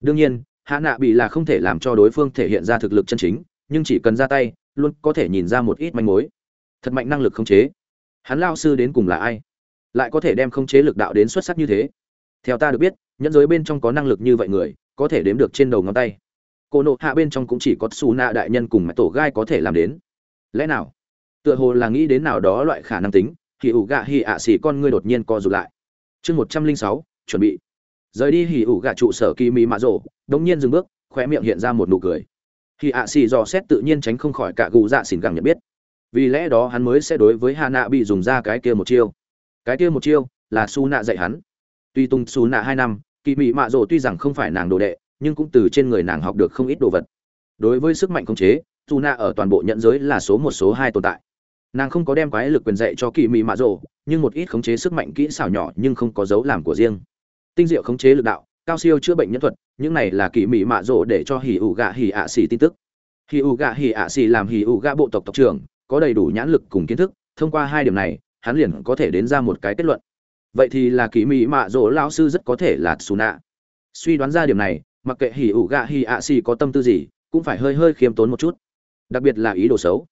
đương nhiên, hạ nạ bị là không thể làm cho đối phương thể hiện ra thực lực chân chính, nhưng chỉ cần ra tay, luôn có thể nhìn ra một ít manh mối. Thật mạnh năng lực khống chế. Hắn lao sư đến cùng là ai? Lại có thể đem khống chế lực đạo đến xuất sắc như thế? Theo ta được biết, nhẫn giới bên trong có năng lực như vậy người, có thể đếm được trên đầu ngón tay. Cô nộ hạ bên trong cũng chỉ có xù nạ đại nhân cùng mẹ tổ gai có thể làm đến. Lẽ nào? Tựa hồ là nghĩ đến nào đó loại khả năng tính, thì ủ gạ hì ạ xỉ con ngươi đột nhiên co rụt lại. Chương một trăm linh sáu, chuẩn bị rời đi hì ủ gạ trụ sở kỳ mỹ mạ rộ đống nhiên dừng bước, khóe miệng hiện ra một nụ cười. Khi ạ xì dò xét tự nhiên tránh không khỏi cả gù dạ xỉn gẳng nhận biết. Vì lẽ đó hắn mới sẽ đối với hà nạ bị dùng ra cái kia một chiêu. Cái kia một chiêu là su nạ dạy hắn. Tuy tung su nạ hai năm, kỳ mỹ mạ rộ tuy rằng không phải nàng đồ đệ, nhưng cũng từ trên người nàng học được không ít đồ vật. Đối với sức mạnh khống chế, su nạ ở toàn bộ nhận giới là số một, số hai tồn tại. Nàng không có đem quái lực quyền dạy cho kỳ mỹ mạ rộ nhưng một ít khống chế sức mạnh kỹ xảo nhỏ nhưng không có dấu làm của riêng tinh diệu khống chế lực đạo, cao siêu chữa bệnh nhân thuật, những này là kỳ mỹ mạ rộ để cho hỉ ủ gạ hỉ ạ xỉ tin tức. Hỉ ủ gạ hỉ ạ xỉ làm hỉ ủ gạ bộ tộc tộc trưởng, có đầy đủ nhãn lực cùng kiến thức, thông qua hai điểm này, hắn liền có thể đến ra một cái kết luận. Vậy thì là kỳ mỹ mạ rộ lao sư rất có thể là xù nạ suy đoán ra điểm này, mặc kệ hỉ ủ gạ hỉ ạ xỉ có tâm tư gì, cũng phải hơi hơi khiêm tốn một chút. Đặc biệt là ý đồ xấu.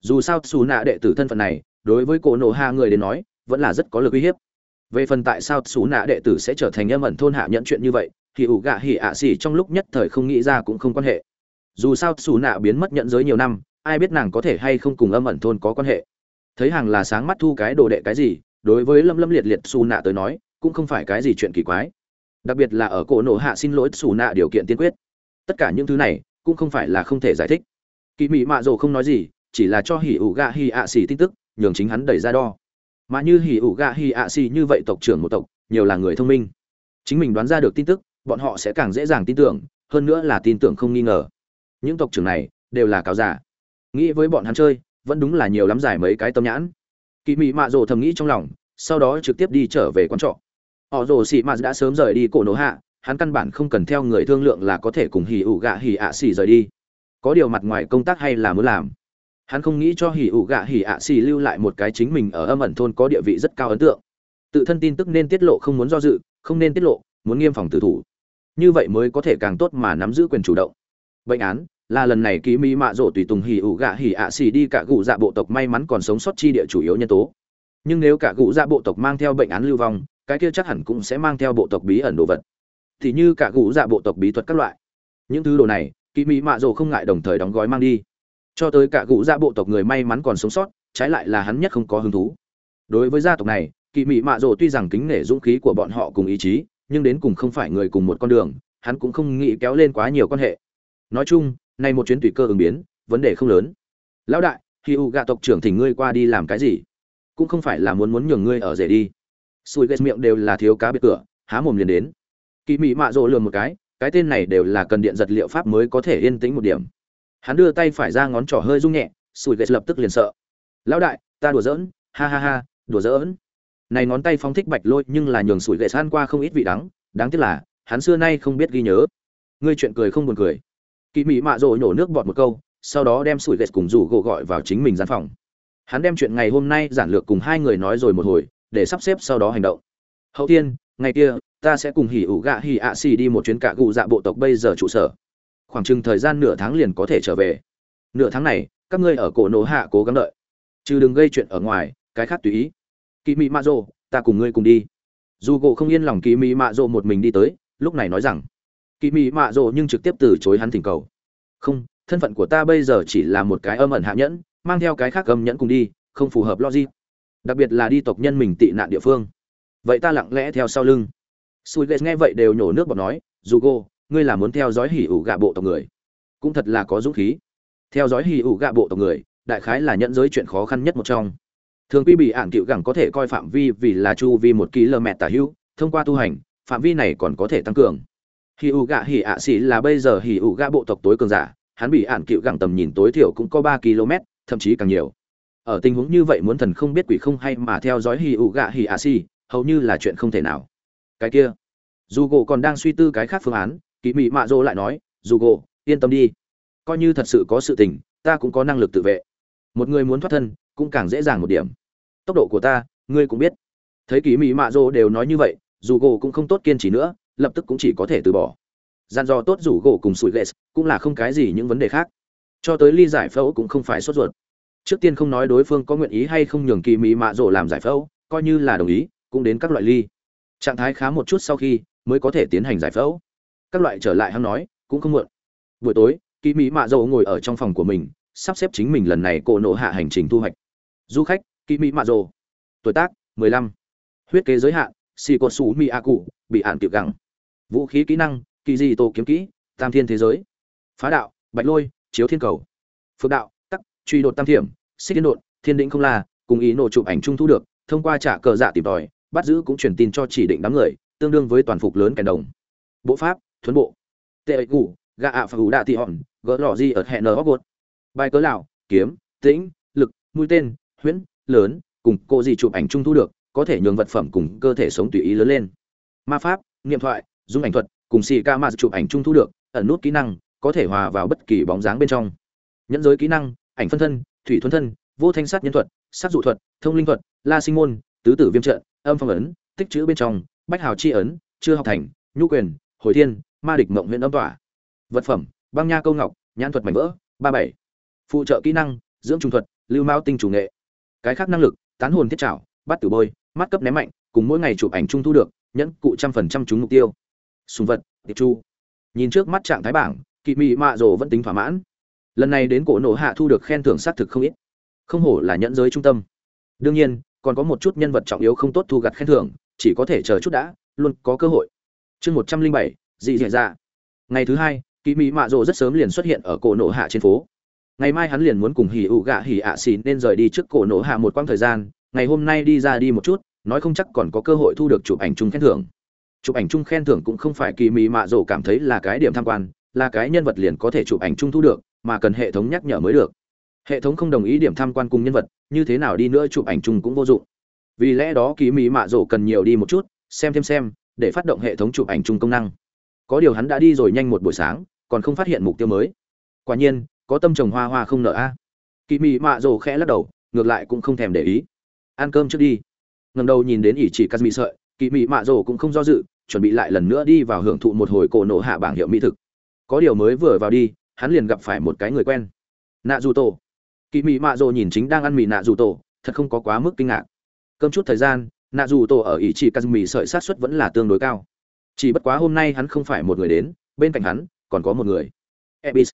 Dù sao xù nạ đệ tử thân phận này, đối với cổ nổ hạ người đến nói, vẫn là rất có lực uy hiếp về phần tại sao xú nạ đệ tử sẽ trở thành âm ẩn thôn hạ nhận chuyện như vậy, thì ủ gạ hỉ ạ xỉ trong lúc nhất thời không nghĩ ra cũng không quan hệ. Dù sao xú nạ biến mất nhận giới nhiều năm, ai biết nàng có thể hay không cùng âm ẩn thôn có quan hệ. Thấy hàng là sáng mắt thu cái đồ đệ cái gì, đối với lâm lâm liệt liệt xù nạ tới nói, cũng không phải cái gì chuyện kỳ quái. Đặc biệt là ở cổ nộ hạ xin lỗi xù nạ điều kiện tiên quyết. Tất cả những thứ này, cũng không phải là không thể giải thích. Kỳ mỹ mạ rồ không nói gì, chỉ là cho hỉ ủ gạ hỉ ạ xỉ tin tức, nhường chính hắn đẩy ra đo mà như hỉ ủ gạ hỉ ạ xì như vậy tộc trưởng một tộc, nhiều là người thông minh. Chính mình đoán ra được tin tức, bọn họ sẽ càng dễ dàng tin tưởng, hơn nữa là tin tưởng không nghi ngờ. Những tộc trưởng này đều là cáo giả. Nghĩ với bọn hắn chơi, vẫn đúng là nhiều lắm giải mấy cái tâm nhãn. Kỳ mị mạ rồ thầm nghĩ trong lòng, sau đó trực tiếp đi trở về quán trọ. Họ rồ xị mạ đã sớm rời đi cổ nổ hạ, hắn căn bản không cần theo người thương lượng là có thể cùng hỉ ủ gạ hỉ ạ xì rời đi. Có điều mặt ngoài công tác hay là muốn làm hắn không nghĩ cho hỉ ủ gạ hỉ ạ xì lưu lại một cái chính mình ở âm ẩn thôn có địa vị rất cao ấn tượng. Tự thân tin tức nên tiết lộ không muốn do dự, không nên tiết lộ, muốn nghiêm phòng tử thủ. Như vậy mới có thể càng tốt mà nắm giữ quyền chủ động. Bệnh án, là lần này ký mỹ mạ rộ tùy tùng hỉ ủ gạ hỉ ạ xì đi cả gụ dạ bộ tộc may mắn còn sống sót chi địa chủ yếu nhân tố. Nhưng nếu cả gụ dạ bộ tộc mang theo bệnh án lưu vong, cái kia chắc hẳn cũng sẽ mang theo bộ tộc bí ẩn đồ vật. Thì như cả gụ dạ bộ tộc bí thuật các loại. Những thứ đồ này kỳ mỹ mạ rồ không ngại đồng thời đóng gói mang đi cho tới cả gũ dạ bộ tộc người may mắn còn sống sót, trái lại là hắn nhất không có hứng thú. Đối với gia tộc này kỳ Mị mạ rộ tuy rằng kính nể dũng khí của bọn họ cùng ý chí, nhưng đến cùng không phải người cùng một con đường, hắn cũng không nghĩ kéo lên quá nhiều quan hệ. Nói chung, nay một chuyến tùy cơ ứng biến, vấn đề không lớn. Lão đại khi u gạ tộc trưởng thỉnh ngươi qua đi làm cái gì? Cũng không phải là muốn muốn nhường ngươi ở rể đi. Sùi ghét miệng đều là thiếu cá biệt cửa, há mồm liền đến. Kỳ Mị mạ rộ lườm một cái cái tên này đều là cần điện giật liệu pháp mới có thể yên tĩnh một điểm hắn đưa tay phải ra ngón trỏ hơi rung nhẹ, sủi ghét lập tức liền sợ. Lão đại, ta đùa giỡn, ha ha ha, đùa giỡn. Này ngón tay phóng thích bạch lôi nhưng là nhường sủi gậy san qua không ít vị đắng, đáng tiếc là, hắn xưa nay không biết ghi nhớ. Ngươi chuyện cười không buồn cười. Kỳ mỹ mạ rồ nhổ nước bọt một câu, sau đó đem sủi gậy cùng rủ gỗ gọi vào chính mình gian phòng. Hắn đem chuyện ngày hôm nay giản lược cùng hai người nói rồi một hồi, để sắp xếp sau đó hành động. Hậu tiên, ngày kia, ta sẽ cùng hỉ ủ gạ hỉ ạ xì đi một chuyến cả gụ dạ bộ tộc bây giờ trụ sở khoảng chừng thời gian nửa tháng liền có thể trở về. Nửa tháng này, các ngươi ở cổ nổ hạ cố gắng đợi. Chứ đừng gây chuyện ở ngoài, cái khác tùy ý. Kỳ mỹ mạ rộ ta cùng ngươi cùng đi. Dù gỗ không yên lòng kỳ mỹ mạ rộ một mình đi tới, lúc này nói rằng kỳ mỹ mạ rộ nhưng trực tiếp từ chối hắn thỉnh cầu. Không, thân phận của ta bây giờ chỉ là một cái âm ẩn hạ nhẫn, mang theo cái khác âm nhẫn cùng đi, không phù hợp logic. Đặc biệt là đi tộc nhân mình tị nạn địa phương. Vậy ta lặng lẽ theo sau lưng. Sùi ghét nghe vậy đều nhổ nước bọt nói, dù cô ngươi là muốn theo dõi hỉ ủ gạ bộ tộc người. Cũng thật là có dũng khí. Theo dõi hỉ ủ gạ bộ tộc người, đại khái là nhận giới chuyện khó khăn nhất một trong. Thường quy bị ạn cựu gẳng có thể coi phạm vi vì là chu vi một km tả hữu, thông qua tu hành, phạm vi này còn có thể tăng cường. Hỉ ủ gạ hỉ ạ xỉ là bây giờ hỉ ủ gạ bộ tộc tối cường giả, hắn bị ạn cựu gẳng tầm nhìn tối thiểu cũng có ba km, thậm chí càng nhiều. Ở tình huống như vậy muốn thần không biết quỷ không hay mà theo dõi hỉ ụ gạ hỉ ạ xỉ, hầu như là chuyện không thể nào. Cái kia, dù gỗ còn đang suy tư cái khác phương án kỳ mị mạ Dô lại nói, dù gỗ yên tâm đi. Coi như thật sự có sự tình, ta cũng có năng lực tự vệ. Một người muốn thoát thân, cũng càng dễ dàng một điểm. Tốc độ của ta, ngươi cũng biết. Thấy kỳ mị mạ Dô đều nói như vậy, dù gỗ cũng không tốt kiên trì nữa, lập tức cũng chỉ có thể từ bỏ. Gian dò tốt rủ gỗ cùng sủi lệ cũng là không cái gì những vấn đề khác. Cho tới ly giải phẫu cũng không phải sốt ruột. Trước tiên không nói đối phương có nguyện ý hay không nhường kỳ mị mạ rổ làm giải phẫu, coi như là đồng ý, cũng đến các loại ly. Trạng thái khá một chút sau khi, mới có thể tiến hành giải phẫu các loại trở lại hắn nói, cũng không muộn. Buổi tối kỳ mỹ mạ dầu ngồi ở trong phòng của mình, sắp xếp chính mình lần này cổ nộ hạ hành trình thu hoạch. Du khách kỳ mỹ mạ dầu tuổi tác 15. huyết kế giới hạn xì cột xù mi a cụ, bị hạn tiệu gẳng. Vũ khí kỹ năng, kỳ di tô kiếm kỹ, tam thiên thế giới. Phá đạo, bạch lôi, chiếu thiên cầu. Phước đạo, tắc, truy đột tam thiểm, xích thiên đột thiên định không là cùng ý nổ chụp ảnh trung thu được, thông qua trả cờ dạ tìm tòi, bắt giữ cũng truyền tin cho chỉ định đám người, tương đương với toàn phục lớn kèn đồng. Bộ pháp thuấn bộ. Tệ ích ngủ gà ạ phà hủ đạ thị hòn gỡ lò di ở hẹn nở góc gột. Bài cớ lào kiếm tĩnh lực mũi tên huyễn lớn cùng cô gì chụp ảnh trung thu được có thể nhường vật phẩm cùng cơ thể sống tùy ý lớn lên. Ma pháp niệm thoại dung ảnh thuật cùng xì ca ma chụp ảnh trung thu được ẩn nút kỹ năng có thể hòa vào bất kỳ bóng dáng bên trong. Nhẫn giới kỹ năng ảnh phân thân thủy thuần thân vô thanh sát nhân thuật sát dụ thuật thông linh thuật la sinh môn tứ tử viêm trợ, âm phong ấn tích chữ bên trong bách hào chi ấn chưa học thành nhu quyền hồi thiên ma địch mộng huyện âm tỏa. Vật phẩm, băng nha câu ngọc, nhãn thuật mảnh vỡ, ba bảy. Phụ trợ kỹ năng, dưỡng trùng thuật, lưu mao tinh chủ nghệ. Cái khác năng lực, tán hồn thiết trảo, bắt tử bôi, mắt cấp ném mạnh, cùng mỗi ngày chụp ảnh trung thu được, nhẫn cụ trăm phần trăm trúng mục tiêu. Sùng vật, tiệp chu. Nhìn trước mắt trạng thái bảng, kỵ mị mạ rồ vẫn tính thỏa mãn. Lần này đến cổ nổ hạ thu được khen thưởng xác thực không ít. Không hổ là nhẫn giới trung tâm. Đương nhiên, còn có một chút nhân vật trọng yếu không tốt thu gặt khen thưởng, chỉ có thể chờ chút đã, luôn có cơ hội. Chương một trăm linh bảy dị dạ ra ngày thứ hai kỳ mỹ mạ rồ rất sớm liền xuất hiện ở cổ nổ hạ trên phố. Ngày mai hắn liền muốn cùng hỉ ụ gạ hỉ ạ xì nên rời đi trước cổ nổ hạ một quãng thời gian, ngày hôm nay đi ra đi một chút, nói không chắc còn có cơ hội thu được chụp ảnh chung khen thưởng. Chụp ảnh chung khen thưởng cũng không phải kỳ mỹ mạ rồ cảm thấy là cái điểm tham quan, là cái nhân vật liền có thể chụp ảnh chung thu được, mà cần hệ thống nhắc nhở mới được. Hệ thống không đồng ý điểm tham quan cùng nhân vật, như thế nào đi nữa chụp ảnh chung cũng vô dụng. Vì lẽ đó kỳ mỹ mạ rồ cần nhiều đi một chút, xem thêm xem, để phát động hệ thống chụp ảnh chung công năng có điều hắn đã đi rồi nhanh một buổi sáng, còn không phát hiện mục tiêu mới. Quả nhiên, có tâm trồng hoa hoa không nợ a. Kỳ mỹ mạ rồ khẽ lắc đầu, ngược lại cũng không thèm để ý. Ăn cơm trước đi. Ngầm đầu nhìn đến ỷ chỉ cắt mị sợi kỳ mỹ mạ rồ cũng không do dự, chuẩn bị lại lần nữa đi vào hưởng thụ một hồi cổ nổ hạ bảng hiệu mỹ thực. Có điều mới vừa vào đi, hắn liền gặp phải một cái người quen. Nạ dù tổ kỳ mỹ mạ rồ nhìn chính đang ăn mì nạ dù tổ thật không có quá mức kinh ngạc. Cơm chút thời gian nạ dù tổ ở ỷ chỉ cắt mị sợi sát xuất vẫn là tương đối cao chỉ bất quá hôm nay hắn không phải một người đến, bên cạnh hắn còn có một người. Ebis.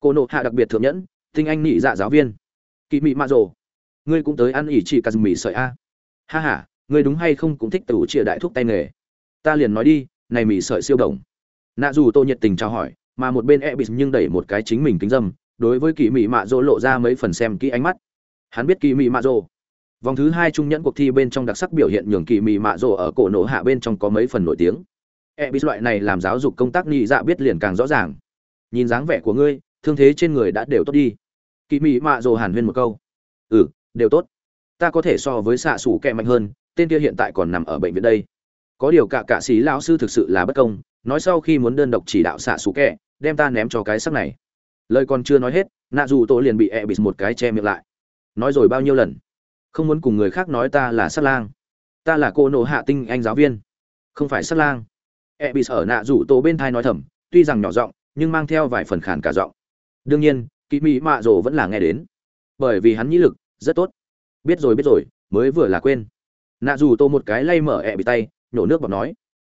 Cô nộ hạ đặc biệt thượng nhẫn, tinh anh nị dạ giáo viên. Kỵ mị mạ rồ. Ngươi cũng tới ăn ỉ chỉ cà mì sợi a. Ha ha, ngươi đúng hay không cũng thích tủ chia đại thúc tay nghề. Ta liền nói đi, này mì sợi siêu đồng. Nạ dù tôi nhiệt tình chào hỏi, mà một bên ebis nhưng đẩy một cái chính mình kính dâm, đối với kỳ mị mạ rồ lộ ra mấy phần xem kỹ ánh mắt. Hắn biết kỳ mị mạ rồ. Vòng thứ hai trung nhẫn cuộc thi bên trong đặc sắc biểu hiện nhường kỳ mị mạ rồ ở cổ nổ hạ bên trong có mấy phần nổi tiếng ebis loại này làm giáo dục công tác nhị dạ biết liền càng rõ ràng. Nhìn dáng vẻ của ngươi, thương thế trên người đã đều tốt đi. Kỳ mị mạ rồ hàn huyên một câu. Ừ đều tốt. Ta có thể so với xạ xủ kẹ mạnh hơn, tên kia hiện tại còn nằm ở bệnh viện đây. Có điều cả cạ sĩ lão sư thực sự là bất công, nói sau khi muốn đơn độc chỉ đạo xạ xủ kẹ, đem ta ném cho cái sắc này. Lời còn chưa nói hết, nạ dù tổ liền bị e bị một cái che miệng lại. Nói rồi bao nhiêu lần? Không muốn cùng người khác nói ta là sát lang. Ta là cô nộ hạ tinh anh giáo viên. Không phải sát lang e bịt ở nạ rủ tổ bên thai nói thầm, tuy rằng nhỏ giọng, nhưng mang theo vài phần khản cả giọng. Đương nhiên kỳ mỹ mạ rổ vẫn là nghe đến. Bởi vì hắn nhĩ lực, rất tốt. Biết rồi biết rồi, mới vừa là quên. Nạ dù tô một cái lay mở e ẹ bị tay, nhổ nước bọt nói.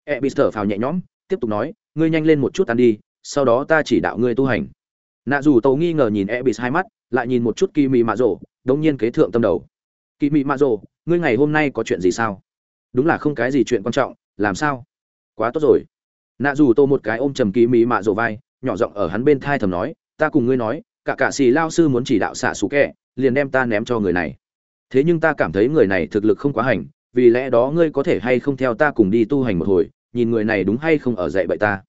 E ẹ bị thở phào nhẹ nhõm, tiếp tục nói, ngươi nhanh lên một chút tan đi, sau đó ta chỉ đạo ngươi tu hành. Nạ dù tô nghi ngờ nhìn e ẹ bị hai mắt, lại nhìn một chút kỳ mỹ mạ rổ đống nhiên kế thượng tâm đầu. Kỳ mỹ mạ rổ ngươi ngày hôm nay có chuyện gì sao? Đúng là không cái gì chuyện quan trọng, làm sao? Quá tốt rồi. Nạ dù tô một cái ôm trầm kỳ mỹ mạ rồ vai, nhỏ giọng ở hắn bên thai thầm nói, ta cùng ngươi nói, cả cả xì lao sư muốn chỉ đạo xạ xú kẹ, liền đem ta ném cho người này. Thế nhưng ta cảm thấy người này thực lực không quá hành, vì lẽ đó ngươi có thể hay không theo ta cùng đi tu hành một hồi, nhìn người này đúng hay không ở dạy bậy ta.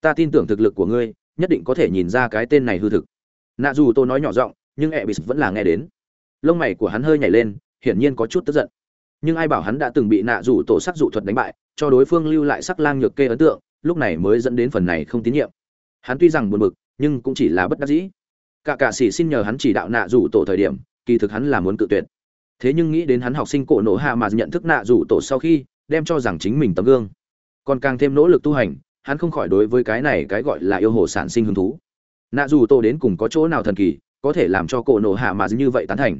Ta tin tưởng thực lực của ngươi, nhất định có thể nhìn ra cái tên này hư thực. Nạ dù tôi nói nhỏ giọng, nhưng e b vẫn là nghe đến. Lông mày của hắn hơi nhảy lên, hiển nhiên có chút tức giận. Nhưng ai bảo hắn đã từng bị nạ dù tổ sắc dụ thuật đánh bại cho đối phương lưu lại sắc lang nhược kê ấn tượng, lúc này mới dẫn đến phần này không tín nhiệm. Hắn tuy rằng buồn bực, nhưng cũng chỉ là bất đắc dĩ. Cả cả sĩ xin nhờ hắn chỉ đạo nạ rủ tổ thời điểm, kỳ thực hắn là muốn cự tuyệt. Thế nhưng nghĩ đến hắn học sinh cổ nổ hạ mà nhận thức nạ rủ tổ sau khi, đem cho rằng chính mình tấm gương. Còn càng thêm nỗ lực tu hành, hắn không khỏi đối với cái này cái gọi là yêu hồ sản sinh hứng thú. Nạ dù tổ đến cùng có chỗ nào thần kỳ, có thể làm cho cổ nổ hạ mà như vậy tán thành.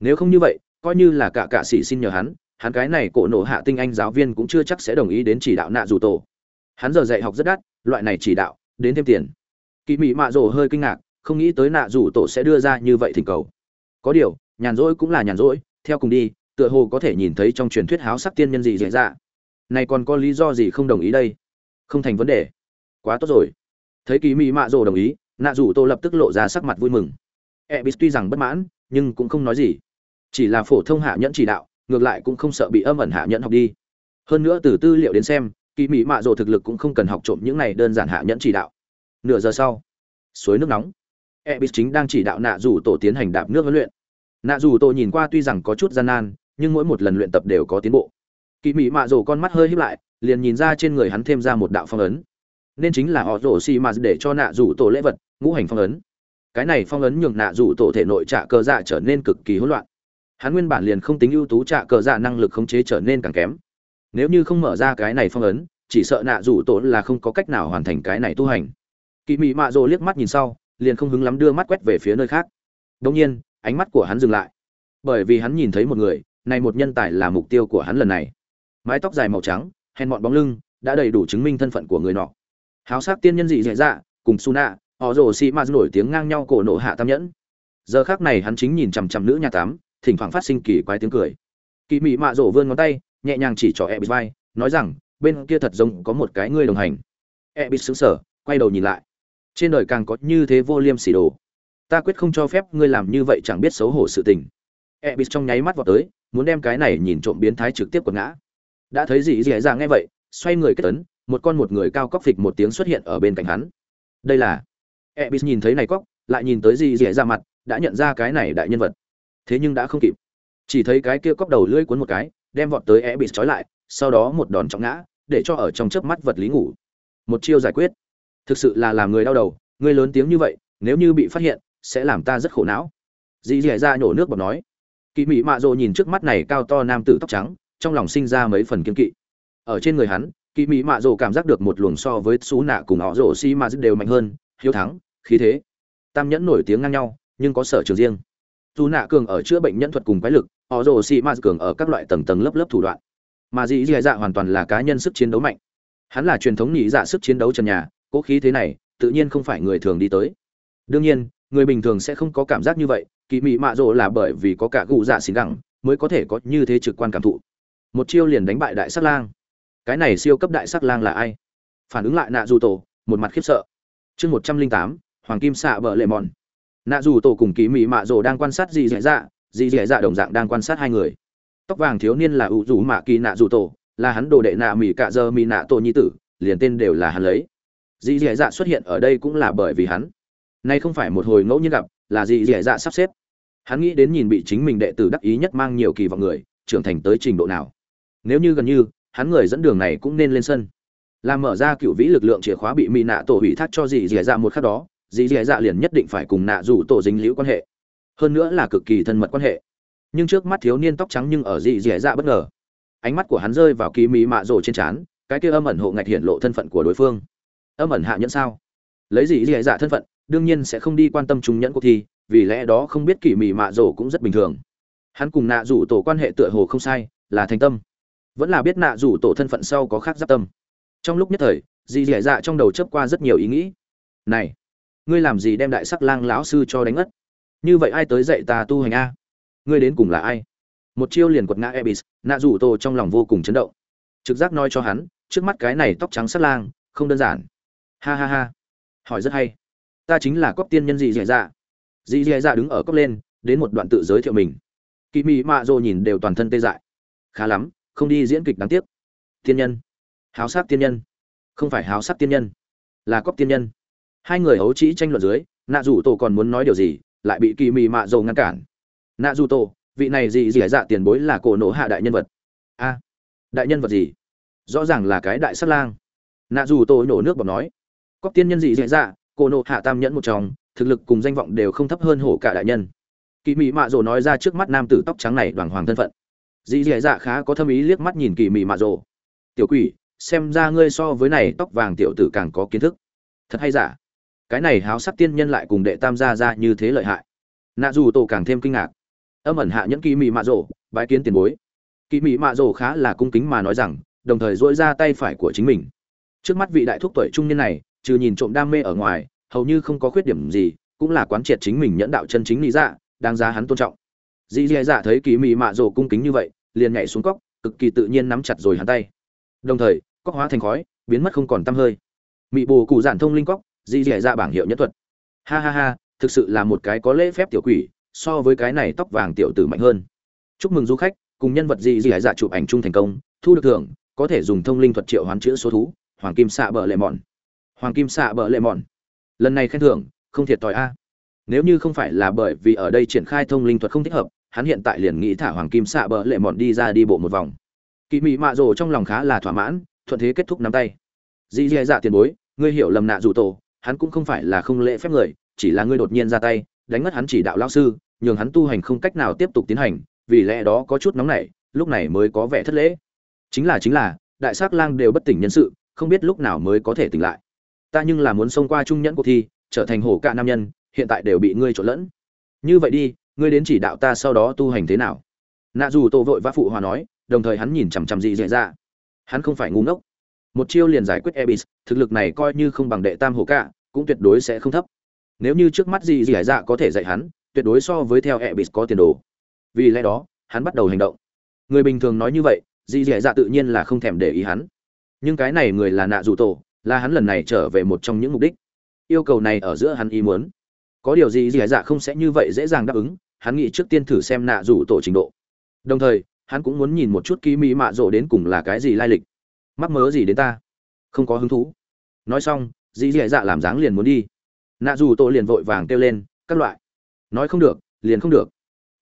Nếu không như vậy, coi như là cả cạ sĩ xin nhờ hắn hắn cái này cổ nổ hạ tinh anh giáo viên cũng chưa chắc sẽ đồng ý đến chỉ đạo nạ dù tổ. Hắn giờ dạy học rất đắt, loại này chỉ đạo, đến thêm tiền. Kỳ mị mạ rồ hơi kinh ngạc, không nghĩ tới nạ dù tổ sẽ đưa ra như vậy thỉnh cầu. Có điều, nhàn rỗi cũng là nhàn rỗi, theo cùng đi, tựa hồ có thể nhìn thấy trong truyền thuyết háo sắc tiên nhân gì dễ dạ. Này còn có lý do gì không đồng ý đây? Không thành vấn đề. Quá tốt rồi. Thấy kỳ mị mạ rồ đồng ý, nạ dù tổ lập tức lộ ra sắc mặt vui mừng. E b tuy rằng bất mãn, nhưng cũng không nói gì. Chỉ là phổ thông hạ nhẫn chỉ đạo ngược lại cũng không sợ bị âm ẩn hạ nhẫn học đi. Hơn nữa từ tư liệu đến xem, kỳ mỹ mạ rồ thực lực cũng không cần học trộm những này đơn giản hạ nhẫn chỉ đạo. Nửa giờ sau, suối nước nóng. E b chính đang chỉ đạo nạ dù tổ tiến hành đạp nước huấn luyện. Nạ dù tổ nhìn qua tuy rằng có chút gian nan, nhưng mỗi một lần luyện tập đều có tiến bộ. Kỳ mỹ mạ rồ con mắt hơi híp lại, liền nhìn ra trên người hắn thêm ra một đạo phong ấn. Nên chính là họ rổ xì mà để cho nạ rủ tổ lễ vật, ngũ hành phong ấn. Cái này phong ấn nhường nạ rủ tổ thể nội trả cơ dạ trở nên cực kỳ hỗn loạn hắn nguyên bản liền không tính ưu tú trạ cờ dạ năng lực khống chế trở nên càng kém. Nếu như không mở ra cái này phong ấn, chỉ sợ nạ rủ tổ là không có cách nào hoàn thành cái này tu hành. Kỳ mị mạ rồ liếc mắt nhìn sau, liền không hứng lắm đưa mắt quét về phía nơi khác. Đông nhiên, ánh mắt của hắn dừng lại. Bởi vì hắn nhìn thấy một người, này một nhân tài là mục tiêu của hắn lần này. Mái tóc dài màu trắng, hèn mọn bóng lưng, đã đầy đủ chứng minh thân phận của người nọ. Háo sắc tiên nhân dị dạy dạ cùng suna họ rồ xị ma nổi tiếng ngang nhau cổ nộ hạ tam nhẫn. Giờ khác này hắn chính nhìn chằm chằm nữ nhà tám thỉnh thoảng phát sinh kỳ quái tiếng cười. Kỳ mị mạ rổ vươn ngón tay, nhẹ nhàng chỉ cho e bị vai, nói rằng, bên kia thật giống có một cái ngươi đồng hành. E bị xứng sở quay đầu nhìn lại. Trên đời càng có như thế vô liêm sỉ đồ. Ta quyết không cho phép ngươi làm như vậy chẳng biết xấu hổ sự tình. E bị trong nháy mắt vào tới, muốn đem cái này nhìn trộm biến thái trực tiếp quật ngã. Đã thấy gì dễ dàng nghe vậy, xoay người kết tấn, một con một người cao cóc phịch một tiếng xuất hiện ở bên cạnh hắn. Đây là e ebis nhìn thấy này cóc, lại nhìn tới gì dễ ra mặt, đã nhận ra cái này đại nhân vật thế nhưng đã không kịp. Chỉ thấy cái kia cóc đầu lưỡi cuốn một cái, đem vọt tới ebis trói lại, sau đó một đòn trọng ngã, để cho ở trong chớp mắt vật lý ngủ. Một chiêu giải quyết. Thực sự là làm người đau đầu, người lớn tiếng như vậy, nếu như bị phát hiện, sẽ làm ta rất khổ não. Dì dì ra nhổ nước bọt nói. Kỳ mị mạ rồ nhìn trước mắt này cao to nam tử tóc trắng, trong lòng sinh ra mấy phần kiên kỵ. Ở trên người hắn kỳ mị mạ rồ cảm giác được một luồng so với xú nạ cùng họ rồ xi ma đều mạnh hơn, hiếu thắng, khí thế. Tam nhẫn nổi tiếng ngang nhau, nhưng có sở trường riêng dù nạ cường ở chữa bệnh nhân thuật cùng quái lực, họ rồ xi ma cường ở các loại tầng tầng lớp lớp thủ đoạn. Mà dĩ dì dạ hoàn toàn là cá nhân sức chiến đấu mạnh. Hắn là truyền thống nhị dạ sức chiến đấu trần nhà, cố khí thế này, tự nhiên không phải người thường đi tới. Đương nhiên, người bình thường sẽ không có cảm giác như vậy, kỳ mị mạ rồ là bởi vì có cả gụ dạ xì gẳng, mới có thể có như thế trực quan cảm thụ. Một chiêu liền đánh bại đại sắc lang. Cái này siêu cấp đại sắc lang là ai? Phản ứng lại nạ dù tổ, một mặt khiếp sợ. Chương một trăm linh tám, hoàng kim xạ bờ lệ mòn nạ dù tổ cùng kỳ mị mạ rồ đang quan sát dì dẻ dạ dì dẻ dạ đồng dạng đang quan sát hai người. Tóc vàng thiếu niên là ủ rủ mạ kỳ nạ dù tổ, là hắn đồ đệ nạ mỹ cạ dơ mỹ nạ tổ nhi tử, liền tên đều là hắn lấy. Dì dẻ dạ xuất hiện ở đây cũng là bởi vì hắn. Nay không phải một hồi ngẫu nhiên gặp, là dì dẻ dạ sắp xếp. Hắn nghĩ đến nhìn bị chính mình đệ tử đắc ý nhất mang nhiều kỳ vọng người, trưởng thành tới trình độ nào. Nếu như gần như, hắn người dẫn đường này cũng nên lên sân. Làm mở ra cựu vĩ lực lượng chìa khóa bị mỹ nạ tổ hủy thác cho dì dẻ dạ một khắc đó dì dì dạ liền nhất định phải cùng nạ rủ tổ dính liễu quan hệ. Hơn nữa là cực kỳ thân mật quan hệ. Nhưng trước mắt thiếu niên tóc trắng nhưng ở dì dì dạ bất ngờ. Ánh mắt của hắn rơi vào kỳ mỹ mạ rổ trên trán, cái kia âm ẩn hộ ngạch hiện lộ thân phận của đối phương. Âm ẩn hạ nhẫn sao? Lấy dì dì dạ thân phận, đương nhiên sẽ không đi quan tâm chúng nhẫn cuộc thi, vì lẽ đó không biết kỳ mỹ mạ rổ cũng rất bình thường. Hắn cùng nạ rủ tổ quan hệ tựa hồ không sai, là thành tâm. Vẫn là biết nạ rủ tổ thân phận sau có khác giáp tâm. Trong lúc nhất thời, dì dì dạ trong đầu chớp qua rất nhiều ý nghĩ. Này! Ngươi làm gì đem đại sắc lang lão sư cho đánh ngất? Như vậy ai tới dạy ta tu hành a? Ngươi đến cùng là ai? Một chiêu liền quật ngã ebis, nạ rủ tổ trong lòng vô cùng chấn động. Trực giác nói cho hắn, trước mắt cái này tóc trắng sắc lang, không đơn giản. Ha ha ha. Hỏi rất hay. Ta chính là cóc tiên nhân dị dì dạ. Dị dì dạ đứng ở cốc lên, đến một đoạn tự giới thiệu mình. Kỳ mị mạ rồ nhìn đều toàn thân tê dại. Khá lắm, không đi diễn kịch đáng tiếc. Tiên nhân. Háo sắc tiên nhân. Không phải háo sắc tiên nhân. Là cóc tiên nhân hai người hấu trĩ tranh luận dưới, nạ dù tổ còn muốn nói điều gì, lại bị kỳ mị mạ dầu ngăn cản. Nạ dù tổ, vị này gì gì dạ tiền bối là cổ nổ hạ đại nhân vật. A, đại nhân vật gì? Rõ ràng là cái đại sát lang. Nạ dù tổ nổ nước bọc nói. Cóc tiên nhân gì dị dạ cổ nổ hạ tam nhẫn một chồng, thực lực cùng danh vọng đều không thấp hơn hổ cả đại nhân. Kỳ mị mạ rồ nói ra trước mắt nam tử tóc trắng này đoàn hoàng thân phận. Dì dì dạ khá có thâm ý liếc mắt nhìn kỳ mị mạ rồ tiểu quỷ, xem ra ngươi so với này tóc vàng tiểu tử càng có kiến thức. Thật hay giả? Cái này háo sắc tiên nhân lại cùng đệ tam gia ra như thế lợi hại. Nạ dù tổ càng thêm kinh ngạc. Âm ẩn hạ nhẫn kỳ mị mạ rổ bái kiến tiền bối. Kỳ mị mạ rổ khá là cung kính mà nói rằng, đồng thời dỗi ra tay phải của chính mình. Trước mắt vị đại thúc tuổi trung niên này, trừ nhìn trộm đam mê ở ngoài, hầu như không có khuyết điểm gì, cũng là quán triệt chính mình nhẫn đạo chân chính lý dạ đáng giá hắn tôn trọng. Dì dì dạ thấy kỳ mị mạ rổ cung kính như vậy, liền nhảy xuống cốc, cực kỳ tự nhiên nắm chặt rồi hắn tay. Đồng thời cóc hóa thành khói, biến mất không còn tăm hơi. Mị bồ cụ giản thông linh cốc dì dì ra bảng hiệu nhất thuật. Ha ha ha, thực sự là một cái có lễ phép tiểu quỷ, so với cái này tóc vàng tiểu tử mạnh hơn. Chúc mừng du khách, cùng nhân vật dì dì dạ chụp ảnh chung thành công, thu được thưởng, có thể dùng thông linh thuật triệu hoán chữa số thú, hoàng kim xạ bờ lệ mòn hoàng kim xạ bờ lệ mòn lần này khen thưởng, không thiệt thòi a. Nếu như không phải là bởi vì ở đây triển khai thông linh thuật không thích hợp, hắn hiện tại liền nghĩ thả hoàng kim xạ bờ lệ mòn đi ra đi bộ một vòng. Kỳ mị mạ rồ trong lòng khá là thỏa mãn, thuận thế kết thúc nắm tay. Dì dì dạ tiền bối, ngươi hiểu lầm nạ dù tổ hắn cũng không phải là không lễ phép người, chỉ là ngươi đột nhiên ra tay, đánh mất hắn chỉ đạo lao sư, nhường hắn tu hành không cách nào tiếp tục tiến hành, vì lẽ đó có chút nóng nảy, lúc này mới có vẻ thất lễ. Chính là chính là, đại s lang đều bất tỉnh nhân sự, không biết lúc nào mới có thể tỉnh lại. Ta nhưng là muốn xông qua trung nhẫn cuộc thi, trở thành hổ cạ nam nhân, hiện tại đều bị ngươi trộn lẫn. Như vậy đi, ngươi đến chỉ đạo ta sau đó tu hành thế nào? Nạ dù tô vội vã phụ hòa nói, đồng thời hắn nhìn chằm chằm dị dạy ra hắn không phải ngu ngốc một chiêu liền giải quyết ebis thực lực này coi như không bằng đệ tam hổ cả, cũng tuyệt đối sẽ không thấp. Nếu như trước mắt gì gì giải dạ có thể dạy hắn tuyệt đối so với theo ebis có tiền đồ. Vì lẽ đó hắn bắt đầu hành động. Người bình thường nói như vậy dị Giải dạ tự nhiên là không thèm để ý hắn. Nhưng cái này người là nạ dù tổ là hắn lần này trở về một trong những mục đích. Yêu cầu này ở giữa hắn ý muốn. Có điều gì dị dạ không sẽ như vậy dễ dàng đáp ứng hắn nghĩ trước tiên thử xem nạ dù tổ trình độ. Đồng thời hắn cũng muốn nhìn một chút ký mỹ mạ rộ đến cùng là cái gì lai lịch mắc mớ gì đến ta? Không có hứng thú. Nói xong, dì dì dạ làm dáng liền muốn đi. Nạ dù tổ liền vội vàng kêu lên, các loại. Nói không được, liền không được.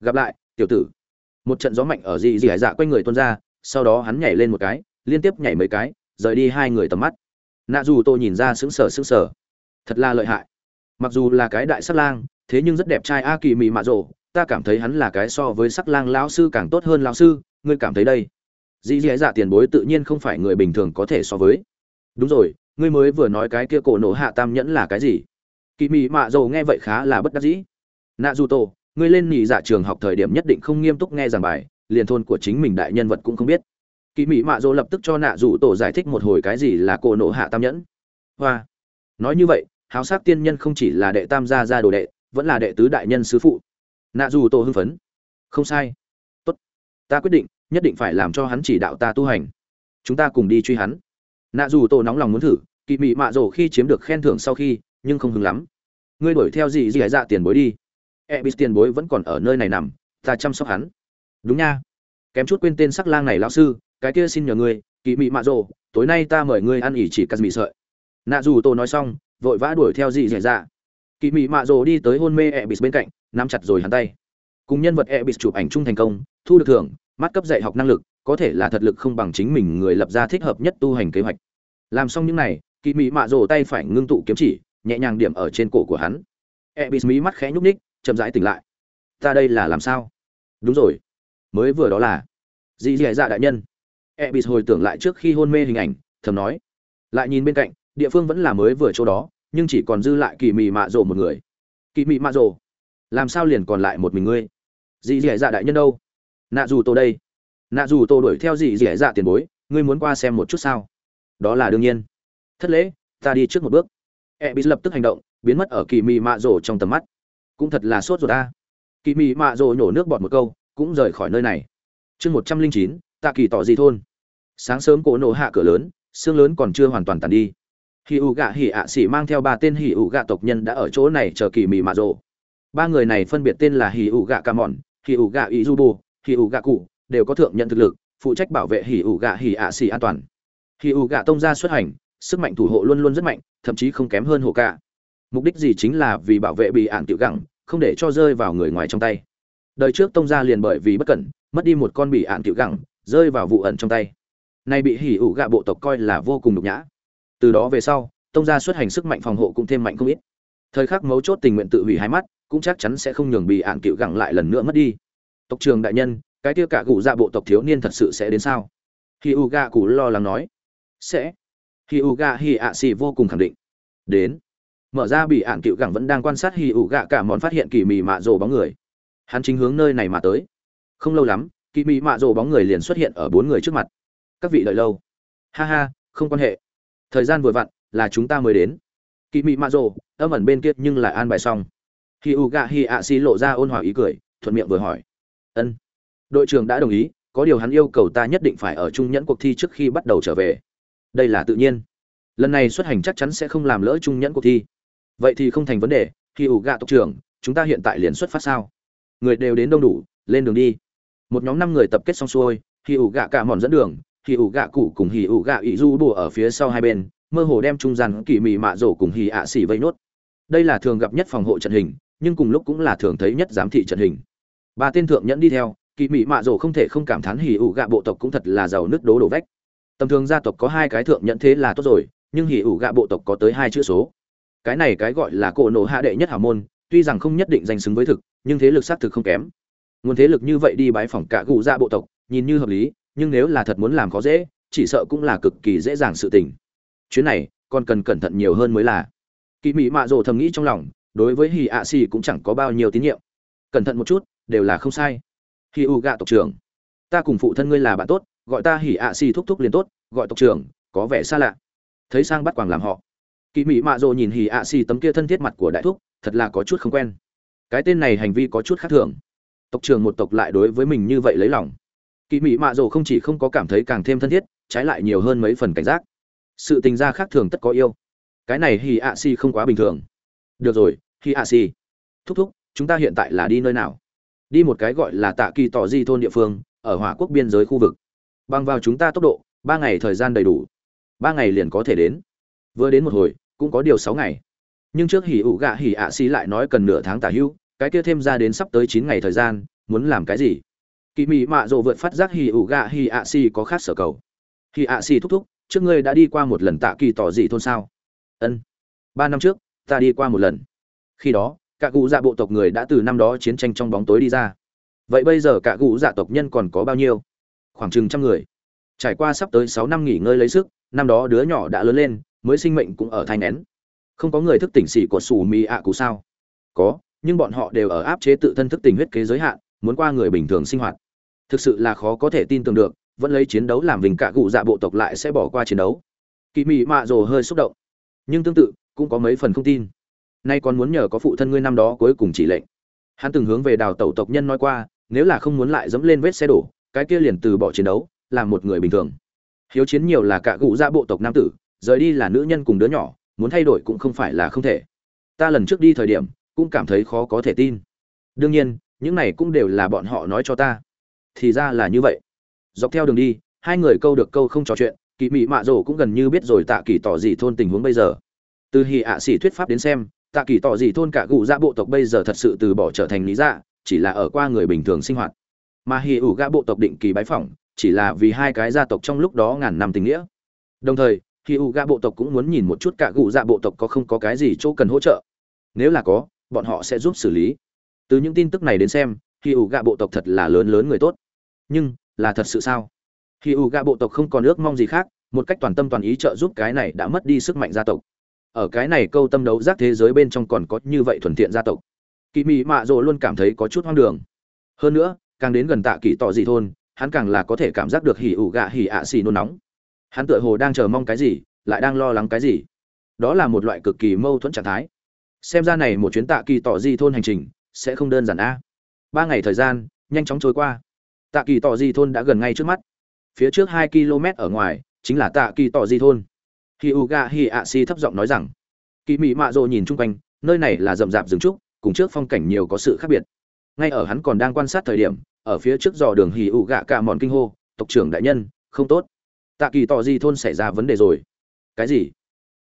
Gặp lại, tiểu tử. Một trận gió mạnh ở dì dì dạ quanh người tuôn ra, sau đó hắn nhảy lên một cái, liên tiếp nhảy mấy cái, rời đi hai người tầm mắt. Nạ dù tô nhìn ra sững sờ sững sờ. Thật là lợi hại. Mặc dù là cái đại sắc lang, thế nhưng rất đẹp trai a kỳ mị mạ rộ. Ta cảm thấy hắn là cái so với sắc lang lão sư càng tốt hơn lão sư, ngươi cảm thấy đây? Dĩ dĩ dạ tiền bối tự nhiên không phải người bình thường có thể so với. Đúng rồi, ngươi mới vừa nói cái kia cổ nổ hạ tam nhẫn là cái gì? Kỳ mị mạ dầu nghe vậy khá là bất đắc dĩ. Nạ dù tổ ngươi lên nhị dạ trường học thời điểm nhất định không nghiêm túc nghe giảng bài, liền thôn của chính mình đại nhân vật cũng không biết. Kỳ mị mạ dầu lập tức cho nạ dù tổ giải thích một hồi cái gì là cổ nổ hạ tam nhẫn. Hoa. Nói như vậy, háo sắc tiên nhân không chỉ là đệ tam gia gia đồ đệ, vẫn là đệ tứ đại nhân sứ phụ. Nạ dù tổ hưng phấn. Không sai. Tốt. Ta quyết định nhất định phải làm cho hắn chỉ đạo ta tu hành. Chúng ta cùng đi truy hắn. Nạ dù tổ nóng lòng muốn thử kỳ mị mạ rổ khi chiếm được khen thưởng sau khi, nhưng không hứng lắm. Ngươi đuổi theo gì gì dạ tiền bối đi. E b tiền bối vẫn còn ở nơi này nằm, ta chăm sóc hắn. Đúng nha. Kém chút quên tên sắc lang này lão sư, cái kia xin nhờ ngươi kỳ mị mạ rổ tối nay ta mời ngươi ăn ỉ chỉ cắt mị sợi. Nạ dù tổ nói xong, vội vã đuổi theo gì gì dạ. Kỳ mị mạ rổ đi tới hôn mê e b bên cạnh, nắm chặt rồi hắn tay. Cùng nhân vật e b chụp ảnh chung thành công, thu được thưởng mắt cấp dạy học năng lực, có thể là thật lực không bằng chính mình người lập ra thích hợp nhất tu hành kế hoạch. Làm xong những này kỳ mị mạ rồ tay phải ngưng tụ kiếm chỉ, nhẹ nhàng điểm ở trên cổ của hắn. E bị mí mắt khẽ nhúc ních chậm rãi tỉnh lại. Ta đây là làm sao? Đúng rồi. Mới vừa đó là dì dì dạ đại nhân. E bị hồi tưởng lại trước khi hôn mê hình ảnh, thầm nói. Lại nhìn bên cạnh, địa phương vẫn là mới vừa chỗ đó, nhưng chỉ còn dư lại kỳ mị mạ rồ một người. Kỳ mị mạ rồ, làm sao liền còn lại một mình ngươi? Dì dì dạ đại nhân đâu? Nạ dù tô đây. Nạ dù tô đuổi theo dì dì dạ tiền bối, ngươi muốn qua xem một chút sao? Đó là đương nhiên. Thất lễ, ta đi trước một bước. E bị lập tức hành động, biến mất ở kỳ mị mạ rổ trong tầm mắt. Cũng thật là sốt rồi ta kỳ mị mạ rổ nhổ nước bọt một câu, cũng rời khỏi nơi này. Chương một trăm linh chín tạ kỳ tỏ gì thôn. Sáng sớm cổ nổ hạ cửa lớn, xương lớn còn chưa hoàn toàn tàn đi. Hì ụ gạ hì ạ xỉ mang theo ba tên hì ụ gạ tộc nhân đã ở chỗ này chờ kỳ mị mạ rổ ba người này phân biệt tên là hì ụ gạ ca mòn hì ụ gạ ý du bù hì ủ gạ cụ đều có thượng nhận thực lực, phụ trách bảo vệ hì ủ gạ hì ạ xì an toàn. Hì ủ gạ tông ra xuất hành, sức mạnh thủ hộ luôn luôn rất mạnh, thậm chí không kém hơn hồ cả mục đích gì chính là vì bảo vệ bị ạn tiểu gẳng, không để cho rơi vào người ngoài trong tay. Đời trước tông gia liền bởi vì bất cẩn, mất đi một con bị ạn tiểu gẳng, rơi vào vụ ẩn trong tay. Nay bị hỉ ủ gạ bộ tộc coi là vô cùng nhục nhã. Từ đó về sau, tông gia xuất hành sức mạnh phòng hộ cũng thêm mạnh không ít. Thời khắc mấu chốt tình nguyện tự hủy hai mắt, cũng chắc chắn sẽ không nhường bị ạn tiểu gẳng lại lần nữa mất đi tộc trường đại nhân, cái kia cả cụ dạ bộ tộc thiếu niên thật sự sẽ đến sao? Hi u gạ cụ lo lắng nói. Sẽ. Hi u gạ Hi ạ xì vô cùng khẳng định. Đến. Mở ra bị ạn cựu gẳng vẫn đang quan sát hi u gạ cả món phát hiện kỳ mị mạ rồ bóng người. Hắn chính hướng nơi này mà tới. Không lâu lắm, kỳ mị mạ rồ bóng người liền xuất hiện ở bốn người trước mặt. Các vị đợi lâu. Ha ha, không quan hệ. Thời gian vừa vặn, là chúng ta mới đến. Kỳ mị mạ rồ, âm ẩn bên kia nhưng lại an bài xong. Hi u gạ Hi ạ xì lộ ra ôn hòa ý cười, thuận miệng vừa hỏi ân. Đội trưởng đã đồng ý, có điều hắn yêu cầu ta nhất định phải ở trung nhẫn cuộc thi trước khi bắt đầu trở về. Đây là tự nhiên. Lần này xuất hành chắc chắn sẽ không làm lỡ trung nhẫn cuộc thi. Vậy thì không thành vấn đề, khi ủ gạ tộc trưởng, chúng ta hiện tại liền xuất phát sao? Người đều đến đông đủ, lên đường đi. Một nhóm năm người tập kết xong xuôi, khi ủ gạ cả mòn dẫn đường, khi ủ gạ cụ cùng hì ủ gạ ỵ du bùa ở phía sau hai bên, mơ hồ đem trung gian kỳ mị mạ rổ cùng hì ạ xỉ vây nốt. Đây là thường gặp nhất phòng hộ trận hình, nhưng cùng lúc cũng là thường thấy nhất giám thị trận hình ba tên thượng nhẫn đi theo, kỳ mị mạ rổ không thể không cảm thán hì ủ gạ bộ tộc cũng thật là giàu nước đố đổ vách. Tầm thường gia tộc có hai cái thượng nhẫn thế là tốt rồi, nhưng hì ủ gạ bộ tộc có tới hai chữ số. Cái này cái gọi là cổ nổ hạ đệ nhất hào môn, tuy rằng không nhất định danh xứng với thực, nhưng thế lực xác thực không kém. Nguồn thế lực như vậy đi bái phỏng cả gù dạ bộ tộc, nhìn như hợp lý, nhưng nếu là thật muốn làm khó dễ, chỉ sợ cũng là cực kỳ dễ dàng sự tình. Chuyến này, còn cần cẩn thận nhiều hơn mới là. Kỳ mỹ mạ rồ thầm nghĩ trong lòng, đối với hì ạ xì cũng chẳng có bao nhiêu tín nhiệm. Cẩn thận một chút đều là không sai. Hì u gạ tộc trưởng, ta cùng phụ thân ngươi là bạn tốt, gọi ta Hỉ ạ xì thúc thúc liền tốt, gọi tộc trưởng, có vẻ xa lạ. Thấy sang bắt quàng làm họ kỳ mỹ mạ rồ nhìn Hỉ ạ xì tấm kia thân thiết mặt của đại thúc, thật là có chút không quen. Cái tên này hành vi có chút khác thường. Tộc trưởng một tộc lại đối với mình như vậy lấy lòng. Kỳ mỹ mạ rồ không chỉ không có cảm thấy càng thêm thân thiết, trái lại nhiều hơn mấy phần cảnh giác. Sự tình gia khác thường tất có yêu. Cái này Hỉ ạ xì không quá bình thường. Được rồi Hỉ ạ xì thúc thúc, chúng ta hiện tại là đi nơi nào? Đi một cái gọi là tạ kỳ tỏ di thôn địa phương, ở hỏa quốc biên giới khu vực. Bằng vào chúng ta tốc độ, ba ngày thời gian đầy đủ. Ba ngày liền có thể đến. Vừa đến một hồi, cũng có điều sáu ngày. Nhưng trước hỉ ủ gạ hỉ ạ xì lại nói cần nửa tháng tả hữu cái kia thêm ra đến sắp tới chín ngày thời gian, muốn làm cái gì? Kỳ mị mạ rộ vượt phát giác hỉ ủ gạ hỉ ạ xì có khác sở cầu. Hỉ ạ xì thúc thúc, trước ngươi đã đi qua một lần tạ kỳ tỏ dị thôn sao? Ân, ba năm trước, ta đi qua một lần. Khi đó cả cụ dạ bộ tộc người đã từ năm đó chiến tranh trong bóng tối đi ra. Vậy bây giờ cả cụ dạ tộc nhân còn có bao nhiêu? Khoảng chừng trăm người. Trải qua sắp tới sáu năm nghỉ ngơi lấy sức, năm đó đứa nhỏ đã lớn lên, mới sinh mệnh cũng ở thai nén không có người thức tỉnh xỉ của sủ mì ạ cụ sao? Có, nhưng bọn họ đều ở áp chế tự thân thức tỉnh huyết kế giới hạn, muốn qua người bình thường sinh hoạt. Thực sự là khó có thể tin tưởng được, vẫn lấy chiến đấu làm vinh cả cụ dạ bộ tộc lại sẽ bỏ qua chiến đấu. Kỳ mị mạ rồ hơi xúc động. Nhưng tương tự, cũng có mấy phần không tin nay còn muốn nhờ có phụ thân ngươi năm đó cuối cùng chỉ lệnh. Hắn từng hướng về đào tẩu tộc nhân nói qua, nếu là không muốn lại dẫm lên vết xe đổ, cái kia liền từ bỏ chiến đấu, làm một người bình thường. Hiếu chiến nhiều là cả cụ gia bộ tộc nam tử, rời đi là nữ nhân cùng đứa nhỏ, muốn thay đổi cũng không phải là không thể. Ta lần trước đi thời điểm, cũng cảm thấy khó có thể tin. Đương nhiên, những này cũng đều là bọn họ nói cho ta. Thì ra là như vậy. Dọc theo đường đi, hai người câu được câu không trò chuyện kỳ mị mạ rổ cũng gần như biết rồi tạ kỳ tỏ gì thôn tình huống bây giờ. Từ hì ạ xỉ thuyết pháp đến xem tạ kỳ tỏ gì thôn cả gù dạ bộ tộc bây giờ thật sự từ bỏ trở thành lý dạ chỉ là ở qua người bình thường sinh hoạt. Mà hì ủ gạ bộ tộc định kỳ bái phỏng, chỉ là vì hai cái gia tộc trong lúc đó ngàn năm tình nghĩa. Đồng thời hì ủ gạ bộ tộc cũng muốn nhìn một chút cả gù dạ bộ tộc có không có cái gì chỗ cần hỗ trợ. Nếu là có, bọn họ sẽ giúp xử lý. Từ những tin tức này đến xem hì ủ gạ bộ tộc thật là lớn lớn người tốt. Nhưng, là thật sự sao? Hì ủ gạ bộ tộc không còn ước mong gì khác, một cách toàn tâm toàn ý trợ giúp cái này đã mất đi sức mạnh gia tộc ở cái này câu tâm đấu giác thế giới bên trong còn có như vậy thuần thiện gia tộc. Kỳ mị mạ rộ luôn cảm thấy có chút hoang đường. Hơn nữa, càng đến gần tạ kỳ tỏ dị thôn, hắn càng là có thể cảm giác được hỉ ủ gạ hỉ ạ xì nôn nóng. Hắn tựa hồ đang chờ mong cái gì, lại đang lo lắng cái gì. Đó là một loại cực kỳ mâu thuẫn trạng thái. Xem ra này một chuyến tạ kỳ tỏ di thôn hành trình sẽ không đơn giản a. Ba ngày thời gian, nhanh chóng trôi qua. Tạ kỳ tỏ di thôn đã gần ngay trước mắt. Phía trước hai km ở ngoài chính là tạ kỳ tỏ di thôn hi u ga hi a si thấp giọng nói rằng kỳ mị mạ Dồ nhìn chung quanh, nơi này là rậm rạp rừng trúc, cùng trước phong cảnh nhiều có sự khác biệt. Ngay ở hắn còn đang quan sát thời điểm, ở phía trước dò đường hì ụ gạ cả mòn kinh hô, tộc trưởng đại nhân, không tốt. Tạ kỳ tỏ di thôn xảy ra vấn đề rồi. Cái gì?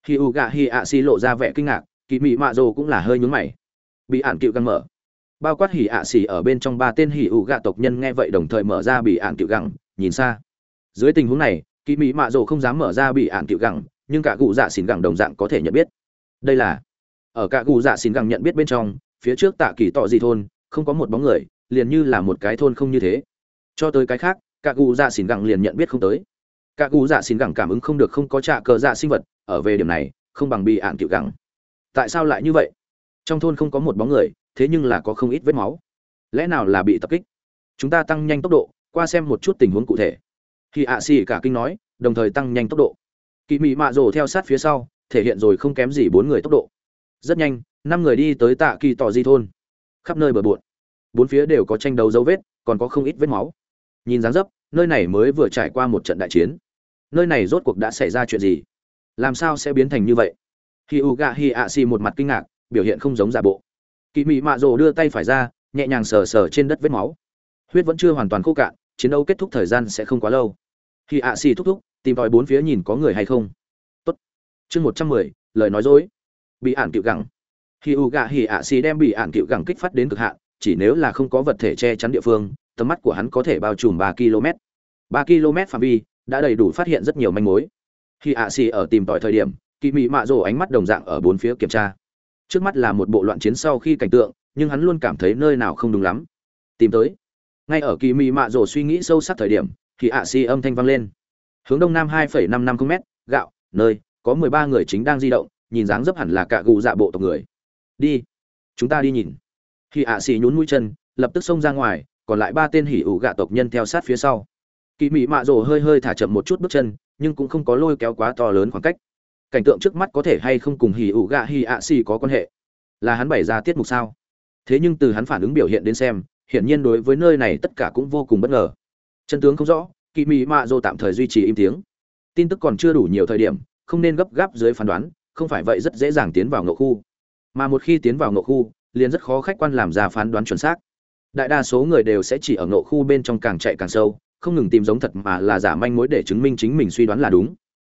Hì ụ gạ hì ạ si lộ ra vẻ kinh ngạc kỳ mị mạ rồ cũng là hơi nhún mày. Bị ạn cựu găng mở. Bao quát hỉ ạ xỉ ở bên trong ba tên hỉ ụ gạ tộc nhân nghe vậy đồng thời mở ra bị ạn cựu găng, nhìn xa. Dưới tình huống này kỳ Mị mạ rồ không dám mở ra bị ạn cựu găng nhưng cả cụ dạ xỉn gẳng đồng dạng có thể nhận biết. Đây là, ở cả cụ dạ xỉn gẳng nhận biết bên trong, phía trước tạ kỳ tọ gì thôn, không có một bóng người, liền như là một cái thôn không như thế. Cho tới cái khác, cả cụ dạ xỉn gẳng liền nhận biết không tới. Cả cụ dạ xin gẳng cảm ứng không được không có trạ cờ dạ sinh vật, ở về điểm này, không bằng bị ạn cựu gẳng. Tại sao lại như vậy? Trong thôn không có một bóng người, thế nhưng là có không ít vết máu. Lẽ nào là bị tập kích? Chúng ta tăng nhanh tốc độ, qua xem một chút tình huống cụ thể. Khi ạ xì cả kinh nói, đồng thời tăng nhanh tốc độ kỳ mị mạ rồ theo sát phía sau, thể hiện rồi không kém gì bốn người tốc độ. Rất nhanh, năm người đi tới tạ kỳ tỏ di thôn. Khắp nơi bờ bộn. Bốn phía đều có tranh đấu dấu vết, còn có không ít vết máu. Nhìn dáng dấp, nơi này mới vừa trải qua một trận đại chiến. Nơi này rốt cuộc đã xảy ra chuyện gì? Làm sao sẽ biến thành như vậy? Khi u gạ hi ạ xì một mặt kinh ngạc, biểu hiện không giống giả bộ. Kỳ mị mạ rồ đưa tay phải ra, nhẹ nhàng sờ sờ trên đất vết máu. Huyết vẫn chưa hoàn toàn khô cạn, chiến đấu kết thúc thời gian sẽ không quá lâu. Khi ạ xì thúc thúc tìm tòi bốn phía nhìn có người hay không. Tốt. Chương một trăm mười, lời nói dối. Bị ản cựu gẳng. Khi u gạ hỉ ạ xì đem bị ản cựu gẳng kích phát đến cực hạn, chỉ nếu là không có vật thể che chắn địa phương, tầm mắt của hắn có thể bao trùm ba km. Ba km phạm vi, đã đầy đủ phát hiện rất nhiều manh mối. Khi ạ xì ở tìm tòi thời điểm kỳ mị mạ rổ ánh mắt đồng dạng ở bốn phía kiểm tra. Trước mắt là một bộ loạn chiến sau khi cảnh tượng, nhưng hắn luôn cảm thấy nơi nào không đúng lắm. Tìm tới. Ngay ở kỳ mị mạ rổ suy nghĩ sâu sắc thời điểm, thì ạ xì âm thanh vang lên hướng đông nam hai phẩy năm năm km, gạo, nơi, có mười ba người chính đang di động, nhìn dáng dấp hẳn là cả gù dạ bộ tộc người. Đi, chúng ta đi nhìn. Khi ạ xì nhún mũi chân, lập tức xông ra ngoài, còn lại ba tên hỉ ủ gạ tộc nhân theo sát phía sau. Kỳ mị mạ rồ hơi hơi thả chậm một chút bước chân, nhưng cũng không có lôi kéo quá to lớn khoảng cách. Cảnh tượng trước mắt có thể hay không cùng hỉ ủ gạ hỉ ạ xì có quan hệ? Là hắn bày ra tiết mục sao? Thế nhưng từ hắn phản ứng biểu hiện đến xem, hiển nhiên đối với nơi này tất cả cũng vô cùng bất ngờ. Chân tướng không rõ kỳ mị mạ dô tạm thời duy trì im tiếng. Tin tức còn chưa đủ nhiều thời điểm, không nên gấp gáp dưới phán đoán, không phải vậy rất dễ dàng tiến vào ngộ khu. Mà một khi tiến vào ngộ khu, liền rất khó khách quan làm ra phán đoán chuẩn xác. Đại đa số người đều sẽ chỉ ở ngộ khu bên trong càng chạy càng sâu, không ngừng tìm giống thật mà là giả manh mối để chứng minh chính mình suy đoán là đúng.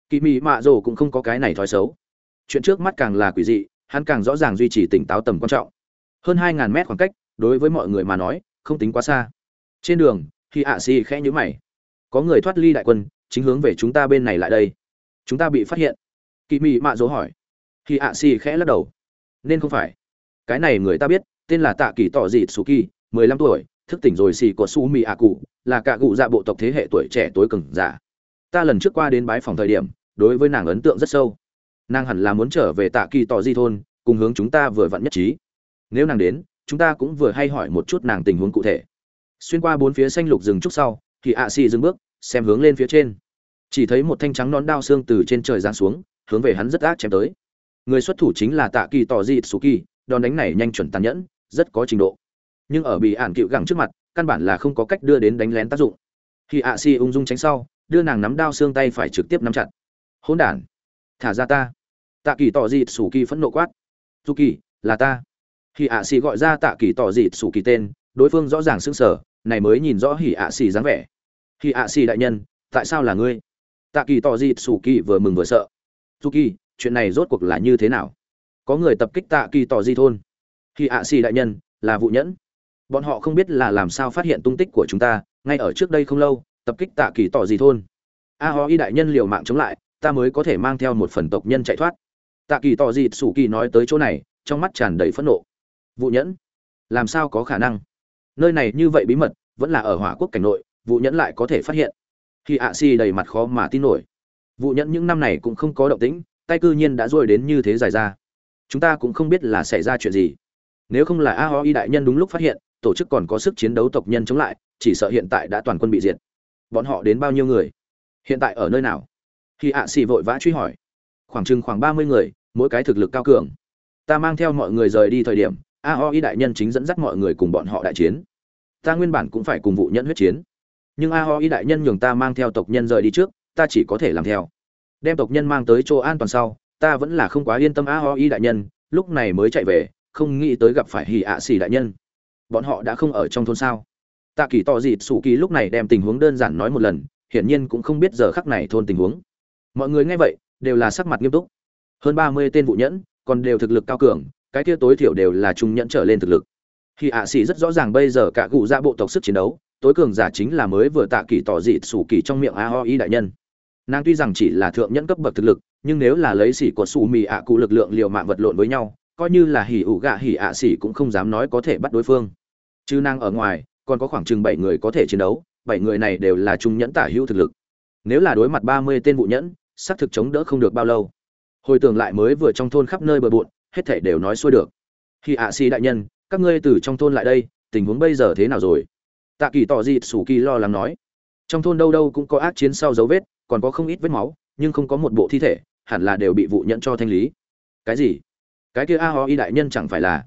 Kỳ mị mạ dô cũng không có cái này thói xấu. Chuyện trước mắt càng là quỷ dị, hắn càng rõ ràng duy trì tỉnh táo tầm quan trọng. Hơn hai ngàn mét khoảng cách, đối với mọi người mà nói, không tính quá xa. Trên đường khi ạ xì khẽ nhữ mày có người thoát ly đại quân, chính hướng về chúng ta bên này lại đây. Chúng ta bị phát hiện. Kỳ mị mạ dỗ hỏi. Khi ạ xì khẽ lắc đầu. Nên không phải. Cái này người ta biết, tên là tạ kỳ tỏ dị su kỳ, mười lăm tuổi, thức tỉnh rồi xì của su mị ạ cụ, là cả cụ dạ bộ tộc thế hệ tuổi trẻ tối cừng giả. Ta lần trước qua đến bái phòng thời điểm, đối với nàng ấn tượng rất sâu. Nàng hẳn là muốn trở về tạ kỳ tỏ di thôn, cùng hướng chúng ta vừa vặn nhất trí. Nếu nàng đến, chúng ta cũng vừa hay hỏi một chút nàng tình huống cụ thể. Xuyên qua bốn phía xanh lục rừng trúc sau thì ạ xì dừng bước, xem hướng lên phía trên. Chỉ thấy một thanh trắng nón đao xương từ trên trời giáng xuống, hướng về hắn rất ác chém tới. Người xuất thủ chính là tạ kỳ tỏ dị sù kỳ, đòn đánh này nhanh chuẩn tàn nhẫn, rất có trình độ. Nhưng ở bị ản cựu gẳng trước mặt, căn bản là không có cách đưa đến đánh lén tác dụng. Khi ạ xì ung dung tránh sau, đưa nàng nắm đao xương tay phải trực tiếp nắm chặt. Hỗn đản, thả ra ta. Tạ kỳ tỏ dị sù kỳ phẫn nộ quát. Dù kỳ, là ta. Khi ạ xì gọi ra tạ kỳ tỏ dị sù kỳ tên, đối phương rõ ràng sững sờ, này mới nhìn rõ hỉ ạ xì dáng vẻ khi ạ xì đại nhân, tại sao là ngươi? Tạ kỳ tỏ dị sủ kỳ vừa mừng vừa sợ. Dù kỳ, chuyện này rốt cuộc là như thế nào? Có người tập kích tạ kỳ tỏ di thôn? Khi ạ xì đại nhân, là vụ nhẫn. Bọn họ không biết là làm sao phát hiện tung tích của chúng ta, ngay ở trước đây không lâu, tập kích tạ kỳ tỏ di thôn. A ho y đại nhân liều mạng chống lại, ta mới có thể mang theo một phần tộc nhân chạy thoát. Tạ kỳ tỏ di sủ kỳ nói tới chỗ này, trong mắt tràn đầy phẫn nộ. Vụ nhẫn? Làm sao có khả năng? Nơi này như vậy bí mật, vẫn là ở hỏa quốc cảnh nội vụ nhẫn lại có thể phát hiện. Khi ạ si đầy mặt khó mà tin nổi. Vụ nhẫn những năm này cũng không có động tĩnh, tay cư nhiên đã rôi đến như thế dài ra. Chúng ta cũng không biết là xảy ra chuyện gì. Nếu không là a ho y đại nhân đúng lúc phát hiện, tổ chức còn có sức chiến đấu tộc nhân chống lại, chỉ sợ hiện tại đã toàn quân bị diệt. Bọn họ đến bao nhiêu người? Hiện tại ở nơi nào? Khi ạ xì vội vã truy hỏi. Khoảng chừng khoảng ba mươi người, mỗi cái thực lực cao cường. Ta mang theo mọi người rời đi thời điểm, a ho y đại nhân chính dẫn dắt mọi người cùng bọn họ đại chiến. Ta nguyên bản cũng phải cùng vụ nhẫn huyết chiến nhưng a ho y đại nhân nhường ta mang theo tộc nhân rời đi trước, ta chỉ có thể làm theo. Đem tộc nhân mang tới chỗ an toàn sau, ta vẫn là không quá yên tâm a ho y đại nhân, lúc này mới chạy về, không nghĩ tới gặp phải hỉ ạ xỉ đại nhân. Bọn họ đã không ở trong thôn sao? Tạ kỳ tỏ dịt sủ kỳ lúc này đem tình huống đơn giản nói một lần, hiển nhiên cũng không biết giờ khắc này thôn tình huống. Mọi người nghe vậy, đều là sắc mặt nghiêm túc. Hơn ba mươi tên vụ nhẫn, còn đều thực lực cao cường, cái kia tối thiểu đều là trung nhẫn trở lên thực lực khi ạ xỉ rất rõ ràng bây giờ cả cụ ra dạ bộ tộc sức chiến đấu, tối cường giả chính là mới vừa tạ kỳ tỏ dị sủ kỳ trong miệng a ho y đại nhân. Nàng tuy rằng chỉ là thượng nhẫn cấp bậc thực lực, nhưng nếu là lấy xỉ của xù mì ạ cụ lực lượng liều mạng vật lộn với nhau, coi như là hỉ ủ gạ hỉ ạ xỉ cũng không dám nói có thể bắt đối phương. Chứ nàng ở ngoài, còn có khoảng chừng bảy người có thể chiến đấu, bảy người này đều là trung nhẫn tả hữu thực lực. Nếu là đối mặt ba mươi tên vụ nhẫn, xác thực chống đỡ không được bao lâu. Hồi tưởng lại mới vừa trong thôn khắp nơi bờ bộn, hết thảy đều nói xuôi được. Khi ạ xì đại nhân các ngươi từ trong thôn lại đây, tình huống bây giờ thế nào rồi? Tạ kỳ tỏ dịt sủ kỳ lo lắng nói. Trong thôn đâu đâu cũng có ác chiến sau dấu vết, còn có không ít vết máu, nhưng không có một bộ thi thể, hẳn là đều bị vụ nhận cho thanh lý. Cái gì? Cái kia a ho y đại nhân chẳng phải là?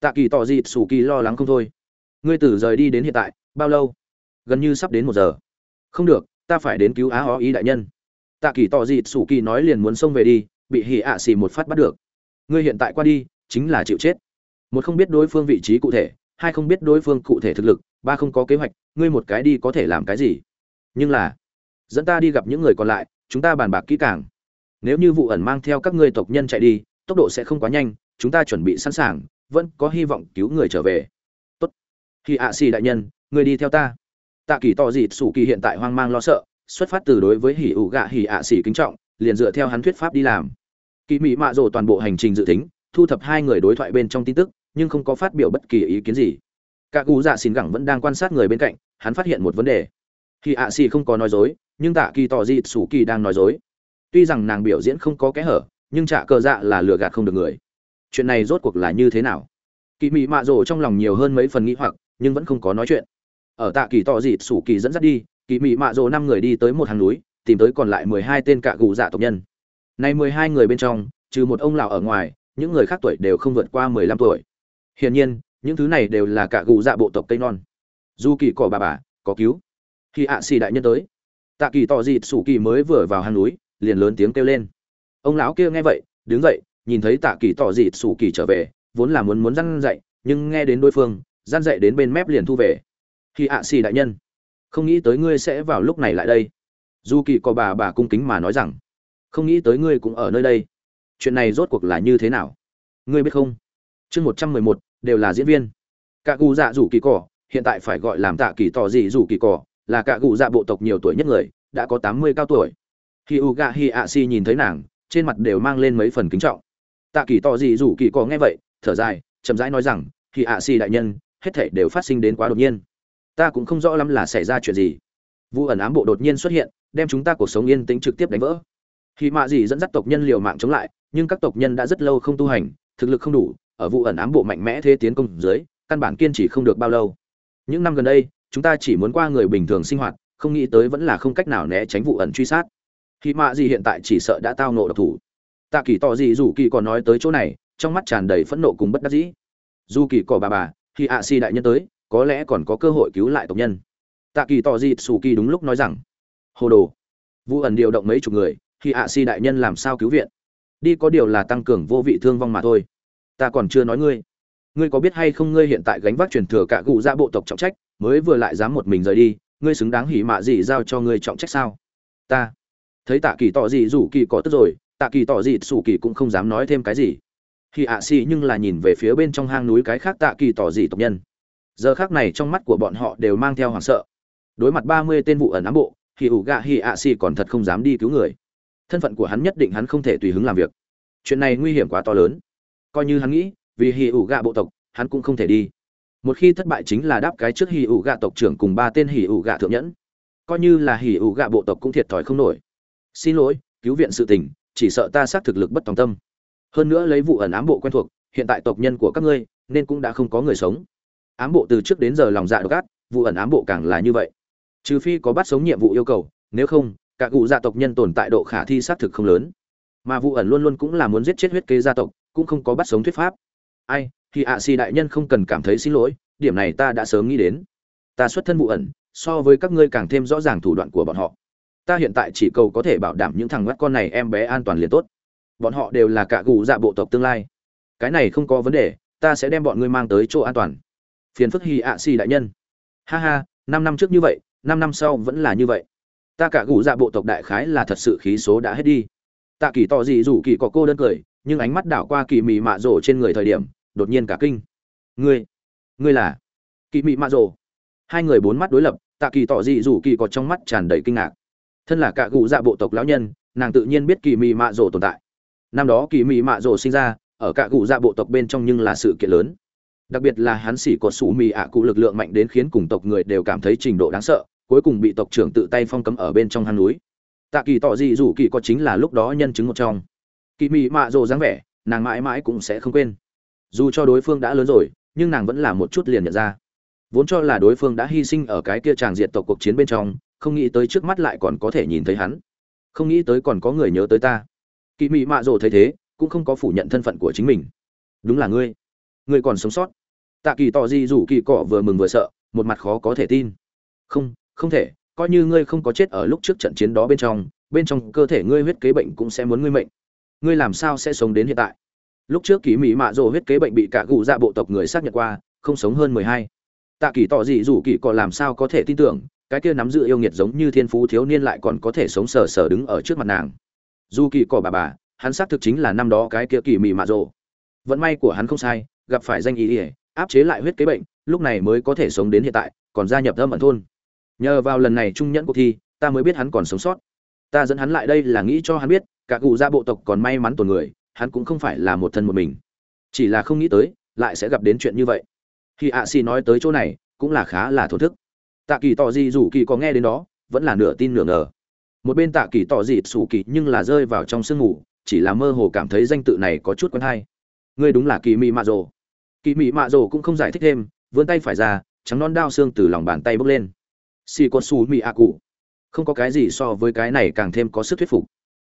Tạ kỳ tỏ dịt sủ kỳ lo lắng không thôi. Ngươi tử rời đi đến hiện tại, bao lâu? Gần như sắp đến một giờ. Không được, ta phải đến cứu á ho y đại nhân. Tạ kỳ tỏ dịt sủ kỳ nói liền muốn xông về đi, bị hỉ ạ xì một phát bắt được. Ngươi hiện tại qua đi, chính là chịu chết một không biết đối phương vị trí cụ thể, hai không biết đối phương cụ thể thực lực, ba không có kế hoạch, ngươi một cái đi có thể làm cái gì? Nhưng là, dẫn ta đi gặp những người còn lại, chúng ta bàn bạc kỹ càng. Nếu như vụ ẩn mang theo các ngươi tộc nhân chạy đi, tốc độ sẽ không quá nhanh, chúng ta chuẩn bị sẵn sàng, vẫn có hy vọng cứu người trở về. Tốt. Khi ạ xì đại nhân, người đi theo ta. Tạ kỳ tỏ dịt sủ kỳ hiện tại hoang mang lo sợ, xuất phát từ đối với hỉ ủ gạ hỉ ạ xì kính trọng, liền dựa theo hắn thuyết pháp đi làm. Kỳ mỹ mạ rồ toàn bộ hành trình dự tính, thu thập hai người đối thoại bên trong tin tức nhưng không có phát biểu bất kỳ ý kiến gì. Cả cụ dạ xin gẳng vẫn đang quan sát người bên cạnh, hắn phát hiện một vấn đề. Khi ạ xì không có nói dối, nhưng tạ kỳ tỏ Dị sủ kỳ đang nói dối. Tuy rằng nàng biểu diễn không có kẽ hở, nhưng trả cờ dạ là lừa gạt không được người. Chuyện này rốt cuộc là như thế nào? Kỳ mị mạ rổ trong lòng nhiều hơn mấy phần nghĩ hoặc, nhưng vẫn không có nói chuyện. Ở tạ kỳ tỏ Dị sủ kỳ dẫn dắt đi, kỳ mị mạ rổ năm người đi tới một hàng núi, tìm tới còn lại mười hai tên cạ gù dạ tộc nhân. Nay mười hai người bên trong, trừ một ông lão ở ngoài, những người khác tuổi đều không vượt qua mười lăm tuổi hiển nhiên, những thứ này đều là cả gù dạ bộ tộc cây non. Du kỳ cỏ bà bà, có cứu. Khi ạ xì đại nhân tới, tạ kỳ tỏ dịt sủ kỳ mới vừa vào hang núi, liền lớn tiếng kêu lên. Ông lão kia nghe vậy, đứng dậy, nhìn thấy tạ kỳ tỏ dịt sủ kỳ trở về, vốn là muốn muốn răn dậy nhưng nghe đến đối phương, răn dậy đến bên mép liền thu về. Khi ạ xì đại nhân, không nghĩ tới ngươi sẽ vào lúc này lại đây. Dù kỳ cò bà bà cung kính mà nói rằng, không nghĩ tới ngươi cũng ở nơi đây. Chuyện này rốt cuộc là như thế nào? Ngươi biết không? Chương một trăm mười một đều là diễn viên. Cả cụ dạ rủ kỳ cỏ, hiện tại phải gọi làm tạ kỳ tỏ dị rủ kỳ cỏ, là cả cụ dạ bộ tộc nhiều tuổi nhất người, đã có tám mươi cao tuổi. Khi u gạ hi ạ si nhìn thấy nàng, trên mặt đều mang lên mấy phần kính trọng. Tạ kỳ tỏ dị rủ kỳ cỏ nghe vậy, thở dài, chậm rãi nói rằng, khi ạ si đại nhân, hết thảy đều phát sinh đến quá đột nhiên. Ta cũng không rõ lắm là xảy ra chuyện gì. Vụ ẩn ám bộ đột nhiên xuất hiện, đem chúng ta cuộc sống yên tĩnh trực tiếp đánh vỡ. Khi mạ dị dẫn dắt tộc nhân liều mạng chống lại, nhưng các tộc nhân đã rất lâu không tu hành, thực lực không đủ ở vụ ẩn ám bộ mạnh mẽ thế tiến công dưới, căn bản kiên trì không được bao lâu. Những năm gần đây, chúng ta chỉ muốn qua người bình thường sinh hoạt, không nghĩ tới vẫn là không cách nào né tránh vụ ẩn truy sát. Khi mạ gì hiện tại chỉ sợ đã tao nộ độc thủ. Tạ kỳ tỏ gì dù kỳ còn nói tới chỗ này, trong mắt tràn đầy phẫn nộ cùng bất đắc dĩ. Dù kỳ cỏ bà bà, khi ạ si đại nhân tới, có lẽ còn có cơ hội cứu lại tộc nhân. Tạ kỳ tỏ gì xù kỳ đúng lúc nói rằng, hồ đồ, vụ ẩn điều động mấy chục người, khi ạ si đại nhân làm sao cứu viện? Đi có điều là tăng cường vô vị thương vong mà thôi ta còn chưa nói ngươi. Ngươi có biết hay không ngươi hiện tại gánh vác truyền thừa cả cụ ra bộ tộc trọng trách, mới vừa lại dám một mình rời đi, ngươi xứng đáng hỉ mạ gì giao cho ngươi trọng trách sao? Ta. Thấy tạ kỳ tỏ gì rủ kỳ có tức rồi, tạ kỳ tỏ gì sủ kỳ cũng không dám nói thêm cái gì. Khi ạ xì nhưng là nhìn về phía bên trong hang núi cái khác tạ kỳ tỏ gì tộc nhân. Giờ khác này trong mắt của bọn họ đều mang theo hoảng sợ. Đối mặt ba mươi tên vụ ẩn ám bộ khi ủ gạ hi ạ xì còn thật không dám đi cứu người. Thân phận của hắn nhất định hắn không thể tùy hứng làm việc. Chuyện này nguy hiểm quá to lớn coi như hắn nghĩ, vì hì ủ gạ bộ tộc, hắn cũng không thể đi. Một khi thất bại chính là đáp cái trước hì ủ gạ tộc trưởng cùng ba tên hì ủ gạ thượng nhẫn. Coi như là hì ủ gạ bộ tộc cũng thiệt thòi không nổi. Xin lỗi, cứu viện sự tình, chỉ sợ ta xác thực lực bất tòng tâm. Hơn nữa lấy vụ ẩn ám bộ quen thuộc, hiện tại tộc nhân của các ngươi, nên cũng đã không có người sống. Ám bộ từ trước đến giờ lòng dạ độc ác, vụ ẩn ám bộ càng là như vậy. Trừ phi có bắt sống nhiệm vụ yêu cầu, nếu không, cả cụ gia tộc nhân tồn tại độ khả thi xác thực không lớn. Mà vụ ẩn luôn luôn cũng là muốn giết chết huyết kế gia tộc cũng không có bắt sống thuyết pháp. Ai, thì ạ xì đại nhân không cần cảm thấy xin lỗi, điểm này ta đã sớm nghĩ đến. Ta xuất thân vụ ẩn, so với các ngươi càng thêm rõ ràng thủ đoạn của bọn họ. Ta hiện tại chỉ cầu có thể bảo đảm những thằng mắt con này em bé an toàn liền tốt. Bọn họ đều là cả gù dạ bộ tộc tương lai. Cái này không có vấn đề, ta sẽ đem bọn ngươi mang tới chỗ an toàn. Phiền phức hi ạ xì đại nhân. Ha ha, năm năm trước như vậy, năm năm sau vẫn là như vậy. Ta cả gù dạ bộ tộc đại khái là thật sự khí số đã hết đi. Tạ kỳ tỏ gì dù kỳ có cô đơn cười nhưng ánh mắt đảo qua kỳ mị mạ rổ trên người thời điểm, đột nhiên cả kinh. Ngươi ngươi là? Kỳ mị mạ rổ hai người bốn mắt đối lập, tạ kỳ tỏ gì dù kỳ có trong mắt tràn đầy kinh ngạc. Thân là cả cụ dạ bộ tộc lão nhân, nàng tự nhiên biết kỳ mị mạ rổ tồn tại. Năm đó kỳ mị mạ rổ sinh ra, ở cả cụ dạ bộ tộc bên trong nhưng là sự kiện lớn. Đặc biệt là hắn xỉ có sủ mì ạ cụ lực lượng mạnh đến khiến cùng tộc người đều cảm thấy trình độ đáng sợ, cuối cùng bị tộc trưởng tự tay phong cấm ở bên trong hang núi. Tạ kỳ tỏ gì rủ kỳ có chính là lúc đó nhân chứng một trong kỳ mị mạ rồ dáng vẻ, nàng mãi mãi cũng sẽ không quên. Dù cho đối phương đã lớn rồi, nhưng nàng vẫn là một chút liền nhận ra. Vốn cho là đối phương đã hy sinh ở cái kia tràng diệt tộc cuộc chiến bên trong, không nghĩ tới trước mắt lại còn có thể nhìn thấy hắn. Không nghĩ tới còn có người nhớ tới ta. Kỳ mị mạ rồ thấy thế, cũng không có phủ nhận thân phận của chính mình. Đúng là ngươi. Ngươi còn sống sót. Tạ kỳ tỏ gì rủ kỳ cọ vừa mừng vừa sợ, một mặt khó có thể tin. Không không thể, coi như ngươi không có chết ở lúc trước trận chiến đó bên trong bên trong cơ thể ngươi huyết kế bệnh cũng sẽ muốn ngươi mệnh ngươi làm sao sẽ sống đến hiện tại? Lúc trước kỳ mỹ mạ rồ huyết kế bệnh bị cả gù dạ bộ tộc người xác nhận qua, không sống hơn mười hai. Tạ kỳ tỏ gì rủ kỳ cọ làm sao có thể tin tưởng, cái kia nắm giữ yêu nghiệt giống như thiên phú thiếu niên lại còn có thể sống sờ sờ đứng ở trước mặt nàng. Dù kỳ cọ bà bà, hắn xác thực chính là năm đó cái kia kỳ mỹ mạ rồ vận may của hắn không sai, gặp phải danh ý ỉa, áp chế lại huyết kế bệnh, lúc này mới có thể sống đến hiện tại, còn gia nhập thơm ẩn thôn. Nhờ vào lần này trung nhẫn cuộc thi, ta mới biết hắn còn sống sót. Ta dẫn hắn lại đây là nghĩ cho hắn biết cả cụ gia bộ tộc còn may mắn tồn người, hắn cũng không phải là một thân một mình. Chỉ là không nghĩ tới, lại sẽ gặp đến chuyện như vậy. Khi ạ xì nói tới chỗ này, cũng là khá là thổ thức. Tạ kỳ tỏ gì dù kỳ có nghe đến đó, vẫn là nửa tin nửa ngờ. Một bên tạ kỳ tỏ gì xù kỳ nhưng là rơi vào trong sương ngủ, chỉ là mơ hồ cảm thấy danh tự này có chút quen hay. Ngươi đúng là kỳ mị mạ rồ. Kỳ mị mạ rồ cũng không giải thích thêm, vươn tay phải ra, trắng non đao xương từ lòng bàn tay bốc lên. Xì con xù mị ạ cụ. Không có cái gì so với cái này càng thêm có sức thuyết phục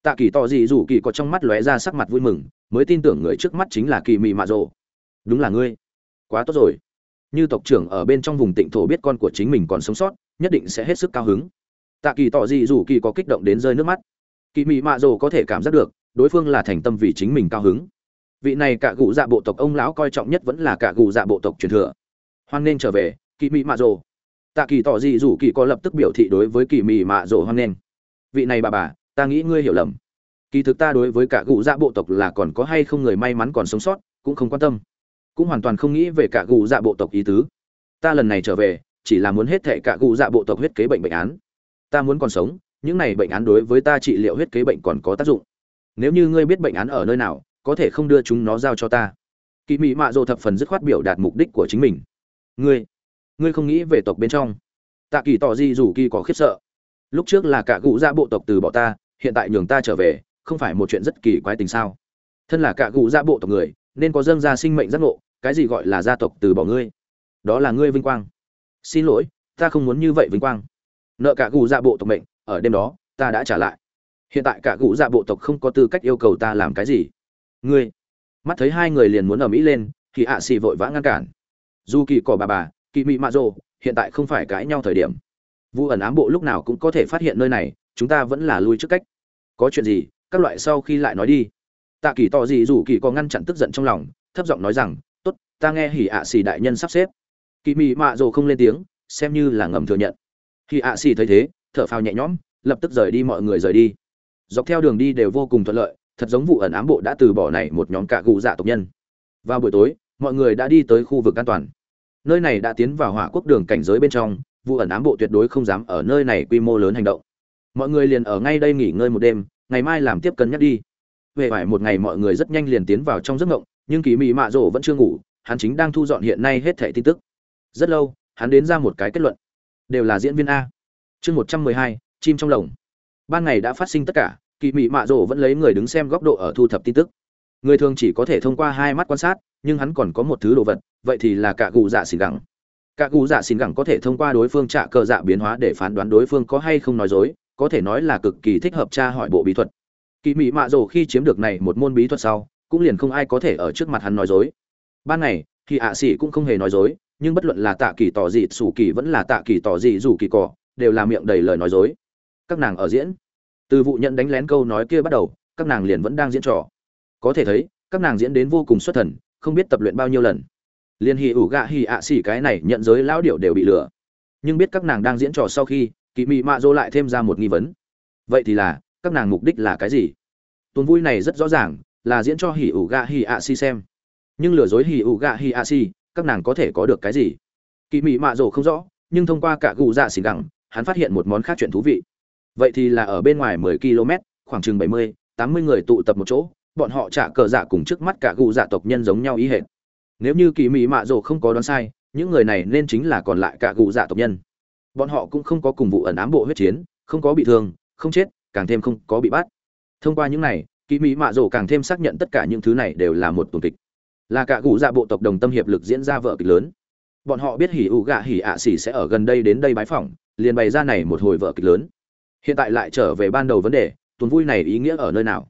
tạ kỳ tỏ Dị dù kỳ có trong mắt lóe ra sắc mặt vui mừng, mới tin tưởng người trước mắt chính là kỳ mị mạ rộ đúng là ngươi. Quá tốt rồi. Như tộc trưởng ở bên trong vùng tịnh thổ biết con của chính mình còn sống sót, nhất định sẽ hết sức cao hứng. Tạ kỳ tỏ Dị dù kỳ có kích động đến rơi nước mắt. Kỳ mị mạ rồ có thể cảm giác được, đối phương là thành tâm vì chính mình cao hứng. Vị này cả cụ dạ bộ tộc ông lão coi trọng nhất vẫn là cả cụ dạ bộ tộc truyền thừa. Hoan nên trở về, kỳ mị mạ rồ. Tạ kỳ tỏ Dị dù kỳ có lập tức biểu thị đối với kỳ mị mạ rồ hoan nên vị này bà bà ta nghĩ ngươi hiểu lầm. Kỳ thực ta đối với cả cụ dạ bộ tộc là còn có hay không người may mắn còn sống sót, cũng không quan tâm. Cũng hoàn toàn không nghĩ về cả cụ dạ bộ tộc ý tứ. Ta lần này trở về, chỉ là muốn hết thệ cả cụ dạ bộ tộc huyết kế bệnh bệnh án. Ta muốn còn sống, những này bệnh án đối với ta trị liệu huyết kế bệnh còn có tác dụng. Nếu như ngươi biết bệnh án ở nơi nào, có thể không đưa chúng nó giao cho ta. Kỳ mị mạ dồ thập phần dứt khoát biểu đạt mục đích của chính mình. Ngươi ngươi không nghĩ về tộc bên trong. Tạ kỳ tỏ di dù kỳ có khiếp sợ. Lúc trước là cả cụ gia dạ bộ tộc từ bỏ ta hiện tại nhường ta trở về, không phải một chuyện rất kỳ quái tình sao? Thân là cả cụ gia bộ tộc người, nên có dâng ra sinh mệnh giác ngộ, cái gì gọi là gia tộc từ bỏ ngươi? Đó là ngươi vinh quang. Xin lỗi, ta không muốn như vậy vinh quang. Nợ cả cụ dạ bộ tộc mệnh, ở đêm đó, ta đã trả lại. Hiện tại cả cụ dạ bộ tộc không có tư cách yêu cầu ta làm cái gì. Ngươi. Mắt thấy hai người liền muốn ở mỹ lên, thì ạ xì vội vã ngăn cản. Dù kỳ cỏ bà bà, kỳ mị mạ rồ, hiện tại không phải cãi nhau thời điểm. Vụ ẩn ám bộ lúc nào cũng có thể phát hiện nơi này, chúng ta vẫn là lui trước cách có chuyện gì, các loại sau khi lại nói đi. Tạ kỳ tỏ gì dù kỳ có ngăn chặn tức giận trong lòng, thấp giọng nói rằng, tốt, ta nghe hỉ ạ xì đại nhân sắp xếp. Kỳ mị mạ rồ không lên tiếng, xem như là ngầm thừa nhận. Hỉ ạ xì thấy thế, thở phào nhẹ nhõm, lập tức rời đi mọi người rời đi. Dọc theo đường đi đều vô cùng thuận lợi, thật giống vụ ẩn ám bộ đã từ bỏ này một nhóm cả gù dạ tộc nhân. Vào buổi tối, mọi người đã đi tới khu vực an toàn. Nơi này đã tiến vào hỏa quốc đường cảnh giới bên trong, vụ ẩn ám bộ tuyệt đối không dám ở nơi này quy mô lớn hành động mọi người liền ở ngay đây nghỉ ngơi một đêm, ngày mai làm tiếp cân nhắc đi. Về vải một ngày mọi người rất nhanh liền tiến vào trong giấc ngộng, nhưng kỳ mị mạ rổ vẫn chưa ngủ, hắn chính đang thu dọn hiện nay hết thẻ tin tức. Rất lâu, hắn đến ra một cái kết luận. Đều là diễn viên a. Chương một trăm mười hai, chim trong lồng. Ban ngày đã phát sinh tất cả, kỳ mị mạ rổ vẫn lấy người đứng xem góc độ ở thu thập tin tức. Người thường chỉ có thể thông qua hai mắt quan sát, nhưng hắn còn có một thứ đồ vật, vậy thì là cả gù dạ xỉn gẳng. Cả gù dạ xỉn gẳng có thể thông qua đối phương trạ cờ dạ biến hóa để phán đoán đối phương có hay không nói dối có thể nói là cực kỳ thích hợp tra hỏi bộ bí thuật. Kỳ mị mạ rồ khi chiếm được này một môn bí thuật sau, cũng liền không ai có thể ở trước mặt hắn nói dối. Ban ngày thì ạ xỉ cũng không hề nói dối, nhưng bất luận là tạ kỳ tỏ dị sủ kỳ vẫn là tạ kỳ tỏ dị dù kỳ cỏ, đều là miệng đầy lời nói dối. Các nàng ở diễn. Từ vụ nhận đánh lén câu nói kia bắt đầu, các nàng liền vẫn đang diễn trò. Có thể thấy, các nàng diễn đến vô cùng xuất thần, không biết tập luyện bao nhiêu lần. Liên hì ủ gạ hì ạ xỉ cái này nhận giới lão điệu đều bị lừa. Nhưng biết các nàng đang diễn trò sau khi kỳ mị mạ dô lại thêm ra một nghi vấn. Vậy thì là các nàng mục đích là cái gì? Tuần vui này rất rõ ràng là diễn cho Hỉ ủ gạ Hỉ ạ Si xem. Nhưng lừa dối Hỉ ủ gạ Hỉ ạ Si, các nàng có thể có được cái gì? Kỳ mị mạ dô không rõ nhưng thông qua cả gù dạ xì gẳng hắn phát hiện một món khác chuyện thú vị. Vậy thì là ở bên ngoài 10 km khoảng chừng 70, 80 người tụ tập một chỗ bọn họ trả cờ dạ cùng trước mắt cả gù dạ tộc nhân giống nhau ý hệt. Nếu như kỳ mỹ mạ dô không có đoán sai những người này nên chính là còn lại cả gù dạ tộc nhân bọn họ cũng không có cùng vụ ẩn ám bộ huyết chiến, không có bị thương, không chết, càng thêm không có bị bắt. Thông qua những này kỳ mỹ mạ rổ càng thêm xác nhận tất cả những thứ này đều là một tuần kịch. Là cả cụ dạ bộ tộc đồng tâm hiệp lực diễn ra vợ kịch lớn. Bọn họ biết hỉ ủ gạ hỉ ạ xỉ sẽ ở gần đây đến đây bái phỏng, liền bày ra này một hồi vợ kịch lớn. Hiện tại lại trở về ban đầu vấn đề, tuần vui này ý nghĩa ở nơi nào?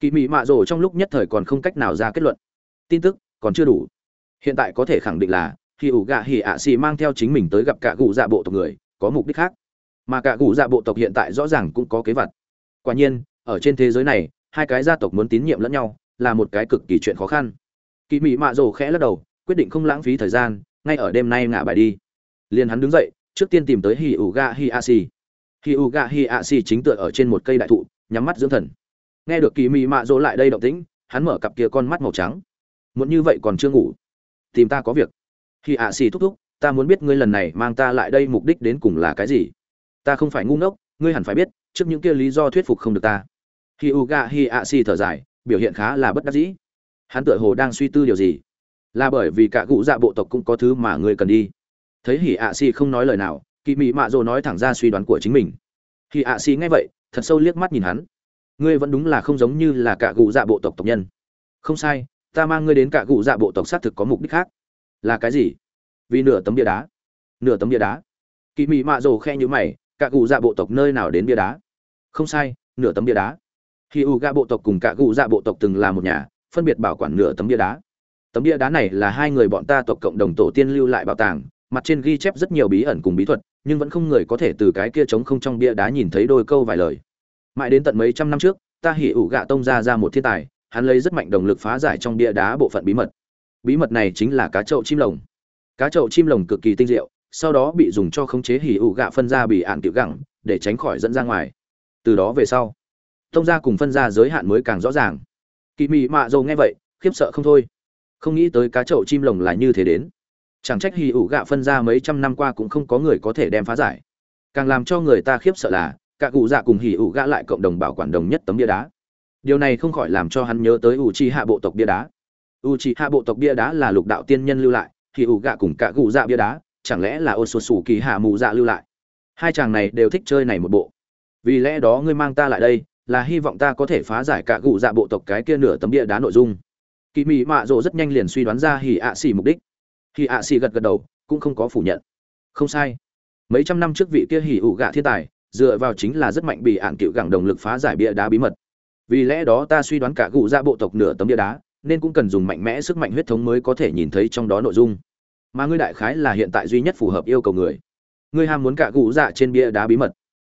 Kỳ mỹ mạ rổ trong lúc nhất thời còn không cách nào ra kết luận. Tin tức còn chưa đủ. Hiện tại có thể khẳng định là hỉ ủ gạ hỉ ạ xì mang theo chính mình tới gặp cả cụ dạ bộ tộc người, có mục đích khác. Mà cả cụ dạ bộ tộc hiện tại rõ ràng cũng có kế vật. Quả nhiên, ở trên thế giới này, hai cái gia tộc muốn tín nhiệm lẫn nhau, là một cái cực kỳ chuyện khó khăn. Kỳ Mị mạ rồ khẽ lắc đầu, quyết định không lãng phí thời gian, ngay ở đêm nay ngả bài đi. Liền hắn đứng dậy, trước tiên tìm tới hi ủ gạ hi a si hi ủ gạ hi a si chính tựa ở trên một cây đại thụ, nhắm mắt dưỡng thần. Nghe được kỳ Mị mạ rồ lại đây động tĩnh, hắn mở cặp kia con mắt màu trắng. Muốn như vậy còn chưa ngủ. Tìm ta có việc hi a xì thúc thúc, ta muốn biết ngươi lần này mang ta lại đây mục đích đến cùng là cái gì. Ta không phải ngu ngốc, ngươi hẳn phải biết, trước những kia lý do thuyết phục không được ta. Khi u ga hi ạ xì thở dài, biểu hiện khá là bất đắc dĩ. Hắn tựa hồ đang suy tư điều gì. Là bởi vì cả cụ dạ bộ tộc cũng có thứ mà ngươi cần đi. Thấy hỉ ạ xì không nói lời nào kỳ mị mạ dồ nói thẳng ra suy đoán của chính mình. Hỉ ạ xì nghe vậy, thật sâu liếc mắt nhìn hắn. Ngươi vẫn đúng là không giống như là cả cụ dạ bộ tộc tộc nhân. Không sai, ta mang ngươi đến cả cụ dạ bộ tộc xác thực có mục đích khác là cái gì? Vì nửa tấm bia đá. Nửa tấm bia đá. Kỳ mị mạ rồ khe như mày, cả cụ dạ bộ tộc nơi nào đến bia đá? Không sai, nửa tấm bia đá. Khi u gạ bộ tộc cùng cả cụ dạ bộ tộc từng là một nhà, phân biệt bảo quản nửa tấm bia đá. Tấm bia đá này là hai người bọn ta tộc cộng đồng tổ tiên lưu lại bảo tàng, mặt trên ghi chép rất nhiều bí ẩn cùng bí thuật, nhưng vẫn không người có thể từ cái kia trống không trong bia đá nhìn thấy đôi câu vài lời. Mãi đến tận mấy trăm năm trước, ta hỉ ủ gạ tông ra ra một thiên tài, hắn lấy rất mạnh động lực phá giải trong bia đá bộ phận bí mật bí mật này chính là cá chậu chim lồng. Cá chậu chim lồng cực kỳ tinh diệu, sau đó bị dùng cho khống chế hỉ ủ gạ phân ra bị ạn tiểu gẳng, để tránh khỏi dẫn ra ngoài. Từ đó về sau, tông ra cùng phân ra giới hạn mới càng rõ ràng. Kỳ mị mạ dầu nghe vậy, khiếp sợ không thôi. Không nghĩ tới cá chậu chim lồng là như thế đến. Chẳng trách hì ủ gạ phân ra mấy trăm năm qua cũng không có người có thể đem phá giải. Càng làm cho người ta khiếp sợ là, cả cụ dạ cùng hì ủ gạ lại cộng đồng bảo quản đồng nhất tấm bia đá. Điều này không khỏi làm cho hắn nhớ tới ủ chi hạ bộ tộc bia đá u chi hạ bộ tộc bia đá là lục đạo tiên nhân lưu lại, thì ủ gạ cùng cả gù dạ bia đá, chẳng lẽ là ô sột sủ kỳ hạ mù dạ lưu lại? Hai chàng này đều thích chơi này một bộ. Vì lẽ đó ngươi mang ta lại đây, là hy vọng ta có thể phá giải cả gù dạ bộ tộc cái kia nửa tấm bia đá nội dung. Kỳ mị mạ rộ rất nhanh liền suy đoán ra hỉ ạ xỉ mục đích. Hỉ ạ xỉ gật gật đầu, cũng không có phủ nhận. Không sai. Mấy trăm năm trước vị kia hỉ ủ gạ thiên tài, dựa vào chính là rất mạnh bị ạn cựu gẳng đồng lực phá giải bia đá bí mật. Vì lẽ đó ta suy đoán cả gù dạ bộ tộc nửa tấm bia đá nên cũng cần dùng mạnh mẽ sức mạnh huyết thống mới có thể nhìn thấy trong đó nội dung. Mà ngươi đại khái là hiện tại duy nhất phù hợp yêu cầu người. Ngươi ham muốn cả cụ dạ trên bia đá bí mật.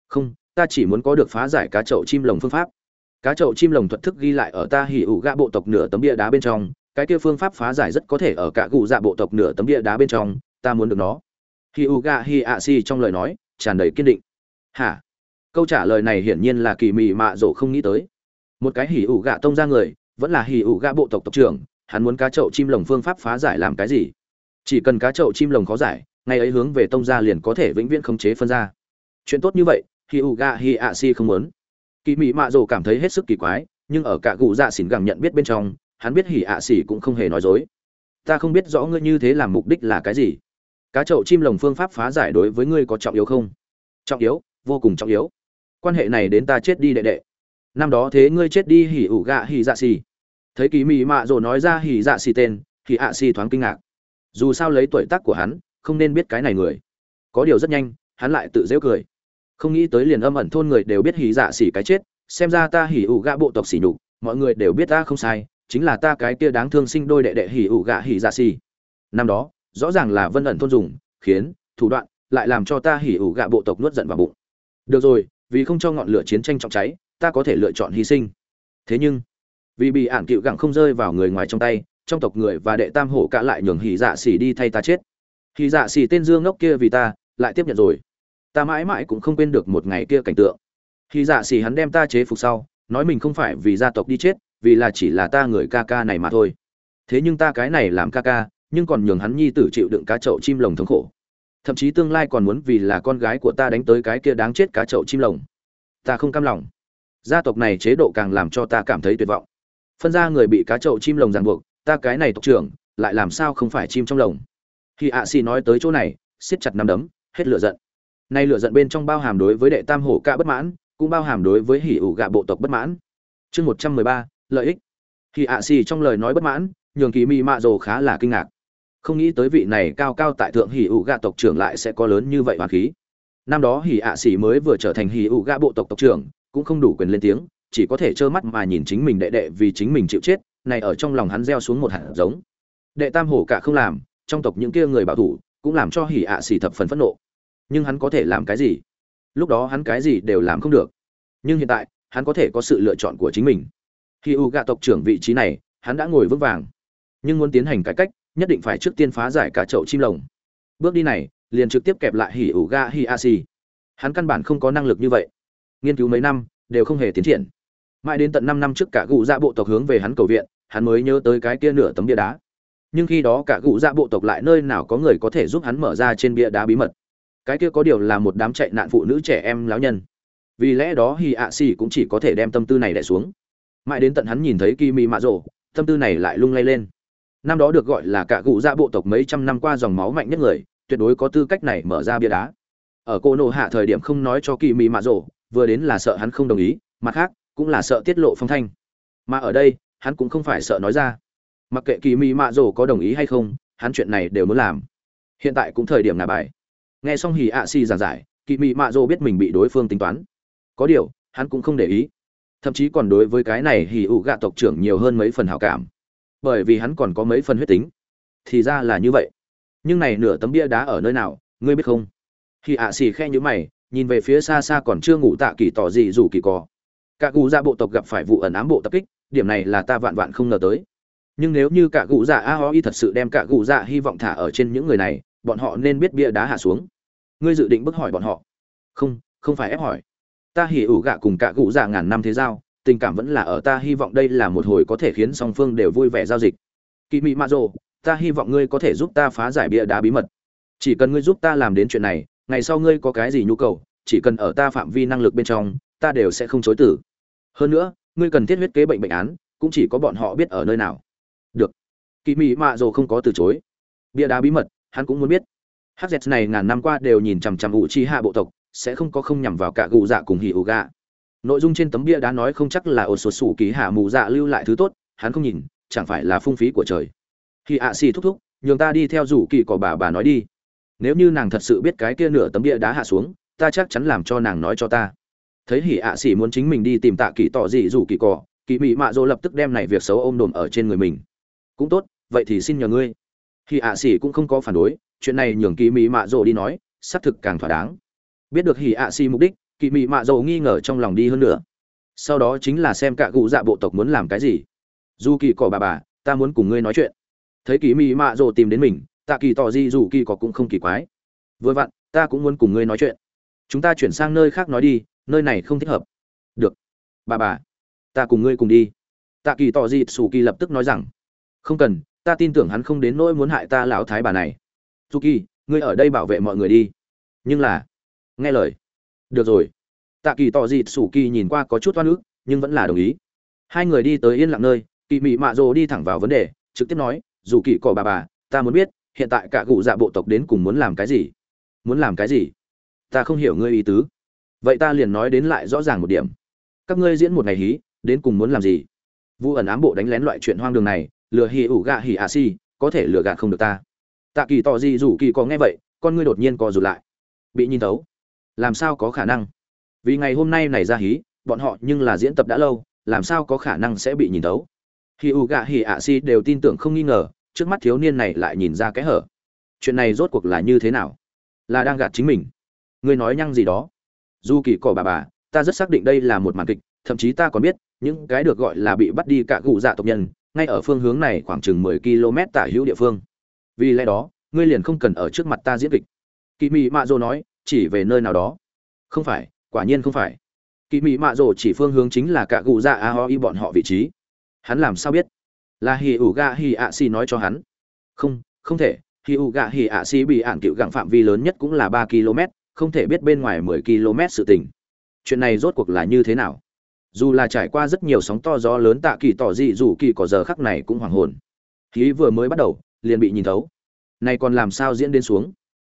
Không, ta chỉ muốn có được phá giải cá chậu chim lồng phương pháp. Cá chậu chim lồng thuật thức ghi lại ở ta hỉ ủ gạ bộ tộc nửa tấm bia đá bên trong, cái kia phương pháp phá giải rất có thể ở cả cụ dạ bộ tộc nửa tấm bia đá bên trong, ta muốn được nó. Hỉ ủ gạ hỉ ạ si trong lời nói, tràn đầy kiên định. Hả? Câu trả lời này hiển nhiên là kỳ mị mạ dỗ không nghĩ tới. Một cái hỉ ủ gạ tông ra người vẫn là hỉ ủ gạ bộ tộc tộc trưởng, hắn muốn cá chậu chim lồng phương pháp phá giải làm cái gì? Chỉ cần cá chậu chim lồng khó giải ngày ấy hướng về tông gia liền có thể vĩnh viễn khống chế phân ra. Chuyện tốt như vậy hỉ ủ gạ hỉ ạ si không muốn. Kỳ mị mạ rồ cảm thấy hết sức kỳ quái, nhưng ở cả cụ dạ xỉn gẳng nhận biết bên trong, hắn biết hỉ ạ xỉ cũng không hề nói dối. Ta không biết rõ ngươi như thế làm mục đích là cái gì. Cá chậu chim lồng phương pháp phá giải đối với ngươi có trọng yếu không? Trọng yếu, vô cùng trọng yếu. Quan hệ này đến ta chết đi đệ đệ năm đó thế ngươi chết đi hỉ ủ gạ hỉ dạ xì. Thấy kỳ mị mạ rồ nói ra hỉ dạ xì tên, thì ạ xì thoáng kinh ngạc. Dù sao lấy tuổi tác của hắn, không nên biết cái này người. Có điều rất nhanh, hắn lại tự dễu cười. Không nghĩ tới liền âm ẩn thôn người đều biết hỉ dạ xì cái chết, xem ra ta hỉ ủ gạ bộ tộc xỉ nhục, mọi người đều biết ta không sai, chính là ta cái kia đáng thương sinh đôi đệ đệ hỉ ủ gạ hỉ dạ xì. Năm đó, rõ ràng là vân ẩn thôn dùng, khiến, thủ đoạn, lại làm cho ta hỉ ủ gạ bộ tộc nuốt giận vào bụng. Được rồi, vì không cho ngọn lửa chiến tranh trọng cháy ta có thể lựa chọn hy sinh. Thế nhưng, vì bị ản cựu gặng không rơi vào người ngoài trong tay, trong tộc người và đệ tam hổ cả lại nhường hỉ dạ xỉ đi thay ta chết. Hỉ dạ xỉ tên dương ngốc kia vì ta, lại tiếp nhận rồi. Ta mãi mãi cũng không quên được một ngày kia cảnh tượng. Hỉ dạ xỉ hắn đem ta chế phục sau, nói mình không phải vì gia tộc đi chết, vì là chỉ là ta người ca ca này mà thôi. Thế nhưng ta cái này làm ca ca, nhưng còn nhường hắn nhi tử chịu đựng cá chậu chim lồng thống khổ. Thậm chí tương lai còn muốn vì là con gái của ta đánh tới cái kia đáng chết cá chậu chim lồng. Ta không cam lòng gia tộc này chế độ càng làm cho ta cảm thấy tuyệt vọng. Phân ra người bị cá trậu chim lồng ràng buộc ta cái này tộc trưởng lại làm sao không phải chim trong lồng? Khi ạ xì nói tới chỗ này siết chặt nắm đấm hết lửa giận. Nay lửa giận bên trong bao hàm đối với đệ tam hổ ca bất mãn, cũng bao hàm đối với hỉ ủ gạ bộ tộc bất mãn. Chương một trăm mười ba lợi ích. Khi ạ xì trong lời nói bất mãn nhường kỳ mị mạ rồ khá là kinh ngạc. Không nghĩ tới vị này cao cao tại thượng hỉ ủ gạ tộc trưởng lại sẽ có lớn như vậy hoàng khí. Năm đó hỉ ạ xì mới vừa trở thành hỉ ủ gạ bộ tộc tộc trưởng cũng không đủ quyền lên tiếng, chỉ có thể trơ mắt mà nhìn chính mình đệ đệ vì chính mình chịu chết, này ở trong lòng hắn gieo xuống một hạt giống. Đệ tam hổ cả không làm, trong tộc những kia người bảo thủ, cũng làm cho hỉ ạ xỉ thập phần phẫn nộ. Nhưng hắn có thể làm cái gì? Lúc đó hắn cái gì đều làm không được. Nhưng hiện tại, hắn có thể có sự lựa chọn của chính mình. Khi u gạ tộc trưởng vị trí này, hắn đã ngồi vững vàng. Nhưng muốn tiến hành cải cách, nhất định phải trước tiên phá giải cả chậu chim lồng. Bước đi này, liền trực tiếp kẹp lại hỉ ủ ga hi a si hắn căn bản không có năng lực như vậy nghiên cứu mấy năm, đều không hề tiến triển. Mãi đến tận năm năm trước cả cụ dạ bộ tộc hướng về hắn cầu viện, hắn mới nhớ tới cái kia nửa tấm bia đá. Nhưng khi đó cả cụ dạ bộ tộc lại nơi nào có người có thể giúp hắn mở ra trên bia đá bí mật. Cái kia có điều là một đám chạy nạn phụ nữ trẻ em láo nhân. Vì lẽ đó hi ạ xì cũng chỉ có thể đem tâm tư này đẻ xuống. Mãi đến tận hắn nhìn thấy kỳ mị mạ rộ tâm tư này lại lung lay lên. Năm đó được gọi là cả cụ dạ bộ tộc mấy trăm năm qua dòng máu mạnh nhất người, tuyệt đối có tư cách này mở ra bia đá. Ở cô nộ hạ thời điểm không nói cho kỳ mị mạ rộ vừa đến là sợ hắn không đồng ý, mặt khác, cũng là sợ tiết lộ phong thanh. Mà ở đây, hắn cũng không phải sợ nói ra. Mặc kệ kỳ mỹ mạ rổ có đồng ý hay không, hắn chuyện này đều muốn làm. Hiện tại cũng thời điểm là bài. Nghe xong hì ạ xì giảng giải, kỳ mỹ mạ rổ biết mình bị đối phương tính toán. Có điều, hắn cũng không để ý. Thậm chí còn đối với cái này hì ụ gạ tộc trưởng nhiều hơn mấy phần hảo cảm. Bởi vì hắn còn có mấy phần huyết tính. Thì ra là như vậy. Nhưng này nửa tấm bia đá ở nơi nào, ngươi biết không? Khi ạ xì khe nhữ mày nhìn về phía xa xa còn chưa ngủ tạ kỳ tỏ gì dù kỳ cò cả cụ dạ bộ tộc gặp phải vụ ẩn ám bộ tập kích, điểm này là ta vạn vạn không ngờ tới. Nhưng nếu như cả cụ dạ a ho y thật sự đem cả cụ dạ hy vọng thả ở trên những người này, bọn họ nên biết bia đá hạ xuống. Ngươi dự định bức hỏi bọn họ? Không không phải ép hỏi. Ta hỉ ủ gạ cùng cả cụ dạ ngàn năm thế giao, tình cảm vẫn là ở ta hy vọng đây là một hồi có thể khiến song phương đều vui vẻ giao dịch. Kỳ mị mạ rồ, ta hy vọng ngươi có thể giúp ta phá giải bia đá bí mật. Chỉ cần ngươi giúp ta làm đến chuyện này ngày sau ngươi có cái gì nhu cầu, chỉ cần ở ta phạm vi năng lực bên trong, ta đều sẽ không chối tử hơn nữa, ngươi cần thiết huyết kế bệnh bệnh án, cũng chỉ có bọn họ biết ở nơi nào. Được. Kỳ mị mạ dồ không có từ chối. Bia đá bí mật, hắn cũng muốn biết. Hz này ngàn năm qua đều nhìn chằm chằm ủ chi hạ bộ tộc, sẽ không có không nhằm vào cả gù dạ cùng hì ủ gạ nội dung trên tấm bia đá nói không chắc là ổ sột sủ ký hạ mù dạ lưu lại thứ tốt, hắn không nhìn, chẳng phải là phung phí của trời. Khi ạ xì thúc thúc, nhường ta đi theo rủ kỳ cỏ bà bà nói đi nếu như nàng thật sự biết cái kia nửa tấm bia đá hạ xuống, ta chắc chắn làm cho nàng nói cho ta. Thấy hỉ ạ xỉ muốn chính mình đi tìm tạ kỳ tỏ dị rủ kỳ cỏ kỳ mị mạ dỗ lập tức đem này việc xấu ôm đồm ở trên người mình. Cũng tốt, vậy thì xin nhờ ngươi. Hỉ ạ xỉ cũng không có phản đối, chuyện này nhường kỳ mị mạ dỗ đi nói, xác thực càng thỏa đáng. Biết được hỉ ạ xỉ mục đích, kỳ mị mạ dầu nghi ngờ trong lòng đi hơn nữa. Sau đó chính là xem cả cụ dạ bộ tộc muốn làm cái gì. Dù kỳ cỏ bà bà, ta muốn cùng ngươi nói chuyện. Thấy kỳ mị mạ dầu tìm đến mình tạ kỳ tỏ gì dù kỳ có cũng không kỳ quái. Vừa vặn, ta cũng muốn cùng ngươi nói chuyện. Chúng ta chuyển sang nơi khác nói đi, nơi này không thích hợp. Được. Bà bà, ta cùng ngươi cùng đi. Tạ kỳ tỏ gì xù kỳ lập tức nói rằng, không cần, ta tin tưởng hắn không đến nỗi muốn hại ta lão thái bà này. Dù kỳ, ngươi ở đây bảo vệ mọi người đi. Nhưng là, nghe lời. Được rồi. Tạ kỳ tỏ di xù kỳ nhìn qua có chút oan ức, nhưng vẫn là đồng ý. Hai người đi tới yên lặng nơi, kỳ mị mạ rồ đi thẳng vào vấn đề, trực tiếp nói, dù kỳ cỏ bà bà, ta muốn biết hiện tại cả cụ dạ bộ tộc đến cùng muốn làm cái gì? Muốn làm cái gì? Ta không hiểu ngươi ý tứ. Vậy ta liền nói đến lại rõ ràng một điểm. Các ngươi diễn một ngày hí, đến cùng muốn làm gì? Vu ẩn ám bộ đánh lén loại chuyện hoang đường này, lừa hì ủ gạ hì à si, có thể lừa gạt không được ta. Tạ kỳ tỏ gì dù kỳ có nghe vậy, con ngươi đột nhiên co rụt lại. Bị nhìn tấu làm sao có khả năng? Vì ngày hôm nay này ra hí, bọn họ nhưng là diễn tập đã lâu, làm sao có khả năng sẽ bị nhìn tấu hì ủ gạ hỉ ạ à si đều tin tưởng không nghi ngờ trước mắt thiếu niên này lại nhìn ra cái hở. Chuyện này rốt cuộc là như thế nào? Là đang gạt chính mình. Ngươi nói nhăng gì đó? Du kỳ cỏ bà bà, ta rất xác định đây là một màn kịch, thậm chí ta còn biết, những cái được gọi là bị bắt đi cả gụ dạ tộc nhân, ngay ở phương hướng này khoảng chừng mười km tả hữu địa phương. Vì lẽ đó, ngươi liền không cần ở trước mặt ta diễn kịch. Kỳ mị mạ dô nói, chỉ về nơi nào đó. Không phải, quả nhiên không phải. Kỳ mị mạ rồ chỉ phương hướng chính là cả gụ dạ a ho y bọn họ vị trí. Hắn làm sao biết? Là hì ủ gà hì ạ xì nói cho hắn. Không không thể, hì ủ gà hì ạ xì bị ạn cựu gặng phạm vi lớn nhất cũng là ba km, không thể biết bên ngoài mười km sự tình. Chuyện này rốt cuộc là như thế nào? Dù là trải qua rất nhiều sóng to gió lớn tạ kỳ tỏ dị dù kỳ có giờ khắc này cũng hoảng hồn. Khí vừa mới bắt đầu, liền bị nhìn thấu. Này còn làm sao diễn đến xuống?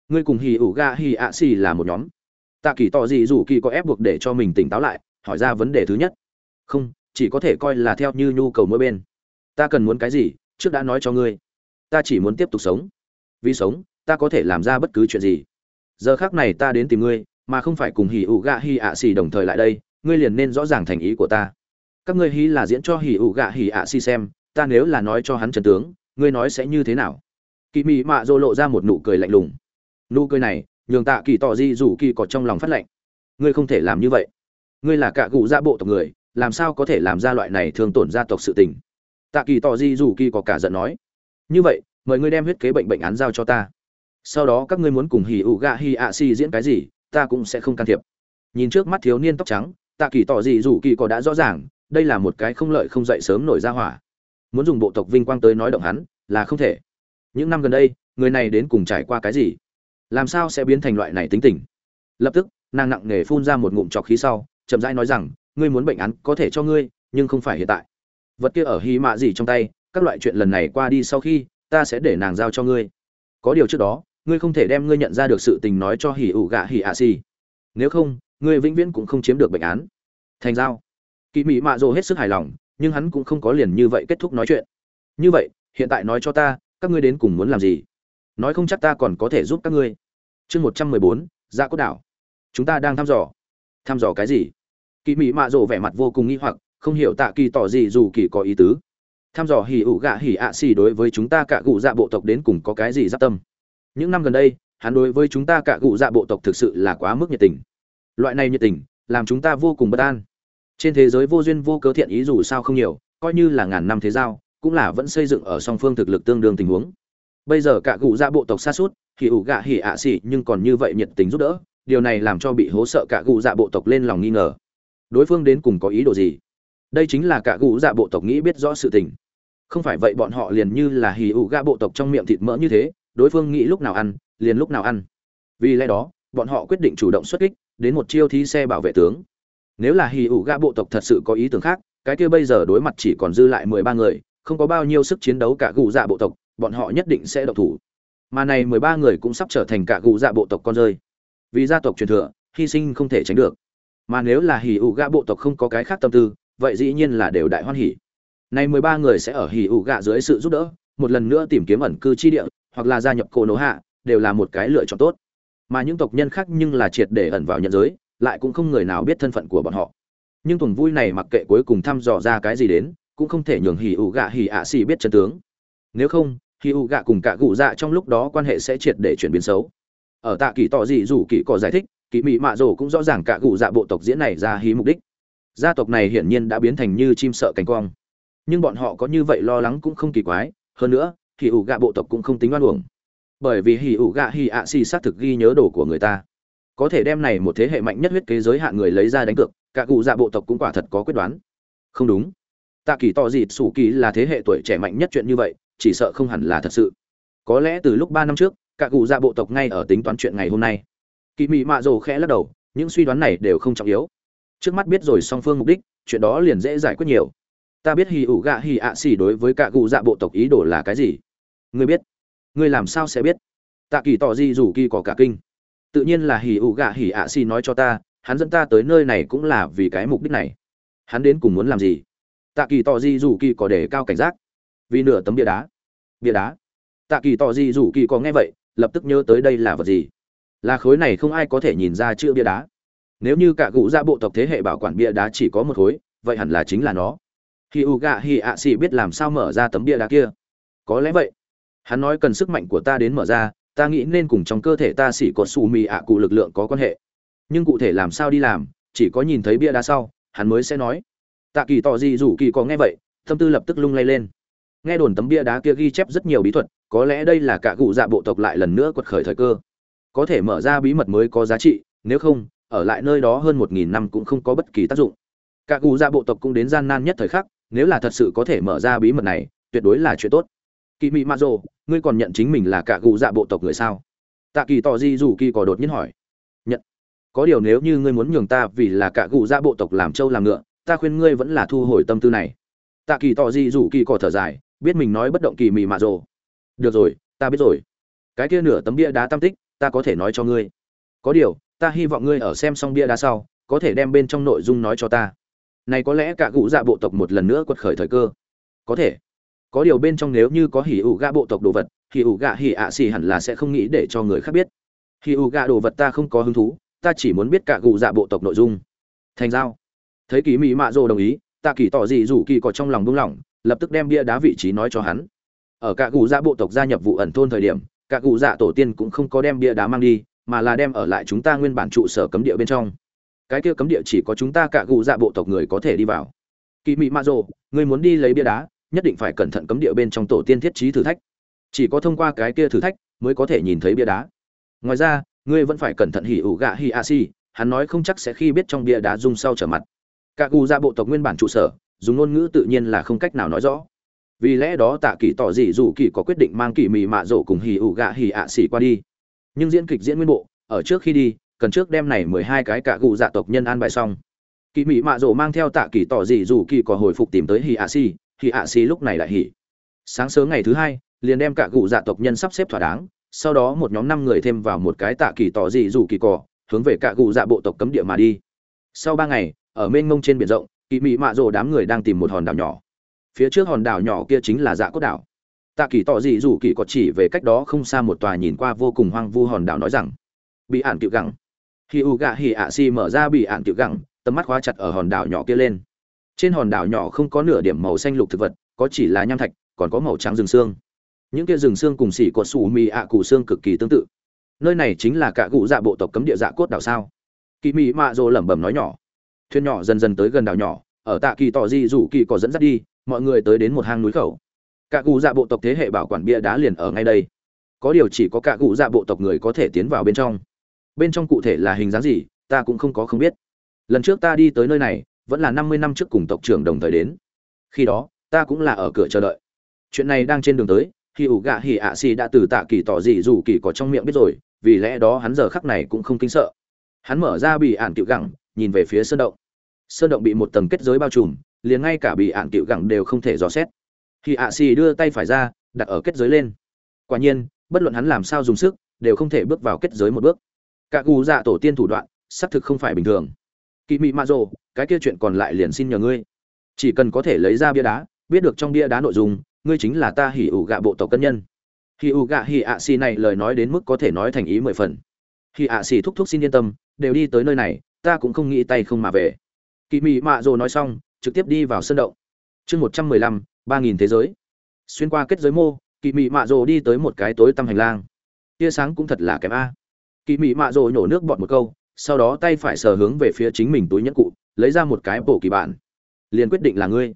Ngươi cùng hì ủ ga hì ạ xì là một nhóm. Tạ kỳ tỏ Dị dù kỳ có ép buộc để cho mình tỉnh táo lại, hỏi ra vấn đề thứ nhất. Không, chỉ có thể coi là theo như nhu cầu mỗi bên ta cần muốn cái gì, trước đã nói cho ngươi. Ta chỉ muốn tiếp tục sống. Vì sống, ta có thể làm ra bất cứ chuyện gì. Giờ khác này ta đến tìm ngươi, mà không phải cùng hỉ ủ gạ hỉ ạ xì đồng thời lại đây, ngươi liền nên rõ ràng thành ý của ta. Các ngươi hí là diễn cho hỉ ủ gạ hỉ ạ xì xem, ta nếu là nói cho hắn trần tướng, ngươi nói sẽ như thế nào? Kỳ mị mạ dô lộ ra một nụ cười lạnh lùng. Nụ cười này, nhường tạ kỳ tỏ di rủ kỳ có trong lòng phát lạnh ngươi không thể làm như vậy. Ngươi là cả cụ gia bộ tộc người, làm sao có thể làm ra loại này thường tổn gia tộc sự tình? Tạ kỳ tỏ di Dù kỳ có cả giận nói, như vậy, mời ngươi đem huyết kế bệnh bệnh án giao cho ta. Sau đó các ngươi muốn cùng hỉ ụ gạ hì ạ xì diễn cái gì, ta cũng sẽ không can thiệp. Nhìn trước mắt thiếu niên tóc trắng, tạ kỳ tỏ gì Dù kỳ có đã rõ ràng, đây là một cái không lợi không dậy sớm nổi ra hỏa. Muốn dùng bộ tộc vinh quang tới nói động hắn, là không thể. Những năm gần đây, người này đến cùng trải qua cái gì? Làm sao sẽ biến thành loại này tính tình? Lập tức, nàng nặng nề phun ra một ngụm trọc khí sau, chậm rãi nói rằng, ngươi muốn bệnh án có thể cho ngươi, nhưng không phải hiện tại vật kia ở hy mạ gì trong tay, các loại chuyện lần này qua đi sau khi, ta sẽ để nàng giao cho ngươi. Có điều trước đó, ngươi không thể đem ngươi nhận ra được sự tình nói cho hỉ ủ gạ hỉ ạ xì. Nếu không, ngươi vĩnh viễn cũng không chiếm được bệnh án. Thành giao. Kỳ mỹ mạ dồ hết sức hài lòng, nhưng hắn cũng không có liền như vậy kết thúc nói chuyện. Như vậy, hiện tại nói cho ta, các ngươi đến cùng muốn làm gì? Nói không chắc ta còn có thể giúp các ngươi. Chương một trăm mười bốn dạ cốt đảo. Chúng ta đang thăm dò. Thăm dò cái gì? Kỳ mỹ mạ rồ vẻ mặt vô cùng nghi hoặc không hiểu tạ kỳ tỏ gì dù kỳ có ý tứ. Thăm dò hỉ ủ gạ hỉ ạ xì đối với chúng ta cả cụ dạ bộ tộc đến cùng có cái gì giáp tâm? Những năm gần đây, hắn đối với chúng ta cả cụ dạ bộ tộc thực sự là quá mức nhiệt tình. Loại này nhiệt tình, làm chúng ta vô cùng bất an. Trên thế giới vô duyên vô cớ thiện ý dù sao không nhiều, coi như là ngàn năm thế giao, cũng là vẫn xây dựng ở song phương thực lực tương đương tình huống. Bây giờ cả cụ dạ bộ tộc xa suốt hỉ ủ gạ hỉ ạ xỉ nhưng còn như vậy nhiệt tình giúp đỡ, điều này làm cho bị hố sợ cả cụ dạ bộ tộc lên lòng nghi ngờ. Đối phương đến cùng có ý đồ gì? Đây chính là cả gũ dạ bộ tộc nghĩ biết rõ sự tình. Không phải vậy bọn họ liền như là hì ụ gạ bộ tộc trong miệng thịt mỡ như thế, đối phương nghĩ lúc nào ăn, liền lúc nào ăn. Vì lẽ đó, bọn họ quyết định chủ động xuất kích, đến một chiêu thí xe bảo vệ tướng. Nếu là hì ụ gạ bộ tộc thật sự có ý tưởng khác, cái kia bây giờ đối mặt chỉ còn dư lại mười ba người, không có bao nhiêu sức chiến đấu cả gù dạ bộ tộc, bọn họ nhất định sẽ độc thủ. Mà này mười ba người cũng sắp trở thành cả gù dạ bộ tộc con rơi. Vì gia tộc truyền thừa, hy sinh không thể tránh được. Mà nếu là hì ụ gạ bộ tộc không có cái khác tâm tư vậy dĩ nhiên là đều đại hoan hỉ. Nay mười ba người sẽ ở hỉ ủ gạ dưới sự giúp đỡ, một lần nữa tìm kiếm ẩn cư chi địa, hoặc là gia nhập cổ nổ hạ, đều là một cái lựa chọn tốt. Mà những tộc nhân khác nhưng là triệt để ẩn vào nhận giới, lại cũng không người nào biết thân phận của bọn họ. Nhưng tuần vui này mặc kệ cuối cùng thăm dò ra cái gì đến, cũng không thể nhường hỉ ủ gạ hỉ ạ xì biết chân tướng. Nếu không, hỉ ủ gạ cùng cả gụ dạ trong lúc đó quan hệ sẽ triệt để chuyển biến xấu. Ở tạ kỳ tỏ gì dù kỳ có giải thích, kỳ mị mạ rồ cũng rõ ràng cả gụ dạ bộ tộc diễn này ra hí mục đích gia tộc này hiển nhiên đã biến thành như chim sợ cánh quang nhưng bọn họ có như vậy lo lắng cũng không kỳ quái, hơn nữa, hỉ ủ gạ bộ tộc cũng không tính oan uổng. Bởi vì hỉ ủ gạ hỉ ạ xì xác thực ghi nhớ đồ của người ta. Có thể đem này một thế hệ mạnh nhất huyết kế giới hạn người lấy ra đánh cược, cả cụ dạ bộ tộc cũng quả thật có quyết đoán. Không đúng. Tạ kỳ to dịt sủ kỳ là thế hệ tuổi trẻ mạnh nhất chuyện như vậy, chỉ sợ không hẳn là thật sự. Có lẽ từ lúc ba năm trước, cả cụ dạ bộ tộc ngay ở tính toán chuyện ngày hôm nay. Kỳ mị mạ rồ khẽ lắc đầu, những suy đoán này đều không trọng yếu trước mắt biết rồi song phương mục đích, chuyện đó liền dễ giải quyết nhiều. Ta biết hì ủ gạ hì ạ xì đối với cả cụ dạ bộ tộc ý đồ là cái gì? Ngươi biết. Ngươi làm sao sẽ biết? Tạ kỳ tỏ di rủ kỳ có cả kinh. Tự nhiên là hì ủ gạ hì ạ xì nói cho ta, hắn dẫn ta tới nơi này cũng là vì cái mục đích này. Hắn đến cùng muốn làm gì? Tạ kỳ tỏ di rủ kỳ có để cao cảnh giác. Vì nửa tấm bia đá. Bia đá. Tạ kỳ tỏ di rủ kỳ có nghe vậy, lập tức nhớ tới đây là vật gì. Là khối này không ai có thể nhìn ra chữ bia đá nếu như cả cụ ra dạ bộ tộc thế hệ bảo quản bia đá chỉ có một khối, vậy hẳn là chính là nó. Khi u gạ hi ạ xì biết làm sao mở ra tấm bia đá kia. Có lẽ vậy. Hắn nói cần sức mạnh của ta đến mở ra, ta nghĩ nên cùng trong cơ thể ta xỉ có xù mì ạ cụ lực lượng có quan hệ. Nhưng cụ thể làm sao đi làm, chỉ có nhìn thấy bia đá sau, hắn mới sẽ nói. Tạ kỳ tỏ gì rủ kỳ có nghe vậy, tâm tư lập tức lung lay lên. Nghe đồn tấm bia đá kia ghi chép rất nhiều bí thuật, có lẽ đây là cả cụ dạ bộ tộc lại lần nữa quật khởi thời cơ. Có thể mở ra bí mật mới có giá trị, nếu không ở lại nơi đó hơn một nghìn năm cũng không có bất kỳ tác dụng. Cả cụ dạ bộ tộc cũng đến gian nan nhất thời khắc, nếu là thật sự có thể mở ra bí mật này, tuyệt đối là chuyện tốt. Kỳ mị mạ rồ, ngươi còn nhận chính mình là cả cụ dạ bộ tộc người sao? Tạ kỳ tỏ di dù kỳ có đột nhiên hỏi. Nhận. Có điều nếu như ngươi muốn nhường ta vì là cả cụ dạ bộ tộc làm trâu làm ngựa, ta khuyên ngươi vẫn là thu hồi tâm tư này. Tạ kỳ tỏ di dù kỳ có thở dài, biết mình nói bất động kỳ mị mạ rồ. Được rồi, ta biết rồi. Cái kia nửa tấm bia đá tam tích, ta có thể nói cho ngươi. Có điều ta hy vọng ngươi ở xem xong bia đá sau, có thể đem bên trong nội dung nói cho ta. Này có lẽ cả cụ dạ bộ tộc một lần nữa quật khởi thời cơ. Có thể. Có điều bên trong nếu như có hỉ ủ gạ bộ tộc đồ vật, hỉ ủ gạ hỉ ạ xì hẳn là sẽ không nghĩ để cho người khác biết. Hỉ ủ gạ đồ vật ta không có hứng thú, ta chỉ muốn biết cả cụ dạ bộ tộc nội dung. Thành giao. Thấy kỳ mỹ mạ rồ đồng ý tạ kỳ tỏ gì rủ kỳ có trong lòng buông lỏng, lập tức đem bia đá vị trí nói cho hắn. Ở cả cụ dạ bộ tộc gia nhập vụ ẩn thôn thời điểm, cả cụ dạ tổ tiên cũng không có đem bia đá mang đi mà là đem ở lại chúng ta nguyên bản trụ sở cấm địa bên trong. Cái kia cấm địa chỉ có chúng ta cả gù dạ bộ tộc người có thể đi vào. Kỳ mị mạ rồ người muốn đi lấy bia đá, nhất định phải cẩn thận cấm địa bên trong tổ tiên thiết trí thử thách. Chỉ có thông qua cái kia thử thách mới có thể nhìn thấy bia đá. Ngoài ra, ngươi vẫn phải cẩn thận hỉ ủ gạ hỉ a si hắn nói không chắc sẽ khi biết trong bia đá dung sau trở mặt. Cả gù dạ bộ tộc nguyên bản trụ sở, dùng ngôn ngữ tự nhiên là không cách nào nói rõ. Vì lẽ đó tạ kỳ tỏ dị dù kỳ có quyết định mang kỳ mị mạ rổ cùng hỉ ủ gạ hỉ ạ si qua đi nhưng diễn kịch diễn nguyên bộ, ở trước khi đi, cần trước đem này mười hai cái cả cụ dạ tộc nhân an bài xong. Kỳ mỹ mạ rổ mang theo tạ kỳ tỏ dị dù kỳ có hồi phục tìm tới hỉ ạ xì hỉ ạ xì lúc này lại hỉ. Sáng sớm ngày thứ hai, liền đem cả cụ dạ tộc nhân sắp xếp thỏa đáng, sau đó một nhóm năm người thêm vào một cái tạ kỳ tỏ dị dù kỳ cỏ hướng về cả cụ dạ bộ tộc cấm địa mà đi. Sau ba ngày, ở mênh mông trên biển rộng kỳ mỹ mạ rổ đám người đang tìm một hòn đảo nhỏ. Phía trước hòn đảo nhỏ kia chính là dạ cốt đảo tạ kỳ tỏ dị dù kỳ có chỉ về cách đó không xa một tòa nhìn qua vô cùng hoang vu hòn đảo nói rằng, bị ạn cựu gẳng. Khi u gạ hỉ ạ si mở ra bị ạn cựu gẳng, tầm mắt khóa chặt ở hòn đảo nhỏ kia lên. Trên hòn đảo nhỏ không có nửa điểm màu xanh lục thực vật, có chỉ là nham thạch, còn có màu trắng rừng xương. Những kia rừng xương cùng xỉ có sủ mì ạ cù xương cực kỳ tương tự. Nơi này chính là cả cụ dạ bộ tộc cấm địa dạ cốt đảo sao? Kỳ mị mạ rồ lẩm bẩm nói nhỏ. Thuyền nhỏ dần dần tới gần đảo nhỏ, ở tạ kỳ tỏ di rủ kỳ có dẫn dắt đi, mọi người tới đến một hang núi khẩu cả cụ dạ bộ tộc thế hệ bảo quản bia đá liền ở ngay đây. Có điều chỉ có cả cụ dạ bộ tộc người có thể tiến vào bên trong. Bên trong cụ thể là hình dáng gì, ta cũng không có không biết. Lần trước ta đi tới nơi này, vẫn là năm mươi năm trước cùng tộc trưởng đồng thời đến. Khi đó, ta cũng là ở cửa chờ đợi. Chuyện này đang trên đường tới khi ủ gạ hỉ ạ xì đã từ tạ kỳ tỏ dị dù kỳ có trong miệng biết rồi, vì lẽ đó hắn giờ khắc này cũng không kinh sợ. Hắn mở ra bị ạn cựu gẳng, nhìn về phía sơn động. Sơn động bị một tầng kết giới bao trùm, liền ngay cả bị ạn cựu gẳng đều không thể dò xét khi ạ xì đưa tay phải ra, đặt ở kết giới lên. Quả nhiên, bất luận hắn làm sao dùng sức, đều không thể bước vào kết giới một bước. Cả cù dạ tổ tiên thủ đoạn, xác thực không phải bình thường. Kỵ mị mạ rồ, cái kia chuyện còn lại liền xin nhờ ngươi. Chỉ cần có thể lấy ra bia đá, biết được trong bia đá nội dung, ngươi chính là ta hỉ ủ gạ bộ tộc cân nhân. Hỉ ủ gạ hỉ ạ xì này lời nói đến mức có thể nói thành ý mười phần. Hỉ ạ xì thúc thúc xin yên tâm, đều đi tới nơi này, ta cũng không nghĩ tay không mà về. Kỳ mị mạ rồ nói xong, trực tiếp đi vào sân động. Chương một trăm mười lăm ba nghìn thế giới. Xuyên qua kết giới mô kỳ mị mạ rồ đi tới một cái tối tăm hành lang. Tia sáng cũng thật là kém a. Kỳ mị mạ rồ nhổ nước bọt một câu, sau đó tay phải sờ hướng về phía chính mình túi nhẫn cụ, lấy ra một cái bổ kỳ bản. Liền quyết định là ngươi.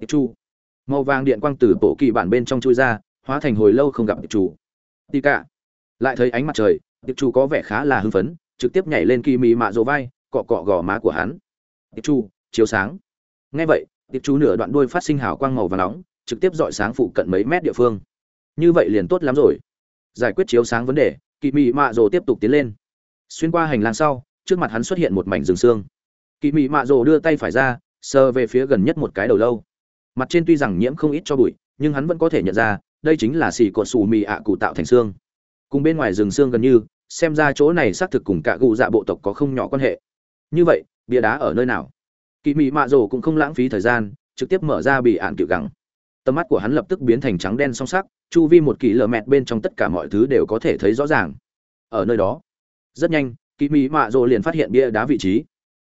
Tiệp chu. Màu vàng điện quang từ bộ kỳ bản bên trong chui ra, hóa thành hồi lâu không gặp tiệp chủ tì cả lại thấy ánh mặt trời, tiệp chu có vẻ khá là hưng phấn, trực tiếp nhảy lên kỳ mị mạ rồ vai, cọ cọ gò má của hắn. Tiệp chu, chiếu sáng. Ngay vậy tiệp chú nửa đoạn đuôi phát sinh hào quang màu và nóng, trực tiếp dọi sáng phụ cận mấy mét địa phương. Như vậy liền tốt lắm rồi. Giải quyết chiếu sáng vấn đề kỳ mị mạ rồ tiếp tục tiến lên. Xuyên qua hành lang sau, trước mặt hắn xuất hiện một mảnh rừng xương. Kỳ mị mạ rồ đưa tay phải ra, sờ về phía gần nhất một cái đầu lâu. Mặt trên tuy rằng nhiễm không ít cho bụi, nhưng hắn vẫn có thể nhận ra, đây chính là xì cột xù mì ạ cụ tạo thành xương. Cùng bên ngoài rừng xương gần như, xem ra chỗ này xác thực cùng cả gù dạ bộ tộc có không nhỏ quan hệ. Như vậy, bia đá ở nơi nào? Kỳ mị mạ rồ cũng không lãng phí thời gian, trực tiếp mở ra bị ạn cựu gẳng. Tầm mắt của hắn lập tức biến thành trắng đen song sắc, chu vi một kỳ lờ mẹt bên trong tất cả mọi thứ đều có thể thấy rõ ràng. Ở nơi đó, rất nhanh kỳ Mị mạ rồ liền phát hiện bia đá vị trí.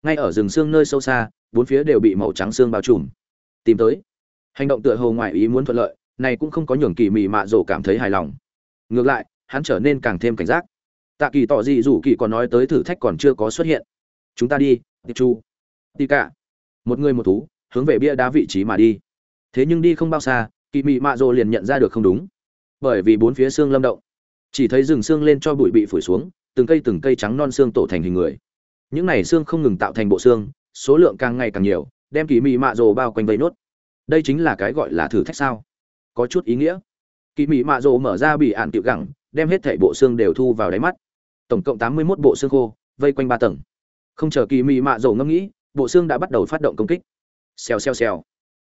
Ngay ở rừng xương nơi sâu xa, bốn phía đều bị màu trắng xương bao trùm. Tìm tới. Hành động tựa hồ ngoài ý muốn thuận lợi, này cũng không có nhường kỳ Mị mạ rồ cảm thấy hài lòng. Ngược lại, hắn trở nên càng thêm cảnh giác. Tạ kỳ tỏ dị dù kỳ còn nói tới thử thách còn chưa có xuất hiện. Chúng ta đi tiệp chu tì cả một người một thú, hướng về bia đá vị trí mà đi. Thế nhưng đi không bao xa kỳ mị mạ rồ liền nhận ra được không đúng. Bởi vì bốn phía xương lâm động, chỉ thấy rừng xương lên cho bụi bị phủi xuống, từng cây từng cây trắng non xương tổ thành hình người. Những này xương không ngừng tạo thành bộ xương, số lượng càng ngày càng nhiều, đem kỳ mị mạ rồ bao quanh vây nốt. Đây chính là cái gọi là thử thách sao? Có chút ý nghĩa. Kỳ mị mạ rồ mở ra bị ạn tiệu gẳng, đem hết thảy bộ xương đều thu vào đáy mắt. Tổng cộng tám mươi 81 bộ xương khô, vây quanh ba tầng. Không chờ kỳ mị mạ rồ ngẫm nghĩ bộ xương đã bắt đầu phát động công kích. Xèo xèo xèo.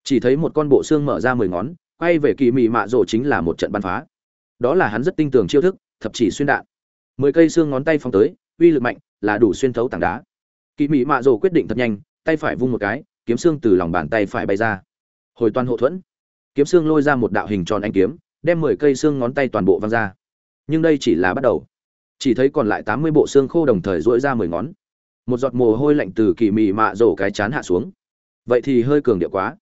Chỉ thấy một con bộ xương mở ra mười ngón, quay về kỳ mị mạ rổ chính là một trận bắn phá. Đó là hắn rất tinh tường chiêu thức, thập chỉ xuyên đạn. Mười cây xương ngón tay phóng tới, uy lực mạnh, là đủ xuyên thấu tảng đá. Kỳ mị mạ rổ quyết định thật nhanh, tay phải vung một cái, kiếm xương từ lòng bàn tay phải bay ra. Hồi toàn hộ thuẫn. Kiếm xương lôi ra một đạo hình tròn anh kiếm, đem mười cây xương ngón tay toàn bộ văng ra. Nhưng đây chỉ là bắt đầu. Chỉ thấy còn lại tám mươi bộ xương khô đồng thời dỗi ra mười ngón một giọt mồ hôi lạnh từ kỳ mị mạ rổ cái chán hạ xuống. Vậy thì hơi cường điệu quá.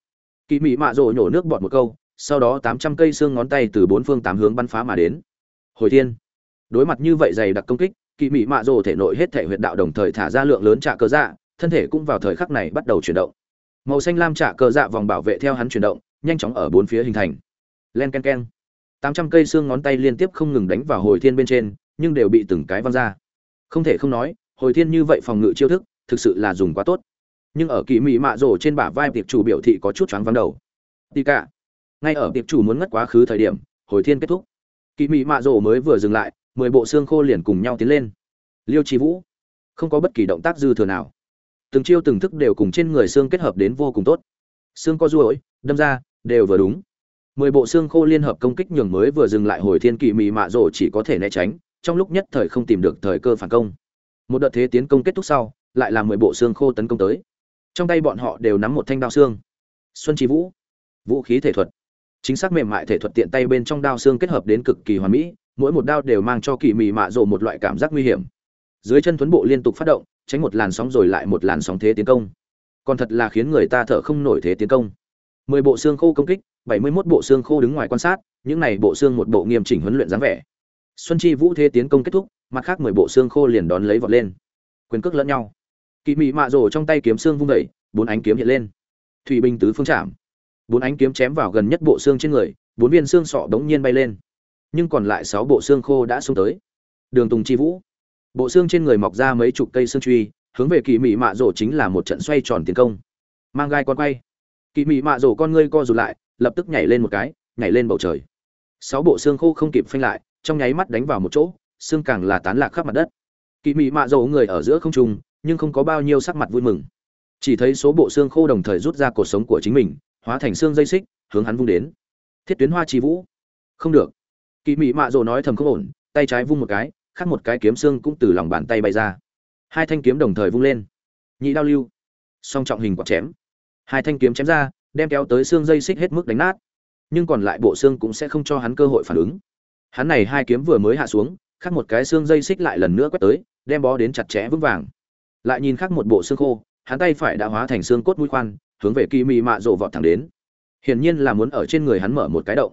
Kỳ mị mạ rổ nhổ nước bọt một câu, sau đó tám trăm cây xương ngón tay từ bốn phương tám hướng bắn phá mà đến. Hồi thiên. Đối mặt như vậy dày đặc công kích, kỳ mị mạ rổ thể nội hết thể huyệt đạo đồng thời thả ra lượng lớn trả cơ dạ thân thể cũng vào thời khắc này bắt đầu chuyển động. Màu xanh lam trả cơ dạ vòng bảo vệ theo hắn chuyển động, nhanh chóng ở bốn phía hình thành. Len ken ken. Tám trăm cây xương ngón tay liên tiếp không ngừng đánh vào hồi thiên bên trên, nhưng đều bị từng cái văng ra. Không thể không nói hồi thiên như vậy phòng ngự chiêu thức, thực sự là dùng quá tốt. Nhưng ở kỳ mị mạ rổ trên bả vai tiệp chủ biểu thị có chút choáng vắng đầu. Tì cả, ngay ở tiệp chủ muốn ngất quá khứ thời điểm, hồi thiên kết thúc. Kỳ mị mạ rổ mới vừa dừng lại, mười bộ xương khô liền cùng nhau tiến lên. Liêu trí vũ, không có bất kỳ động tác dư thừa nào. Từng chiêu từng thức đều cùng trên người xương kết hợp đến vô cùng tốt. Xương có ruỗi đâm ra, đều vừa đúng. Mười bộ xương khô liên hợp công kích nhường mới vừa dừng lại hồi thiên kỳ mị mạ rổ chỉ có thể né tránh, trong lúc nhất thời không tìm được thời cơ phản công một đợt thế tiến công kết thúc sau, lại là mười bộ xương khô tấn công tới. Trong tay bọn họ đều nắm một thanh đao xương. Xuân trí vũ vũ khí thể thuật. Chính xác mềm mại thể thuật tiện tay bên trong đao xương kết hợp đến cực kỳ hoàn mỹ, mỗi một đao đều mang cho kỳ mị mạ rộ một loại cảm giác nguy hiểm. Dưới chân tuấn bộ liên tục phát động, tránh một làn sóng rồi lại một làn sóng thế tiến công. Còn thật là khiến người ta thở không nổi thế tiến công. Mười bộ xương khô công kích, bảy mươi mốt bộ xương khô đứng ngoài quan sát, những này bộ xương một bộ nghiêm chỉnh huấn luyện dáng vẻ xuân chi vũ thế tiến công kết thúc, mặt khác mười bộ xương khô liền đón lấy vọt lên. Quyền cước lẫn nhau. Kỳ mị mạ Rổ trong tay kiếm xương vung vẩy bốn ánh kiếm hiện lên. Thủy binh tứ phương chạm. Bốn ánh kiếm chém vào gần nhất bộ xương trên người, bốn viên xương sọ đống nhiên bay lên. Nhưng còn lại sáu bộ xương khô đã xông tới. Đường tùng chi vũ. Bộ xương trên người mọc ra mấy chục cây xương truy, hướng về kỳ mị mạ Rổ chính là một trận xoay tròn tiến công. Mang gai con quay. Kỳ mị mạ Rổ con ngươi co rụt lại, lập tức nhảy lên một cái, nhảy lên bầu trời. Sáu bộ xương khô không kịp phanh lại trong nháy mắt đánh vào một chỗ, xương càng là tán lạc khắp mặt đất. Kỳ mị mạ Dầu người ở giữa không trung, nhưng không có bao nhiêu sắc mặt vui mừng. Chỉ thấy số bộ xương khô đồng thời rút ra cuộc sống của chính mình, hóa thành xương dây xích, hướng hắn vung đến. Thiết tuyến hoa trì vũ. Không được. Kỳ mị mạ Dầu nói thầm không ổn, tay trái vung một cái, khác một cái kiếm xương cũng từ lòng bàn tay bay ra. Hai thanh kiếm đồng thời vung lên. Nhị đao lưu. Song trọng hình quạt chém. Hai thanh kiếm chém ra, đem kéo tới xương dây xích hết mức đánh nát. Nhưng còn lại bộ xương cũng sẽ không cho hắn cơ hội phản ứng hắn này hai kiếm vừa mới hạ xuống khác một cái xương dây xích lại lần nữa quét tới, đem bó đến chặt chẽ vững vàng. Lại nhìn khác một bộ xương khô, hắn tay phải đã hóa thành xương cốt mũi khoan, hướng về kỳ mị mạ rộ vọt thẳng đến. Hiển nhiên là muốn ở trên người hắn mở một cái động.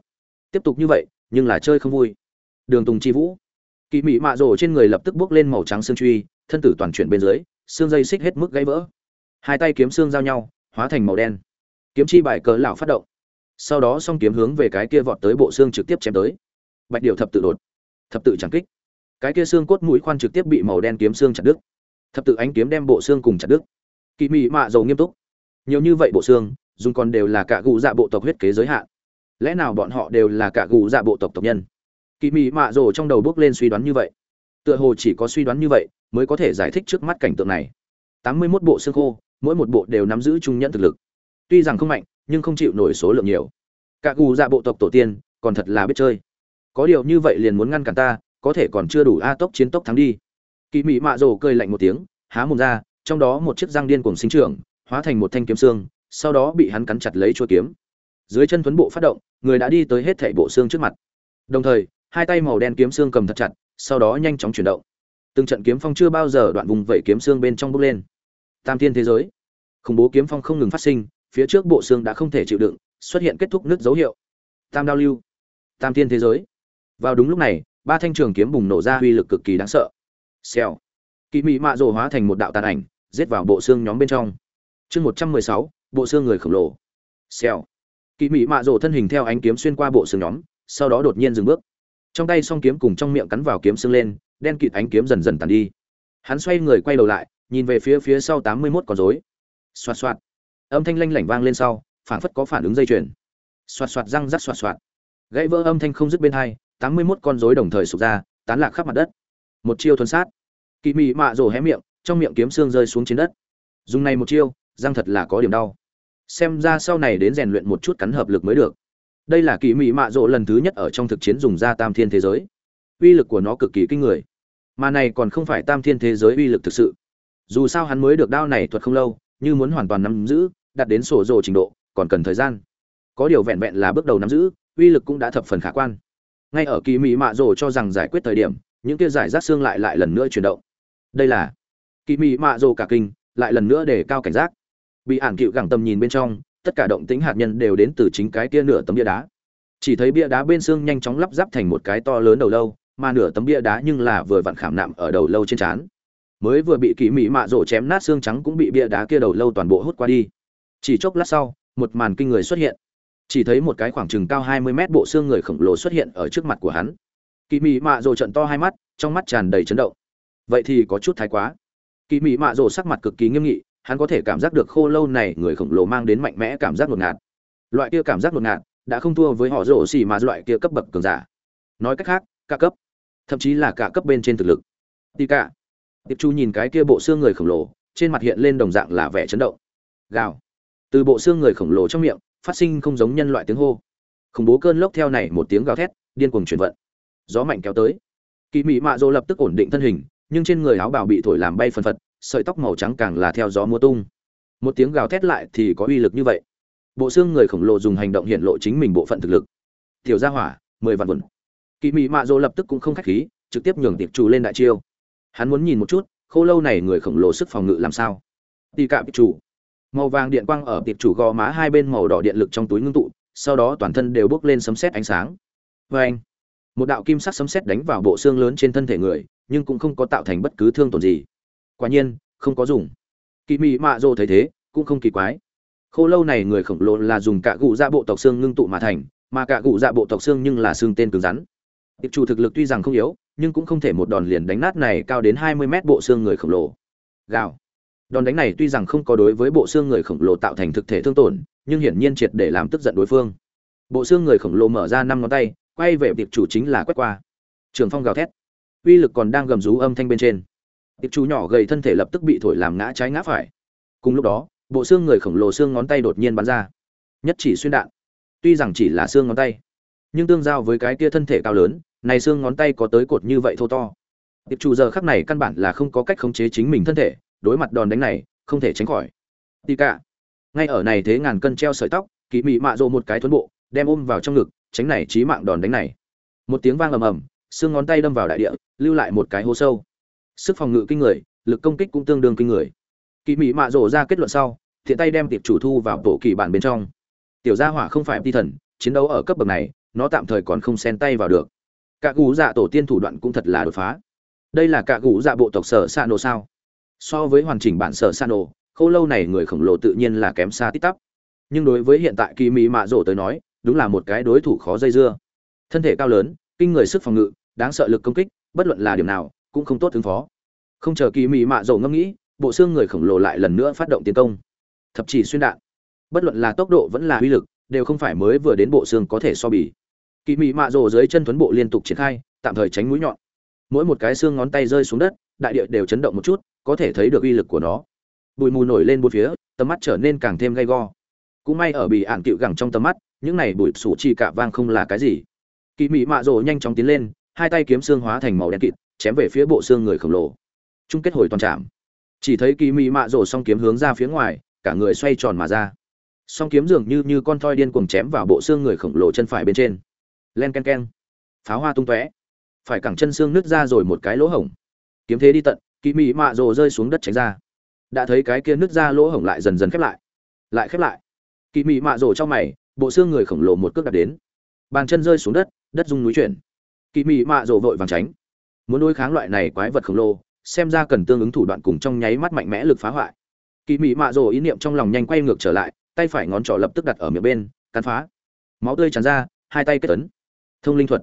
Tiếp tục như vậy, nhưng là chơi không vui. Đường tùng chi vũ. Kỳ mị mạ rộ trên người lập tức bước lên màu trắng xương truy, thân tử toàn chuyển bên dưới, xương dây xích hết mức gãy vỡ. Hai tay kiếm xương giao nhau, hóa thành màu đen. Kiếm chi bài cờ lão phát động. Sau đó song kiếm hướng về cái kia vọt tới bộ xương trực tiếp chém tới bạch điều thập tự đột, thập tự chẳng kích. Cái kia xương cốt mũi khoan trực tiếp bị màu đen kiếm xương chặt đứt. Thập tự ánh kiếm đem bộ xương cùng chặt đứt. Kỳ mị mạ dầu nghiêm túc. Nhiều như vậy bộ xương, dùng còn đều là cả gù dạ bộ tộc huyết kế giới hạn. Lẽ nào bọn họ đều là cả gù dạ bộ tộc tộc nhân? Kỳ mị mạ dầu trong đầu bước lên suy đoán như vậy. Tựa hồ chỉ có suy đoán như vậy mới có thể giải thích trước mắt cảnh tượng này. Tám mươi 81 bộ xương khô, mỗi một bộ đều nắm giữ trung nhẫn thực lực. Tuy rằng không mạnh, nhưng không chịu nổi số lượng nhiều. Cả gù dạ bộ tộc tổ tiên còn thật là biết chơi có điều như vậy liền muốn ngăn cản ta, có thể còn chưa đủ a tốc chiến tốc thắng đi. Kỳ mị mạ rồ cười lạnh một tiếng, há mồm ra, trong đó một chiếc răng điên cùng sinh trưởng, hóa thành một thanh kiếm xương, sau đó bị hắn cắn chặt lấy chuôi kiếm. Dưới chân tuấn bộ phát động, người đã đi tới hết thảy bộ xương trước mặt. Đồng thời, hai tay màu đen kiếm xương cầm thật chặt, sau đó nhanh chóng chuyển động. Từng trận kiếm phong chưa bao giờ đoạn vùng vẩy kiếm xương bên trong bốc lên. Tam thiên thế giới. Khủng bố kiếm phong không ngừng phát sinh, phía trước bộ xương đã không thể chịu đựng, xuất hiện kết thúc nứt dấu hiệu. Tam đao lưu. Tam thiên thế giới vào đúng lúc này, ba thanh trường kiếm bùng nổ ra uy lực cực kỳ đáng sợ. Xèo. Kỳ mị mạ rồ hóa thành một đạo tàn ảnh, giết vào bộ xương nhóm bên trong. Chương một trăm mười sáu, bộ xương người khổng lồ. Xèo. Kỳ mị mạ rồ thân hình theo ánh kiếm xuyên qua bộ xương nhóm, sau đó đột nhiên dừng bước. Trong tay song kiếm cùng trong miệng cắn vào kiếm xương lên, đen kịt ánh kiếm dần dần tàn đi. Hắn xoay người quay đầu lại, nhìn về phía phía sau tám mươi mốt con rối. Xoạt xoạt. Âm thanh lanh lảnh vang lên sau, phảng phất có phản ứng dây chuyền. Xoạt xoạt răng rắc xoạt xoạt. Gãy vỡ âm thanh không dứt bên hai tám mươi mốt con rối đồng thời sụp ra, tán lạc khắp mặt đất. Một chiêu thuần sát. Kỵ mị mạ rồ hé miệng, trong miệng kiếm xương rơi xuống trên đất. Dùng này một chiêu, răng thật là có điểm đau. Xem ra sau này đến rèn luyện một chút cắn hợp lực mới được. Đây là kỵ mị mạ rồ lần thứ nhất ở trong thực chiến dùng ra tam thiên thế giới. Uy lực của nó cực kỳ kinh người. Mà này còn không phải tam thiên thế giới uy lực thực sự. Dù sao hắn mới được đao này thuật không lâu, như muốn hoàn toàn nắm giữ, đạt đến sổ rồ trình độ, còn cần thời gian. Có điều vẹn vẹn là bước đầu nắm giữ, uy lực cũng đã thập phần khả quan ngay ở kỳ mỹ mạ rồ cho rằng giải quyết thời điểm, những kia giải rác xương lại lại lần nữa chuyển động. Đây là kỳ mỹ mạ rồ cả kinh, lại lần nữa để cao cảnh giác. Bị ản cựu gẳng tầm nhìn bên trong, tất cả động tính hạt nhân đều đến từ chính cái kia nửa tấm bia đá. Chỉ thấy bia đá bên xương nhanh chóng lắp ráp thành một cái to lớn đầu lâu, mà nửa tấm bia đá nhưng là vừa vặn khảm nạm ở đầu lâu trên trán. Mới vừa bị kỳ mỹ mạ rổ chém nát xương trắng cũng bị bia đá kia đầu lâu toàn bộ hút qua đi. Chỉ chốc lát sau, một màn kinh người xuất hiện chỉ thấy một cái khoảng chừng cao hai mươi mét bộ xương người khổng lồ xuất hiện ở trước mặt của hắn. Kỳ mị mạ rồ trận to hai mắt, trong mắt tràn đầy chấn động. Vậy thì có chút thái quá. Kỳ mị mạ rồ sắc mặt cực kỳ nghiêm nghị, hắn có thể cảm giác được khô lâu này người khổng lồ mang đến mạnh mẽ cảm giác ngột ngạt. Loại kia cảm giác ngột ngạt đã không thua với họ rổ xì mà loại kia cấp bậc cường giả. Nói cách khác, cả cấp, thậm chí là cả cấp bên trên thực lực. Tì cả. Tiệp chu nhìn cái kia bộ xương người khổng lồ, trên mặt hiện lên đồng dạng là vẻ chấn động. Gào. Từ bộ xương người khổng lồ trong miệng phát sinh không giống nhân loại tiếng hô. Khủng bố cơn lốc theo này một tiếng gào thét, điên cuồng chuyển vận. Gió mạnh kéo tới. Kỳ mị mạ Dô lập tức ổn định thân hình, nhưng trên người áo bào bị thổi làm bay phần phật, sợi tóc màu trắng càng là theo gió mua tung. Một tiếng gào thét lại thì có uy lực như vậy. Bộ xương người khổng lồ dùng hành động hiện lộ chính mình bộ phận thực lực. Tiểu gia hỏa, mười vạn vườn kỳ mị mạ Dô lập tức cũng không khách khí, trực tiếp nhường tiệp chủ lên đại chiêu. Hắn muốn nhìn một chút, khô lâu này người khổng lồ sức phòng ngự làm sao. Tì cạm chủ màu vàng điện quang ở tiệp chủ gò má hai bên màu đỏ điện lực trong túi ngưng tụ, sau đó toàn thân đều bốc lên sấm sét ánh sáng. Vê anh, một đạo kim sắc sấm sét đánh vào bộ xương lớn trên thân thể người, nhưng cũng không có tạo thành bất cứ thương tổn gì. Quả nhiên, không có dùng. Kỳ mị mạ dô thấy thế, cũng không kỳ quái. Khô lâu này người khổng lồ là dùng cả gụ dạ bộ tộc xương ngưng tụ mà thành, mà cả gụ dạ bộ tộc xương nhưng là xương tên cứng rắn. Tiệp chủ thực lực tuy rằng không yếu, nhưng cũng không thể một đòn liền đánh nát này cao đến hai mươi mét bộ xương người khổng lồ. Gào đòn đánh này tuy rằng không có đối với bộ xương người khổng lồ tạo thành thực thể thương tổn, nhưng hiển nhiên triệt để làm tức giận đối phương. Bộ xương người khổng lồ mở ra năm ngón tay, quay về tiệp chủ chính là quét qua. Trường phong gào thét. Uy lực còn đang gầm rú âm thanh bên trên. Tiệp chủ nhỏ gầy thân thể lập tức bị thổi làm ngã trái ngã phải. Cùng lúc đó, bộ xương người khổng lồ xương ngón tay đột nhiên bắn ra. Nhất chỉ xuyên đạn. Tuy rằng chỉ là xương ngón tay, nhưng tương giao với cái kia thân thể cao lớn, này xương ngón tay có tới cột như vậy thô to. Tiệp chủ giờ khắc này căn bản là không có cách khống chế chính mình thân thể đối mặt đòn đánh này, không thể tránh khỏi. Tì cả. Ngay ở này thế ngàn cân treo sợi tóc kỳ mị mạ rộ một cái thuấn bộ, đem ôm vào trong ngực, tránh này chí mạng đòn đánh này. Một tiếng vang ầm ầm, xương ngón tay đâm vào đại địa, lưu lại một cái hố sâu. Sức phòng ngự kinh người, lực công kích cũng tương đương kinh người. Kỳ mị mạ rộ ra kết luận sau, thiện tay đem tiệp chủ thu vào bộ kỳ bản bên trong. Tiểu gia hỏa không phải ti thần, chiến đấu ở cấp bậc này, nó tạm thời còn không xen tay vào được. Cả gù dạ tổ tiên thủ đoạn cũng thật là đột phá. Đây là cả gù dạ bộ tộc sở sa nổ sao? So với hoàn chỉnh bản sở san ổ khâu lâu này người khổng lồ tự nhiên là kém xa tít tắp. Nhưng đối với hiện tại kỳ mỹ mạ rổ tới nói, đúng là một cái đối thủ khó dây dưa. Thân thể cao lớn, kinh người sức phòng ngự, đáng sợ lực công kích, bất luận là điểm nào, cũng không tốt ứng phó. Không chờ kỳ mỹ mạ rổ ngẫm nghĩ, bộ xương người khổng lồ lại lần nữa phát động tiến công. Thậm chí xuyên đạn. Bất luận là tốc độ vẫn là uy lực, đều không phải mới vừa đến bộ xương có thể so bì. Kỳ Mỹ mạ rổ dưới chân tuấn bộ liên tục triển khai, tạm thời tránh mũi nhọn. Mỗi một cái xương ngón tay rơi xuống đất, đại địa đều chấn động một chút có thể thấy được uy lực của nó. Bụi mù nổi lên bốn phía, tầm mắt trở nên càng thêm gay go. Cũng may ở bị ạn cựu gẳng trong tầm mắt, những này bụi sủ chi cả vang không là cái gì. Kỳ mị mạ rồ nhanh chóng tiến lên, hai tay kiếm xương hóa thành màu đen kịt, chém về phía bộ xương người khổng lồ. Chung kết hồi toàn trạm. Chỉ thấy kỳ mị mạ rồ song kiếm hướng ra phía ngoài, cả người xoay tròn mà ra. Song kiếm dường như như con thoi điên cuồng chém vào bộ xương người khổng lồ chân phải bên trên. Len ken ken. Pháo hoa tung tóe. Phải cẳng chân xương nứt ra rồi một cái lỗ hổng. Kiếm thế đi tận kỳ mị mạ rồ rơi xuống đất tránh ra. Đã thấy cái kia nứt ra lỗ hổng lại dần dần khép lại. Lại khép lại. Kỳ mị mạ rồ trong mày, bộ xương người khổng lồ một cước đặt đến. Bàn chân rơi xuống đất đất rung núi chuyển. Kỳ mị mạ rồ vội vàng tránh. Muốn đối kháng loại này quái vật khổng lồ, xem ra cần tương ứng thủ đoạn cùng trong nháy mắt mạnh mẽ lực phá hoại. Kỳ mị mạ rồ ý niệm trong lòng nhanh quay ngược trở lại, tay phải ngón trỏ lập tức đặt ở miệng bên, cắn phá. Máu tươi tràn ra, hai tay kết tấn thông linh thuật.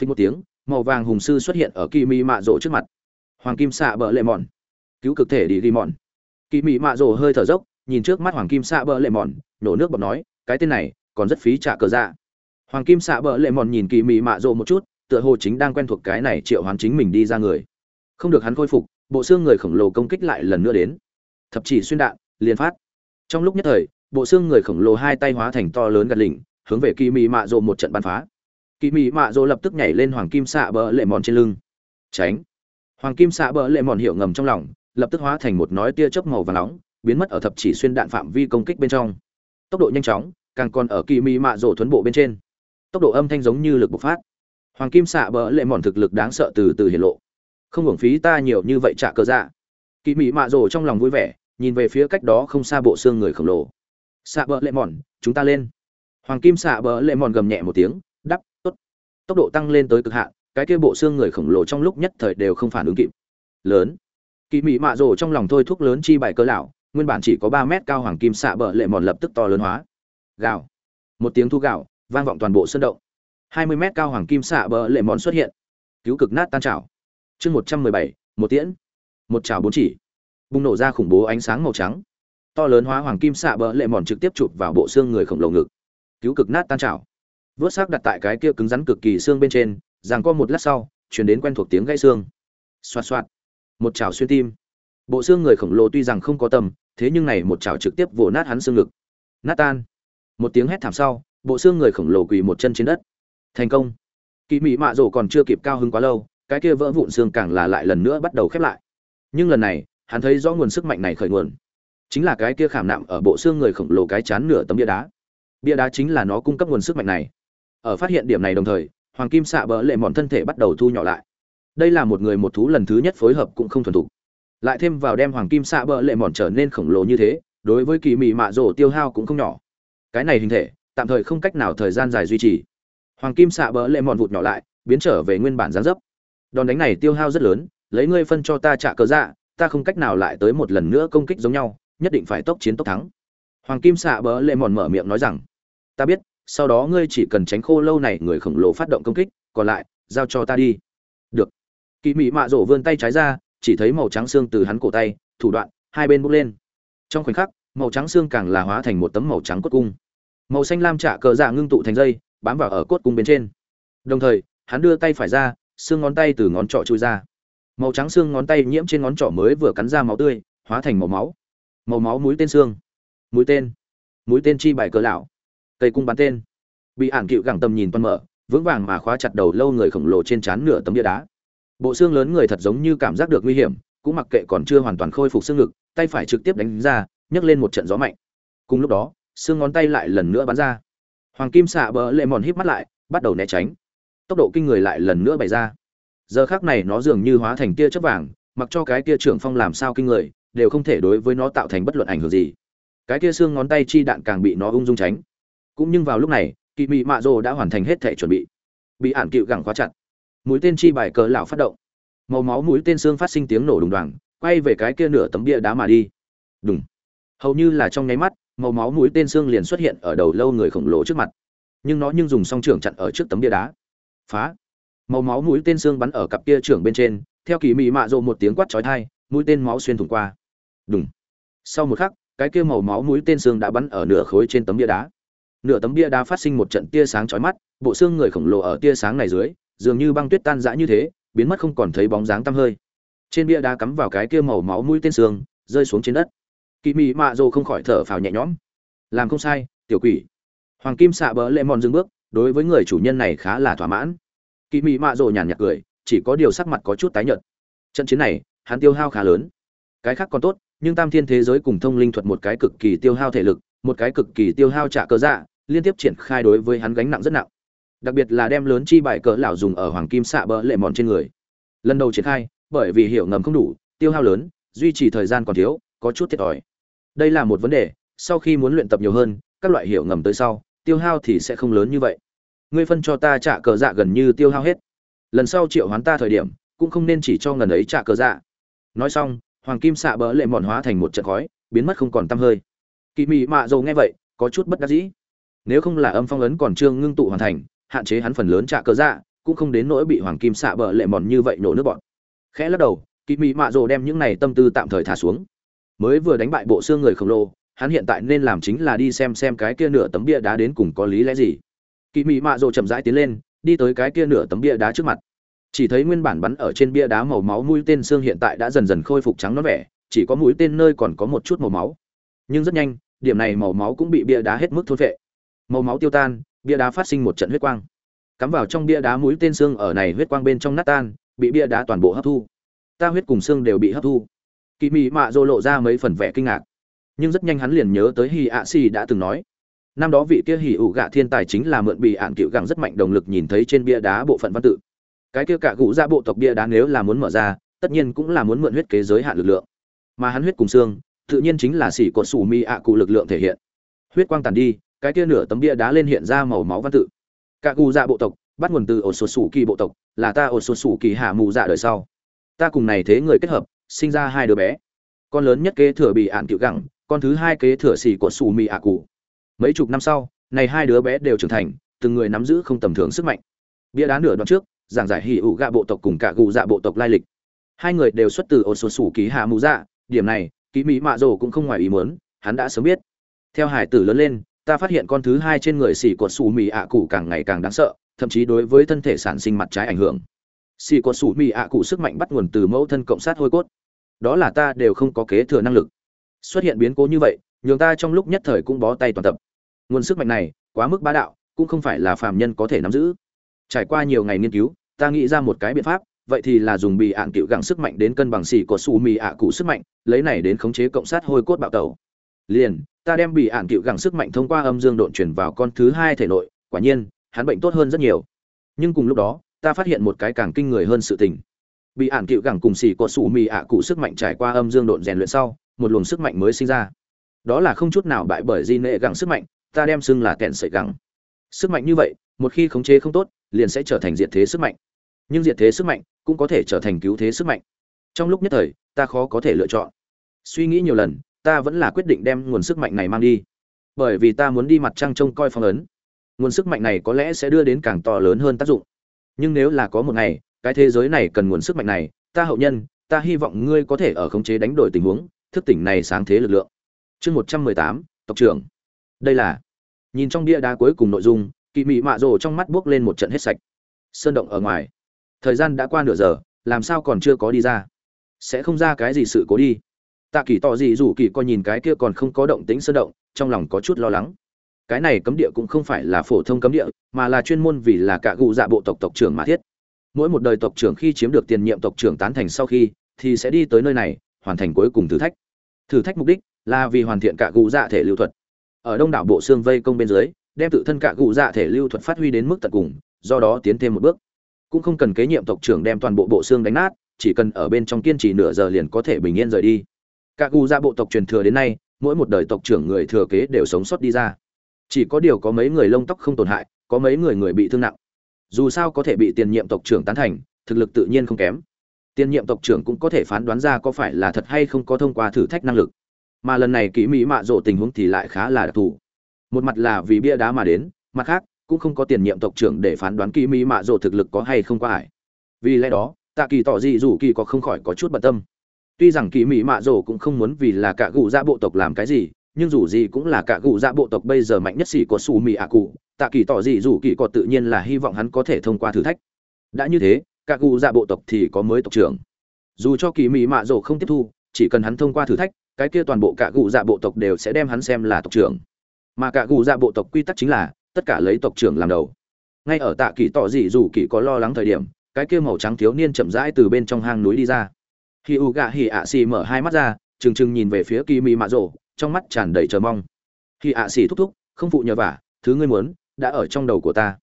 Phình một tiếng, màu vàng hùng sư xuất hiện ở kỳ mị mạ rồ trước mặt hoàng kim xạ bờ lệ mòn cứu cực thể đi ghi mòn kỳ mị mạ Rồ hơi thở dốc, nhìn trước mắt hoàng kim xạ bờ lệ mòn nổ nước bọt nói, cái tên này còn rất phí trả cờ dạ. Hoàng kim xạ bờ lệ mòn nhìn kỳ mị mạ Rồ một chút, tựa hồ chính đang quen thuộc cái này triệu hoán chính mình đi ra người. Không được hắn khôi phục, bộ xương người khổng lồ công kích lại lần nữa đến. Thập chỉ xuyên đạn, liền phát. Trong lúc nhất thời, bộ xương người khổng lồ hai tay hóa thành to lớn gạt lỉnh, hướng về kỳ mị mạ Rồ một trận bắn phá. Kỳ mị mạ Rồ lập tức nhảy lên hoàng kim xạ bờ lệ mòn trên lưng. Tránh hoàng kim xạ bờ lệ mòn hiệu ngầm trong lòng, lập tức hóa thành một nói tia chớp màu và nóng, biến mất ở thập chỉ xuyên đạn phạm vi công kích bên trong. Tốc độ nhanh chóng, càng còn ở kỳ mỹ mạ rổ thuấn bộ bên trên. Tốc độ âm thanh giống như lực bộc phát. Hoàng kim xạ bờ lệ mòn thực lực đáng sợ từ từ hiển lộ. Không hưởng phí ta nhiều như vậy trả cơ dạ. Kỳ mỹ mạ rổ trong lòng vui vẻ, nhìn về phía cách đó không xa bộ xương người khổng lồ. Xạ bờ lệ mòn, chúng ta lên. Hoàng kim xạ bờ lệ mòn gầm nhẹ một tiếng, đắp, tốt. Tốc độ tăng lên tới cực hạn cái kia bộ xương người khổng lồ trong lúc nhất thời đều không phản ứng kịp. Lớn. Kỳ mị mạ rổ trong lòng thôi thúc lớn chi bài cơ lão, nguyên bản chỉ có ba mét cao hoàng kim xạ bờ lệ mòn lập tức to lớn hóa. Gào. Một tiếng thu gạo vang vọng toàn bộ sân động. Hai mươi mét cao hoàng kim xạ bờ lệ mòn xuất hiện. Cứu cực nát tan chảo chương một trăm mười bảy, một tiễn. Một chảo bốn chỉ. Bùng nổ ra khủng bố ánh sáng màu trắng. To lớn hóa hoàng kim xạ bờ lệ mòn trực tiếp chụp vào bộ xương người khổng lồ ngực. Cứu cực nát tan chảo vớt xác đặt tại cái kia cứng rắn cực kỳ xương bên trên rằng co một lát sau, chuyển đến quen thuộc tiếng gãy xương. Xoạt xoạt. Một chảo xuyên tim. Bộ xương người khổng lồ tuy rằng không có tầm, thế nhưng này một chảo trực tiếp vồ nát hắn xương ngực. Nát tan một tiếng hét thảm sau, bộ xương người khổng lồ quỳ một chân trên đất. Thành công. Kỳ mỹ mạ rổ còn chưa kịp cao hứng quá lâu, cái kia vỡ vụn xương càng là lại lần nữa bắt đầu khép lại. Nhưng lần này, hắn thấy rõ nguồn sức mạnh này khởi nguồn. Chính là cái kia khảm nạm ở bộ xương người khổng lồ cái chán nửa tấm bia đá. Bia đá chính là nó cung cấp nguồn sức mạnh này. Ở phát hiện điểm này đồng thời hoàng kim xạ bỡ lệ mòn thân thể bắt đầu thu nhỏ lại. Đây là một người một thú lần thứ nhất phối hợp cũng không thuần thục. Lại thêm vào đem hoàng kim xạ bỡ lệ mòn trở nên khổng lồ như thế, đối với kỳ mị mạ rổ tiêu hao cũng không nhỏ. Cái này hình thể, tạm thời không cách nào thời gian dài duy trì. Hoàng kim xạ bỡ lệ mòn vụt nhỏ lại, biến trở về nguyên bản gián dấp. Đòn đánh này tiêu hao rất lớn, lấy ngươi phân cho ta trả cớ dạ ta không cách nào lại tới một lần nữa công kích giống nhau, nhất định phải tốc chiến tốc thắng. Hoàng kim xạ bỡ lệ mòn mở miệng nói rằng, ta biết sau đó ngươi chỉ cần tránh khô lâu này người khổng lồ phát động công kích, còn lại, giao cho ta đi. Được. Kỳ mị mạ rổ vươn tay trái ra, chỉ thấy màu trắng xương từ hắn cổ tay, thủ đoạn, hai bên bốc lên. Trong khoảnh khắc, màu trắng xương càng là hóa thành một tấm màu trắng cốt cung. Màu xanh lam trả cờ dạ ngưng tụ thành dây, bám vào ở cốt cung bên trên. Đồng thời, hắn đưa tay phải ra, xương ngón tay từ ngón trỏ chui ra. Màu trắng xương ngón tay nhiễm trên ngón trỏ mới vừa cắn ra máu tươi, hóa thành màu máu. Màu máu mũi tên xương. Mũi tên. Mũi tên chi bài cờ lão cây cung bắn tên. Bị ản cựu gẳng tầm nhìn toàn mở, vững vàng mà khóa chặt đầu lâu người khổng lồ trên trán nửa tấm địa đá. Bộ xương lớn người thật giống như cảm giác được nguy hiểm, cũng mặc kệ còn chưa hoàn toàn khôi phục xương ngực, tay phải trực tiếp đánh ra, nhấc lên một trận gió mạnh. Cùng lúc đó, xương ngón tay lại lần nữa bắn ra. Hoàng kim xạ bờ lệ mòn híp mắt lại, bắt đầu né tránh. Tốc độ kinh người lại lần nữa bày ra. Giờ khác này nó dường như hóa thành tia chớp vàng, mặc cho cái kia trưởng phong làm sao kinh người, đều không thể đối với nó tạo thành bất luận ảnh hưởng gì. Cái kia xương ngón tay chi đạn càng bị nó ung dung tránh cũng nhưng vào lúc này kỳ mị mạ rồ đã hoàn thành hết thể chuẩn bị. Bị ản cựu gẳng khóa chặt. Mũi tên chi bài cờ lão phát động. Màu máu mũi tên xương phát sinh tiếng nổ đùng đoàng, quay về cái kia nửa tấm bia đá mà đi. Đùng. Hầu như là trong nháy mắt, màu máu mũi tên xương liền xuất hiện ở đầu lâu người khổng lồ trước mặt. Nhưng nó nhưng dùng song trưởng chặn ở trước tấm bia đá. Phá. Màu máu mũi tên xương bắn ở cặp kia trưởng bên trên, theo kỳ mị mạ rộ một tiếng quát chói tai, mũi tên máu xuyên thủng qua. Đùng. Sau một khắc, cái kia màu máu mũi tên xương đã bắn ở nửa khối trên tấm bia đá nửa tấm bia đá phát sinh một trận tia sáng chói mắt, bộ xương người khổng lồ ở tia sáng này dưới, dường như băng tuyết tan rã như thế, biến mất không còn thấy bóng dáng tăm hơi. Trên bia đá cắm vào cái kia màu máu mũi tên xương, rơi xuống trên đất. Kỷ mị mạ rồ không khỏi thở phào nhẹ nhõm. Làm không sai, tiểu quỷ. Hoàng kim xạ bỡ lệ mòn dừng bước, đối với người chủ nhân này khá là thỏa mãn. Kỷ mị mạ rồ nhàn nhạt cười, chỉ có điều sắc mặt có chút tái nhợt. Trận chiến này, hắn tiêu hao khá lớn. Cái khác còn tốt, nhưng tam thiên thế giới cùng thông linh thuật một cái cực kỳ tiêu hao thể lực, một cái cực kỳ tiêu hao trả cơ dạ liên tiếp triển khai đối với hắn gánh nặng rất nặng. Đặc biệt là đem lớn chi bài cỡ lão dùng ở hoàng kim xạ bỡ lệ mòn trên người. Lần đầu triển khai, bởi vì hiểu ngầm không đủ, tiêu hao lớn, duy trì thời gian còn thiếu, có chút thiệt thòi. Đây là một vấn đề, sau khi muốn luyện tập nhiều hơn, các loại hiểu ngầm tới sau, tiêu hao thì sẽ không lớn như vậy. Ngươi phân cho ta trả cờ dạ gần như tiêu hao hết. Lần sau triệu hoán ta thời điểm, cũng không nên chỉ cho ngần ấy trả cờ dạ. Nói xong, hoàng kim xạ bỡ lệ mòn hóa thành một trận khói, biến mất không còn tăm hơi. Kỳ mị mạ dầu nghe vậy, có chút bất đắc dĩ nếu không là âm phong ấn còn chưa ngưng tụ hoàn thành, hạn chế hắn phần lớn trả cờ dạ cũng không đến nỗi bị hoàng kim xạ bờ lệ mòn như vậy nổ nước bọn. Khẽ lắc đầu kỳ mị mạ rồ đem những này tâm tư tạm thời thả xuống. Mới vừa đánh bại bộ xương người khổng lồ, hắn hiện tại nên làm chính là đi xem xem cái kia nửa tấm bia đá đến cùng có lý lẽ gì. Kỳ mị mạ rồ chậm rãi tiến lên, đi tới cái kia nửa tấm bia đá trước mặt. Chỉ thấy nguyên bản bắn ở trên bia đá màu máu mũi tên xương hiện tại đã dần dần khôi phục trắng nó vẻ, chỉ có mũi tên nơi còn có một chút màu máu. Nhưng rất nhanh, điểm này màu máu cũng bị bia đá hết mức thôn vệ màu máu tiêu tan, bia đá phát sinh một trận huyết quang. Cắm vào trong bia đá mũi tên xương ở này huyết quang bên trong nát tan, bị bia đá toàn bộ hấp thu. Ta huyết cùng xương đều bị hấp thu. Kỳ mị mạ dô lộ ra mấy phần vẻ kinh ngạc. Nhưng rất nhanh hắn liền nhớ tới hi ạ xì đã từng nói. Năm đó vị kia hỉ ủ gạ thiên tài chính là mượn bị ạn cựu gẳng rất mạnh động lực nhìn thấy trên bia đá bộ phận văn tự. Cái kia cả gũ ra bộ tộc bia đá nếu là muốn mở ra, tất nhiên cũng là muốn mượn huyết kế giới hạn lực lượng. Mà hắn huyết cùng xương, tự nhiên chính là xỉ cột sủ mi ạ cụ lực lượng thể hiện. Huyết quang tàn đi cái kia nửa tấm bia đá lên hiện ra màu máu văn tự. Cả cụ dạ bộ tộc, bắt nguồn từ ổ sột sủ kỳ bộ tộc, là ta ổ sột sủ kỳ hạ mù dạ đời sau. Ta cùng này thế người kết hợp, sinh ra hai đứa bé. Con lớn nhất kế thừa bị ạn cựu gẳng, con thứ hai kế thừa xì của sủ mì ạ cụ. Mấy chục năm sau, này hai đứa bé đều trưởng thành, từng người nắm giữ không tầm thường sức mạnh. Bia đá nửa đoạn trước, giảng giải hỉ ủ gạ bộ tộc cùng cả gù dạ bộ tộc lai lịch. Hai người đều xuất từ ổ sột sủ kỳ hạ mù dạ điểm này, ký mỹ mạ rồ cũng không ngoài ý muốn, hắn đã sớm biết. Theo hải tử lớn lên ta phát hiện con thứ hai trên người xì cột xù mì ạ cụ càng ngày càng đáng sợ, thậm chí đối với thân thể sản sinh mặt trái ảnh hưởng. Xì cột xù mì ạ cụ sức mạnh bắt nguồn từ mẫu thân cộng sát hôi cốt. Đó là ta đều không có kế thừa năng lực. Xuất hiện biến cố như vậy, nhường ta trong lúc nhất thời cũng bó tay toàn tập. Nguồn sức mạnh này, quá mức bá đạo, cũng không phải là phàm nhân có thể nắm giữ. Trải qua nhiều ngày nghiên cứu, ta nghĩ ra một cái biện pháp, vậy thì là dùng bị ạn cựu gẳng sức mạnh đến cân bằng xì của xù mì ạ cụ sức mạnh, lấy này đến khống chế cộng sát hôi cốt bạo tẩu liền, ta đem bị ạn cựu gẳng sức mạnh thông qua âm dương độn chuyển vào con thứ hai thể nội, quả nhiên, hắn bệnh tốt hơn rất nhiều. Nhưng cùng lúc đó, ta phát hiện một cái càng kinh người hơn sự tình. Bị ạn cựu gẳng cùng xì có sủ mì ạ cụ sức mạnh trải qua âm dương độn rèn luyện sau, một luồng sức mạnh mới sinh ra. Đó là không chút nào bại bởi di nệ gẳng sức mạnh, ta đem xưng là kẹn sợi gẳng. Sức mạnh như vậy, một khi khống chế không tốt, liền sẽ trở thành diệt thế sức mạnh. Nhưng diệt thế sức mạnh cũng có thể trở thành cứu thế sức mạnh. Trong lúc nhất thời, ta khó có thể lựa chọn. Suy nghĩ nhiều lần ta vẫn là quyết định đem nguồn sức mạnh này mang đi. Bởi vì ta muốn đi mặt trăng trông coi phong ấn. Nguồn sức mạnh này có lẽ sẽ đưa đến càng to lớn hơn tác dụng. Nhưng nếu là có một ngày, cái thế giới này cần nguồn sức mạnh này, ta hậu nhân, ta hy vọng ngươi có thể ở khống chế đánh đổi tình huống, thức tỉnh này sáng thế lực lượng. Chương một trăm mười tám, tộc trưởng. Đây là, nhìn trong bia đá cuối cùng nội dung kỳ mị mạ rồ trong mắt buốc lên một trận hết sạch. Sơn động ở ngoài. Thời gian đã qua nửa giờ, làm sao còn chưa có đi ra? Sẽ không ra cái gì sự cố đi tạ kỳ tỏ dị dù kỳ coi nhìn cái kia còn không có động tính sơn động, trong lòng có chút lo lắng. Cái này cấm địa cũng không phải là phổ thông cấm địa, mà là chuyên môn vì là cả gụ dạ bộ tộc tộc trưởng mà thiết. Mỗi một đời tộc trưởng khi chiếm được tiền nhiệm tộc trưởng tán thành sau khi, thì sẽ đi tới nơi này, hoàn thành cuối cùng thử thách. Thử thách mục đích là vì hoàn thiện cả gụ dạ thể lưu thuật. Ở đông đảo bộ xương vây công bên dưới, đem tự thân cả gụ dạ thể lưu thuật phát huy đến mức tận cùng, do đó tiến thêm một bước. Cũng không cần kế nhiệm tộc trưởng đem toàn bộ bộ xương đánh nát, chỉ cần ở bên trong kiên trì nửa giờ liền có thể bình yên rời đi các gu ra bộ tộc truyền thừa đến nay, mỗi một đời tộc trưởng người thừa kế đều sống sót đi ra. Chỉ có điều có mấy người lông tóc không tổn hại, có mấy người người bị thương nặng. Dù sao có thể bị tiền nhiệm tộc trưởng tán thành, thực lực tự nhiên không kém. Tiền nhiệm tộc trưởng cũng có thể phán đoán ra có phải là thật hay không có thông qua thử thách năng lực. Mà lần này kỹ mỹ mạ rộ tình huống thì lại khá là đặc thù. Một mặt là vì bia đá mà đến, mặt khác, cũng không có tiền nhiệm tộc trưởng để phán đoán kỹ mỹ mạ rộ thực lực có hay không qua ải. Vì lẽ đó, tạ kỳ tỏ gì dù kỳ có không khỏi có chút bận tâm tuy rằng kỳ mỹ mạ Rổ cũng không muốn vì là cả gù Dạ bộ tộc làm cái gì, nhưng dù gì cũng là cả gù Dạ bộ tộc bây giờ mạnh nhất xỉ của xù mỹ ạ cụ, tạ kỳ tỏ gì dù kỳ có tự nhiên là hy vọng hắn có thể thông qua thử thách. Đã như thế, cả gù Dạ bộ tộc thì có mới tộc trưởng. Dù cho kỳ mỹ mạ Rổ không tiếp thu, chỉ cần hắn thông qua thử thách, cái kia toàn bộ cả gù dạ bộ tộc đều sẽ đem hắn xem là tộc trưởng. Mà cả gù dạ bộ tộc quy tắc chính là, tất cả lấy tộc trưởng làm đầu. Ngay ở tạ kỳ tỏ dị dù kỳ có lo lắng thời điểm, cái kia màu trắng thiếu niên chậm rãi từ bên trong hang núi đi ra khi u gạ hỉ ạ xì mở hai mắt ra, trừng trừng nhìn về phía kỳ mị mạ rổ trong mắt tràn đầy chờ mong. Khi ạ xì thúc thúc, không phụ nhờ vả, thứ ngươi muốn đã ở trong đầu của ta.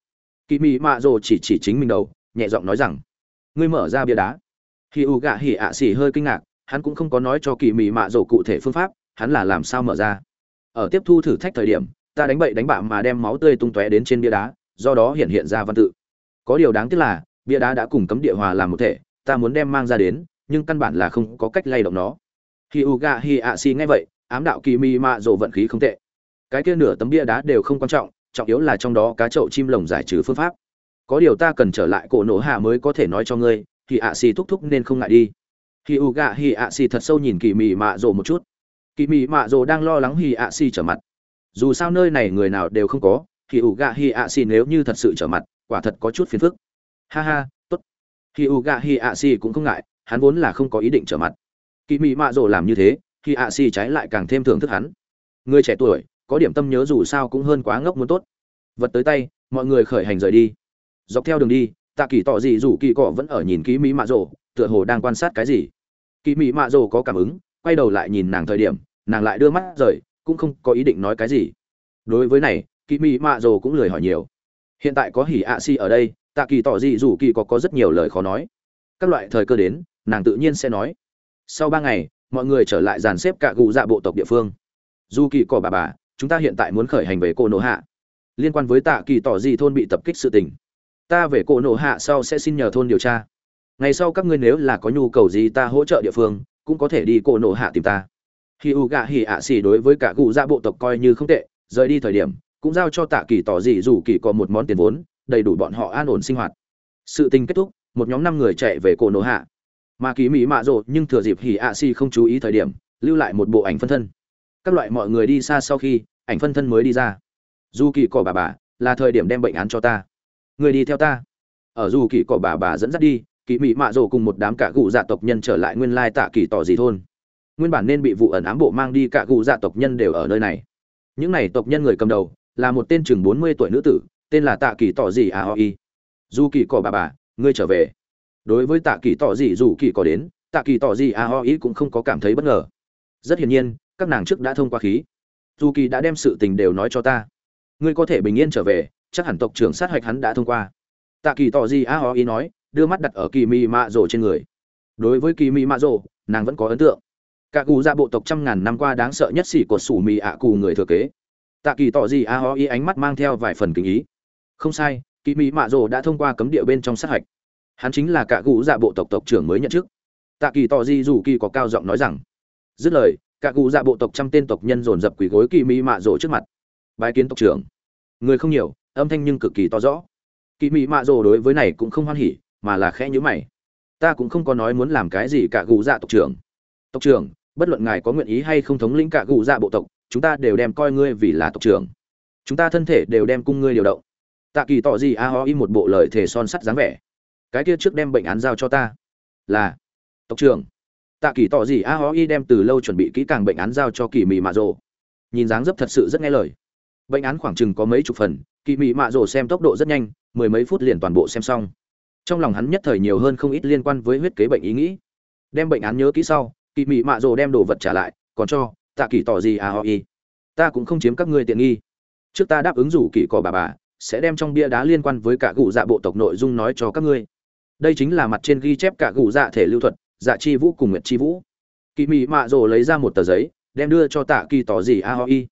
Kỳ mị mạ rổ chỉ chỉ chính mình đầu, nhẹ giọng nói rằng, ngươi mở ra bia đá. Khi u gạ hỉ ạ xì hơi kinh ngạc, hắn cũng không có nói cho kỳ mị mạ rổ cụ thể phương pháp, hắn là làm sao mở ra. Ở tiếp thu thử thách thời điểm, ta đánh bậy đánh bạ mà đem máu tươi tung tóe đến trên bia đá, do đó hiện hiện ra văn tự. Có điều đáng tiếc là, bia đá đã cùng cấm địa hòa làm một thể, ta muốn đem mang ra đến nhưng căn bản là không có cách lay động nó. Khi uga hi nghe vậy, ám đạo kỳ mi mạ rộ vận khí không tệ. Cái kia nửa tấm bia đá đều không quan trọng trọng yếu là trong đó cá chậu chim lồng giải trừ phương pháp. Có điều ta cần trở lại cổ nổ hạ mới có thể nói cho ngươi thì ạ xì thúc thúc nên không ngại đi. Khi u gạ hi ạ xì thật sâu nhìn kỳ mị mạ rồ một chút. Kỳ mị mạ rồ đang lo lắng hi ạ xì trở mặt. Dù sao nơi này người nào đều không có thì ủ gạ hi ạ xì nếu như thật sự trở mặt, quả thật có chút phiền phức. Ha ha, tốt. Thì ủ gạ hi ạ xì cũng không ngại hắn vốn là không có ý định trở mặt. Kỳ mị mạ rồ làm như thế, khi ạ xì trái lại càng thêm thưởng thức hắn. Người trẻ tuổi, có điểm tâm nhớ dù sao cũng hơn quá ngốc muốn tốt. Vật tới tay, mọi người khởi hành rời đi. Dọc theo đường đi, tạ kỳ tỏ gì rủ kỳ cọ vẫn ở nhìn ký mỹ mạ rồ, tựa hồ đang quan sát cái gì. Kỳ mị mạ rồ có cảm ứng, quay đầu lại nhìn nàng thời điểm, nàng lại đưa mắt rời, cũng không có ý định nói cái gì. Đối với này kỳ mị mạ rồ cũng lười hỏi nhiều. Hiện tại có hỉ ạ si ở đây, tạ kỳ tỏ gì dù kỳ có có rất nhiều lời khó nói. Các loại thời cơ đến nàng tự nhiên sẽ nói. Sau ba ngày, mọi người trở lại dàn xếp cả gù dạ bộ tộc địa phương. Dù kỳ cỏ bà bà, chúng ta hiện tại muốn khởi hành về cô nổ hạ. Liên quan với tạ kỳ tỏ gì thôn bị tập kích sự tình. Ta về cô nổ hạ sau sẽ xin nhờ thôn điều tra. Ngày sau các ngươi nếu là có nhu cầu gì ta hỗ trợ địa phương, cũng có thể đi cô nổ hạ tìm ta. Khi u gạ hỉ ạ xỉ đối với cả cụ dạ bộ tộc coi như không tệ, rời đi thời điểm, cũng giao cho tạ kỳ tỏ gì dù kỳ có một món tiền vốn, đầy đủ bọn họ an ổn sinh hoạt. Sự tình kết thúc, một nhóm năm người chạy về cô nổ hạ mà kỳ mỹ mạ rộ nhưng thừa dịp hỉ ạ xỉ không chú ý thời điểm, lưu lại một bộ ảnh phân thân. Các loại mọi người đi xa sau khi, ảnh phân thân mới đi ra. Dù kỳ cỏ bà bà là thời điểm đem bệnh án cho ta. Người đi theo ta. Ở dù kỳ cỏ bà bà dẫn dắt đi, kỳ mỹ mạ rộ cùng một đám cả cụ dạ tộc nhân trở lại nguyên lai tạ kỳ tỏ gì thôn. Nguyên bản nên bị vụ ẩn ám bộ mang đi cả cụ dạ tộc nhân đều ở nơi này. Những này tộc nhân người cầm đầu là một tên chừng bốn mươi tuổi nữ tử, tên là tạ kỳ tỏ gì a o y dù kỳ cỏ bà bà, ngươi trở về đối với tạ kỳ tỏ Dị dù kỳ có đến, tạ kỳ tỏ Dị a ho ý cũng không có cảm thấy bất ngờ. Rất hiển nhiên, các nàng trước đã thông qua khí. Dù kỳ đã đem sự tình đều nói cho ta. Ngươi có thể bình yên trở về, chắc hẳn tộc trưởng sát hạch hắn đã thông qua. Tạ kỳ tỏ Dị a ho ý nói, đưa mắt đặt ở kỳ mị mạ rổ trên người. Đối với kỳ mị mạ rổ nàng vẫn có ấn tượng. Cả cụ ra bộ tộc trăm ngàn năm qua đáng sợ nhất xỉ cột sủ mì ạ cù người thừa kế. Tạ kỳ tỏ gì a ho ý ánh mắt mang theo vài phần kính ý. Không sai, kỳ Mi mạ rồ đã thông qua cấm địa bên trong sát hạch hắn chính là cả cụ dạ bộ tộc tộc trưởng mới nhận chức. Tạ kỳ tỏ di dù kỳ có cao giọng nói rằng, dứt lời cả cụ dạ bộ tộc trăm tên tộc nhân dồn dập quỳ gối kỳ mỹ mạ rổ trước mặt. Bài kiến tộc trưởng. Người không nhiều, âm thanh nhưng cực kỳ to rõ. Kỳ mỹ mạ rổ đối với này cũng không hoan hỉ, mà là khẽ nhíu mày. Ta cũng không có nói muốn làm cái gì cả cụ dạ tộc trưởng. Tộc trưởng, bất luận ngài có nguyện ý hay không thống lĩnh cả cụ dạ bộ tộc, chúng ta đều đem coi ngươi vì là tộc trưởng. Chúng ta thân thể đều đem cung ngươi điều động. Tạ kỳ tỏ gì a ho im một bộ lời thể son sắt dáng vẻ cái kia trước đem bệnh án giao cho ta. Là, tộc trưởng. Tạ kỳ tỏ gì a ho y đem từ lâu chuẩn bị kỹ càng bệnh án giao cho kỳ mị mạ rồ. Nhìn dáng dấp thật sự rất nghe lời. Bệnh án khoảng chừng có mấy chục phần, kỳ mị mạ rồ xem tốc độ rất nhanh, mười mấy phút liền toàn bộ xem xong. Trong lòng hắn nhất thời nhiều hơn không ít liên quan với huyết kế bệnh ý nghĩ. Đem bệnh án nhớ kỹ sau, kỳ mị mạ rồ đem đồ vật trả lại, còn cho tạ kỳ tỏ gì a họ y. Ta cũng không chiếm các ngươi tiện nghi. Trước ta đáp ứng rủ kỳ cỏ bà bà, sẽ đem trong bia đá liên quan với cả cụ dạ bộ tộc nội dung nói cho các ngươi đây chính là mặt trên ghi chép cả gù dạ thể lưu thuật dạ chi vũ cùng nguyệt chi vũ. Kỳ mị mạ rồ lấy ra một tờ giấy, đem đưa cho tạ kỳ tỏ gì a ho y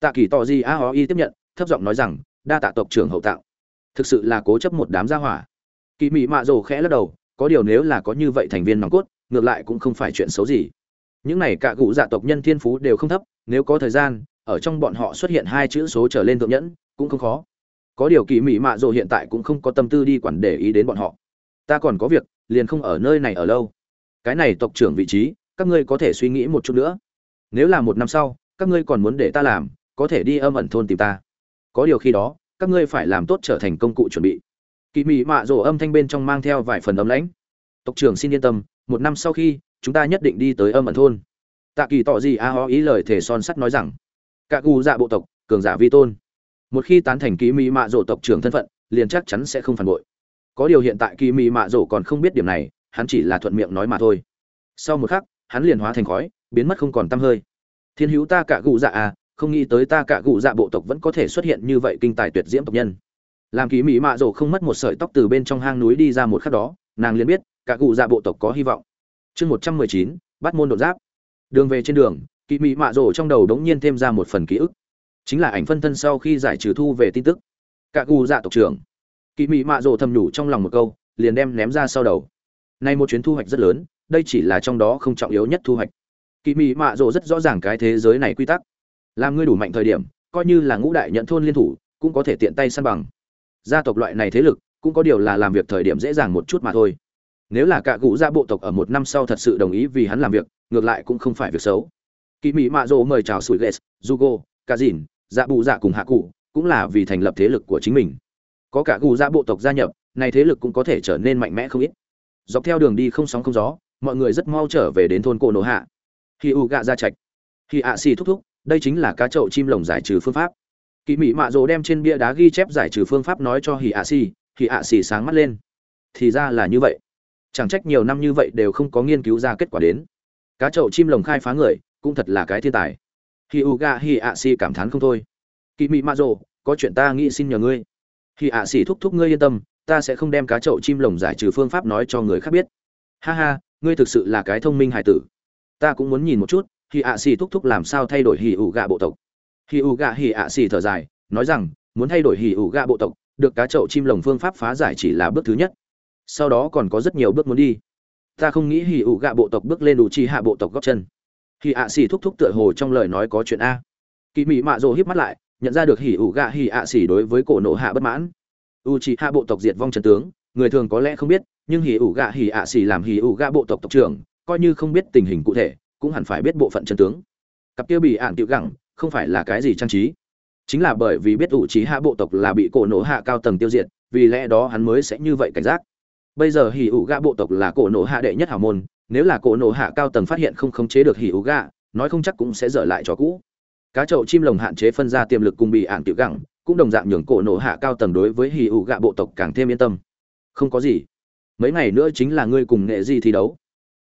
tạ kỳ tỏ gì a ho y tiếp nhận, thấp giọng nói rằng, đa tạ tộc trưởng hậu tạo thực sự là cố chấp một đám gia hỏa. Kỳ mị mạ rồ khẽ lắc đầu, có điều nếu là có như vậy thành viên nòng cốt, ngược lại cũng không phải chuyện xấu gì. Những này cả cụ dạ tộc nhân thiên phú đều không thấp, nếu có thời gian, ở trong bọn họ xuất hiện hai chữ số trở lên thượng nhẫn, cũng không khó. Có điều kỳ mị mạ rồ hiện tại cũng không có tâm tư đi quản để ý đến bọn họ ta còn có việc, liền không ở nơi này ở lâu. Cái này tộc trưởng vị trí, các ngươi có thể suy nghĩ một chút nữa. Nếu là một năm sau, các ngươi còn muốn để ta làm, có thể đi âm ẩn thôn tìm ta. Có điều khi đó, các ngươi phải làm tốt trở thành công cụ chuẩn bị. Kỳ mị mạ rổ âm thanh bên trong mang theo vài phần ấm lãnh. Tộc trưởng xin yên tâm, một năm sau khi, chúng ta nhất định đi tới âm ẩn thôn. Tạ kỳ tỏ gì a ho ý lời thể son sắt nói rằng, cả gù dạ bộ tộc, cường giả vi tôn. Một khi tán thành kỳ mị mạ rổ tộc trưởng thân phận, liền chắc chắn sẽ không phản bội có điều hiện tại kỳ mị mạ rổ còn không biết điểm này, hắn chỉ là thuận miệng nói mà thôi. Sau một khắc, hắn liền hóa thành khói, biến mất không còn tăm hơi. Thiên hữu ta cả gụ dạ à không nghĩ tới ta cả gụ dạ bộ tộc vẫn có thể xuất hiện như vậy kinh tài tuyệt diễm tộc nhân. Làm kỳ mỹ mạ rổ không mất một sợi tóc từ bên trong hang núi đi ra một khắc đó, nàng liền biết, cả cụ dạ bộ tộc có hy vọng. Chương một trăm mười chín, bắt môn đột giáp. Đường về trên đường, kỳ mỹ mạ rổ trong đầu đống nhiên thêm ra một phần ký ức. Chính là ảnh phân thân sau khi giải trừ thu về tin tức. Cả cụ dạ tộc trưởng kỳ mỹ mạ rồ thầm nhủ trong lòng một câu, liền đem ném ra sau đầu. Nay một chuyến thu hoạch rất lớn, đây chỉ là trong đó không trọng yếu nhất thu hoạch. Kỳ mỹ mạ rồ rất rõ ràng cái thế giới này quy tắc. Làm ngươi đủ mạnh thời điểm, coi như là ngũ đại nhận thôn liên thủ, cũng có thể tiện tay săn bằng. Gia tộc loại này thế lực, cũng có điều là làm việc thời điểm dễ dàng một chút mà thôi. Nếu là cả cụ gia bộ tộc ở một năm sau thật sự đồng ý vì hắn làm việc, ngược lại cũng không phải việc xấu. Kỳ mỹ mạ Rồ mời chào sủi ghét jugo cả dìn dạ bụ dạ cùng hạ cụ, cũng là vì thành lập thế lực của chính mình có cả gù gia bộ tộc gia nhập, này thế lực cũng có thể trở nên mạnh mẽ không ít. Dọc theo đường đi không sóng không gió, mọi người rất mau trở về đến thôn cổ nổ hạ. Khi u gạ ra trạch, khi ạ xì thúc thúc, đây chính là cá chậu chim lồng giải trừ phương pháp. Kỳ mỹ mạ rồ đem trên bia đá ghi chép giải trừ phương pháp nói cho hỉ ạ xì, hỉ ạ xì sáng mắt lên. Thì ra là như vậy. Chẳng trách nhiều năm như vậy đều không có nghiên cứu ra kết quả đến. Cá chậu chim lồng khai phá người, cũng thật là cái thiên tài. Khi u gạ hì ạ xì cảm thán không thôi. Kỳ mị ma rồ, có chuyện ta nghĩ xin nhờ ngươi. Hỉ ạ xỉ thúc thúc ngươi yên tâm, ta sẽ không đem cá chậu chim lồng giải trừ phương pháp nói cho người khác biết. Ha ha, ngươi thực sự là cái thông minh hài tử. Ta cũng muốn nhìn một chút Hỉ ạ xỉ thúc thúc làm sao thay đổi Hỉ ủ gạ bộ tộc. Hỉ ủ gạ Hỉ ạ xỉ thở dài, nói rằng, muốn thay đổi Hỉ ủ gạ bộ tộc, được cá chậu chim lồng phương pháp phá giải chỉ là bước thứ nhất. Sau đó còn có rất nhiều bước muốn đi. Ta không nghĩ Hỉ ủ gạ bộ tộc bước lên đủ chi hạ bộ tộc góp chân. Hỉ ạ xỉ thúc thúc tựa hồ trong lời nói có chuyện a. Kỷ mị mạ rồ híp mắt lại nhận ra được hỉ ủ gạ hỉ ạ xỉ đối với cổ nộ hạ bất mãn. U c hạ bộ tộc diệt vong trần tướng, người thường có lẽ không biết, nhưng hỉ ủ gạ hỉ ạ xỉ làm hỉ ủ gạ bộ tộc tộc trưởng, coi như không biết tình hình cụ thể, cũng hẳn phải biết bộ phận trần tướng. Cặp kia bị ạn tiệu gẳng, không phải là cái gì trang trí. Chính là bởi vì biết ủ trí hạ bộ tộc là bị cổ nổ hạ cao tầng tiêu diệt, vì lẽ đó hắn mới sẽ như vậy cảnh giác. Bây giờ hỉ ủ gạ bộ tộc là cổ nổ hạ đệ nhất hảo môn, nếu là cổ nổ hạ cao tầng phát hiện không khống chế được hỉ ủ gạ, nói không chắc cũng sẽ dở lại cho cũ cá chậu chim lồng hạn chế phân ra tiềm lực cùng bị ạn tiểu gẳng, cũng đồng dạng nhường cổ nổ hạ cao tầng đối với hỉ ủ gạ bộ tộc càng thêm yên tâm. Không có gì. Mấy ngày nữa chính là ngươi cùng nghệ gì thi đấu.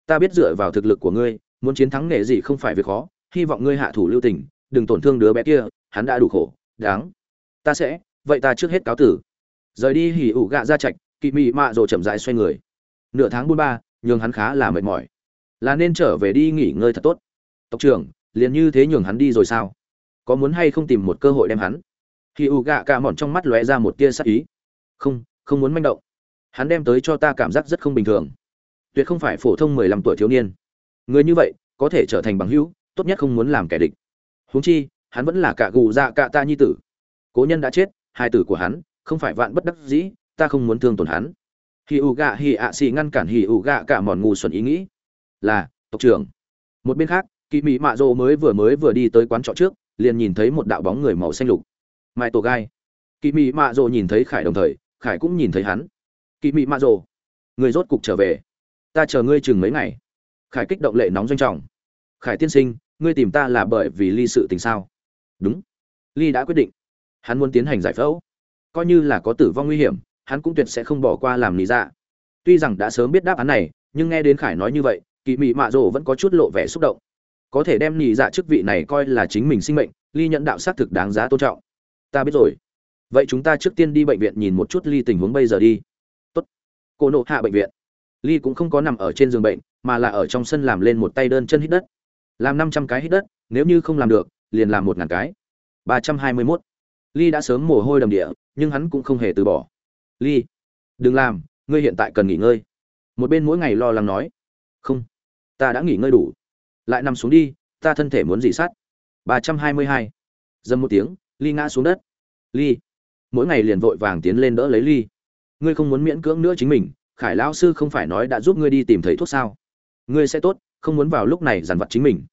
Ta biết dựa vào thực lực của ngươi, muốn chiến thắng nghệ gì không phải việc khó. Hy vọng ngươi hạ thủ lưu tình, đừng tổn thương đứa bé kia, hắn đã đủ khổ, đáng. Ta sẽ, vậy ta trước hết cáo tử. Rời đi hỉ ủ gạ ra trạch, kỵ mị mạ rồi chậm rãi xoay người. Nửa tháng buôn ba, nhường hắn khá là mệt mỏi. Là nên trở về đi nghỉ ngơi thật tốt. Tộc trưởng, liền như thế nhường hắn đi rồi sao? Có muốn hay không tìm một cơ hội đem hắn? Hỉ U gạ cả mòn trong mắt lóe ra một tia sắc ý. Không không muốn manh động. Hắn đem tới cho ta cảm giác rất không bình thường. Tuyệt không phải phổ thông mười lăm tuổi thiếu niên. Người như vậy, có thể trở thành bằng hữu, tốt nhất không muốn làm kẻ địch. Huống chi, hắn vẫn là cả gù dạ cả ta nhi tử. Cố nhân đã chết, hai tử của hắn, không phải vạn bất đắc dĩ, ta không muốn thương tổn hắn. Hì ù gạ hì ạ xì ngăn cản hì ù gạ cả mòn ngu xuẩn ý nghĩ. Là, tộc trưởng. Một bên khác kỳ mỹ mạ rỗ mới vừa mới vừa đi tới quán trọ trước liền nhìn thấy một đạo bóng người màu xanh lục. Mai tổ gai. Kỳ mỹ mạ rồ nhìn thấy khải đồng thời, khải cũng nhìn thấy hắn. Kỳ mỹ mạ rồ, người rốt cục trở về. Ta chờ ngươi chừng mấy ngày. Khải kích động lệ nóng doanh trọng. Khải tiên sinh, ngươi tìm ta là bởi vì ly sự tình sao? Đúng. Ly đã quyết định. Hắn muốn tiến hành giải phẫu. Coi như là có tử vong nguy hiểm, hắn cũng tuyệt sẽ không bỏ qua làm lý dạ. Tuy rằng đã sớm biết đáp án này, nhưng nghe đến khải nói như vậy kỳ mị mạ rồ vẫn có chút lộ vẻ xúc động có thể đem nhị dạ chức vị này coi là chính mình sinh mệnh, ly nhận đạo xác thực đáng giá tôn trọng. Ta biết rồi. Vậy chúng ta trước tiên đi bệnh viện nhìn một chút ly tình huống bây giờ đi. Tốt. Cô nộ hạ bệnh viện. Ly cũng không có nằm ở trên giường bệnh, mà là ở trong sân làm lên một tay đơn chân hít đất. Làm năm trăm cái hít đất, nếu như không làm được, liền làm một ngàn cái. ba trăm hai mươi mốt. Ly đã sớm mồ hôi đầm địa, nhưng hắn cũng không hề từ bỏ. Ly, đừng làm, ngươi hiện tại cần nghỉ ngơi. Một bên mỗi ngày lo lắng nói. Không, ta đã nghỉ ngơi đủ lại nằm xuống đi, ta thân thể muốn dị sát. Ba trăm hai mươi hai. Dâm một tiếng, ly ngã xuống đất. Ly. Mỗi ngày liền vội vàng tiến lên đỡ lấy ly. Ngươi không muốn miễn cưỡng nữa chính mình, khải lão sư không phải nói đã giúp ngươi đi tìm thấy thuốc sao? Ngươi sẽ tốt, không muốn vào lúc này dằn vặt chính mình.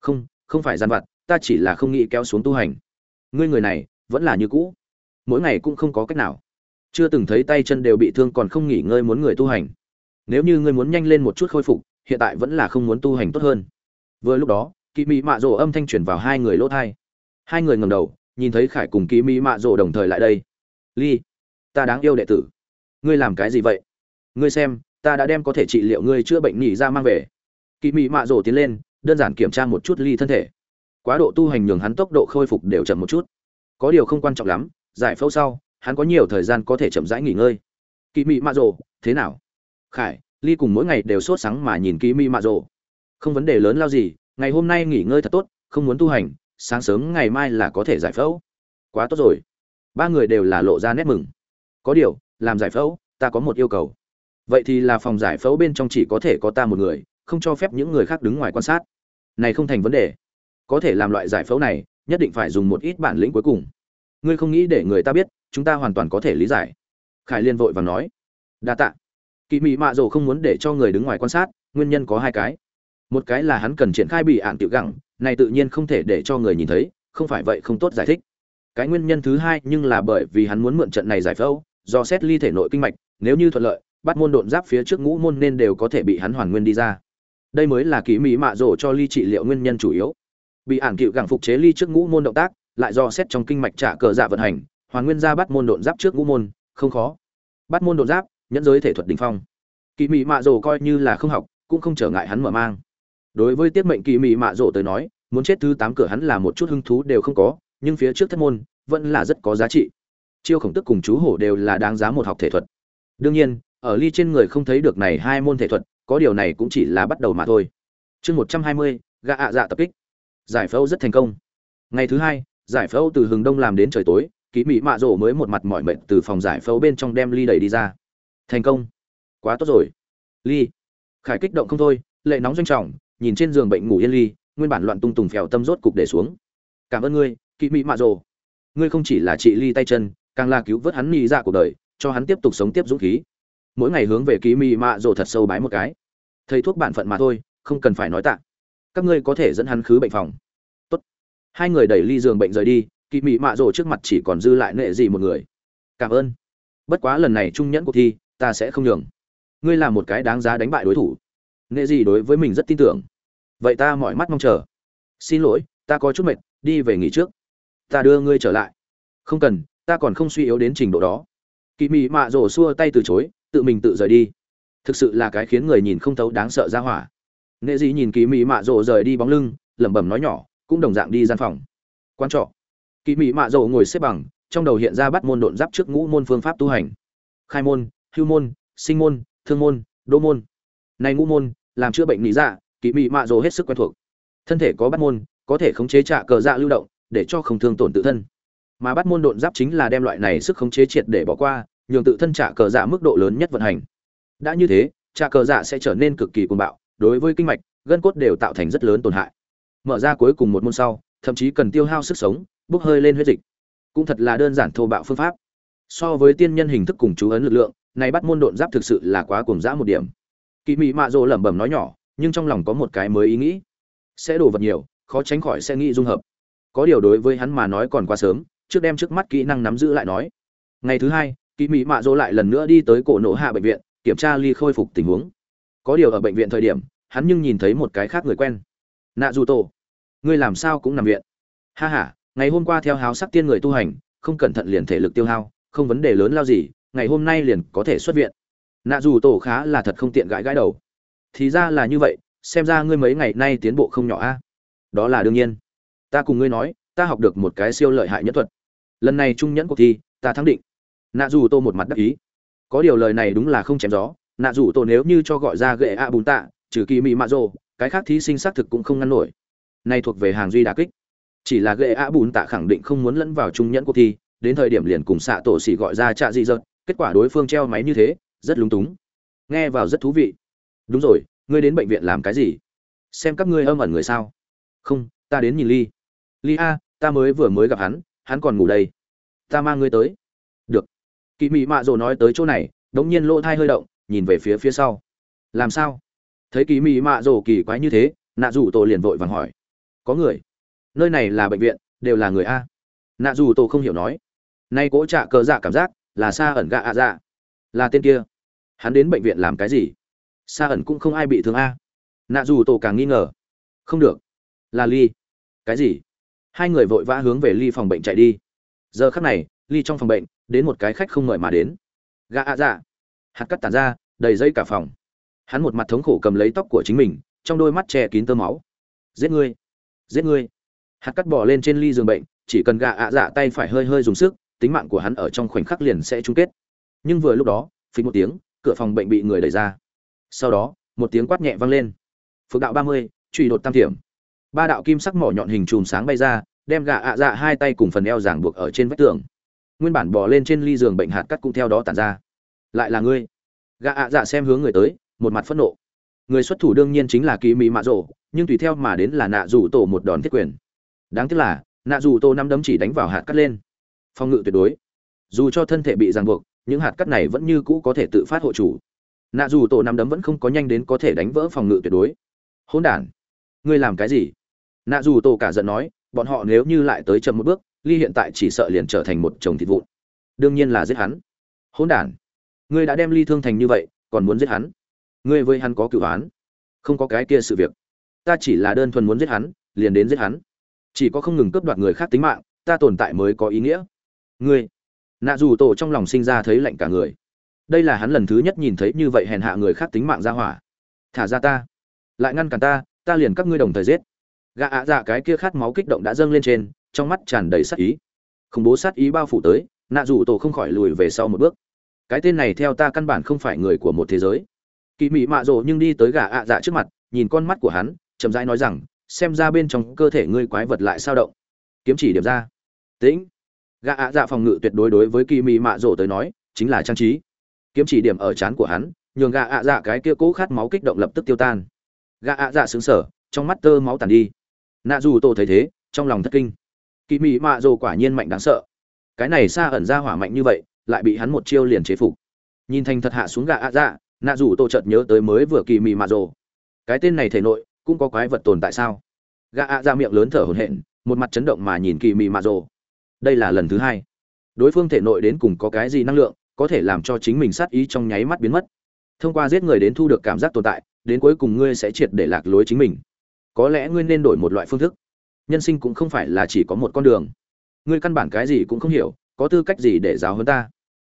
Không không phải dằn vặt, ta chỉ là không nghĩ kéo xuống tu hành. Ngươi người này, vẫn là như cũ. Mỗi ngày cũng không có cách nào. Chưa từng thấy tay chân đều bị thương còn không nghỉ ngơi muốn người tu hành. Nếu như ngươi muốn nhanh lên một chút khôi phục, hiện tại vẫn là không muốn tu hành tốt hơn vừa lúc đó kỳ mỹ mạ rồ âm thanh chuyển vào hai người lỗ thai. Hai người ngầm đầu, nhìn thấy khải cùng kỳ mỹ mạ rồ đồng thời lại đây. Ly, ta đáng yêu đệ tử. Ngươi làm cái gì vậy? Ngươi xem, ta đã đem có thể trị liệu ngươi chữa bệnh nhỉ ra mang về. Kỳ mỹ mạ rồ tiến lên, đơn giản kiểm tra một chút ly thân thể. Quá độ tu hành nhường hắn tốc độ khôi phục đều chậm một chút. Có điều không quan trọng lắm, giải phẫu sau, hắn có nhiều thời gian có thể chậm rãi nghỉ ngơi. Kỳ mỹ mạ rồ, thế nào? Khải, ly cùng mỗi ngày đều sốt sáng mà nhìn kỳ mỹ mạ rồ không vấn đề lớn lao gì, ngày hôm nay nghỉ ngơi thật tốt, không muốn tu hành, sáng sớm ngày mai là có thể giải phẫu. Quá tốt rồi. Ba người đều là lộ ra nét mừng. Có điều, làm giải phẫu, ta có một yêu cầu. Vậy thì là phòng giải phẫu bên trong chỉ có thể có ta một người, không cho phép những người khác đứng ngoài quan sát. Này không thành vấn đề. Có thể làm loại giải phẫu này, nhất định phải dùng một ít bản lĩnh cuối cùng. Ngươi không nghĩ để người ta biết, chúng ta hoàn toàn có thể lý giải. Khải liên vội và nói. Đa tạ. Kỳ mị mạ rồ không muốn để cho người đứng ngoài quan sát, nguyên nhân có hai cái một cái là hắn cần triển khai bị ạn tiểu gẳng, này tự nhiên không thể để cho người nhìn thấy, không phải vậy không tốt giải thích. Cái nguyên nhân thứ hai nhưng là bởi vì hắn muốn mượn trận này giải phẫu, do xét ly thể nội kinh mạch, nếu như thuận lợi, bắt môn độn giáp phía trước ngũ môn nên đều có thể bị hắn hoàn nguyên đi ra. Đây mới là kỹ mỹ mạ rổ cho ly trị liệu nguyên nhân chủ yếu. Bị ản cựu gẳng phục chế ly trước ngũ môn động tác, lại do xét trong kinh mạch trả cờ dạ vận hành, hoàn nguyên ra bắt môn độn giáp trước ngũ môn, không khó. Bắt môn độn giáp, nhẫn giới thể thuật đình phong. Kỹ mỹ mạ rổ coi như là không học, cũng không trở ngại hắn mở mang đối với tiết mệnh kỳ mị mạ rồ tới nói, muốn chết thứ tám cửa hắn là một chút hứng thú đều không có, nhưng phía trước thất môn vẫn là rất có giá trị. Chiêu khổng tức cùng chú hổ đều là đáng giá một học thể thuật. Đương nhiên, ở ly trên người không thấy được này hai môn thể thuật, có điều này cũng chỉ là bắt đầu mà thôi. Chương một trăm hai mươi gạ ạ dạ tập kích. Giải phẫu rất thành công. Ngày thứ hai, giải phẫu từ hừng đông làm đến trời tối ký mỹ mạ rổ mới một mặt mỏi mệt từ phòng giải phẫu bên trong đem ly đẩy đi ra. Thành công. Quá tốt rồi. Ly. Khải kích động không thôi, lệ nóng doanh trọng nhìn trên giường bệnh ngủ yên ly, nguyên bản loạn tung tùng phèo tâm rốt cục để xuống. Cảm ơn ngươi, kỵ mỹ mạ rồ. Ngươi không chỉ là trị ly tay chân, càng là cứu vớt hắn nhị ra dạ cuộc đời, cho hắn tiếp tục sống tiếp dũng khí. Mỗi ngày hướng về kỵ mỹ mạ rồ thật sâu bái một cái. Thầy thuốc bản phận mà thôi, không cần phải nói tạ. Các ngươi có thể dẫn hắn khứ bệnh phòng. Tốt. Hai người đẩy ly giường bệnh rời đi, kỵ mỹ mạ rồ trước mặt chỉ còn dư lại nệ gì một người. Cảm ơn. Bất quá lần này trung nhẫn cuộc thi, ta sẽ không nhường. Ngươi là một cái đáng giá đánh bại đối thủ nệ gì đối với mình rất tin tưởng. Vậy ta mọi mắt mong chờ. Xin lỗi, ta có chút mệt, đi về nghỉ trước. Ta đưa ngươi trở lại. Không cần, ta còn không suy yếu đến trình độ đó. Kỳ mị mạ rổ xua tay từ chối, tự mình tự rời đi. Thực sự là cái khiến người nhìn không thấu đáng sợ ra hỏa. Nệ dị nhìn kỳ mị mạ rổ rời đi bóng lưng, lẩm bẩm nói nhỏ, cũng đồng dạng đi gian phòng. Quan trọ. Kỳ mị mạ rổ ngồi xếp bằng, trong đầu hiện ra bắt môn độn giáp trước ngũ môn phương pháp tu hành. Khai môn, hưu môn, sinh môn, thương môn, đô môn. Này ngũ môn làm chữa bệnh lý dạ kỳ mị mạ rồ hết sức quen thuộc. Thân thể có bắt môn, có thể khống chế trạ cờ dạ lưu động, để cho không thương tổn tự thân. Mà bắt môn độn giáp chính là đem loại này sức khống chế triệt để bỏ qua, nhường tự thân trả cờ dạ mức độ lớn nhất vận hành. Đã như thế trả cờ dạ sẽ trở nên cực kỳ cuồng bạo, đối với kinh mạch, gân cốt đều tạo thành rất lớn tổn hại. Mở ra cuối cùng một môn sau, thậm chí cần tiêu hao sức sống, bốc hơi lên huyết dịch. Cũng thật là đơn giản thô bạo phương pháp. So với tiên nhân hình thức cùng chú ấn lực lượng, này bắt môn độn giáp thực sự là quá cuồng dã một điểm kỳ mị mạ rồ lẩm bẩm nói nhỏ, nhưng trong lòng có một cái mới ý nghĩ. Sẽ đổ vật nhiều, khó tránh khỏi sẽ nghĩ dung hợp. Có điều đối với hắn mà nói còn quá sớm, trước đem trước mắt kỹ năng nắm giữ lại nói. Ngày thứ hai, kỳ mỹ mạ rồ lại lần nữa đi tới cổ nổ hạ bệnh viện, kiểm tra ly khôi phục tình huống. Có điều ở bệnh viện thời điểm, hắn nhưng nhìn thấy một cái khác người quen. Nạ dù tổ ngươi làm sao cũng nằm viện. Ha h a ngày hôm qua theo háo sắc tiên người tu hành, không cẩn thận liền thể lực tiêu hao, không vấn đề lớn lao gì, ngày hôm nay liền có thể xuất viện nạ dù tổ khá là thật không tiện gãi gãi đầu. Thì ra là như vậy, xem ra ngươi mấy ngày nay tiến bộ không nhỏ a. Đó là đương nhiên. Ta cùng ngươi nói, ta học được một cái siêu lợi hại nhất thuật. Lần này trung nhẫn cuộc thi, ta thắng định. Nạ dù tô một mặt đắc ý. Có điều lời này đúng là không chém gió. Nạ dù tô nếu như cho gọi ra gệ a bùn tạ, trừ kỳ mị mạ rồ, cái khác thí sinh xác thực cũng không ngăn nổi. Nay thuộc về hàng duy đà kích. Chỉ là gệ a bùn tạ khẳng định không muốn lẫn vào trung nhẫn cuộc thi, đến thời điểm liền cùng xạ tổ xỉ gọi ra trạ dị dợt, kết quả đối phương treo máy như thế rất lúng túng. Nghe vào rất thú vị. Đúng rồi, ngươi đến bệnh viện làm cái gì? Xem các ngươi âm ẩn người sao. Không, ta đến nhìn ly. Ly a, ta mới vừa mới gặp hắn hắn còn ngủ đây. Ta mang ngươi tới. Được. Kỳ mị mạ rồ nói tới chỗ này, đống nhiên lỗ thai hơi động, nhìn về phía phía sau. Làm sao? Thấy kỳ mị mạ rồ kỳ quái như thế, nạ dù tổ liền vội vàng hỏi. Có người? Nơi này là bệnh viện, đều là người a. Nạ dù tổ không hiểu nói. Nay cỗ trạ cờ dạ cảm giác là xa ẩn gạ ạ dạ. Là tên kia hắn đến bệnh viện làm cái gì? Xa ẩn cũng không ai bị thương a. Nạ dù tổ càng nghi ngờ. Không được. Là ly. Cái gì? Hai người vội vã hướng về ly phòng bệnh chạy đi. Giờ khắc này, ly trong phòng bệnh, đến một cái khách không mời mà đến. Gà ạ dạ. Hạt cắt tàn ra, đầy dây cả phòng. Hắn một mặt thống khổ cầm lấy tóc của chính mình, trong đôi mắt che kín tơ máu. Giết ngươi. Giết ngươi. Hạt cắt bỏ lên trên ly giường bệnh, chỉ cần gà ạ dạ tay phải hơi hơi dùng sức, tính mạng của hắn ở trong khoảnh khắc liền sẽ chung kết. Nhưng vừa lúc đó phí một tiếng cửa phòng bệnh bị người đẩy ra. Sau đó, một tiếng quát nhẹ vang lên. Phước đạo ba mươi, truy đột tam thiểm. Ba đạo kim sắc mỏ nhọn hình chùm sáng bay ra, đem gạ ạ dạ hai tay cùng phần eo giảng buộc ở trên vách tường. Nguyên bản bò lên trên ly giường bệnh hạt cắt cũng theo đó tàn ra. Lại là ngươi. Gạ ạ dạ xem hướng người tới, một mặt phẫn nộ. Người xuất thủ đương nhiên chính là kỳ mỹ mạ rộ nhưng tùy theo mà đến là nạ rủ tổ một đòn thiết quyền. Đáng tiếc là, nạ rủ tổ năm đấm chỉ đánh vào hạt cắt lên. Phòng ngự tuyệt đối. Dù cho thân thể bị ràng buộc những hạt cắt này vẫn như cũ có thể tự phát hộ chủ. Nạ dù tổ năm đấm vẫn không có nhanh đến có thể đánh vỡ phòng ngự tuyệt đối. Hỗn đản, ngươi làm cái gì? Nạ dù tổ cả giận nói, bọn họ nếu như lại tới chậm một bước, ly hiện tại chỉ sợ liền trở thành một chồng thịt vụn. Đương nhiên là giết hắn. Hỗn đản, ngươi đã đem ly thương thành như vậy, còn muốn giết hắn? Ngươi với hắn có cựu án không có cái kia sự việc. Ta chỉ là đơn thuần muốn giết hắn, liền đến giết hắn. Chỉ có không ngừng cướp đoạt người khác tính mạng, ta tồn tại mới có ý nghĩa. Ngươi nạ dù tổ trong lòng sinh ra thấy lạnh cả người. Đây là hắn lần thứ nhất nhìn thấy như vậy hèn hạ người khác tính mạng ra hỏa. Thả ra ta. Lại ngăn cản ta ta liền các ngươi đồng thời giết. Gã ạ dạ cái kia khát máu kích động đã dâng lên trên, trong mắt tràn đầy sát ý. Khủng bố sát ý bao phủ tới, nạ dù tổ không khỏi lùi về sau một bước. Cái tên này theo ta căn bản không phải người của một thế giới. Kỳ mị mạ rộ nhưng đi tới gã ạ dạ trước mặt, nhìn con mắt của hắn, chậm rãi nói rằng, xem ra bên trong cơ thể ngươi quái vật lại sao động. Kiếm chỉ điểm ra. Tĩnh gã ạ dạ phòng ngự tuyệt đối đối với kỳ mị mạ rổ tới nói, chính là trang trí. Kiếm chỉ điểm ở trán của hắn, nhường gã ạ dạ cái kia cố khát máu kích động lập tức tiêu tan. Gã ạ dạ xứng sở trong mắt tơ máu tàn đi. Nạ dù tổ thấy thế, trong lòng thất kinh. Kỳ mị mạ rổ quả nhiên mạnh đáng sợ. Cái này xa ẩn ra hỏa mạnh như vậy, lại bị hắn một chiêu liền chế phục. Nhìn thành thật hạ xuống gạ ạ dạ nạ dù tổ chợt nhớ tới mới vừa kỳ mị mạ rổ cái tên này thể nội, cũng có quái vật tồn tại sao? Gạ ạ dạ miệng lớn thở hổn hển, một mặt chấn động mà nhìn kỳ mị mạ rổ đây là lần thứ hai. Đối phương thể nội đến cùng có cái gì năng lượng, có thể làm cho chính mình sát ý trong nháy mắt biến mất. Thông qua giết người đến thu được cảm giác tồn tại, đến cuối cùng ngươi sẽ triệt để lạc lối chính mình. Có lẽ ngươi nên đổi một loại phương thức. Nhân sinh cũng không phải là chỉ có một con đường. Ngươi căn bản cái gì cũng không hiểu, có tư cách gì để giáo hơn ta?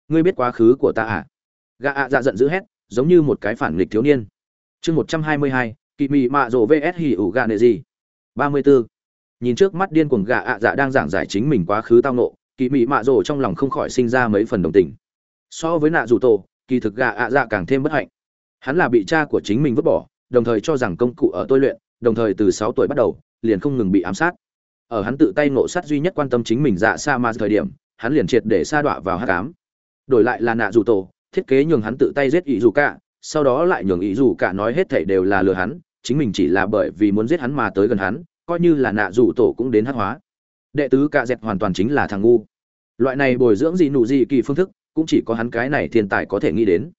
Ngươi biết quá khứ của ta à? Gạ ạ dạ giận dữ hét, giống như một cái phản nghịch thiếu niên. Chương một trăm hai mươi hai, kỵ mị mạ rộ vs hỉ ủ gạ nệ gì? ba mươi b ố nhìn trước mắt điên cuồng gạ ạ dạ đang giảng giải chính mình quá khứ tao nộ kỳ mị mạ rồ trong lòng không khỏi sinh ra mấy phần đồng tình. So với nạ dù tổ, kỳ thực gạ ạ dạ càng thêm bất hạnh. Hắn là bị cha của chính mình vứt bỏ, đồng thời cho rằng công cụ ở tôi luyện, đồng thời từ sáu tuổi bắt đầu, liền không ngừng bị ám sát. Ở hắn tự tay nộ sát duy nhất quan tâm chính mình dạ sa ma thời điểm, hắn liền triệt để sa đọa vào hắc ám. Đổi lại là nạ dù tổ, thiết kế nhường hắn tự tay giết ý dù cả, sau đó lại nhường ý dù cả nói hết thảy đều là lừa hắn, chính mình chỉ là bởi vì muốn giết hắn mà tới gần hắn coi như là nạ rủ tổ cũng đến hắc hóa. Đệ tứ cạ dẹt hoàn toàn chính là thằng ngu. Loại này bồi dưỡng gì nụ gì kỳ phương thức, cũng chỉ có hắn cái này thiên tài có thể nghĩ đến.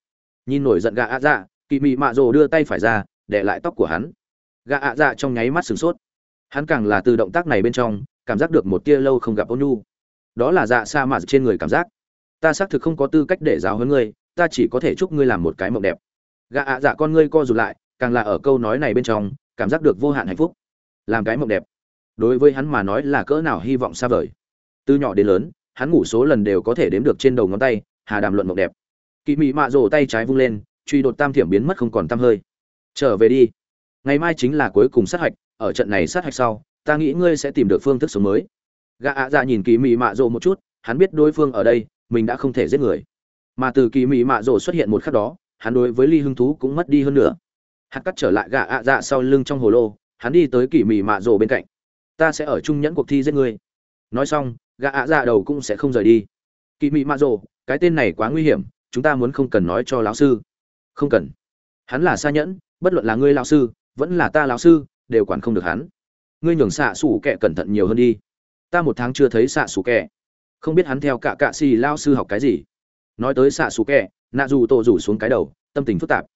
Nhìn nổi giận gạ ạ dạ kỳ mị mạ rồ đưa tay phải ra, để lại tóc của hắn. Gạ ạ dạ trong nháy mắt sửng sốt. Hắn càng là từ động tác này bên trong, cảm giác được một tia lâu không gặp ôn nhu. Đó là dạ sa mạ trên người cảm giác. Ta xác thực không có tư cách để giáo huấn ngươi, ta chỉ có thể chúc ngươi làm một cái mộng đẹp. Gạ ạ dạ con ngươi co rụt lại, càng là ở câu nói này bên trong, cảm giác được vô hạn hạnh phúc làm cái mộng đẹp. Đối với hắn mà nói là cỡ nào hy vọng xa vời. Từ nhỏ đến lớn, hắn ngủ số lần đều có thể đếm được trên đầu ngón tay, hà đàm luận mộng đẹp. Kỳ mị mạ rổ tay trái vung lên, truy đột tam thiểm biến mất không còn tăm hơi. Trở về đi. Ngày mai chính là cuối cùng sát hạch, ở trận này sát hạch sau, ta nghĩ ngươi sẽ tìm được phương thức sống mới. Gã ạ dạ nhìn kỳ mị mạ rộ một chút, hắn biết đối phương ở đây, mình đã không thể giết người. Mà từ kỳ mị mạ rộ xuất hiện một khắc đó, hắn đối với ly hưng thú cũng mất đi hơn nữa hạt cắt trở lại gã ạ dạ sau lưng trong hồ lô hắn đi tới kỳ mị mạ rồ bên cạnh. Ta sẽ ở chung nhẫn cuộc thi giết ngươi. Nói xong, gã ạ dạ đầu cũng sẽ không rời đi. Kỳ mị mạ rồ, cái tên này quá nguy hiểm, chúng ta muốn không cần nói cho lão sư. Không cần. Hắn là xa nhẫn, bất luận là ngươi lão sư, vẫn là ta lão sư, đều quản không được hắn. Ngươi nhường xạ xủ kệ cẩn thận nhiều hơn đi. Ta một tháng chưa thấy xạ xủ kệ không biết hắn theo cả cạ xì lao sư học cái gì. Nói tới xạ xủ kệ nạ dù tổ rủ xuống cái đầu, tâm tình phức tạp.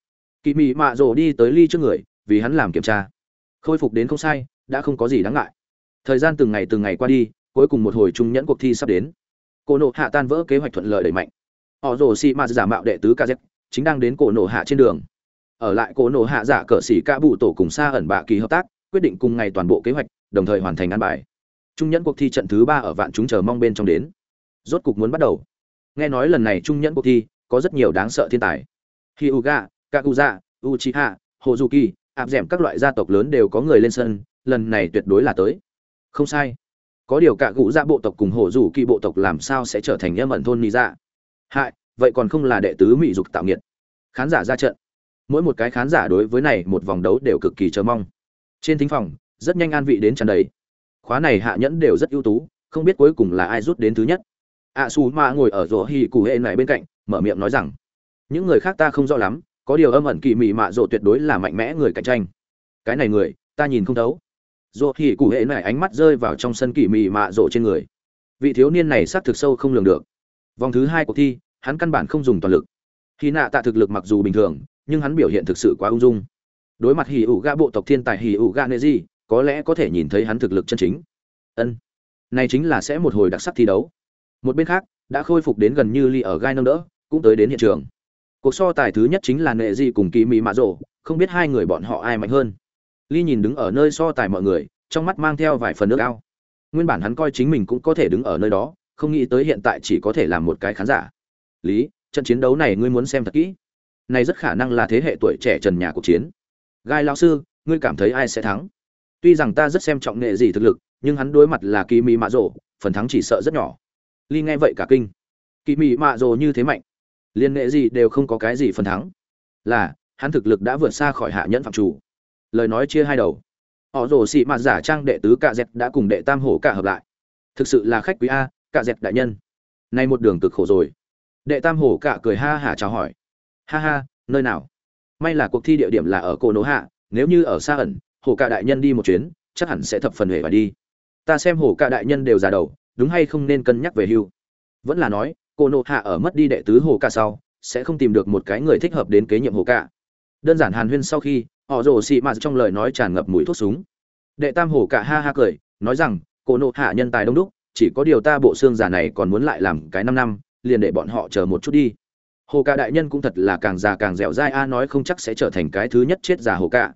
Kỳ mị mạ rồ đi tới ly trước người, vì hắn làm kiểm tra khôi phục đến không sai, đã không có gì đáng ngại. Thời gian từng ngày từng ngày qua đi, cuối cùng một hồi trung nhẫn cuộc thi sắp đến. Cổ nộ hạ tan vỡ kế hoạch thuận lợi đẩy mạnh. Họ rồ xị mạt giả mạo đệ tứ kz chính đang đến cổ nộ hạ trên đường. Ở lại cổ nộ hạ giả cờ xỉ ca bụ tổ cùng xa ẩn bạ kỳ hợp tác, quyết định cùng ngày toàn bộ kế hoạch, đồng thời hoàn thành ăn bài. Trung nhẫn cuộc thi trận thứ ba ở vạn chúng chờ mong bên trong đến. Rốt cục muốn bắt đầu. Nghe nói lần này trung nhẫn cuộc thi, có rất nhiều đáng sợ thiên tài. Hyuga, kakuza, uchiha, hozuki áp d các loại gia tộc lớn đều có người lên sân, lần này tuyệt đối là tới. Không sai. Có điều cả gũ gia bộ tộc cùng hổ rủ kỳ bộ tộc làm sao sẽ trở thành âm ẩn thôn ni dạ? Hại, vậy còn không là đệ tứ mỹ dục tạo nghiệt. Khán giả ra trận. Mỗi một cái khán giả đối với này một vòng đấu đều cực kỳ chờ mong. Trên thính phòng, rất nhanh an vị đến tràn đầy. Khóa này hạ nhẫn đều rất ưu tú, không biết cuối cùng là ai rút đến thứ nhất. A su ma ngồi ở rổ hì cụ hệ này bên cạnh, mở miệng nói rằng, những người khác ta không rõ lắm có điều âm ẩn kỳ mị mạ rộ tuyệt đối là mạnh mẽ người cạnh tranh. Cái này người, ta nhìn không thấu. Rộ thì cụ hệ này ánh mắt rơi vào trong sân kỳ mị mạ rộ trên người. Vị thiếu niên này xác thực sâu không lường được. Vòng thứ hai cuộc thi, hắn căn bản không dùng toàn lực. Khi nạ tạ thực lực mặc dù bình thường, nhưng hắn biểu hiện thực sự quá ung dung. Đối mặt hỉ ủ ga bộ tộc thiên tài hỉ ủ ga nê di, có lẽ có thể nhìn thấy hắn thực lực chân chính. Ân, này chính là sẽ một hồi đặc sắc thi đấu. Một bên khác, đã khôi phục đến gần như ly ở gai nâng đỡ, cũng tới đến hiện trường cuộc so tài thứ nhất chính là nệ dị cùng kỳ mỹ mạ rộ không biết hai người bọn họ ai mạnh hơn. Ly nhìn đứng ở nơi so tài mọi người, trong mắt mang theo vài phần nước ao. Nguyên bản hắn coi chính mình cũng có thể đứng ở nơi đó, không nghĩ tới hiện tại chỉ có thể làm một cái khán giả. Lý, trận chiến đấu này ngươi muốn xem thật kỹ. Này rất khả năng là thế hệ tuổi trẻ trần nhà cuộc chiến. Gai lão sư, ngươi cảm thấy ai sẽ thắng? Tuy rằng ta rất xem trọng nghệ gì thực lực, nhưng hắn đối mặt là kỳ mỹ mạ rộ phần thắng chỉ sợ rất nhỏ. Ly nghe vậy cả kinh. Kỳ mỹ mạ rộ như thế mạnh liên nghệ gì đều không có cái gì phần thắng. Là, hắn thực lực đã vượt xa khỏi hạ nhẫn phạm chủ. Lời nói chia hai đầu. Họ rồ xị mạt giả trang đệ tứ cạ dẹt đã cùng đệ tam hổ cả hợp lại. Thực sự là khách quý a, cạ dẹt đại nhân. Nay một đường cực khổ rồi. Đệ tam hổ cả cười ha hả chào hỏi. Ha ha, nơi nào? May là cuộc thi địa điểm là ở cổ nỗ hạ, nếu như ở xa ẩn, hổ cả đại nhân đi một chuyến, chắc hẳn sẽ thập phần hề và đi. Ta xem hổ cả đại nhân đều già đầu, đúng hay không nên cân nhắc về hưu. Vẫn là nói cô nộ hạ ở mất đi đệ tứ hồ cả sau, sẽ không tìm được một cái người thích hợp đến kế nhiệm hồ cả đơn giản hàn huyên sau khi, họ rồ xị mạt trong lời nói tràn ngập mùi thuốc súng. Đệ tam hồ cả ha ha cười, nói rằng, cô nộ hạ nhân tài đông đúc, chỉ có điều ta bộ xương giả này còn muốn lại làm cái năm năm, liền để bọn họ chờ một chút đi. Hồ ca đại nhân cũng thật là càng già càng dẻo dai, a nói không chắc sẽ trở thành cái thứ nhất chết già hồ ca.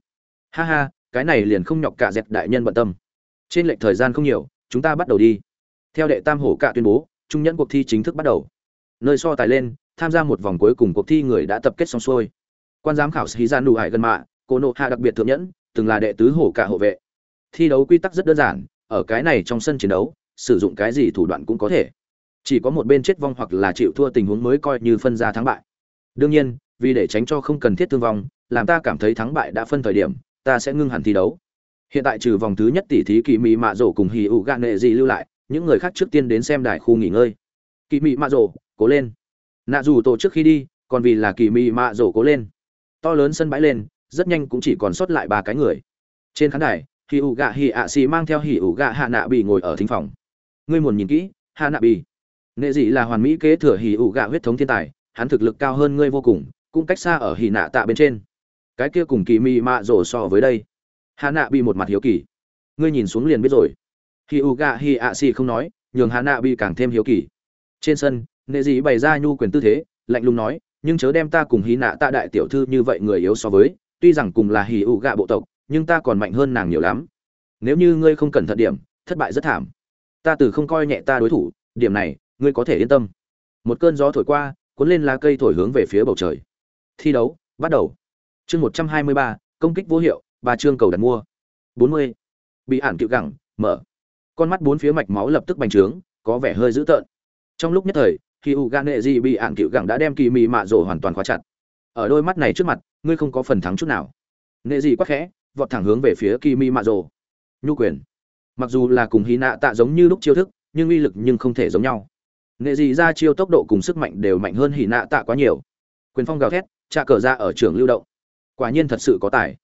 Ha ha, cái này liền không nhọc cả dẹp đại nhân bận tâm. Trên lệch thời gian không nhiều, chúng ta bắt đầu đi. Theo đệ tam hổ cạ tuyên bố trung nhẫn cuộc thi chính thức bắt đầu. Nơi so tài lên, tham gia một vòng cuối cùng cuộc thi người đã tập kết xong xuôi. Quan giám khảo sĩ gian đủ hải gần mạ, cô nộ hạ đặc biệt thượng nhẫn, từng là đệ tứ hổ cả hộ vệ. Thi đấu quy tắc rất đơn giản, ở cái này trong sân chiến đấu, sử dụng cái gì thủ đoạn cũng có thể. Chỉ có một bên chết vong hoặc là chịu thua tình huống mới coi như phân ra thắng bại. Đương nhiên, vì để tránh cho không cần thiết thương vong, làm ta cảm thấy thắng bại đã phân thời điểm, ta sẽ ngưng hẳn thi đấu. Hiện tại trừ vòng thứ nhất tỷ thí kỳ mỹ mạ rổ cùng hì ụ gạn nệ gì lưu lại những người khác trước tiên đến xem đài khu nghỉ ngơi. Kỳ Mị mạ rổ, cố lên. Nạ dù tổ trước khi đi, còn vì là kỳ Mị mạ rổ cố lên. To lớn sân bãi lên, rất nhanh cũng chỉ còn sót lại ba cái người. Trên khán đài hì ủ gạ hì ạ xì mang theo hì ủ gạ hạ nạ bị ngồi ở thính phòng. Ngươi muốn nhìn kỹ, hạ nạ bị nệ dị là hoàn mỹ kế thừa hì ủ gạ huyết thống thiên tài, hắn thực lực cao hơn ngươi vô cùng, cũng cách xa ở hì nạ tạ bên trên. Cái kia cùng kỳ mị mạ rổ so với đây. Hạ nạ bị một mặt hiếu kỳ. Ngươi nhìn xuống liền biết rồi hi ủ gạ hì ạ xì không nói, nhường hạ nạ bị càng thêm hiếu kỳ. Trên sân nệ dị bày ra nhu quyền tư thế, lạnh lùng nói, nhưng chớ đem ta cùng hì nạ tạ đại tiểu thư như vậy người yếu so với, tuy rằng cùng là hì ủ gạ bộ tộc, nhưng ta còn mạnh hơn nàng nhiều lắm. Nếu như ngươi không cẩn thận điểm, thất bại rất thảm. Ta từ không coi nhẹ ta đối thủ, điểm này, ngươi có thể yên tâm. Một cơn gió thổi qua, cuốn lên lá cây thổi hướng về phía bầu trời. Thi đấu, bắt đầu. Chương một trăm hai mươi ba, công kích vô hiệu, ba chương cầu đặt mua. Bốn mươi. Bị ản cựu gẳng, mở con mắt bốn phía mạch máu lập tức bành trướng, có vẻ hơi dữ tợn. Trong lúc nhất thời, khi u gan nệ dị bị ạn cựu gẳng đã đem kỳ mị mạ rổ hoàn toàn khóa chặt. Ở đôi mắt này trước mặt, ngươi không có phần thắng chút nào. Nệ dị quắc khẽ, vọt thẳng hướng về phía kỳ mị mạ rổ. Nhu quyền. Mặc dù là cùng hy nạ tạ giống như lúc chiêu thức, nhưng uy lực nhưng không thể giống nhau. Nệ dị ra chiêu tốc độ cùng sức mạnh đều mạnh hơn hỉ nạ tạ quá nhiều. Quyền phong gào thét trà cờ ra ở trường lưu động. Quả nhiên thật sự có tài.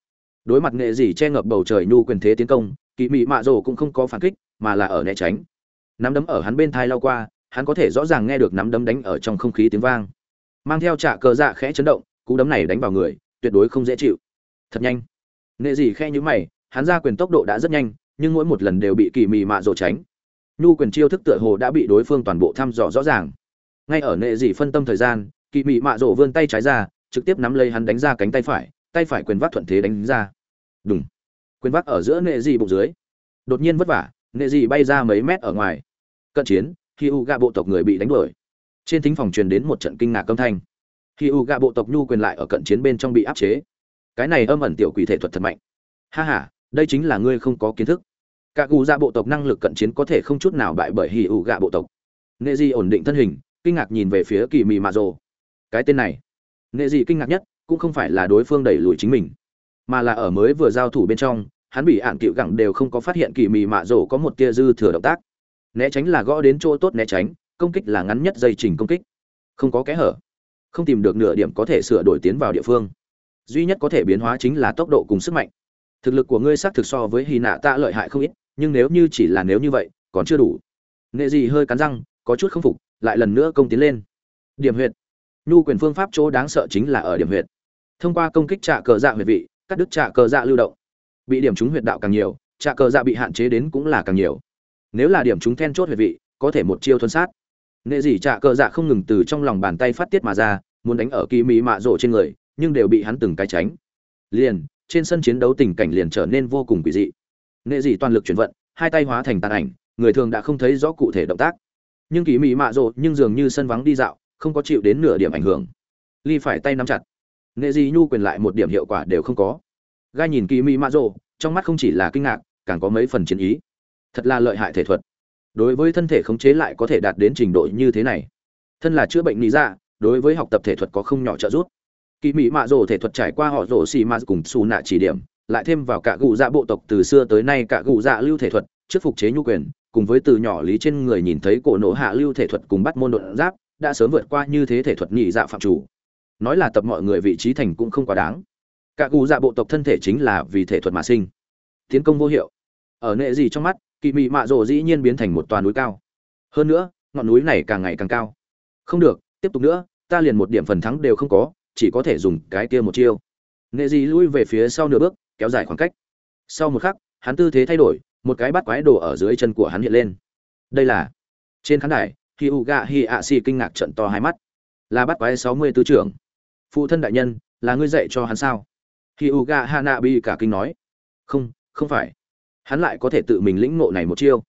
Đối mặt nghệ dị che ngập bầu trời nhu quyền thế tiến công, kỳ mị mạ Rổ cũng không có phản kích mà là ở né tránh. Nắm đấm ở hắn bên thai lao qua, hắn có thể rõ ràng nghe được nắm đấm đánh ở trong không khí tiếng vang. Mang theo trả cờ dạ khẽ chấn động, cú đấm này đánh vào người, tuyệt đối không dễ chịu. Thật nhanh. Nghệ gì khe nhữ mày, hắn ra quyền tốc độ đã rất nhanh, nhưng mỗi một lần đều bị kỳ mị mạ rồ tránh. Nhu quyền chiêu thức tựa hồ đã bị đối phương toàn bộ thăm dò rõ ràng. Ngay ở nệ dị phân tâm thời gian, kỳ mị mạ rổ vươn tay trái ra, trực tiếp nắm lấy hắn đánh ra cánh tay phải tay phải quyền vác thuận thế đánh ra. Đúng quyền vác ở giữa nệ dị bụng dưới. Đột nhiên vất vả nệ dị bay ra mấy mét ở ngoài. Cận chiến khi u gạ bộ tộc người bị đánh đuổi. Trên thính phòng truyền đến một trận kinh ngạc âm thanh. Khi u gạ bộ tộc nhu quyền lại ở cận chiến bên trong bị áp chế. Cái này âm ẩn tiểu quỷ thể thuật thật mạnh. Ha ha, đây chính là ngươi không có kiến thức. Cả gù gia bộ tộc năng lực cận chiến có thể không chút nào bại bởi hì ủ gạ bộ tộc. Nệ dị ổn định thân hình, kinh ngạc nhìn về phía kỳ mị mạ rồ cái tên này. Nệ dị kinh ngạc nhất, cũng không phải là đối phương đẩy lùi chính mình, mà là ở mới vừa giao thủ bên trong hắn bị ạn cựu gẳng đều không có phát hiện kỳ mị mạ rổ có một tia dư thừa động tác. Né tránh là gõ đến chỗ tốt né tránh, công kích là ngắn nhất dây trình công kích. Không có kẽ hở. Không tìm được nửa điểm có thể sửa đổi tiến vào địa phương. Duy nhất có thể biến hóa chính là tốc độ cùng sức mạnh. Thực lực của ngươi xác thực so với hy nạ tạ lợi hại không ít, nhưng nếu như chỉ là nếu như vậy, còn chưa đủ. Nghệ gì hơi cắn răng, có chút không phục, lại lần nữa công tiến lên. Điểm huyệt. Nhu quyền phương pháp chỗ đáng sợ chính là ở điểm huyệt. Thông qua công kích trạ cờ dạ huyệt vị, cắt đứt trạ cờ dạ lưu động bị điểm trúng huyệt đạo càng nhiều, trạ cờ dạ bị hạn chế đến cũng là càng nhiều. Nếu là điểm trúng then chốt huyệt vị, có thể một chiêu thuần sát. Nệ gì trạ cờ dạ không ngừng từ trong lòng bàn tay phát tiết mà ra, muốn đánh ở kỳ mỹ mạ rộ trên người, nhưng đều bị hắn từng cái tránh. Liền, trên sân chiến đấu tình cảnh liền trở nên vô cùng quỷ dị. Nệ dị toàn lực chuyển vận, hai tay hóa thành tàn ảnh, người thường đã không thấy rõ cụ thể động tác. Nhưng kỳ mỹ mạ rộ nhưng dường như sân vắng đi dạo, không có chịu đến nửa điểm ảnh hưởng. Ly phải tay nắm chặt. Nệ dị nhu quyền lại một điểm hiệu quả đều không có gai nhìn kỳ mỹ mạ rồ, trong mắt không chỉ là kinh ngạc, càng có mấy phần chiến ý. Thật là lợi hại thể thuật. Đối với thân thể khống chế lại có thể đạt đến trình độ như thế này. Thân là chữa bệnh lý ra đối với học tập thể thuật có không nhỏ trợ giúp. Kỳ mỹ mạ rồ thể thuật trải qua họ rồ xì ma cùng xù nạ chỉ điểm, lại thêm vào cả gù dạ bộ tộc từ xưa tới nay cả gù dạ lưu thể thuật, trước phục chế nhu quyền, cùng với từ nhỏ lý trên người nhìn thấy cổ nổ hạ lưu thể thuật cùng bắt môn đột giáp, đã sớm vượt qua như thế thể thuật nhị dạ phạm chủ. Nói là tập mọi người vị trí thành cũng không quá đáng cả cụ dạ bộ tộc thân thể chính là vì thể thuật mà sinh. Tiến công vô hiệu. Ở nệ gì trong mắt kỳ mị mạ rồ dĩ nhiên biến thành một toàn núi cao. Hơn nữa, ngọn núi này càng ngày càng cao. Không được, tiếp tục nữa, ta liền một điểm phần thắng đều không có, chỉ có thể dùng cái kia một chiêu. Nệ gì lui về phía sau nửa bước, kéo dài khoảng cách. Sau một khắc, hắn tư thế thay đổi, một cái bắt quái đồ ở dưới chân của hắn hiện lên. Đây là trên khán đài khi u gạ hi ạ xì kinh ngạc trận to hai mắt. Là bắt quái sáu mươi tư trưởng. Phụ thân đại nhân, là ngươi dạy cho hắn sao? Hi u gạ hana bi cả kinh nói, không không phải. Hắn lại có thể tự mình lĩnh ngộ này một chiêu.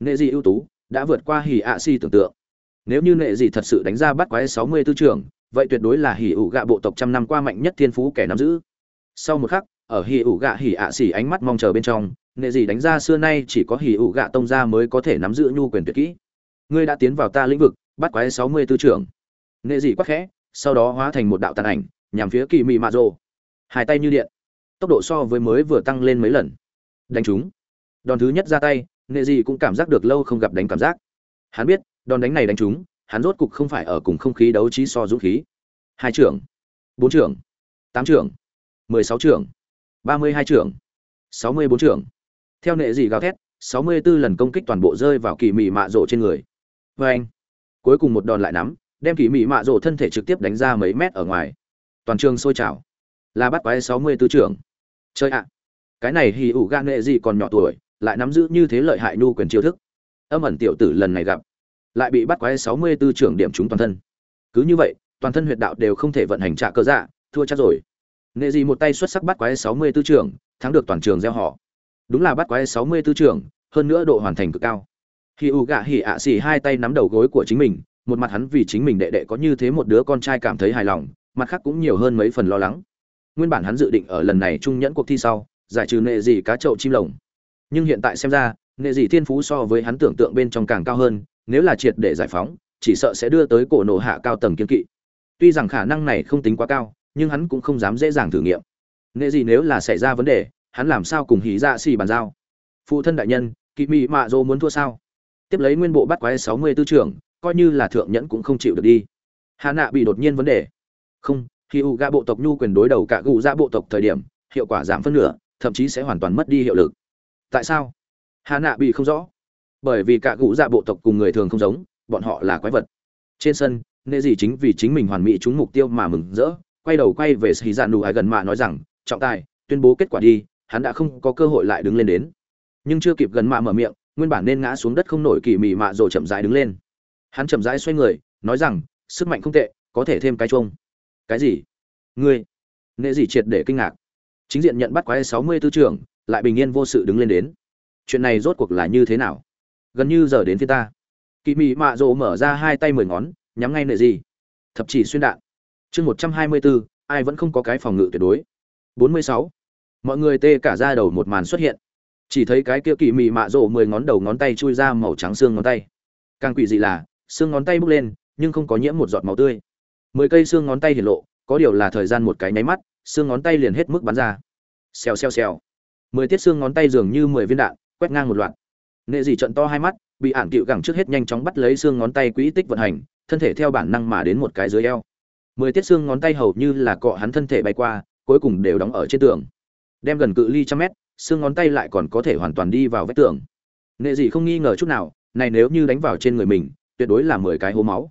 Nghệ dị ưu tú đã vượt qua hỉ ạ si tưởng tượng. Nếu như nghệ dị thật sự đánh ra bắt quái sáu mươi tư trưởng vậy tuyệt đối là hỉ ủ gạ bộ tộc trăm năm qua mạnh nhất thiên phú kẻ nắm giữ. Sau một khắc, ở hỉ ủ gạ hỉ ạ xỉ ánh mắt mong chờ bên trong, nghệ dị đánh ra xưa nay chỉ có hỉ ủ gạ tông gia mới có thể nắm giữ nhu quyền tuyệt kỹ. Ngươi đã tiến vào ta lĩnh vực, bắt quái sáu mươi tư trưởng nghệ dị quắc khẽ, sau đó hóa thành một đạo tàn ảnh, nhằm phía kỳ mị mạ rồ hai tay như điện. Tốc độ so với mới vừa tăng lên mấy lần. Đánh chúng đòn thứ nhất ra tay, nghệ dị cũng cảm giác được lâu không gặp đánh cảm giác. Hắn biết, đòn đánh này đánh chúng hắn rốt cục không phải ở cùng không khí đấu trí so dũng khí. Hai trưởng. Bốn trưởng. Tám trưởng. Mười sáu trưởng. Ba mươi hai trưởng. Sáu mươi bốn trưởng. Theo nệ dị gào thét, sáu mươi b ố lần công kích toàn bộ rơi vào kỳ mị mạ rộ trên người. Vê anh, cuối cùng một đòn lại nắm, đem kỳ mị mạ rộ thân thể trực tiếp đánh ra mấy mét ở ngoài. Toàn trường sôi trào là bắt quái sáu mươi b ố trưởng chơi ạ cái này hì ủ gan nệ gì còn nhỏ tuổi lại nắm giữ như thế lợi hại nhu quyền chiêu thức âm ẩn tiểu tử lần này gặp lại bị bắt quái 64 trưởng điểm trúng toàn thân. Cứ như vậy, toàn thân huyệt đạo đều không thể vận hành trả cơ dạ, thua chắc rồi. Nệ gì một tay xuất sắc bắt quái 64 trưởng, thắng được toàn trường gieo họ. Đúng là bắt quái 64 trưởng, hơn nữa độ hoàn thành cực cao. hỉ U gạ hỉ ạ xỉ hai tay nắm đầu gối của chính mình, một mặt hắn vì chính mình đệ đệ có như thế một đứa con trai cảm thấy hài lòng, mặt khác cũng nhiều hơn mấy phần lo lắng. Nguyên bản hắn dự định ở lần này trung nhẫn cuộc thi sau, giải trừ nệ gì cá chậu chim lồng. Nhưng hiện tại xem ra, nệ gì thiên phú so với hắn tưởng tượng bên trong càng cao hơn, nếu là triệt để giải phóng chỉ sợ sẽ đưa tới cổ nổ hạ cao tầng kiên kỵ. Tuy rằng khả năng này không tính quá cao nhưng hắn cũng không dám dễ dàng thử nghiệm. Nệ gì nếu là xảy ra vấn đề hắn làm sao cùng hí dạ xì bàn giao? Phụ thân đại nhân kỵ mị mạ dô muốn thua sao? Tiếp lấy nguyên bộ bắt quái sáu mươi tư trưởng coi như là thượng nhẫn cũng không chịu được đi. Hà nạ bị đột nhiên vấn đề. Không khi u gạ bộ tộc nhu quyền đối đầu cả gù ra bộ tộc thời điểm, hiệu quả giảm phân nửa, thậm chí sẽ hoàn toàn mất đi hiệu lực. Tại sao? Hà nạ bị không rõ. Bởi vì cả gù dạ bộ tộc cùng người thường không giống, bọn họ là quái vật. Trên sân, nệ gì chính vì chính mình hoàn mỹ trúng mục tiêu mà mừng rỡ, quay đầu quay về xì dạ nụ ai gần mạ nói rằng, trọng tài, tuyên bố kết quả đi, hắn đã không có cơ hội lại đứng lên đến. Nhưng chưa kịp gần mạ mở miệng, nguyên bản nên ngã xuống đất không nổi kỳ mị mạ rồi chậm rãi đứng lên. Hắn chậm rãi xoay người, nói rằng, sức mạnh không tệ, có thể thêm cái chuông cái gì? Ngươi? Nệ gì triệt để kinh ngạc. Chính diện nhận bắt quái sáu mươi tư trưởng, lại bình yên vô sự đứng lên đến. Chuyện này rốt cuộc là như thế nào? Gần như giờ đến phía ta. Kỳ mị mạ rộ mở ra hai tay mười ngón, nhắm ngay nệ gì thập chỉ xuyên đạn. Chương một trăm hai mươi bốn ai vẫn không có cái phòng ngự tuyệt đối. Bốn mươi sáu. Mọi người tê cả ra đầu một màn xuất hiện. Chỉ thấy cái kia kỳ mị mạ rộ mười ngón đầu ngón tay chui ra màu trắng xương ngón tay. Càng quỷ dị là, xương ngón tay bốc lên, nhưng không có nhiễm một giọt máu tươi mười cây xương ngón tay hiển lộ, có điều là thời gian một cái nháy mắt, xương ngón tay liền hết mức bắn ra. Xèo xèo xèo. Mười tiết xương ngón tay dường như mười viên đạn, quét ngang một loạt. Nệ dị trận to hai mắt, bị ản cựu gẳng trước hết nhanh chóng bắt lấy xương ngón tay quỹ tích vận hành, thân thể theo bản năng mà đến một cái dưới eo. Mười tiết xương ngón tay hầu như là cọ hắn thân thể bay qua, cuối cùng đều đóng ở trên tường. Đem gần cự ly trăm mét, xương ngón tay lại còn có thể hoàn toàn đi vào vách tường. Nệ dị không nghi ngờ chút nào, này nếu như đánh vào trên người mình, tuyệt đối là mười cái hố máu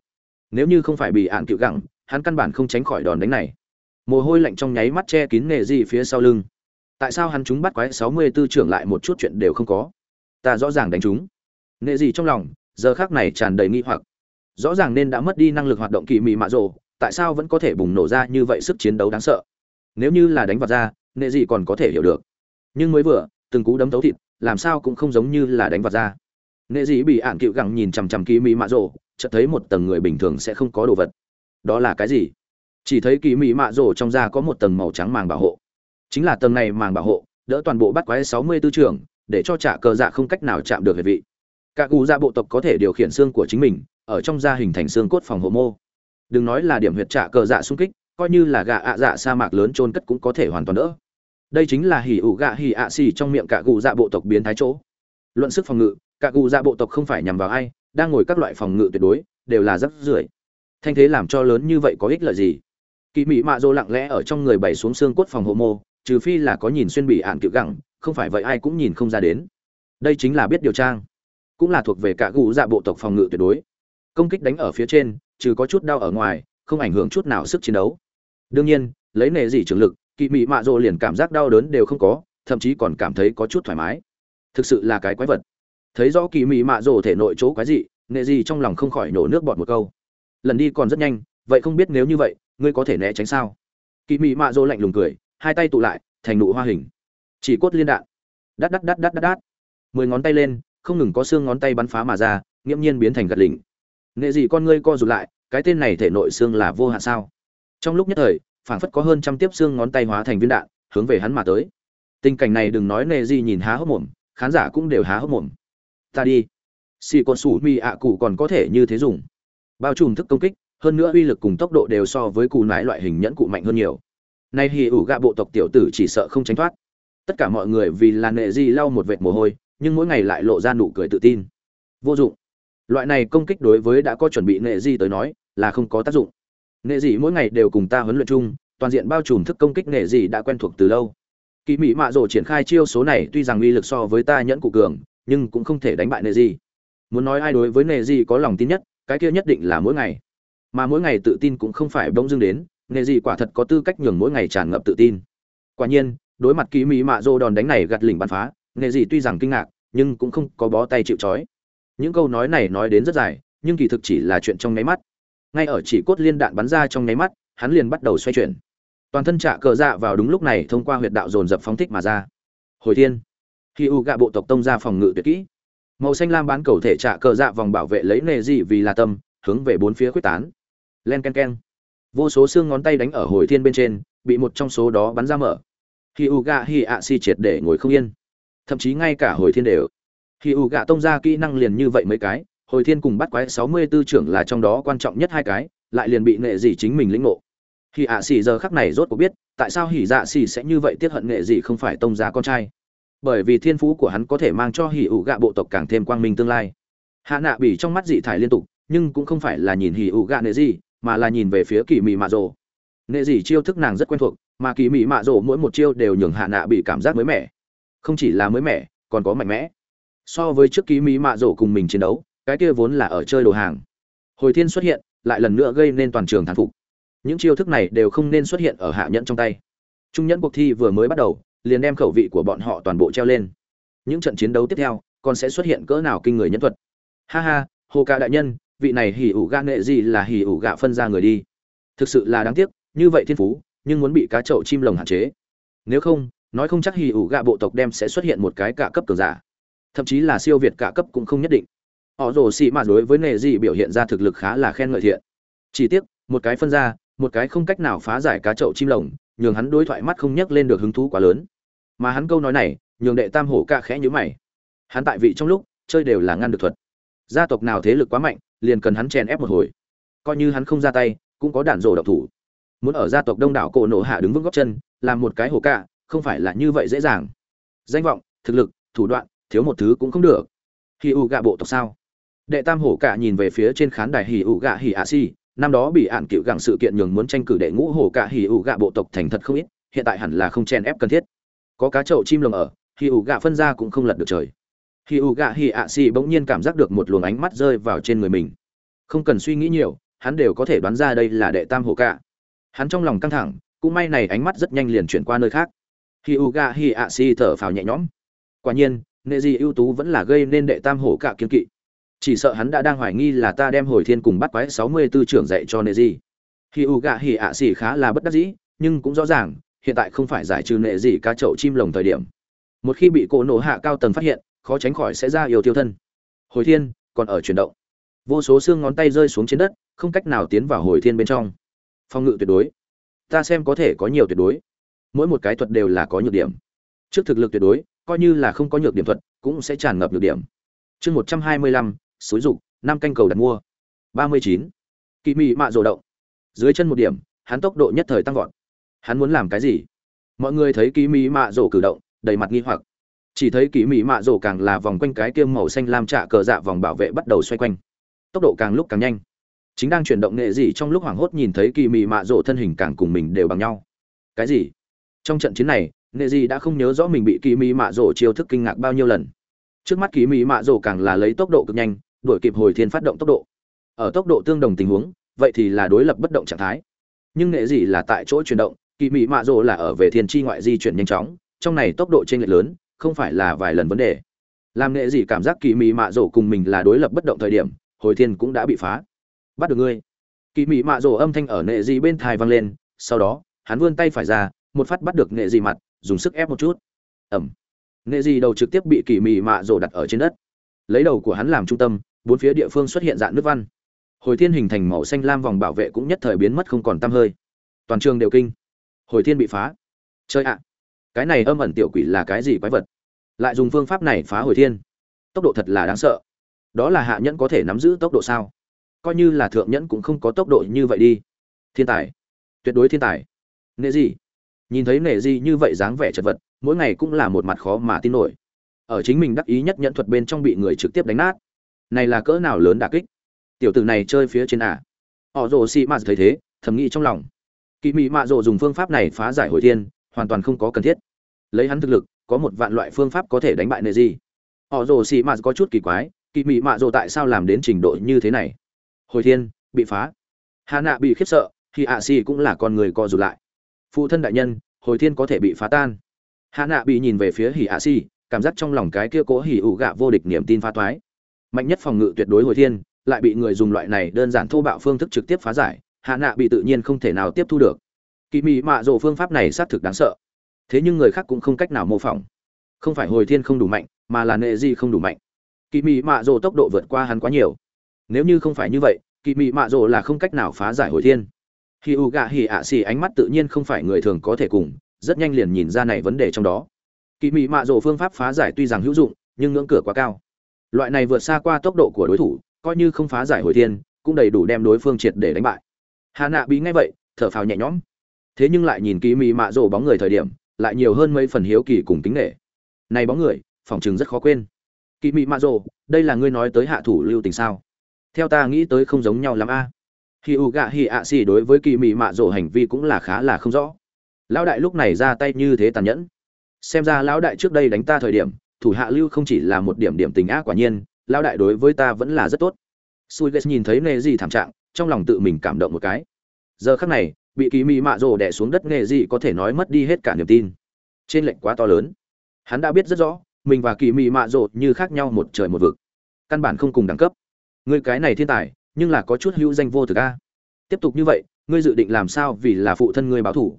nếu như không phải bị ạn cựu gẳng, hắn căn bản không tránh khỏi đòn đánh này. Mồ hôi lạnh trong nháy mắt che kín nghề gì phía sau lưng. Tại sao hắn chúng bắt quái sáu mươi 64 trưởng lại một chút chuyện đều không có? Ta rõ ràng đánh chúng. Nệ gì trong lòng, giờ khác này tràn đầy nghi hoặc. Rõ ràng nên đã mất đi năng lực hoạt động kỳ mị mạ rồ, tại sao vẫn có thể bùng nổ ra như vậy sức chiến đấu đáng sợ? Nếu như là đánh vào ra nệ gì còn có thể hiểu được. Nhưng mới vừa, từng cú đấm tấu thịt, làm sao cũng không giống như là đánh vào ra. Nệ gì bị ạn cựu gẳng nhìn chằm chằm kỳ mị mạ rồ chợt thấy một tầng người bình thường sẽ không có đồ vật. Đó là cái gì? Chỉ thấy kỳ mỹ mạ rổ trong da có một tầng màu trắng màng bảo hộ. Chính là tầng này màng bảo hộ đỡ toàn bộ bắt quái sáu mươi tư trường, để cho trả cờ dạ không cách nào chạm được hệ vị. Các cụ dạ bộ tộc có thể điều khiển xương của chính mình ở trong da hình thành xương cốt phòng hộ mô. Đừng nói là điểm huyệt trả cờ dạ xung kích coi như là gạ ạ dạ sa mạc lớn trôn cất cũng có thể hoàn toàn đỡ. Đây chính là hỉ ủ gạ hỉ ạ xì trong miệng cả cụ dạ bộ tộc biến thái chỗ. Luận sức phòng ngự cả cụ dạ bộ tộc không phải nhằm vào ai đang ngồi các loại phòng ngự tuyệt đối, đều là rất rưởi thanh thế làm cho lớn như vậy có ích lợi gì? Kỳ mỹ mạ dô lặng lẽ ở trong người bày xuống xương cốt phòng hộ mô, trừ phi là có nhìn xuyên bị ạn cựu gẳng, không phải vậy ai cũng nhìn không ra đến. Đây chính là biết điều trang cũng là thuộc về cả gũ dạ bộ tộc phòng ngự tuyệt đối. Công kích đánh ở phía trên, trừ có chút đau ở ngoài, không ảnh hưởng chút nào sức chiến đấu. Đương nhiên, lấy nề gì trường lực kỳ mị mạ rồ liền cảm giác đau đớn đều không có, thậm chí còn cảm thấy có chút thoải mái. Thực sự là cái quái vật thấy rõ kỳ mị mạ rồ thể nội chỗ quái dị nệ gì trong lòng không khỏi nổ nước bọt một câu. Lần đi còn rất nhanh, vậy không biết nếu như vậy, ngươi có thể né tránh sao? Kỳ mị mạ rồ lạnh lùng cười, hai tay tụ lại, thành nụ hoa hình. Chỉ cốt liên đạn. Đắt đắt đắt đắt đắt đắt. Mười ngón tay lên, không ngừng có xương ngón tay bắn phá mà ra, nghiễm nhiên biến thành gật lình nệ gì con ngươi co rụt lại, cái tên này thể nội xương là vô hạn sao? Trong lúc nhất thời, phảng phất có hơn trăm tiếp xương ngón tay hóa thành viên đạn, hướng về hắn mà tới. Tình cảnh này đừng nói nệ gì nhìn há hốc mồm, khán giả cũng đều há hốc mồm ta đi. Xì con sủ mi ạ cụ còn có thể như thế dùng. Bao trùm thức công kích, hơn nữa uy lực cùng tốc độ đều so với cụ nái loại hình nhẫn cụ mạnh hơn nhiều. Nay hì ủ gạ bộ tộc tiểu tử chỉ sợ không tránh thoát. Tất cả mọi người vì là nệ di lau một vệt mồ hôi, nhưng mỗi ngày lại lộ ra nụ cười tự tin. Vô dụng. Loại này công kích đối với đã có chuẩn bị nệ di tới nói, là không có tác dụng. Nệ di mỗi ngày đều cùng ta huấn luyện chung, toàn diện bao trùm thức công kích nệ di đã quen thuộc từ lâu. Kỳ mỹ mạ rổ triển khai chiêu số này tuy rằng uy lực so với ta nhẫn cụ cường nhưng cũng không thể đánh bại nệ gì muốn nói ai đối với nệ gì có lòng tin nhất, cái kia nhất định là mỗi ngày. Mà mỗi ngày tự tin cũng không phải bỗng dưng đến nệ gì quả thật có tư cách nhường mỗi ngày tràn ngập tự tin. Quả nhiên, đối mặt kỳ mỹ mạ dô đòn đánh này gặt lỉnh bắn phá nệ gì tuy rằng kinh ngạc, nhưng cũng không có bó tay chịu trói. Những câu nói này nói đến rất dài, nhưng kỳ thực chỉ là chuyện trong nháy mắt. Ngay ở chỉ cốt liên đạn bắn ra trong nháy mắt, hắn liền bắt đầu xoay chuyển. Toàn thân trạ cờ dạ vào đúng lúc này thông qua huyệt đạo dồn dập phóng thích mà ra. Hồi thiên khi u gạ bộ tộc tông ra phòng ngự tuyệt kỹ, màu xanh lam bán cầu thể trạ cờ dạ vòng bảo vệ lấy nề dị vì là tâm, hướng về bốn phía quyết tán. Len ken ken. Vô số xương ngón tay đánh ở hồi thiên bên trên, bị một trong số đó bắn ra mở. Khi u gạ hi ạ si triệt để ngồi không yên. Thậm chí ngay cả hồi thiên đều. Khi u gạ tông ra kỹ năng liền như vậy mấy cái, hồi thiên cùng bắt quái sáu mươi tư trưởng là trong đó quan trọng nhất hai cái, lại liền bị nghệ dị chính mình lĩnh ngộ. Khi ạ xì giờ khắc này rốt cuộc biết, tại sao hỉ dạ xì sẽ như vậy tiếp hận nghệ dị không phải tông gia con trai bởi vì thiên phú của hắn có thể mang cho hỉ ủ gạ bộ tộc càng thêm quang minh tương lai. Hạ nạ bỉ trong mắt dị thải liên tục, nhưng cũng không phải là nhìn hỉ ủ gạ nệ gì, mà là nhìn về phía kỳ mị mạ rồ. Nệ dị chiêu thức nàng rất quen thuộc, mà kỳ mị mạ rồ mỗi một chiêu đều nhường hạ nạ bị cảm giác mới mẻ. Không chỉ là mới mẻ, còn có mạnh mẽ. So với trước kỳ mỹ mạ rồ cùng mình chiến đấu, cái kia vốn là ở chơi đồ hàng. Hồi thiên xuất hiện, lại lần nữa gây nên toàn trường thán phục. Những chiêu thức này đều không nên xuất hiện ở hạ nhẫn trong tay. Trung nhẫn cuộc thi vừa mới bắt đầu liền đem khẩu vị của bọn họ toàn bộ treo lên. Những trận chiến đấu tiếp theo, còn sẽ xuất hiện cỡ nào kinh người nhân thuật? Ha ha, hồ ca đại nhân, vị này hỉ ủ gạ nghệ gì là hỉ ủ gạ phân ra người đi. Thực sự là đáng tiếc, như vậy thiên phú, nhưng muốn bị cá chậu chim lồng hạn chế. Nếu không, nói không chắc hỉ ủ gạ bộ tộc đem sẽ xuất hiện một cái cả cấp cường giả. Thậm chí là siêu việt cả cấp cũng không nhất định. Họ rồ xị mà đối với nghệ gì biểu hiện ra thực lực khá là khen ngợi thiện. Chỉ tiếc, một cái phân ra, một cái không cách nào phá giải cá chậu chim lồng nhường hắn đối thoại mắt không nhắc lên được hứng thú quá lớn. Mà hắn câu nói này, nhường đệ tam hổ ca khẽ nhữ mày. Hắn tại vị trong lúc, chơi đều là ngăn được thuật. Gia tộc nào thế lực quá mạnh, liền cần hắn chèn ép một hồi. Coi như hắn không ra tay, cũng có đạn rổ độc thủ. Muốn ở gia tộc đông đảo cổ nổ hạ đứng vững góc chân, làm một cái hổ ca, không phải là như vậy dễ dàng. Danh vọng, thực lực, thủ đoạn, thiếu một thứ cũng không được. Hì ụ gạ bộ tộc sao? Đệ tam hổ cả nhìn về phía trên khán đài hì ụ gạ hì ạ si năm đó bị ạn cựu gặng sự kiện nhường muốn tranh cử đệ ngũ hồ cả hì ủ gạ bộ tộc thành thật không ít, hiện tại hẳn là không chen ép cần thiết. Có cá chậu chim lồng ở, hì ủ gạ phân ra cũng không lật được trời. Hì ủ gạ hì ạ si bỗng nhiên cảm giác được một luồng ánh mắt rơi vào trên người mình. Không cần suy nghĩ nhiều, hắn đều có thể đoán ra đây là đệ tam hồ cả hắn trong lòng căng thẳng, cũng may này ánh mắt rất nhanh liền chuyển qua nơi khác. Hì ủ gạ hì ạ si thở phào nhẹ nhõm. Quả nhiên, nệ gì ưu tú vẫn là gây nên đệ tam hồ cả kiên kỵ chỉ sợ hắn đã đang hoài nghi là ta đem hồi thiên cùng bắt quái sáu mươi 64 trưởng dạy cho nệ gì hì u gạ hỉ ạ xỉ khá là bất đắc dĩ, nhưng cũng rõ ràng, hiện tại không phải giải trừ nệ gì cá chậu chim lồng thời điểm. Một khi bị cổ nổ hạ cao tầng phát hiện, khó tránh khỏi sẽ ra yêu tiêu thân. Hồi thiên, còn ở chuyển động. Vô số xương ngón tay rơi xuống trên đất, không cách nào tiến vào hồi thiên bên trong. Phòng ngự tuyệt đối. Ta xem có thể có nhiều tuyệt đối. Mỗi một cái thuật đều là có nhược điểm. Trước thực lực tuyệt đối, coi như là không có nhược điểm thuật, cũng sẽ tràn ngập nhược điểm. Chương một trăm hai mươi lăm xúi dục, năm canh cầu đặt mua. Ba mươi chín. Kỳ mị mạ rồ động. Dưới chân một điểm, hắn tốc độ nhất thời tăng vọt. Hắn muốn làm cái gì? Mọi người thấy kỳ mị mạ rồ cử động, đầy mặt nghi hoặc. Chỉ thấy kỳ mị mạ rồ càng là vòng quanh cái kiêm màu xanh lam trạ cờ dạ vòng bảo vệ bắt đầu xoay quanh. Tốc độ càng lúc càng nhanh. Chính đang chuyển động nghệ gì trong lúc hoảng hốt nhìn thấy kỳ mị mạ rồ thân hình càng cùng mình đều bằng nhau. Cái gì? Trong trận chiến này, nghệ gì đã không nhớ rõ mình bị kỳ mị mạ rồ chiêu thức kinh ngạc bao nhiêu lần. Trước mắt kỳ mị mạ rồ càng là lấy tốc độ cực nhanh đuổi kịp hồi thiên phát động tốc độ. Ở tốc độ tương đồng tình huống, vậy thì là đối lập bất động trạng thái. Nhưng nghệ gì là tại chỗ chuyển động, kỳ mị mạ rồ là ở về thiên tri ngoại di chuyển nhanh chóng, trong này tốc độ trên lệch lớn, không phải là vài lần vấn đề. Làm nghệ gì cảm giác kỳ mị mạ rồ cùng mình là đối lập bất động thời điểm, hồi thiên cũng đã bị phá. Bắt được ngươi. Kỳ mị mạ rồ âm thanh ở nghệ gì bên thai vang lên, sau đó, hắn vươn tay phải ra, một phát bắt được nghệ gì mặt, dùng sức ép một chút. Ẩm. Nghệ gì đầu trực tiếp bị kỳ mị mạ rồ đặt ở trên đất lấy đầu của hắn làm trung tâm, bốn phía địa phương xuất hiện dạng nước văn. Hồi thiên hình thành màu xanh lam vòng bảo vệ cũng nhất thời biến mất không còn tăm hơi. Toàn trường đều kinh. Hồi thiên bị phá. Chơi ạ. Cái này âm ẩn tiểu quỷ là cái gì quái vật? Lại dùng phương pháp này phá hồi thiên. Tốc độ thật là đáng sợ. Đó là hạ nhẫn có thể nắm giữ tốc độ sao? Coi như là thượng nhẫn cũng không có tốc độ như vậy đi. Thiên tài. Tuyệt đối thiên tài. Nệ gì nhìn thấy nệ gì như vậy dáng vẻ chật vật, mỗi ngày cũng là một mặt khó mà tin nổi ở chính mình đắc ý nhất nhận thuật bên trong bị người trực tiếp đánh nát. Này là cỡ nào lớn đả kích? Tiểu tử này chơi phía trên à? Họ rồ xị mạt thấy thế, thầm nghĩ trong lòng. Kỳ mị mạ rồ dùng phương pháp này phá giải hồi thiên, hoàn toàn không có cần thiết. Lấy hắn thực lực, có một vạn loại phương pháp có thể đánh bại nệ gì họ rồ xị mạt có chút kỳ quái kỳ mị mạ rồ tại sao làm đến trình độ như thế này? Hồi thiên, bị phá. Hà nạ bị khiếp sợ, thì ạ xì cũng là con người co rụt lại. Phụ thân đại nhân, hồi thiên có thể bị phá tan. Hà nạ bị nhìn về phía hỉ ạ xì cảm giác trong lòng cái kia cố hỉ ủ gạ vô địch niềm tin phá toái. Mạnh nhất phòng ngự tuyệt đối hồi thiên, lại bị người dùng loại này đơn giản thô bạo phương thức trực tiếp phá giải, hạ nạ bị tự nhiên không thể nào tiếp thu được. Kỳ mị mạ rộ phương pháp này xác thực đáng sợ. Thế nhưng người khác cũng không cách nào mô phỏng. Không phải hồi thiên không đủ mạnh, mà là nệ di không đủ mạnh. Kỳ mị mạ rộ tốc độ vượt qua hắn quá nhiều. Nếu như không phải như vậy, kỳ mị mạ rộ là không cách nào phá giải hồi thiên. Khi u gạ hỉ ạ xì ánh mắt tự nhiên không phải người thường có thể cùng, rất nhanh liền nhìn ra này vấn đề trong đó kỳ mị mạ rổ phương pháp phá giải tuy rằng hữu dụng nhưng ngưỡng cửa quá cao. Loại này vượt xa qua tốc độ của đối thủ coi như không phá giải hồi thiên cũng đầy đủ đem đối phương triệt để đánh bại. Hà nạ bị ngay vậy thở phào nhẹ nhõm. Thế nhưng lại nhìn kỳ mị mạ rổ bóng người thời điểm lại nhiều hơn mấy phần hiếu kỳ cùng tính nghệ này bóng người phòng chừng rất khó quên. Kỳ mị mạ rổ, đây là ngươi nói tới hạ thủ lưu tình sao? Theo ta nghĩ tới không giống nhau lắm a. Khi u gạ hi ạ xì đối với kỳ mị mạ rổ hành vi cũng là khá là không rõ. Lão đại lúc này ra tay như thế tàn nhẫn xem ra lão đại trước đây đánh ta thời điểm, thủ hạ lưu không chỉ là một điểm điểm tình ác quả nhiên, lão đại đối với ta vẫn là rất tốt. Sui ghét nhìn thấy nghề gì thảm trạng, trong lòng tự mình cảm động một cái. Giờ khắc này, bị kỳ mị mạ rồ đẻ xuống đất nghề gì có thể nói mất đi hết cả niềm tin. Trên lệnh quá to lớn. Hắn đã biết rất rõ, mình và kỳ mị mạ rồ như khác nhau một trời một vực. Căn bản không cùng đẳng cấp. Ngươi cái này thiên tài, nhưng là có chút hữu danh vô thực a. Tiếp tục như vậy, ngươi dự định làm sao vì là phụ thân ngươi báo thủ?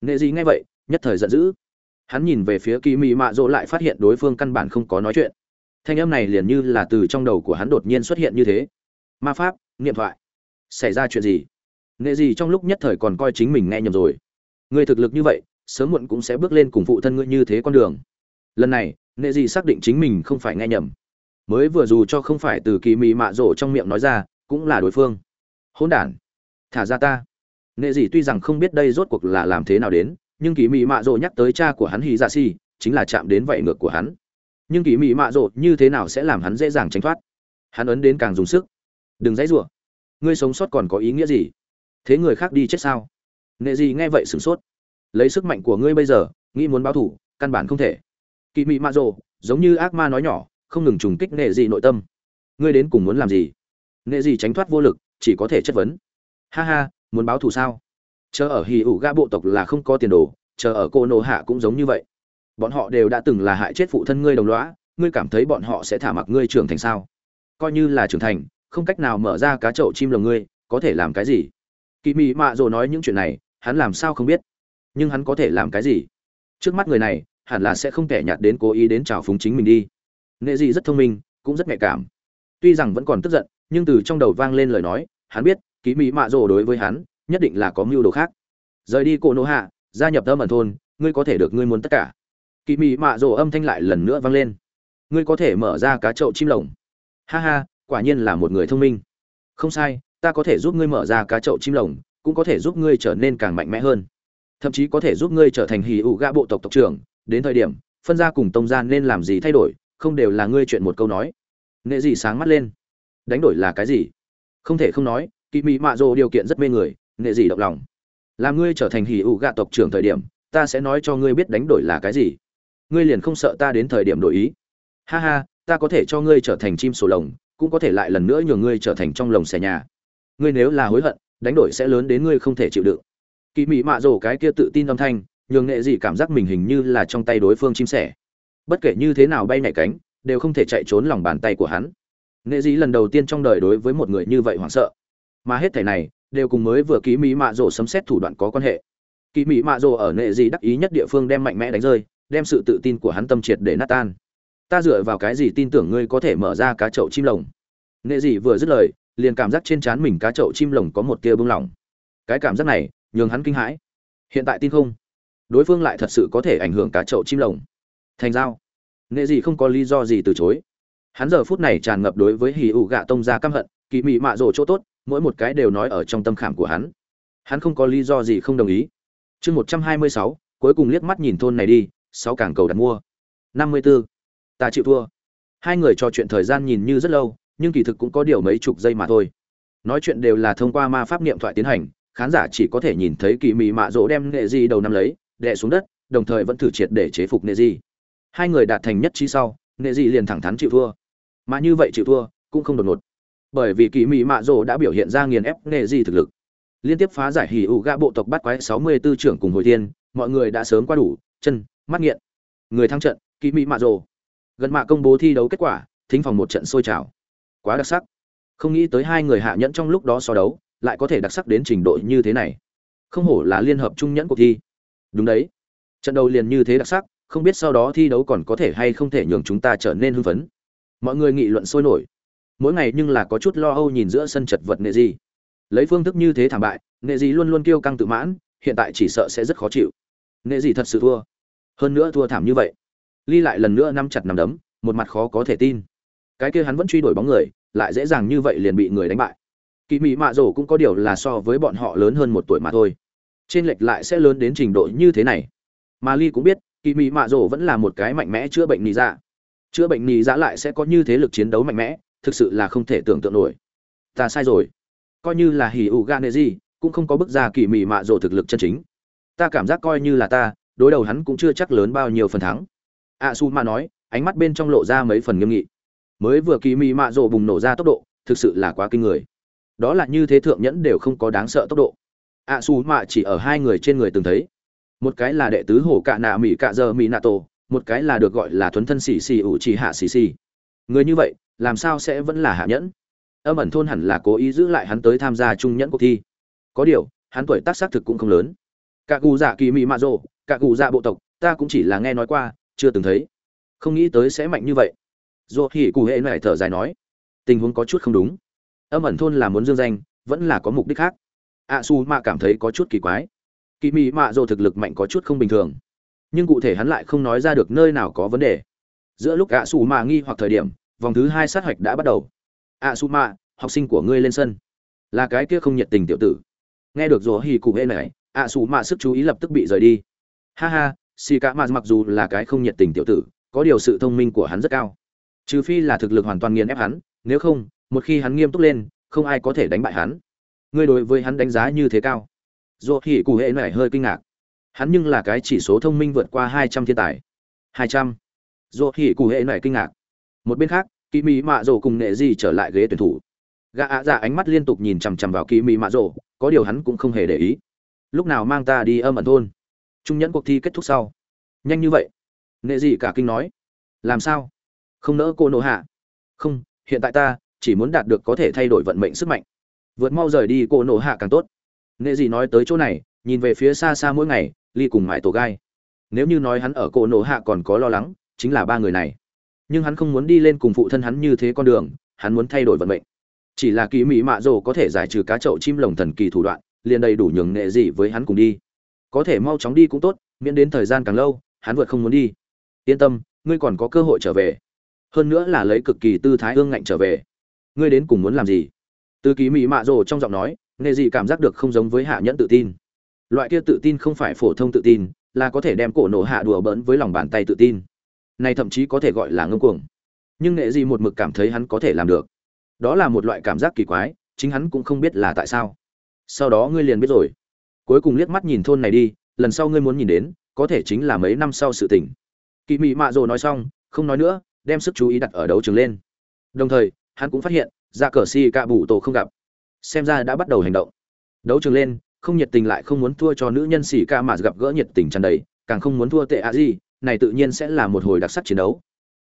Nghệ gì nghe vậy, nhất thời giận dữ hắn nhìn về phía kỳ mị mạ rỗ lại phát hiện đối phương căn bản không có nói chuyện. Thanh âm này liền như là từ trong đầu của hắn đột nhiên xuất hiện như thế. Ma pháp, niệm thoại. Xảy ra chuyện gì? Nghệ gì trong lúc nhất thời còn coi chính mình nghe nhầm rồi. Người thực lực như vậy, sớm muộn cũng sẽ bước lên cùng phụ thân ngươi như thế con đường. Lần này, nghệ gì xác định chính mình không phải nghe nhầm. Mới vừa dù cho không phải từ kỳ mị mạ rỗ trong miệng nói ra, cũng là đối phương. Hỗn đản. Thả ra ta. Nghệ gì tuy rằng không biết đây rốt cuộc là làm thế nào đến nhưng kỳ mị mạ rộ nhắc tới cha của hắn hì dạ xì chính là chạm đến vậy ngược của hắn. Nhưng kỳ mị mạ rộ như thế nào sẽ làm hắn dễ dàng tránh thoát? Hắn ấn đến càng dùng sức. Đừng dãy rủa. Ngươi sống sót còn có ý nghĩa gì? Thế người khác đi chết sao? Nghệ gì nghe vậy sửng sốt. Lấy sức mạnh của ngươi bây giờ, nghĩ muốn báo thủ, căn bản không thể. Kỳ mị mạ rộ, giống như ác ma nói nhỏ, không ngừng trùng kích nghệ gì nội tâm. Ngươi đến cùng muốn làm gì? Nghệ gì tránh thoát vô lực, chỉ có thể chất vấn. Ha ha, muốn báo thù sao? Chờ ở hì ủ gã bộ tộc là không có tiền đồ, chờ ở cô nô hạ cũng giống như vậy. Bọn họ đều đã từng là hại chết phụ thân ngươi đồng lõa, ngươi cảm thấy bọn họ sẽ thả mặc ngươi trưởng thành sao? Coi như là trưởng thành, không cách nào mở ra cá chậu chim lồng ngươi, có thể làm cái gì? Kỳ mị mạ Rồ nói những chuyện này, hắn làm sao không biết? Nhưng hắn có thể làm cái gì? Trước mắt người này, hẳn là sẽ không kẻ nhạt đến cố ý đến trào phúng chính mình đi. Nghệ Dị rất thông minh, cũng rất nhạy cảm. Tuy rằng vẫn còn tức giận, nhưng từ trong đầu vang lên lời nói, hắn biết kỳ mị mạ rồ đối với hắn nhất định là có mưu đồ khác. Rời đi cổ nô hạ, gia nhập âm ẩn thôn, ngươi có thể được ngươi muốn tất cả. Kỳ Mị mạ rồ âm thanh lại lần nữa vang lên. Ngươi có thể mở ra cá chậu chim lồng. Ha ha, quả nhiên là một người thông minh. Không sai, ta có thể giúp ngươi mở ra cá chậu chim lồng, cũng có thể giúp ngươi trở nên càng mạnh mẽ hơn. Thậm chí có thể giúp ngươi trở thành hì ụ gã bộ tộc tộc trưởng, đến thời điểm, phân gia cùng tông gia nên làm gì thay đổi, không đều là ngươi chuyện một câu nói. Nghệ gì sáng mắt lên. Đánh đổi là cái gì? Không thể không nói kỳ Mị mạ rồ điều kiện rất mê người nghệ gì động lòng. Làm ngươi trở thành hì ụ gạ tộc trưởng thời điểm, ta sẽ nói cho ngươi biết đánh đổi là cái gì. Ngươi liền không sợ ta đến thời điểm đổi ý. Ha ha, ta có thể cho ngươi trở thành chim sổ lồng, cũng có thể lại lần nữa nhường ngươi trở thành trong lồng xẻ nhà. Ngươi nếu là hối hận, đánh đổi sẽ lớn đến ngươi không thể chịu đựng. Kỳ mị mạ rổ cái kia tự tin âm thanh, nhường nghệ gì cảm giác mình hình như là trong tay đối phương chim sẻ. Bất kể như thế nào bay nhảy cánh, đều không thể chạy trốn lòng bàn tay của hắn. Nghệ gì lần đầu tiên trong đời đối với một người như vậy hoảng sợ. Mà hết thảy này đều cùng mới vừa ký mỹ mạ rồ sấm xét thủ đoạn có quan hệ. Kỳ mỹ mạ rồ ở nghệ gì đắc ý nhất địa phương đem mạnh mẽ đánh rơi, đem sự tự tin của hắn tâm triệt để nát tan. Ta dựa vào cái gì tin tưởng ngươi có thể mở ra cá chậu chim lồng? Nghệ gì vừa dứt lời, liền cảm giác trên trán mình cá chậu chim lồng có một tia bưng lỏng. Cái cảm giác này, nhường hắn kinh hãi. Hiện tại tin không? Đối phương lại thật sự có thể ảnh hưởng cá chậu chim lồng. Thành giao. Nghệ gì không có lý do gì từ chối. Hắn giờ phút này tràn ngập đối với hì ụ gạ tông ra căm hận kỳ mị mạ rồ chỗ tốt mỗi một cái đều nói ở trong tâm khảm của hắn. Hắn không có lý do gì không đồng ý. Chương một trăm hai mươi sáu, cuối cùng liếc mắt nhìn thôn này đi, sáu cảng cầu đặt mua. năm mươi b ố ta chịu thua. Hai người trò chuyện thời gian nhìn như rất lâu, nhưng kỳ thực cũng có điều mấy chục giây mà thôi. Nói chuyện đều là thông qua ma pháp niệm thoại tiến hành, khán giả chỉ có thể nhìn thấy kỳ mị mạ rỗ đem nghệ di đầu năm lấy, đè xuống đất, đồng thời vẫn thử triệt để chế phục nghệ di. Hai người đạt thành nhất trí sau, nghệ di liền thẳng thắn chịu thua. Mà như vậy chịu thua, cũng không đột ngột bởi vì kỳ mị mạ rồ đã biểu hiện ra nghiền ép nghệ di thực lực. Liên tiếp phá giải hỉ ủ gạ bộ tộc bắt quái sáu mươi tư trưởng cùng hồi thiên, mọi người đã sớm qua đủ, chân, mắt nghiện. Người thắng trận, kỳ mị mạ rồ. Gần mạ công bố thi đấu kết quả, thính phòng một trận sôi trào. Quá đặc sắc. Không nghĩ tới hai người hạ nhẫn trong lúc đó so đấu, lại có thể đặc sắc đến trình độ như thế này. Không hổ là liên hợp trung nhẫn cuộc thi. Đúng đấy. Trận đấu liền như thế đặc sắc, không biết sau đó thi đấu còn có thể hay không thể nhường chúng ta trở nên hưng phấn. Mọi người nghị luận sôi nổi mỗi ngày nhưng là có chút lo âu nhìn giữa sân chật vật nệ gì lấy phương thức như thế thảm bại, nệ gì luôn luôn kêu căng tự mãn, hiện tại chỉ sợ sẽ rất khó chịu. Nệ gì thật sự thua. Hơn nữa thua thảm như vậy. Ly lại lần nữa nắm chặt nắm đấm, một mặt khó có thể tin. Cái kia hắn vẫn truy đuổi bóng người, lại dễ dàng như vậy liền bị người đánh bại. Kỳ mỹ mạ rổ cũng có điều là so với bọn họ lớn hơn một tuổi mà thôi. Trên lệch lại sẽ lớn đến trình độ như thế này. Mà ly cũng biết, kỳ mỹ mạ rổ vẫn là một cái mạnh mẽ chữa bệnh nì dạ. Chữa bệnh nì dạ lại sẽ có như thế lực chiến đấu mạnh mẽ thực sự là không thể tưởng tượng nổi. Ta sai rồi. Coi như là hỉ ủ gan gì cũng không có bức ra kỳ mị mạ rổ thực lực chân chính. Ta cảm giác coi như là ta, đối đầu hắn cũng chưa chắc lớn bao nhiêu phần thắng. A su ma nói, ánh mắt bên trong lộ ra mấy phần nghiêm nghị. Mới vừa kỳ mị mạ rổ bùng nổ ra tốc độ, thực sự là quá kinh người. Đó là như thế thượng nhẫn đều không có đáng sợ tốc độ. A su ma chỉ ở hai người trên người từng thấy. Một cái là đệ tứ hổ cạ nạ mỹ cạ giờ mỹ nạ tổ, một cái là được gọi là thuấn thân xì xì ủ chỉ hạ xì xì. Người như vậy làm sao sẽ vẫn là hạ nhẫn? Âm ẩn thôn hẳn là cố ý giữ lại hắn tới tham gia trung nhẫn cuộc thi. Có điều, hắn tuổi tác xác thực cũng không lớn. Cả gù dạ kỳ mỹ mạ rộ cả gù dạ bộ tộc, ta cũng chỉ là nghe nói qua, chưa từng thấy. Không nghĩ tới sẽ mạnh như vậy. Dồ hỉ cụ hệ này thở dài nói, tình huống có chút không đúng. Âm ẩn thôn là muốn dương danh, vẫn là có mục đích khác. A su mạ cảm thấy có chút kỳ quái. Kỳ mỹ mạ dồ thực lực mạnh có chút không bình thường. Nhưng cụ thể hắn lại không nói ra được nơi nào có vấn đề. Giữa lúc a su mạ nghi hoặc thời điểm vòng thứ hai sát hạch đã bắt đầu. A su ma học sinh của ngươi lên sân. Là cái kia không nhiệt tình tiểu tử. Nghe được rồ hỉ cụ hệ này a su ma sức chú ý lập tức bị rời đi. Ha ha xì cả ma mặc dù là cái không nhiệt tình tiểu tử, có điều sự thông minh của hắn rất cao. Trừ phi là thực lực hoàn toàn nghiền ép hắn, nếu không, một khi hắn nghiêm túc lên, không ai có thể đánh bại hắn. Ngươi đối với hắn đánh giá như thế cao. Dỗ hỉ cụ hệ này hơi kinh ngạc. Hắn nhưng là cái chỉ số thông minh vượt qua hai trăm thiên tài. Hai trăm. Dỗ hỉ cụ hệ này kinh ngạc một bên khác kỳ mỹ mạ rổ cùng nệ di trở lại ghế tuyển thủ. Gã ạ dạ ánh mắt liên tục nhìn chằm chằm vào kỳ mỹ mạ rổ có điều hắn cũng không hề để ý. Lúc nào mang ta đi âm ẩn thôn? Trung nhẫn cuộc thi kết thúc sau. Nhanh như vậy. Nệ Di cả kinh nói. Làm sao? Không nỡ cô nộ hạ? Không, hiện tại ta chỉ muốn đạt được có thể thay đổi vận mệnh sức mạnh. Vượt mau rời đi cô nộ hạ càng tốt. Nệ Di nói tới chỗ này, nhìn về phía xa xa mỗi ngày, ly cùng mãi tổ gai. Nếu như nói hắn ở cô nộ hạ còn có lo lắng, chính là ba người này nhưng hắn không muốn đi lên cùng phụ thân hắn như thế con đường, hắn muốn thay đổi vận mệnh. Chỉ là kỳ mỹ mạ rồ có thể giải trừ cá chậu chim lồng thần kỳ thủ đoạn, liền đầy đủ nhường nghệ gì với hắn cùng đi. Có thể mau chóng đi cũng tốt, miễn đến thời gian càng lâu, hắn vượt không muốn đi. Yên tâm, ngươi còn có cơ hội trở về. Hơn nữa là lấy cực kỳ tư thái ương ngạnh trở về. Ngươi đến cùng muốn làm gì? Từ kỳ mỹ mạ rồ trong giọng nói nghệ gì cảm giác được không giống với hạ nhẫn tự tin. Loại kia tự tin không phải phổ thông tự tin, là có thể đem cổ nổ hạ đùa bỡn với lòng bàn tay tự tin này thậm chí có thể gọi là ngông cuồng. Nhưng nghệ gì một mực cảm thấy hắn có thể làm được. Đó là một loại cảm giác kỳ quái, chính hắn cũng không biết là tại sao. Sau đó ngươi liền biết rồi. Cuối cùng liếc mắt nhìn thôn này đi, lần sau ngươi muốn nhìn đến, có thể chính là mấy năm sau sự tỉnh. kỳ mị mạ rồ nói xong, không nói nữa, đem sức chú ý đặt ở đấu trường lên. Đồng thời, hắn cũng phát hiện ra cờ si cạ bủ tổ không gặp. Xem ra đã bắt đầu hành động. Đấu trường lên, không nhiệt tình lại không muốn thua cho nữ nhân xỉ ca mà gặp gỡ nhiệt tình tràn đầy, càng không muốn thua tệ a gì này tự nhiên sẽ là một hồi đặc sắc chiến đấu.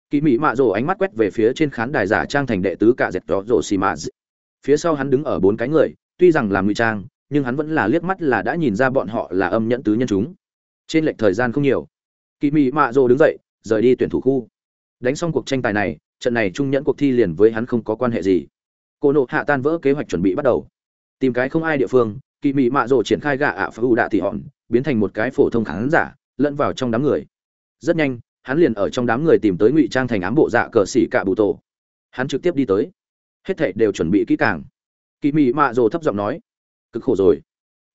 Kỳ mỹ mạ rồ ánh mắt quét về phía trên khán đài giả trang thành đệ tứ cả dẹt đó rồ xì mạ phía sau hắn đứng ở bốn cái người, tuy rằng làm ngụy trang, nhưng hắn vẫn là liếc mắt là đã nhìn ra bọn họ là âm nhẫn tứ nhân chúng. Trên lệch thời gian không nhiều, kỳ mỹ mạ rồ đứng dậy, rời đi tuyển thủ khu. Đánh xong cuộc tranh tài này, trận này trung nhẫn cuộc thi liền với hắn không có quan hệ gì. Cô nộ hạ tan vỡ kế hoạch chuẩn bị bắt đầu. Tìm cái không ai địa phương, kỳ mỹ mạ rồ triển khai gạ ạ phá ưu đạ thị hòn, biến thành một cái phổ thông khán giả, lẫn vào trong đám người rất nhanh, hắn liền ở trong đám người tìm tới ngụy trang thành ám bộ dạ cờ xỉ cạ bụ tổ. Hắn trực tiếp đi tới. Hết thảy đều chuẩn bị kỹ càng. Kỳ mị mạ rồ thấp giọng nói, cực khổ rồi.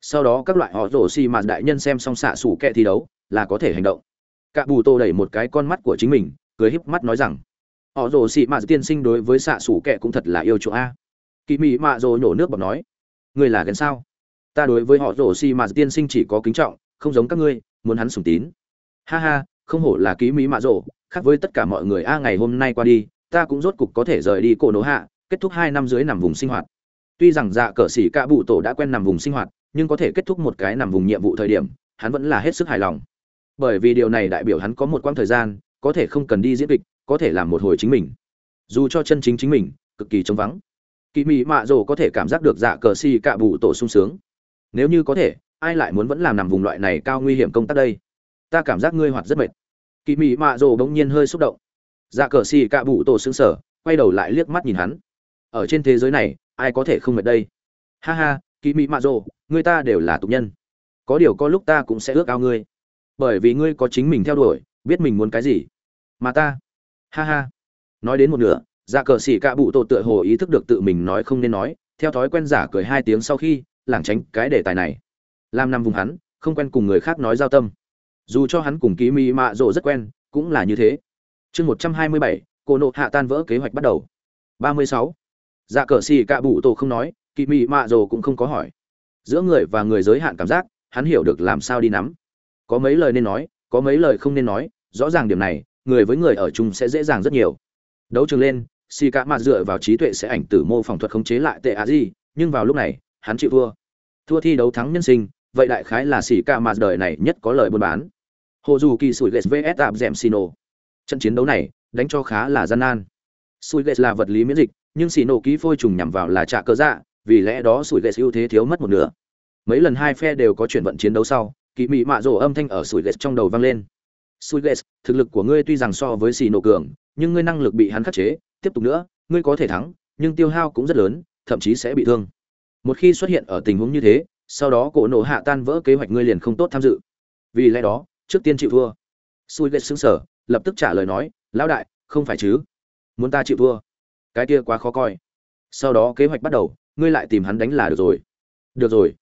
Sau đó các loại họ rồ xì mạt đại nhân xem xong xạ xủ kẹ thi đấu, là có thể hành động. Cạ bù tô đẩy một cái con mắt của chính mình, cười híp mắt nói rằng, họ rồ xì mạt tiên sinh đối với xạ xủ kẹ cũng thật là yêu chuộng a. Kỳ mị mạ rồ nhổ nước bọc nói người là ghen sao? Ta đối với họ rồ xì mạt tiên sinh chỉ có kính trọng, không giống các ngươi, muốn hắn sùng tín. Ha ha không hổ là ký mỹ mạ rộ, khác với tất cả mọi người, a, ngày hôm nay qua đi, ta cũng rốt cục có thể rời đi cổ nổ hạ, kết thúc hai năm dưới nằm vùng sinh hoạt. Tuy rằng dạ cờ xỉ ca bụ tổ đã quen nằm vùng sinh hoạt, nhưng có thể kết thúc một cái nằm vùng nhiệm vụ thời điểm, hắn vẫn là hết sức hài lòng. Bởi vì điều này đại biểu hắn có một quãng thời gian, có thể không cần đi diễn kịch, có thể làm một hồi chính mình. Dù cho chân chính chính mình, cực kỳ trống vắng. Kỳ mỹ mạ rồ có thể cảm giác được dạ cờ xì cạ bụ tổ sung sướng. Nếu như có thể, ai lại muốn vẫn làm nằm vùng loại này cao nguy hiểm công tác đây? Ta cảm giác ngươi hoạt rất mệt kỳ mị mạ rồ bỗng nhiên hơi xúc động. Dạ cờ xì cạ bụ tổ xứng sở quay đầu lại liếc mắt nhìn hắn. Ở trên thế giới này, ai có thể không mệt đây? Ha ha, kỳ mị mạ rồ, người ta đều là tục nhân. Có điều có lúc ta cũng sẽ ước ao ngươi. Bởi vì ngươi có chính mình theo đuổi, biết mình muốn cái gì. Mà ta? Ha ha. Nói đến một nửa dạ cờ xì cạ bụ tổ tựa hồ ý thức được tự mình nói không nên nói, theo thói quen giả cười hai tiếng sau khi, lảng tránh cái đề tài này. Làm nằm vùng hắn, không quen cùng người khác nói giao tâm dù cho hắn cùng ký mỹ mạ rộ rất quen, cũng là như thế. Chương một trăm hai mươi bảy, cô nộ hạ tan vỡ kế hoạch bắt đầu. ba mươi sáu. Dạ cờ xì cạ bụ tổ không nói kỳ mỹ mạ rộ cũng không có hỏi. Giữa người và người giới hạn cảm giác, hắn hiểu được làm sao đi nắm. Có mấy lời nên nói, có mấy lời không nên nói, rõ ràng điểm này, người với người ở chung sẽ dễ dàng rất nhiều. Đấu trường lên, xì cạ mạ dựa vào trí tuệ sẽ ảnh tử mô phỏng thuật khống chế lại tệ á gì nhưng vào lúc này, hắn chịu thua. Thua thi đấu thắng nhân sinh vậy đại khái là xỉ ca mà đời này nhất có lời buôn bán. Hồ dù kỳ sủi ghét vs tạm dẻm xì nổ. Trận chiến đấu này đánh cho khá là gian nan. Sủi ghét là vật lý miễn dịch, nhưng xì nổ ký phôi trùng nhằm vào là trả cơ dạ vì lẽ đó sủi ghét ưu thế thiếu mất một nửa. Mấy lần hai phe đều có chuyển vận chiến đấu sau, kỳ mị mạ rổ âm thanh ở sủi ghét trong đầu vang lên. Sủi ghét, thực lực của ngươi tuy rằng so với xì nổ cường, nhưng ngươi năng lực bị hắn khắc chế, tiếp tục nữa, ngươi có thể thắng, nhưng tiêu hao cũng rất lớn, thậm chí sẽ bị thương. Một khi xuất hiện ở tình huống như thế sau đó cổ nổ hạ tan vỡ kế hoạch ngươi liền không tốt tham dự. Vì lẽ đó, trước tiên chịu thua. Xui ghét xứng sở lập tức trả lời nói, lão đại, không phải chứ? Muốn ta chịu thua? Cái kia quá khó coi. Sau đó kế hoạch bắt đầu, ngươi lại tìm hắn đánh là được rồi. Được rồi.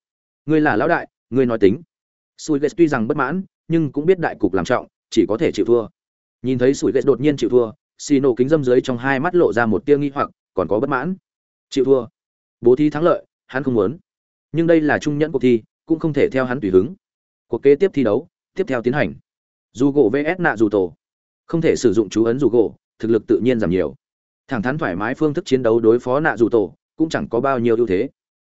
Ngươi là lão đại, ngươi nói tính. Sùi ghét tuy rằng bất mãn, nhưng cũng biết đại cục làm trọng, chỉ có thể chịu thua. Nhìn thấy sùi ghét đột nhiên chịu thua, xì nổ kính dâm dưới trong hai mắt lộ ra một tia nghi hoặc, còn có bất mãn. Chịu thua. Bố thi thắng lợi, hắn không muốn nhưng đây là trung nhẫn cuộc thi, cũng không thể theo hắn tùy hứng. Cuộc kế tiếp thi đấu, tiếp theo tiến hành. Dù gỗ vs nạ dù tổ. Không thể sử dụng chú ấn dù gỗ thực lực tự nhiên giảm nhiều. Thẳng thắn thoải mái phương thức chiến đấu đối phó nạ dù tổ, cũng chẳng có bao nhiêu ưu thế.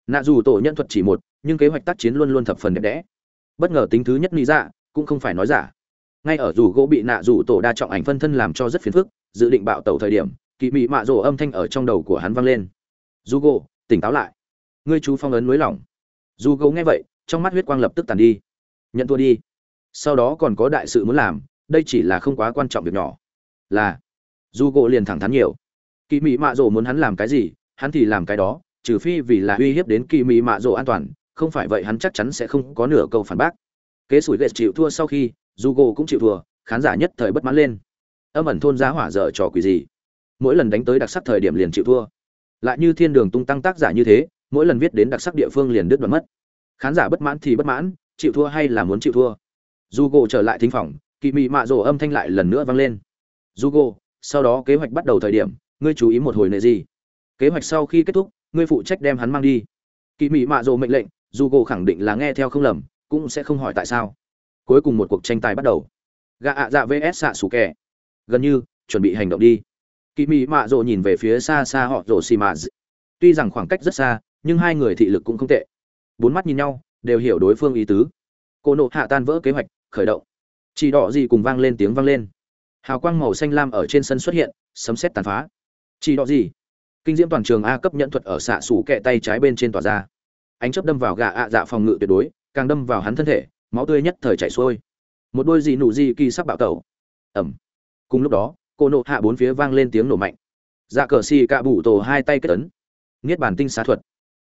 Nạ dù tổ nhân thuật chỉ một, nhưng kế hoạch tác chiến luôn luôn thập phần đẹp đẽ. Bất ngờ tính thứ nhất lý dạ cũng không phải nói giả. Ngay ở dù gỗ bị nạ dù tổ đa trọng ảnh phân thân làm cho rất phiền phức, dự định bạo tẩu thời điểm, kỵ mị mạ rồ âm thanh ở trong đầu của hắn vang lên. Dù gỗ tỉnh táo lại ngươi chú phong ấn nới lỏng. Dù gấu nghe vậy, trong mắt huyết quang lập tức tàn đi. Nhận thua đi. Sau đó còn có đại sự muốn làm, đây chỉ là không quá quan trọng việc nhỏ. Là, dù gỗ liền thẳng thắn nhiều. Kỳ mị mạ rỗ muốn hắn làm cái gì, hắn thì làm cái đó, trừ phi vì là uy hiếp đến kỳ Mị mạ rỗ an toàn, không phải vậy hắn chắc chắn sẽ không có nửa câu phản bác. Kế sủi ghệ chịu thua sau khi Hugo cũng chịu thua, khán giả nhất thời bất mãn lên. Âm ẩn thôn giá hỏa dở trò quỷ gì? Mỗi lần đánh tới đặc sắc thời điểm liền chịu thua. Lại như thiên đường tung tăng tác giả như thế mỗi lần viết đến đặc sắc địa phương liền đứt đoạn mất. Khán giả bất mãn thì bất mãn, chịu thua hay là muốn chịu thua? Hugo trở lại thính phòng kỳ mị mạ rổ âm thanh lại lần nữa vang lên. Hugo sau đó kế hoạch bắt đầu thời điểm, ngươi chú ý một hồi nệ gì? Kế hoạch sau khi kết thúc, ngươi phụ trách đem hắn mang đi. Kỳ mị mạ rổ mệnh lệnh Hugo khẳng định là nghe theo không lầm, cũng sẽ không hỏi tại sao. Cuối cùng một cuộc tranh tài bắt đầu. Gạ ạ dạ vs xạ xù kẻ. Gần như, chuẩn bị hành động đi. Kỳ mị mạ rồ nhìn về phía xa xa họ rổ xì mạ tuy rằng khoảng cách rất xa nhưng hai người thị lực cũng không tệ. Bốn mắt nhìn nhau, đều hiểu đối phương ý tứ. Cô nộ hạ tan vỡ kế hoạch, khởi động. Chỉ đỏ gì cùng vang lên tiếng vang lên. Hào quang màu xanh lam ở trên sân xuất hiện, sấm xét tàn phá. Chỉ đỏ gì? Kinh diễm toàn trường a cấp nhẫn thuật ở xạ sủ kẹ tay trái bên trên tòa ra. Ánh chớp đâm vào gà ạ dạ phòng ngự tuyệt đối, càng đâm vào hắn thân thể, máu tươi nhất thời chảy xuôi. Một đôi gì nụ gì kỳ sắc bạo tẩu. Ẩm. Cùng lúc đó, cô nộ hạ bốn phía vang lên tiếng nổ mạnh. Dạ cờ xì cạ bụ tổ hai tay kết tấn niết bàn tinh xá thuật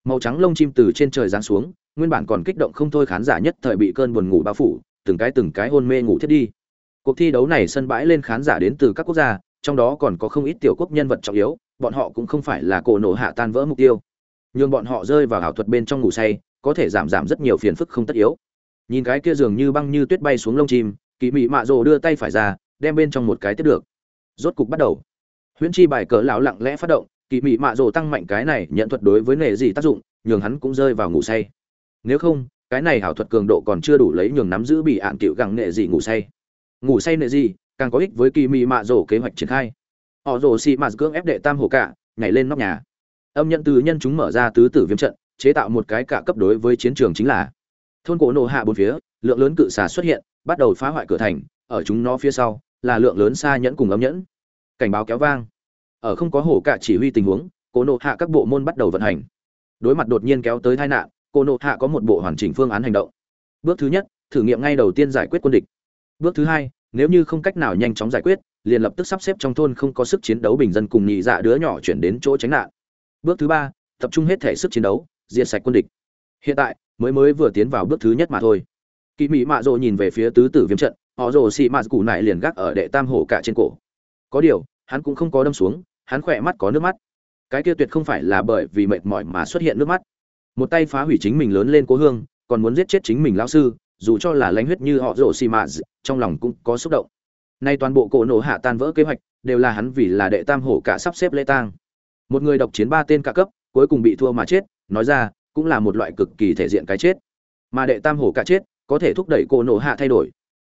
màu trắng lông chim từ trên trời giáng xuống, nguyên bản còn kích động không thôi khán giả nhất thời bị cơn buồn ngủ bao phủ, từng cái từng cái hôn mê ngủ thiết đi. Cuộc thi đấu này sân bãi lên khán giả đến từ các quốc gia, trong đó còn có không ít tiểu quốc nhân vật trọng yếu, bọn họ cũng không phải là cổ nổ hạ tan vỡ mục tiêu. Nhưng bọn họ rơi vào ảo thuật bên trong ngủ say, có thể giảm giảm rất nhiều phiền phức không tất yếu. Nhìn cái kia dường như băng như tuyết bay xuống lông chim kỳ mị mạ rồ đưa tay phải ra, đem bên trong một cái tiếp được. Rốt cục bắt đầu. Huyễn chi bài cỡ lão lặng lẽ phát động kỳ mị mạ rồ tăng mạnh cái này nhận thuật đối với nghề gì tác dụng, nhường hắn cũng rơi vào ngủ say. Nếu không, cái này hảo thuật cường độ còn chưa đủ lấy nhường nắm giữ bị ạn cựu gẳng nghệ gì ngủ say. Ngủ say nệ gì, càng có ích với kỳ mị mạ rồ kế hoạch triển khai. Họ rồ xị mạt cưỡng ép đệ tam hồ cả, nhảy lên nóc nhà. Âm nhận từ nhân chúng mở ra tứ tử viêm trận, chế tạo một cái cả cấp đối với chiến trường chính là. Thôn cổ nổ hạ bốn phía, lượng lớn cự xà xuất hiện, bắt đầu phá hoại cửa thành, ở chúng nó phía sau, là lượng lớn xa nhẫn cùng âm nhẫn. Cảnh báo kéo vang ở không có hổ cả chỉ huy tình huống cô nộ hạ các bộ môn bắt đầu vận hành. Đối mặt đột nhiên kéo tới tai nạn cô nộ hạ có một bộ hoàn chỉnh phương án hành động. Bước thứ nhất, thử nghiệm ngay đầu tiên giải quyết quân địch. Bước thứ hai, nếu như không cách nào nhanh chóng giải quyết, liền lập tức sắp xếp trong thôn không có sức chiến đấu bình dân cùng nhị dạ đứa nhỏ chuyển đến chỗ tránh nạn. Bước thứ ba, tập trung hết thể sức chiến đấu, diệt sạch quân địch. Hiện tại, mới mới vừa tiến vào bước thứ nhất mà thôi. Kỳ mỹ mạ rộ nhìn về phía tứ tử viêm trận, họ rồ xị mạ cụ nại liền gác ở đệ tam hổ cả trên cổ. Có điều hắn cũng không có đâm xuống, hắn khỏe mắt có nước mắt. Cái kia tuyệt không phải là bởi vì mệt mỏi mà xuất hiện nước mắt. Một tay phá hủy chính mình lớn lên cố hương, còn muốn giết chết chính mình lão sư, dù cho là lãnh huyết như họ rồ xì mạ trong lòng cũng có xúc động. Nay toàn bộ cổ nổ hạ tan vỡ kế hoạch, đều là hắn vì là đệ tam hổ cả sắp xếp lễ tang. Một người độc chiến ba tên cả cấp, cuối cùng bị thua mà chết, nói ra, cũng là một loại cực kỳ thể diện cái chết. Mà đệ tam hổ cả chết, có thể thúc đẩy cổ nổ hạ thay đổi.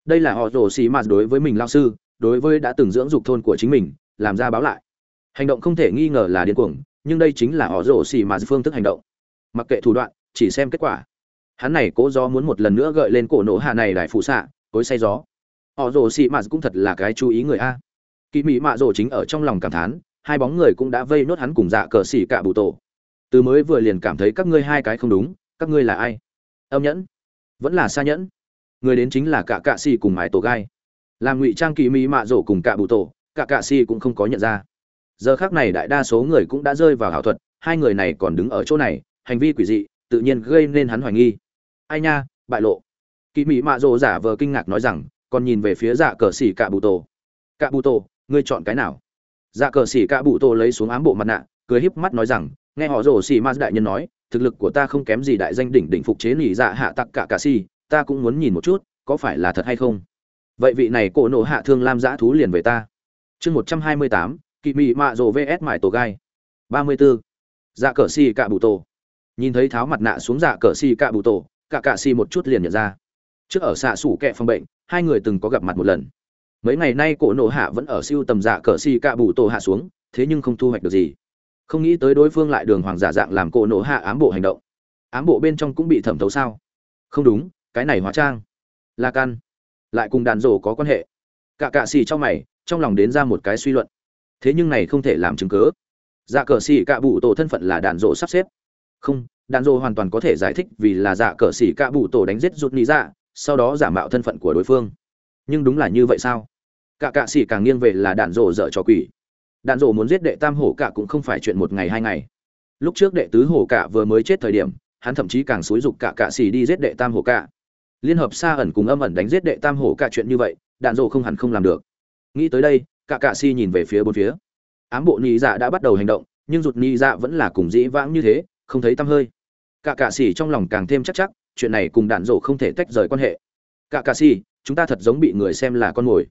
Đây là họ rồ xì mạ đối với mình lao sư đối với đã từng dưỡng dục thôn của chính mình, làm ra báo lại. Hành động không thể nghi ngờ là điên cuồng, nhưng đây chính là họ rồ xì mà phương thức hành động. Mặc kệ thủ đoạn, chỉ xem kết quả. Hắn này cố do muốn một lần nữa gợi lên cổ nổ hạ này đại phụ xạ, cối say gió. Họ rồ xì mà cũng thật là cái chú ý người a. Kỳ mỹ mạ rồ chính ở trong lòng cảm thán, hai bóng người cũng đã vây nốt hắn cùng dạ cờ xì cả bụ tổ. Từ mới vừa liền cảm thấy các ngươi hai cái không đúng, các ngươi là ai? Âm nhẫn. Vẫn là xa nhẫn. Người đến chính là cả cạ xì cùng mái tổ gai làm ngụy trang kỳ mỹ mạ rổ cùng cả bụ tổ, cả cạ si cũng không có nhận ra. Giờ khác này đại đa số người cũng đã rơi vào hảo thuật, hai người này còn đứng ở chỗ này, hành vi quỷ dị, tự nhiên gây nên hắn hoài nghi. Ai nha, bại lộ. Kỳ mỹ mạ rổ giả vờ kinh ngạc nói rằng, còn nhìn về phía dạ cờ xỉ cả bụ tổ. Cả bụ tổ, ngươi chọn cái nào? Dạ cờ xỉ cả bụ tổ lấy xuống ám bộ mặt nạ, cười híp mắt nói rằng, nghe họ rổ xỉ ma đại nhân nói, thực lực của ta không kém gì đại danh đỉnh đỉnh phục chế nỉ dạ hạ tặc cả cà si, ta cũng muốn nhìn một chút, có phải là thật hay không? Vậy vị này cổ nổ hạ thương lam giã thú liền về ta. Chương một trăm hai mươi tám, kỵ mị mạ rồ vs mải tổ gai. ba mươi b ố dạ cờ xì cạ bụ tổ. Nhìn thấy tháo mặt nạ xuống dạ cờ xì cạ bụ tổ, cạ cạ xì một chút liền nhận ra. Trước ở xạ sủ kẹ phòng bệnh, hai người từng có gặp mặt một lần. Mấy ngày nay cổ nổ hạ vẫn ở siêu tầm dạ cờ xì cạ bụ tổ hạ xuống, thế nhưng không thu hoạch được gì. Không nghĩ tới đối phương lại đường hoàng giả dạng làm cổ nổ hạ ám bộ hành động. Ám bộ bên trong cũng bị thẩm thấu sao? Không đúng, cái này hóa trang. Là căn lại cùng đàn rổ có quan hệ. Cả cạ xì trong mày, trong lòng đến ra một cái suy luận. Thế nhưng này không thể làm chứng cớ dạ cờ xì cạ bụ tổ thân phận là đàn rổ sắp xếp. Không, đàn rổ hoàn toàn có thể giải thích vì là dạ cờ xì cạ bụ tổ đánh giết rụt lý dạ sau đó giả mạo thân phận của đối phương. Nhưng đúng là như vậy sao? Cả cạ xì càng nghiêng về là đàn rổ dở trò quỷ. Đàn rổ muốn giết đệ tam hổ cả cũng không phải chuyện một ngày hai ngày. Lúc trước đệ tứ hổ cả vừa mới chết thời điểm, hắn thậm chí càng xúi dục cả cạ xì đi giết đệ tam hổ cả liên hợp xa ẩn cùng âm ẩn đánh giết đệ tam hổ cả chuyện như vậy đạn dộ không hẳn không làm được. Nghĩ tới đây cả cạ si nhìn về phía bốn phía. Ám bộ nhị dạ đã bắt đầu hành động nhưng rụt nhị dạ vẫn là cùng dĩ vãng như thế không thấy tăm hơi. Cả cạ si trong lòng càng thêm chắc chắc chuyện này cùng đạn dộ không thể tách rời quan hệ. Cả cạ si, chúng ta thật giống bị người xem là con mồi.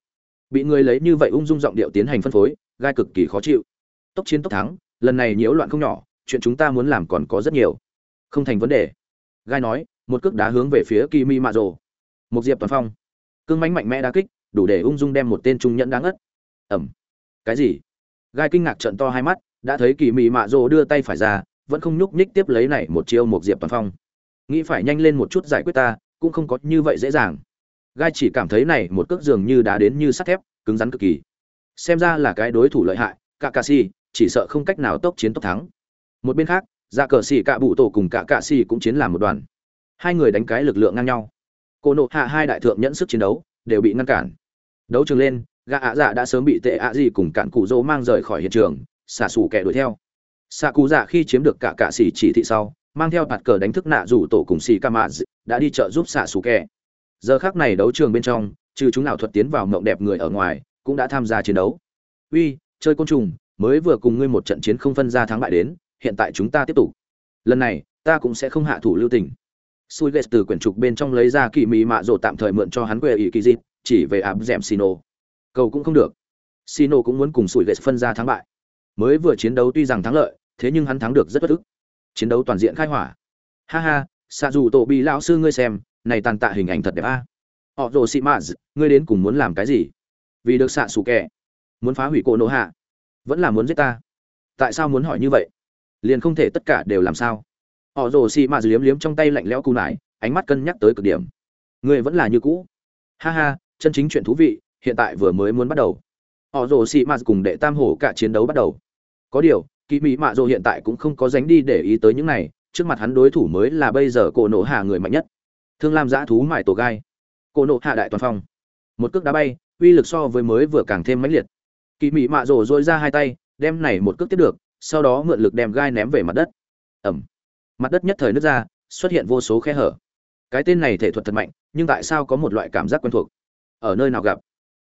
Bị người lấy như vậy ung dung giọng điệu tiến hành phân phối gai cực kỳ khó chịu. Tốc chiến tốc thắng lần này nhiễu loạn không nhỏ chuyện chúng ta muốn làm còn có rất nhiều. Không thành vấn đề. Gai nói một cước đá hướng về phía kỳ mi mạ một diệp toàn phong. Cương mãnh mạnh mẽ đá kích đủ để ung dung đem một tên trung nhẫn đáng ất ẩm. Cái gì? Gai kinh ngạc trợn to hai mắt đã thấy kỳ Mazo mạ đưa tay phải ra vẫn không nhúc nhích tiếp lấy này một chiêu một diệp toàn phong. Nghĩ phải nhanh lên một chút giải quyết ta cũng không có như vậy dễ dàng. Gai chỉ cảm thấy này một cước dường như đá đến như sắt thép cứng rắn cực kỳ. Xem ra là cái đối thủ lợi hại Kakashi, si chỉ sợ không cách nào tốc chiến tốc thắng. Một bên khác dạ cờ Sĩ cạ bụ tổ cùng cả cạ Sĩ cũng chiến làm một đoàn hai người đánh cái lực lượng ngang nhau. Cô nộ hạ hai đại thượng nhẫn sức chiến đấu đều bị ngăn cản. Đấu trường lên, gã ạ dạ đã sớm bị tệ ạ gì cùng cạn cụ dỗ mang rời khỏi hiện trường, xả xù kẻ đuổi theo. Xạ cụ dạ khi chiếm được cả cạ xì chỉ thị sau, mang theo bạt cờ đánh thức nạ rủ tổ cùng xì ca mạ đã đi chợ giúp xạ xù kẻ. Giờ khác này đấu trường bên trong, trừ chúng nào thuật tiến vào mộng đẹp người ở ngoài, cũng đã tham gia chiến đấu. Uy, chơi côn trùng, mới vừa cùng ngươi một trận chiến không phân ra thắng bại đến, hiện tại chúng ta tiếp tục. Lần này, ta cũng sẽ không hạ thủ lưu tình sui ghét từ quyển trục bên trong lấy ra kỳ mì mạ rồ tạm thời mượn cho hắn quê ý kỳ dịp chỉ về áp dẻm Sino. cầu cũng không được. Sino cũng muốn cùng sui ghét phân ra thắng bại. Mới vừa chiến đấu tuy rằng thắng lợi, thế nhưng hắn thắng được rất bất ức. Chiến đấu toàn diện khai hỏa. Ha ha xạ dù tổ bị lão sư ngươi xem, này tàn tạ hình ảnh thật đẹp a. Họ rồ xị mã ngươi đến cùng muốn làm cái gì? Vì được xạ xù kẻ. Muốn phá hủy cổ nô hạ. Vẫn là muốn giết ta. Tại sao muốn hỏi như vậy? Liền không thể tất cả đều làm sao? Họ rồ xì mạt liếm liếm trong tay lạnh lẽo cù nải, ánh mắt cân nhắc tới cực điểm. Người vẫn là như cũ. Ha ha, chân chính chuyện thú vị, hiện tại vừa mới muốn bắt đầu. Họ rồ xì mạt cùng đệ tam hổ cả chiến đấu bắt đầu. Có điều kỳ mỹ mạ rồ hiện tại cũng không có dánh đi để ý tới những này, trước mặt hắn đối thủ mới là bây giờ cổ nổ hạ người mạnh nhất. Thương lam giã thú mải tổ gai. Cổ nổ hạ đại toàn phong. Một cước đá bay, uy lực so với mới vừa càng thêm mãnh liệt. Kỳ mỹ mạ rồ dội ra hai tay, đem này một cước tiếp được, sau đó mượn lực đem gai ném về mặt đất. Ẩm mặt đất nhất thời nứt ra, xuất hiện vô số khe hở. Cái tên này thể thuật thật mạnh, nhưng tại sao có một loại cảm giác quen thuộc? Ở nơi nào gặp?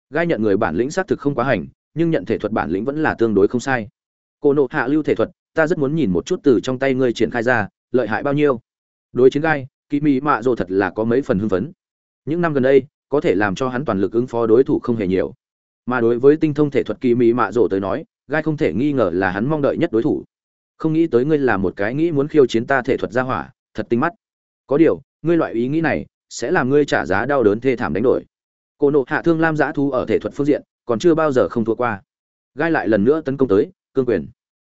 Gai nhận người bản lĩnh xác thực không quá hành, nhưng nhận thể thuật bản lĩnh vẫn là tương đối không sai. Cô nộ hạ lưu thể thuật, ta rất muốn nhìn một chút từ trong tay ngươi triển khai ra, lợi hại bao nhiêu? Đối chiến gai kỳ mỹ mạ dồ thật là có mấy phần hưng phấn. Những năm gần đây, có thể làm cho hắn toàn lực ứng phó đối thủ không hề nhiều. Mà đối với tinh thông thể thuật kỳ mỹ mạ dồ tới nói, gai không thể nghi ngờ là hắn mong đợi nhất đối thủ không nghĩ tới ngươi là một cái nghĩ muốn khiêu chiến ta thể thuật ra hỏa, thật tinh mắt. Có điều, ngươi loại ý nghĩ này sẽ làm ngươi trả giá đau đớn thê thảm đánh đổi. Cổ nộ hạ thương lam giã thu ở thể thuật phương diện, còn chưa bao giờ không thua qua. Gai lại lần nữa tấn công tới, cương quyền.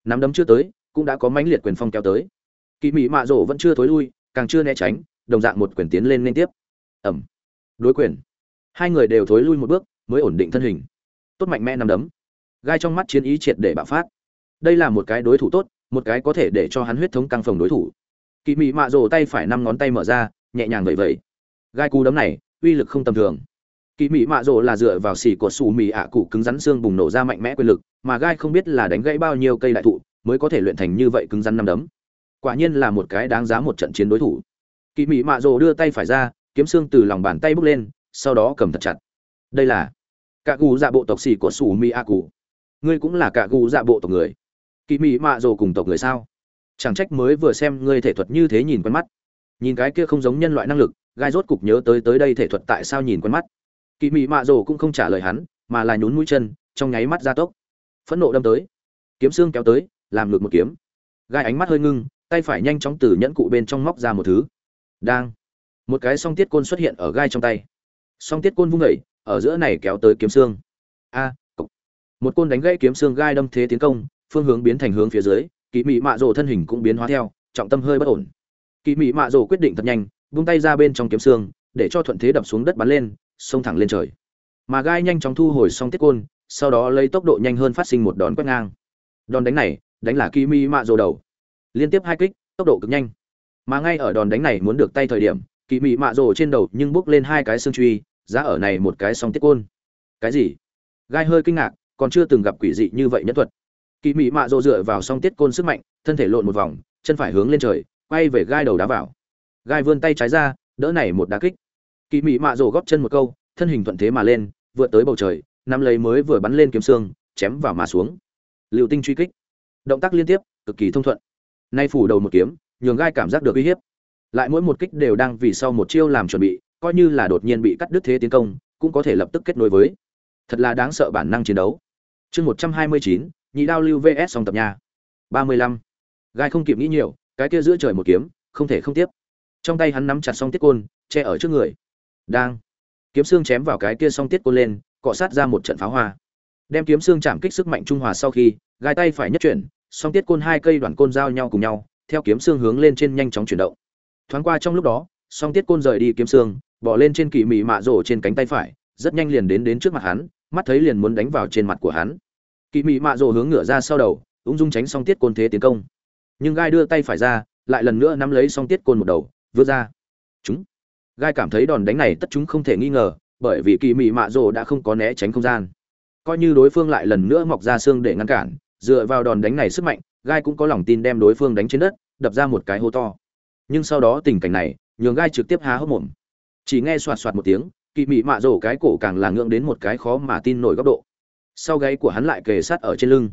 Nắm đấm chưa tới, cũng đã có mãnh liệt quyền phong kéo tới. Kỳ mỹ mạ rổ vẫn chưa thối lui, càng chưa né tránh, đồng dạng một quyền tiến lên liên tiếp. Ẩm. Đối quyền. Hai người đều thối lui một bước, mới ổn định thân hình. Tốt mạnh mẽ nắm đấm. Gai trong mắt chiến ý triệt để bạo phát. Đây là một cái đối thủ tốt một cái có thể để cho hắn huyết thống căng phồng đối thủ. Kỳ mị mạ rồ tay phải năm ngón tay mở ra, nhẹ nhàng vậy vậy gai cú đấm này, uy lực không tầm thường. Kỳ mị mạ rồ là dựa vào xỉ của xù mì ạ cụ cứng rắn xương bùng nổ ra mạnh mẽ quyền lực, mà gai không biết là đánh gãy bao nhiêu cây đại thụ, mới có thể luyện thành như vậy cứng rắn năm đấm. Quả nhiên là một cái đáng giá một trận chiến đối thủ. Kỳ mị mạ rồ đưa tay phải ra, kiếm xương từ lòng bàn tay bước lên, sau đó cầm thật chặt. Đây là cả cụ dạ bộ tộc xỉ của xù mì ạ cụ. Ngươi cũng là cả cụ dạ bộ tộc người kỳ mị mạ rồ cùng tộc người sao? Chẳng trách mới vừa xem ngươi thể thuật như thế nhìn quen mắt. Nhìn cái kia không giống nhân loại năng lực, gai rốt cục nhớ tới tới đây thể thuật tại sao nhìn quen mắt. Kỳ mị mạ rồ cũng không trả lời hắn, mà là nhún mũi chân, trong nháy mắt ra tốc. Phẫn nộ đâm tới. Kiếm xương kéo tới, làm ngược một kiếm. Gai ánh mắt hơi ngưng, tay phải nhanh chóng từ nhẫn cụ bên trong móc ra một thứ. Đang. Một cái song tiết côn xuất hiện ở gai trong tay. Song tiết côn vung vẩy ở giữa này kéo tới kiếm xương. A một côn đánh gãy kiếm xương gai đâm thế tiến công phương hướng biến thành hướng phía dưới kỳ mị mạ rồ thân hình cũng biến hóa theo, trọng tâm hơi bất ổn. Kỳ mị mạ rồ quyết định thật nhanh, vung tay ra bên trong kiếm xương, để cho thuận thế đập xuống đất bắn lên, xông thẳng lên trời. Mà gai nhanh chóng thu hồi xong tiết côn, sau đó lấy tốc độ nhanh hơn phát sinh một đòn quét ngang. Đòn đánh này, đánh là kỳ mị mạ rồ đầu. Liên tiếp hai kích, tốc độ cực nhanh. Mà ngay ở đòn đánh này muốn được tay thời điểm kỳ mị mạ rồ trên đầu nhưng bước lên hai cái xương truy, giá ở này một cái xong tiết côn. Cái gì? Gai hơi kinh ngạc, còn chưa từng gặp quỷ dị như vậy nhất thuật kỳ mị mạ rồ dựa vào song tiết côn sức mạnh, thân thể lộn một vòng, chân phải hướng lên trời, quay về gai đầu đá vào. Gai vươn tay trái ra, đỡ này một đá kích. Kỳ mị mạ rồ góp chân một câu, thân hình thuận thế mà lên, vượt tới bầu trời, nắm lấy mới vừa bắn lên kiếm xương, chém vào mà xuống. Liệu tinh truy kích. Động tác liên tiếp, cực kỳ thông thuận. Nay phủ đầu một kiếm, nhường gai cảm giác được uy hiếp. Lại mỗi một kích đều đang vì sau một chiêu làm chuẩn bị, coi như là đột nhiên bị cắt đứt thế tiến công, cũng có thể lập tức kết nối với. Thật là đáng sợ bản năng chiến đấu. Chương một trăm hai mươi chín nhị đao lưu vs song tập nhà ba mươi lăm. Gai không kịp nghĩ nhiều, cái kia giữa trời một kiếm, không thể không tiếp. Trong tay hắn nắm chặt song tiết côn, che ở trước người. Đang. Kiếm xương chém vào cái kia song tiết côn lên, cọ sát ra một trận pháo hoa. Đem kiếm xương chạm kích sức mạnh trung hòa sau khi, gai tay phải nhất chuyển, song tiết côn hai cây đoạn côn giao nhau cùng nhau, theo kiếm xương hướng lên trên nhanh chóng chuyển động. Thoáng qua trong lúc đó, song tiết côn rời đi kiếm xương, bỏ lên trên kỳ mị mạ rổ trên cánh tay phải, rất nhanh liền đến đến trước mặt hắn, mắt thấy liền muốn đánh vào trên mặt của hắn kỳ mị mạ Rồ hướng ngửa ra sau đầu, ung dung tránh song tiết côn thế tiến công. Nhưng gai đưa tay phải ra, lại lần nữa nắm lấy song tiết côn một đầu, vươn ra. Chúng. Gai cảm thấy đòn đánh này tất chúng không thể nghi ngờ, bởi vì kỳ mị mạ Rồ đã không có né tránh không gian. Coi như đối phương lại lần nữa mọc ra xương để ngăn cản, dựa vào đòn đánh này sức mạnh, gai cũng có lòng tin đem đối phương đánh trên đất, đập ra một cái hố to. Nhưng sau đó tình cảnh này, nhường gai trực tiếp há hốc mồm. Chỉ nghe soạt soạt một tiếng kỳ mị mạ rổ cái cổ càng là ngưỡng đến một cái khó mà tin nổi góc độ sau gáy của hắn lại kề sát ở trên lưng.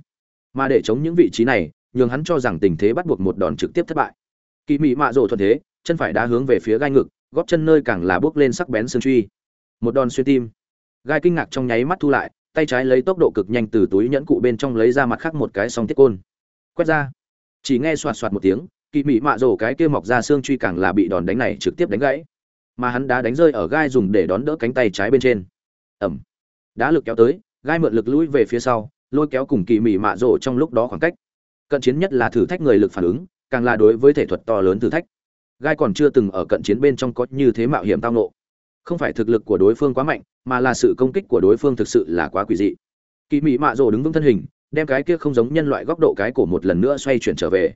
Mà để chống những vị trí này, nhường hắn cho rằng tình thế bắt buộc một đòn trực tiếp thất bại. Kỳ mị mạ rổ thuận thế, chân phải đá hướng về phía gai ngực góp chân nơi càng là bước lên sắc bén xương truy. Một đòn xuyên tim. Gai kinh ngạc trong nháy mắt thu lại, tay trái lấy tốc độ cực nhanh từ túi nhẫn cụ bên trong lấy ra mặt khác một cái song tiết côn. Quét ra. Chỉ nghe soạt soạt một tiếng, kỳ mị mạ rổ cái kia mọc ra xương truy càng là bị đòn đánh này trực tiếp đánh gãy. Mà hắn đã đánh rơi ở gai dùng để đón đỡ cánh tay trái bên trên. Ẩm. Đá lực kéo tới gai mượn lực lũi về phía sau, lôi kéo cùng kỳ mị mạ rổ trong lúc đó khoảng cách. Cận chiến nhất là thử thách người lực phản ứng, càng là đối với thể thuật to lớn thử thách. Gai còn chưa từng ở cận chiến bên trong có như thế mạo hiểm tao nộ không phải thực lực của đối phương quá mạnh, mà là sự công kích của đối phương thực sự là quá quỷ dị. Kỳ mị mạ rổ đứng vững thân hình, đem cái kia không giống nhân loại góc độ cái cổ một lần nữa xoay chuyển trở về.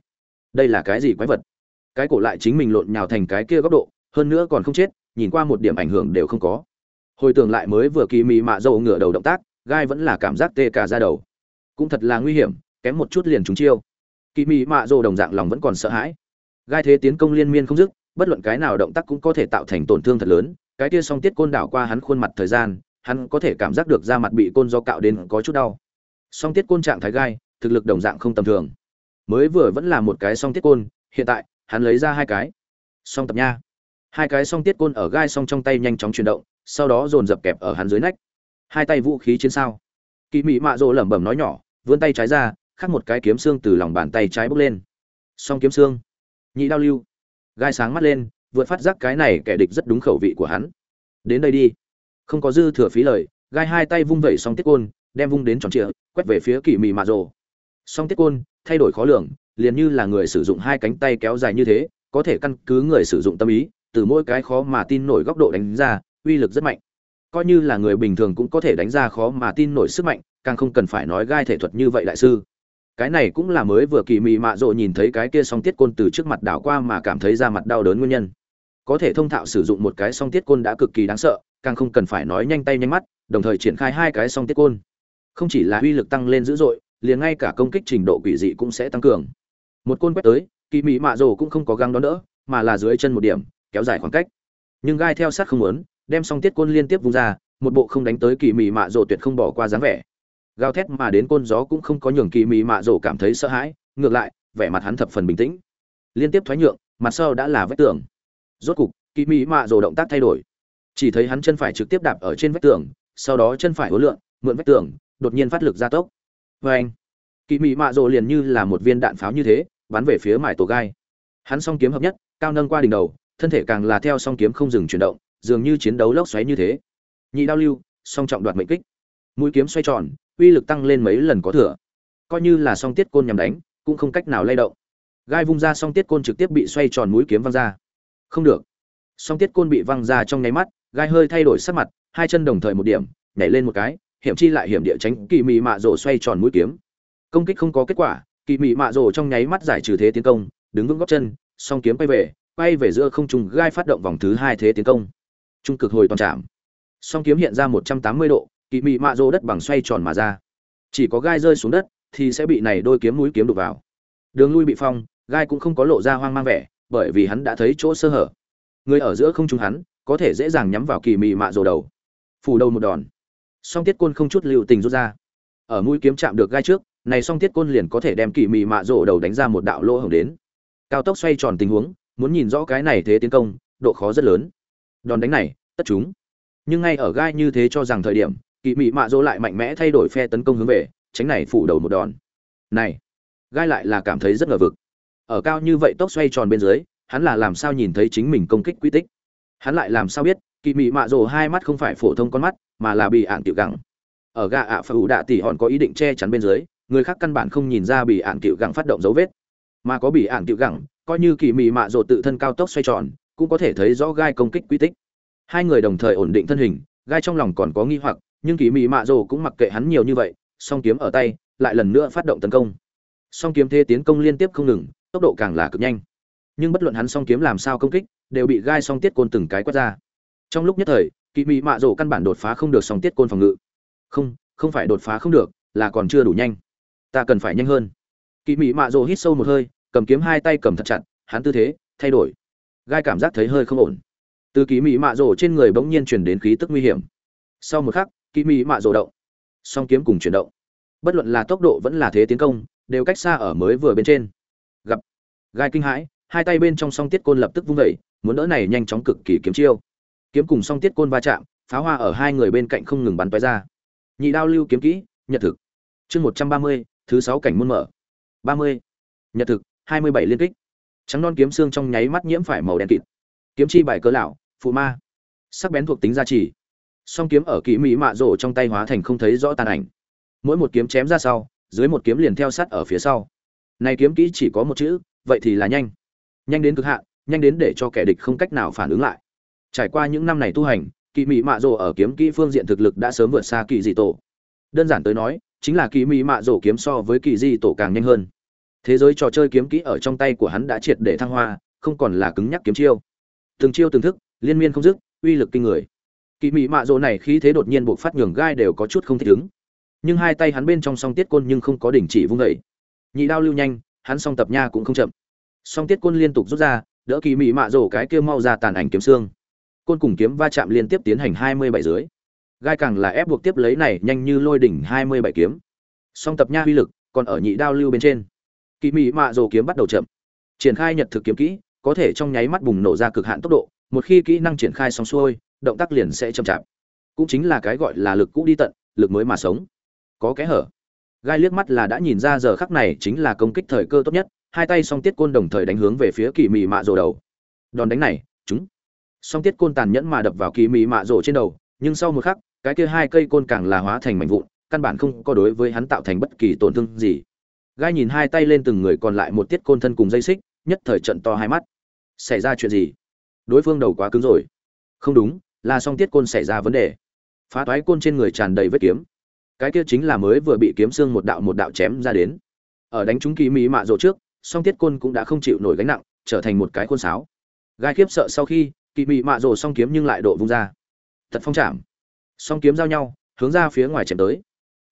Đây là cái gì quái vật? Cái cổ lại chính mình lộn nhào thành cái kia góc độ, hơn nữa còn không chết, nhìn qua một điểm ảnh hưởng đều không có. Hồi tưởng lại mới vừa kỳ mị mạ rổ ngửa đầu động tác gai vẫn là cảm giác tê cả ra đầu. Cũng thật là nguy hiểm, kém một chút liền trúng chiêu. Kỳ mị mạ rồ đồng dạng lòng vẫn còn sợ hãi. Gai thế tiến công liên miên không dứt, bất luận cái nào động tác cũng có thể tạo thành tổn thương thật lớn. Cái kia song tiết côn đảo qua hắn khuôn mặt thời gian, hắn có thể cảm giác được da mặt bị côn do cạo đến có chút đau. Song tiết côn trạng thái gai, thực lực đồng dạng không tầm thường. Mới vừa vẫn là một cái song tiết côn, hiện tại, hắn lấy ra hai cái. Song tập nha. Hai cái song tiết côn ở gai song trong tay nhanh chóng chuyển động, sau đó dồn dập kẹp ở hắn dưới nách hai tay vũ khí trên sao. Kỳ mị mạ rỗ lẩm bẩm nói nhỏ, vươn tay trái ra, khắc một cái kiếm xương từ lòng bàn tay trái bốc lên. Song kiếm xương, nhị đao lưu. Gai sáng mắt lên, vượt phát giác cái này kẻ địch rất đúng khẩu vị của hắn. Đến đây đi. Không có dư thừa phí lời, gai hai tay vung vẩy xong tiết côn, đem vung đến tròn trịa, quét về phía kỳ mị mạ rồ. Song tiết côn, thay đổi khó lường, liền như là người sử dụng hai cánh tay kéo dài như thế, có thể căn cứ người sử dụng tâm ý, từ mỗi cái khó mà tin nổi góc độ đánh ra, uy lực rất mạnh coi như là người bình thường cũng có thể đánh ra khó mà tin nổi sức mạnh, càng không cần phải nói gai thể thuật như vậy đại sư. Cái này cũng là mới vừa kỳ mị mạ rộ nhìn thấy cái kia song tiết côn từ trước mặt đảo qua mà cảm thấy da mặt đau đớn nguyên nhân. Có thể thông thạo sử dụng một cái song tiết côn đã cực kỳ đáng sợ, càng không cần phải nói nhanh tay nhanh mắt, đồng thời triển khai hai cái song tiết côn. Không chỉ là uy lực tăng lên dữ dội, liền ngay cả công kích trình độ quỷ dị cũng sẽ tăng cường. Một côn quét tới, kỳ mị mạ rồ cũng không có găng đón đỡ, mà là dưới chân một điểm, kéo dài khoảng cách. Nhưng gai theo sát không muốn đem song tiết côn liên tiếp vung ra, một bộ không đánh tới kỳ mị mạ rồ tuyệt không bỏ qua dáng vẻ. Gào thét mà đến côn gió cũng không có nhường kỳ mị mạ rồ cảm thấy sợ hãi, ngược lại, vẻ mặt hắn thập phần bình tĩnh. Liên tiếp thoái nhượng, mặt sau đã là vách tường. Rốt cục, kỳ mị mạ rồ động tác thay đổi. Chỉ thấy hắn chân phải trực tiếp đạp ở trên vách tường, sau đó chân phải hối lượng mượn vách tường, đột nhiên phát lực gia tốc. Vê anh kỳ mị mạ rồ liền như là một viên đạn pháo như thế, bắn về phía mải tổ gai. Hắn song kiếm hợp nhất, cao nâng qua đỉnh đầu, thân thể càng là theo song kiếm không dừng chuyển động dường như chiến đấu lốc xoáy như thế. Nhị đao lưu, song trọng đoạt mệnh kích. Mũi kiếm xoay tròn, uy lực tăng lên mấy lần có thừa. Coi như là song tiết côn nhằm đánh, cũng không cách nào lay động. Gai vung ra song tiết côn trực tiếp bị xoay tròn mũi kiếm văng ra. Không được. Song tiết côn bị văng ra trong nháy mắt, gai hơi thay đổi sắc mặt, hai chân đồng thời một điểm, nhảy lên một cái, hiểm chi lại hiểm địa tránh, kỳ mị mạ rổ xoay tròn mũi kiếm. Công kích không có kết quả, kỳ mị mạ rổ trong nháy mắt giải trừ thế tiến công, đứng vững góc chân, song kiếm quay về quay về giữa không trung, gai phát động vòng thứ hai thế tiến công trung cực hồi toàn trạm. Song kiếm hiện ra một trăm tám mươi độ kỳ mị mạ rô đất bằng xoay tròn mà ra. Chỉ có gai rơi xuống đất thì sẽ bị này đôi kiếm mũi kiếm đục vào. Đường lui bị phong, gai cũng không có lộ ra hoang mang vẻ, bởi vì hắn đã thấy chỗ sơ hở. Người ở giữa không trung hắn, có thể dễ dàng nhắm vào kỳ mị mạ rồ đầu. Phủ đầu một đòn. Song tiết côn không chút lưu tình rút ra. Ở mũi kiếm chạm được gai trước, này song tiết côn liền có thể đem kỳ mị mạ rồ đầu đánh ra một đạo lỗ hổng đến. Cao tốc xoay tròn tình huống, muốn nhìn rõ cái này thế tiến công, độ khó rất lớn đòn đánh này, tất chúng. Nhưng ngay ở gai như thế cho rằng thời điểm kỳ mị mạ dỗ lại mạnh mẽ thay đổi phe tấn công hướng về, tránh này phủ đầu một đòn. Này, gai lại là cảm thấy rất ngờ vực. Ở cao như vậy tốc xoay tròn bên dưới, hắn là làm sao nhìn thấy chính mình công kích quy tích? Hắn lại làm sao biết kỳ mị mạ rồ hai mắt không phải phổ thông con mắt, mà là bị ạn tiểu gẳng. Ở gà ạ phải ủ đạ tỷ hòn có ý định che chắn bên dưới, người khác căn bản không nhìn ra bị ạn tiểu gẳng phát động dấu vết. Mà có bị ạn tiểu gẳng, coi như kỳ mị mạ rồ tự thân cao tốc xoay tròn cũng có thể thấy rõ gai công kích quy tích. Hai người đồng thời ổn định thân hình, gai trong lòng còn có nghi hoặc, nhưng kỳ mị mạ rồ cũng mặc kệ hắn nhiều như vậy, song kiếm ở tay, lại lần nữa phát động tấn công. Song kiếm thế tiến công liên tiếp không ngừng, tốc độ càng là cực nhanh. Nhưng bất luận hắn song kiếm làm sao công kích, đều bị gai song tiết côn từng cái quét ra. Trong lúc nhất thời, kỳ mị mạ rổ căn bản đột phá không được song tiết côn phòng ngự. Không không phải đột phá không được, là còn chưa đủ nhanh. Ta cần phải nhanh hơn. Kỳ mị mạ rổ hít sâu một hơi, cầm kiếm hai tay cầm thật chặt, hắn tư thế thay đổi gai cảm giác thấy hơi không ổn. Từ kỳ mị mạ rổ trên người bỗng nhiên chuyển đến khí tức nguy hiểm. Sau một khắc kỳ mị mạ rổ động. Song kiếm cùng chuyển động. Bất luận là tốc độ vẫn là thế tiến công, đều cách xa ở mới vừa bên trên. Gặp. Gai kinh hãi, hai tay bên trong song tiết côn lập tức vung vẩy muốn đỡ này nhanh chóng cực kỳ kiếm chiêu. Kiếm cùng song tiết côn va chạm, pháo hoa ở hai người bên cạnh không ngừng bắn tóe ra. Nhị đao lưu kiếm kỹ, nhật thực. Chương một trăm ba mươi, thứ sáu cảnh môn mở. ba mươi. Nhật thực, hai mươi bảy liên kích trắng non kiếm xương trong nháy mắt nhiễm phải màu đen kịt. Kiếm chi bài cớ lão phụ ma. Sắc bén thuộc tính gia trì. Song kiếm ở kỹ mỹ mạ rổ trong tay hóa thành không thấy rõ tàn ảnh. Mỗi một kiếm chém ra sau, dưới một kiếm liền theo sát ở phía sau. Này kiếm kỹ chỉ có một chữ, vậy thì là nhanh. Nhanh đến cực hạn, nhanh đến để cho kẻ địch không cách nào phản ứng lại. Trải qua những năm này tu hành kỳ mỹ mạ rồ ở kiếm kỹ phương diện thực lực đã sớm vượt xa kỳ dị tổ. Đơn giản tới nói, chính là kỳ mỹ mạ rồ kiếm so với kỳ dị tổ càng nhanh hơn thế giới trò chơi kiếm kỹ ở trong tay của hắn đã triệt để thăng hoa, không còn là cứng nhắc kiếm chiêu. Từng chiêu từng thức, liên miên không dứt, uy lực kinh người. Kỳ mỹ mạ rỗ này khí thế đột nhiên buộc phát nhường gai đều có chút không thích ứng. Nhưng hai tay hắn bên trong song tiết côn nhưng không có đỉnh chỉ vung vẩy nhị đao lưu nhanh, hắn song tập nha cũng không chậm. Song tiết côn liên tục rút ra, đỡ kỳ mị mạ rổ cái kia mau ra tàn ảnh kiếm xương. Côn cùng kiếm va chạm liên tiếp tiến hành hai mươi bảy dưới. Gai càng là ép buộc tiếp lấy này nhanh như lôi đỉnh hai mươi bảy kiếm. Song tập nha uy lực còn ở nhị đao lưu bên trên kỳ mị mạ Rồ kiếm bắt đầu chậm. Triển khai nhật thực kiếm kỹ, có thể trong nháy mắt bùng nổ ra cực hạn tốc độ, một khi kỹ năng triển khai xong xuôi, động tác liền sẽ chậm chạp. Cũng chính là cái gọi là lực cũ đi tận, lực mới mà sống. Có kẽ hở. Gai liếc mắt là đã nhìn ra giờ khắc này chính là công kích thời cơ tốt nhất, hai tay song tiết côn đồng thời đánh hướng về phía kỳ mị mạ rồ đầu. Đòn đánh này, chúng. Song tiết côn tàn nhẫn mà đập vào kỳ mị mạ rồ trên đầu, nhưng sau một khắc, cái kia hai cây côn càng là hóa thành mảnh vụn, căn bản không có đối với hắn tạo thành bất kỳ tổn thương gì gai nhìn hai tay lên từng người còn lại một tiết côn thân cùng dây xích, nhất thời trận to hai mắt. Xảy ra chuyện gì? Đối phương đầu quá cứng rồi. Không đúng, là song tiết côn xảy ra vấn đề. Phá toái côn trên người tràn đầy vết kiếm. Cái kia chính là mới vừa bị kiếm xương một đạo một đạo chém ra đến. Ở đánh trúng kỳ mỹ mạ rộ trước, song tiết côn cũng đã không chịu nổi gánh nặng, trở thành một cái côn sáo. Gai khiếp sợ sau khi kỳ mỹ mạ rộ song kiếm nhưng lại độ vung ra. Thật phong chạm song kiếm giao nhau, hướng ra phía ngoài chém tới.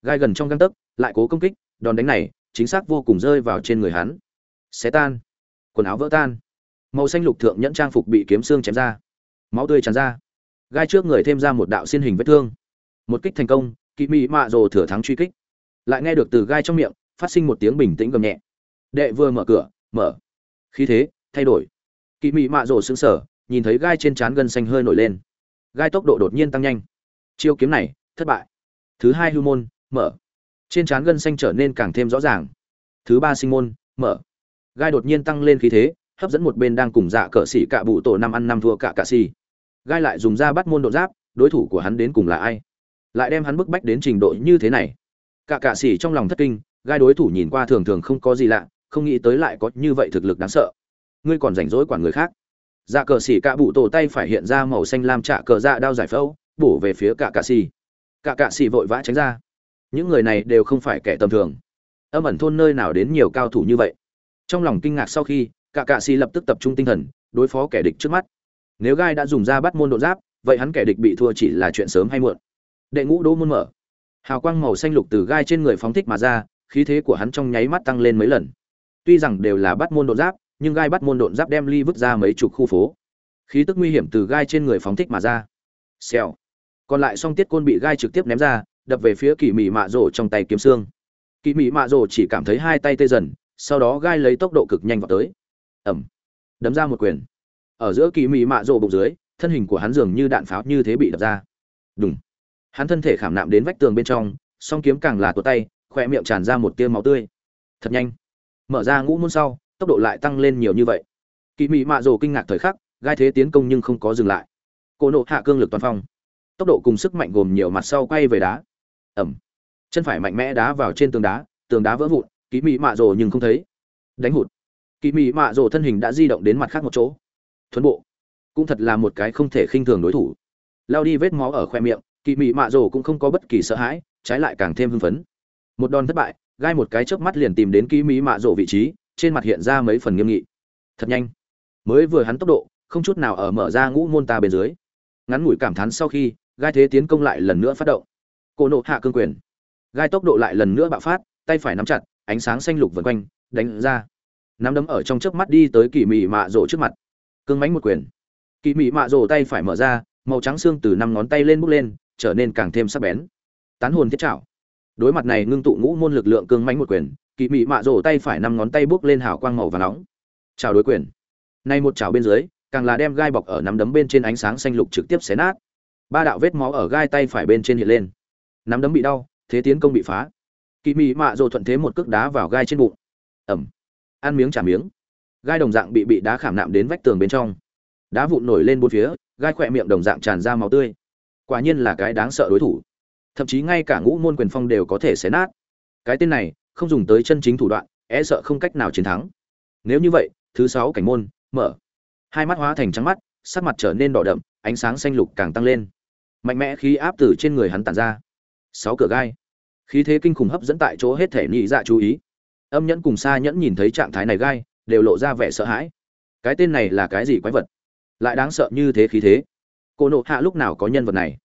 Gai gần trong găng tấc, lại cố công kích, đòn đánh này chính xác vô cùng rơi vào trên người hắn. Xé tan. Quần áo vỡ tan. Màu xanh lục thượng nhẫn trang phục bị kiếm xương chém ra. Máu tươi tràn ra. Gai trước người thêm ra một đạo xin hình vết thương. Một kích thành công, kỵ mị mạ rồ thừa thắng truy kích. Lại nghe được từ gai trong miệng, phát sinh một tiếng bình tĩnh gầm nhẹ. Đệ vừa mở cửa, mở. Khí thế, thay đổi. Kỵ mị mạ rồ sững sờ, nhìn thấy gai trên trán gân xanh hơi nổi lên. Gai tốc độ đột nhiên tăng nhanh. Chiêu kiếm này, thất bại. Thứ hai hưu môn, mở trên trán gân xanh trở nên càng thêm rõ ràng. Thứ ba sinh môn, mở. Gai đột nhiên tăng lên khí thế, hấp dẫn một bên đang cùng dạ cờ xỉ cạ bụ tổ năm ăn năm thua cả cạ xỉ gai lại dùng ra bắt môn độ giáp, đối thủ của hắn đến cùng là ai? Lại đem hắn bức bách đến trình độ như thế này. Cả cạ xỉ trong lòng thất kinh, gai đối thủ nhìn qua thường thường không có gì lạ, không nghĩ tới lại có như vậy thực lực đáng sợ. Ngươi còn rảnh rỗi quản người khác. Dạ cờ xỉ cạ bụ tổ tay phải hiện ra màu xanh lam trạ cờ dạ đao giải phẫu, bổ về phía cả cạ xỉ cả cạ xỉ vội vã tránh ra những người này đều không phải kẻ tầm thường. Âm ẩn thôn nơi nào đến nhiều cao thủ như vậy? Trong lòng kinh ngạc sau khi cả cạ xỉ lập tức tập trung tinh thần, đối phó kẻ địch trước mắt. Nếu gai đã dùng ra bắt môn độ giáp, vậy hắn kẻ địch bị thua chỉ là chuyện sớm hay muộn. Đệ ngũ đỗ môn mở. Hào quang màu xanh lục từ gai trên người phóng thích mà ra, khí thế của hắn trong nháy mắt tăng lên mấy lần. Tuy rằng đều là bắt môn độn giáp, nhưng gai bắt môn độn giáp đem ly vứt ra mấy chục khu phố. Khí tức nguy hiểm từ gai trên người phóng thích mà ra. Xèo. Còn lại song tiết côn bị gai trực tiếp ném ra đập về phía kỳ mị mạ rổ trong tay kiếm xương. Kỳ mị mạ rổ chỉ cảm thấy hai tay tê dần, sau đó gai lấy tốc độ cực nhanh vào tới. Ẩm đấm ra một quyền. Ở giữa kỳ mị mạ rổ bụng dưới, thân hình của hắn dường như đạn pháo như thế bị đập ra. Đúng hắn thân thể khảm nạm đến vách tường bên trong, song kiếm càng là tuột tay khoe miệng tràn ra một tia máu tươi. Thật nhanh. Mở ra ngũ môn sau, tốc độ lại tăng lên nhiều như vậy. Kỳ mị mạ rồ kinh ngạc thời khắc, gai thế tiến công nhưng không có dừng lại. Cô nộ hạ cương lực toàn phong. Tốc độ cùng sức mạnh gồm nhiều mặt sau quay về đá ẩm. Chân phải mạnh mẽ đá vào trên tường đá tường đá vỡ vụn kỳ mị mạ Rồ nhưng không thấy. Đánh hụt. Kỳ mị mạ Rồ thân hình đã di động đến mặt khác một chỗ. Thuấn bộ. Cũng thật là một cái không thể khinh thường đối thủ. Lao đi vết máu ở khoe miệng kỳ mị mạ Rồ cũng không có bất kỳ sợ hãi, trái lại càng thêm hưng phấn. Một đòn thất bại, gai một cái chớp mắt liền tìm đến kỳ mị mạ Rồ vị trí, trên mặt hiện ra mấy phần nghiêm nghị. Thật nhanh. Mới vừa hắn tốc độ, không chút nào ở mở ra ngũ môn ta bên dưới. Ngắn ngủi cảm thán sau khi, gai thế tiến công lại lần nữa phát động cô nộ hạ cương quyền. Gai tốc độ lại lần nữa bạo phát, tay phải nắm chặt, ánh sáng xanh lục vần quanh, đánh ra. Nắm đấm ở trong trước mắt đi tới kỳ mị mạ rổ trước mặt. Cương mánh một quyền. Kỳ mị mạ rổ tay phải mở ra, màu trắng xương từ năm ngón tay lên bốc lên, trở nên càng thêm sắc bén. Tán hồn thiết trảo. Đối mặt này ngưng tụ ngũ môn lực lượng cương mánh một quyền kỳ mị mạ rổ tay phải năm ngón tay bốc lên hào quang màu và nóng. Chào đối quyền. Nay một chảo bên dưới, càng là đem gai bọc ở nắm đấm bên trên ánh sáng xanh lục trực tiếp xé nát. Ba đạo vết máu ở gai tay phải bên trên hiện lên nắm đấm bị đau, thế tiến công bị phá. Kỳ mị mạ rồ thuận thế một cước đá vào gai trên bụng. Ẩm. Ăn miếng trả miếng. Gai đồng dạng bị bị đá khảm nạm đến vách tường bên trong. Đá vụn nổi lên bốn phía, gai khỏe miệng đồng dạng tràn ra máu tươi. Quả nhiên là cái đáng sợ đối thủ. Thậm chí ngay cả ngũ môn quyền phong đều có thể xé nát. Cái tên này, không dùng tới chân chính thủ đoạn e sợ không cách nào chiến thắng. Nếu như vậy, thứ sáu cảnh môn, mở. Hai mắt hóa thành trắng mắt, sắc mặt trở nên đỏ đậm, ánh sáng xanh lục càng tăng lên. Mạnh mẽ khí áp từ trên người hắn tàn ra sáu cửa gai. Khí thế kinh khủng hấp dẫn tại chỗ hết thể nhị dạ chú ý. Âm nhẫn cùng xa nhẫn nhìn thấy trạng thái này gai, đều lộ ra vẻ sợ hãi. Cái tên này là cái gì quái vật? Lại đáng sợ như thế khí thế. Cô nộ hạ lúc nào có nhân vật này?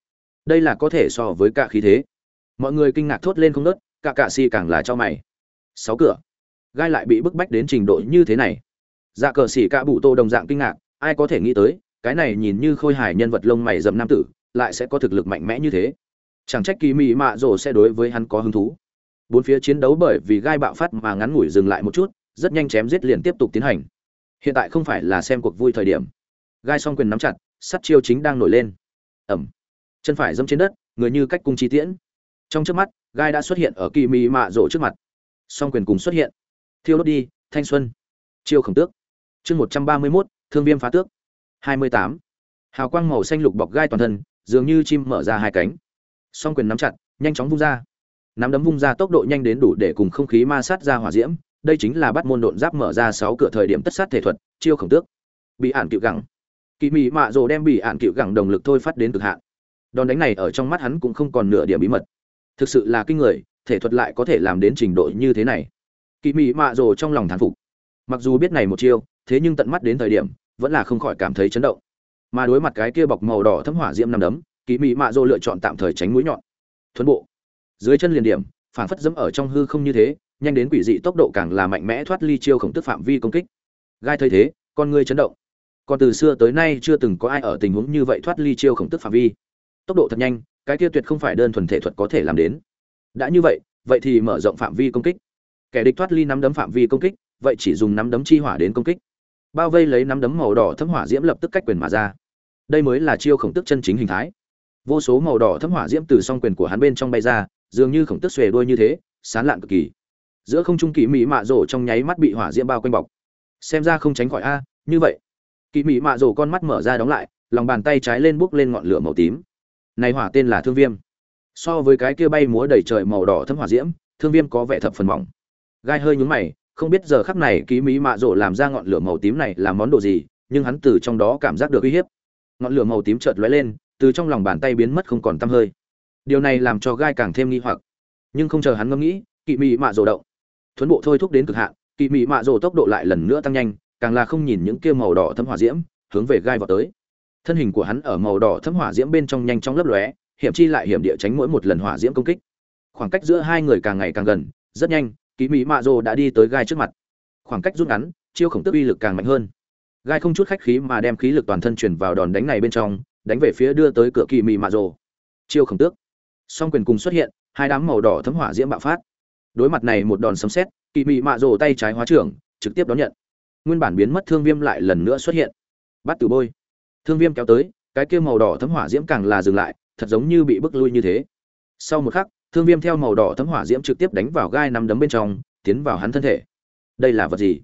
Đây là có thể so với cả khí thế. Mọi người kinh ngạc thốt lên không nớt, cả cạ si càng là cho mày. Sáu cửa. Gai lại bị bức bách đến trình độ như thế này. Dạ cờ xỉ cả bụ tô đồng dạng kinh ngạc, ai có thể nghĩ tới, cái này nhìn như khôi hài nhân vật lông mày dầm nam tử, lại sẽ có thực lực mạnh mẽ như thế chẳng trách kỳ mị mạ rồ sẽ đối với hắn có hứng thú. Bốn phía chiến đấu bởi vì gai bạo phát mà ngắn ngủi dừng lại một chút, rất nhanh chém giết liền tiếp tục tiến hành. Hiện tại không phải là xem cuộc vui thời điểm. Gai song quyền nắm chặt, sắt chiêu chính đang nổi lên. Ẩm. Chân phải dâm trên đất, người như cách cung chi tiễn. Trong trước mắt, gai đã xuất hiện ở kỳ mị mạ rộ trước mặt. Song quyền cùng xuất hiện. Thiêu đốt đi, thanh xuân. Chiêu khổng tước. Chương một trăm ba mươi mốt, thương viêm phá tước. Hai mươi tám. Hào quang màu xanh lục bọc gai toàn thân, dường như chim mở ra hai cánh song quyền nắm chặt, nhanh chóng vung ra. Nắm đấm vung ra tốc độ nhanh đến đủ để cùng không khí ma sát ra hỏa diễm. Đây chính là bắt môn độn giáp mở ra sáu cửa thời điểm tất sát thể thuật, chiêu khổng tước. Bị ạn cựu gẳng. Kỳ mị mạ rồ đem bị ạn cựu gẳng đồng lực thôi phát đến cực hạn. Đòn đánh này ở trong mắt hắn cũng không còn nửa điểm bí mật. Thực sự là kinh người, thể thuật lại có thể làm đến trình độ như thế này. Kỳ mị mạ rồ trong lòng thán phục. Mặc dù biết này một chiêu, thế nhưng tận mắt đến thời điểm, vẫn là không khỏi cảm thấy chấn động. Mà đối mặt cái kia bọc màu đỏ thấm hỏa diễm nằm đấm kỳ mị mạ dô lựa chọn tạm thời tránh mũi nhọn. Thuấn bộ. Dưới chân liền điểm, phảng phất dẫm ở trong hư không như thế, nhanh đến quỷ dị tốc độ càng là mạnh mẽ thoát ly chiêu khổng tức phạm vi công kích. Gai thấy thế, con người chấn động. Còn từ xưa tới nay chưa từng có ai ở tình huống như vậy thoát ly chiêu khổng tức phạm vi. Tốc độ thật nhanh, cái kia tuyệt không phải đơn thuần thể thuật có thể làm đến. Đã như vậy vậy thì mở rộng phạm vi công kích. Kẻ địch thoát ly nắm đấm phạm vi công kích, vậy chỉ dùng nắm đấm chi hỏa đến công kích. Bao vây lấy nắm đấm màu đỏ thấm hỏa diễm lập tức cách quyền mà ra. Đây mới là chiêu khổng tức chân chính hình thái vô số màu đỏ thấm hỏa diễm từ song quyền của hắn bên trong bay ra, dường như khổng tức xuề đuôi như thế, sán lạn cực kỳ. Giữa không trung kỳ mỹ mạ rổ trong nháy mắt bị hỏa diễm bao quanh bọc. Xem ra không tránh khỏi a, như vậy. Kỳ mỹ mạ rổ con mắt mở ra đóng lại, lòng bàn tay trái lên bốc lên ngọn lửa màu tím. Này hỏa tên là thương viêm. So với cái kia bay múa đầy trời màu đỏ thấm hỏa diễm, thương viêm có vẻ thập phần mỏng. Gai hơi nhúng mày, không biết giờ khắc này ký mỹ mạ rổ làm ra ngọn lửa màu tím này là món đồ gì, nhưng hắn từ trong đó cảm giác được uy hiếp. Ngọn lửa màu tím chợt lóe lên từ trong lòng bàn tay biến mất không còn tăm hơi. Điều này làm cho gai càng thêm nghi hoặc. Nhưng không chờ hắn ngẫm nghĩ, kỵ mỹ mạ rồ động. Thuấn bộ thôi thúc đến cực hạn, kỵ mỹ mạ rồ tốc độ lại lần nữa tăng nhanh, càng là không nhìn những kia màu đỏ thấm hỏa diễm, hướng về gai vào tới. Thân hình của hắn ở màu đỏ thấm hỏa diễm bên trong nhanh chóng lấp lóe, hiểm chi lại hiểm địa tránh mỗi một lần hỏa diễm công kích. Khoảng cách giữa hai người càng ngày càng gần, rất nhanh, kỵ mỹ mạ rồ đã đi tới gai trước mặt. Khoảng cách rút ngắn, chiêu khổng tức uy lực càng mạnh hơn. Gai không chút khách khí mà đem khí lực toàn thân chuyển vào đòn đánh này bên trong đánh về phía đưa tới cửa kỳ mị mạ rồ. Chiêu khổng tước. Song quyền cùng xuất hiện, hai đám màu đỏ thấm hỏa diễm bạo phát. Đối mặt này một đòn sấm xét kỳ mị mạ rồ tay trái hóa trưởng, trực tiếp đón nhận. Nguyên bản biến mất thương viêm lại lần nữa xuất hiện. Bắt từ bôi. Thương viêm kéo tới, cái kia màu đỏ thấm hỏa diễm càng là dừng lại, thật giống như bị bức lui như thế. Sau một khắc, thương viêm theo màu đỏ thấm hỏa diễm trực tiếp đánh vào gai nằm đấm bên trong, tiến vào hắn thân thể. Đây là vật gì?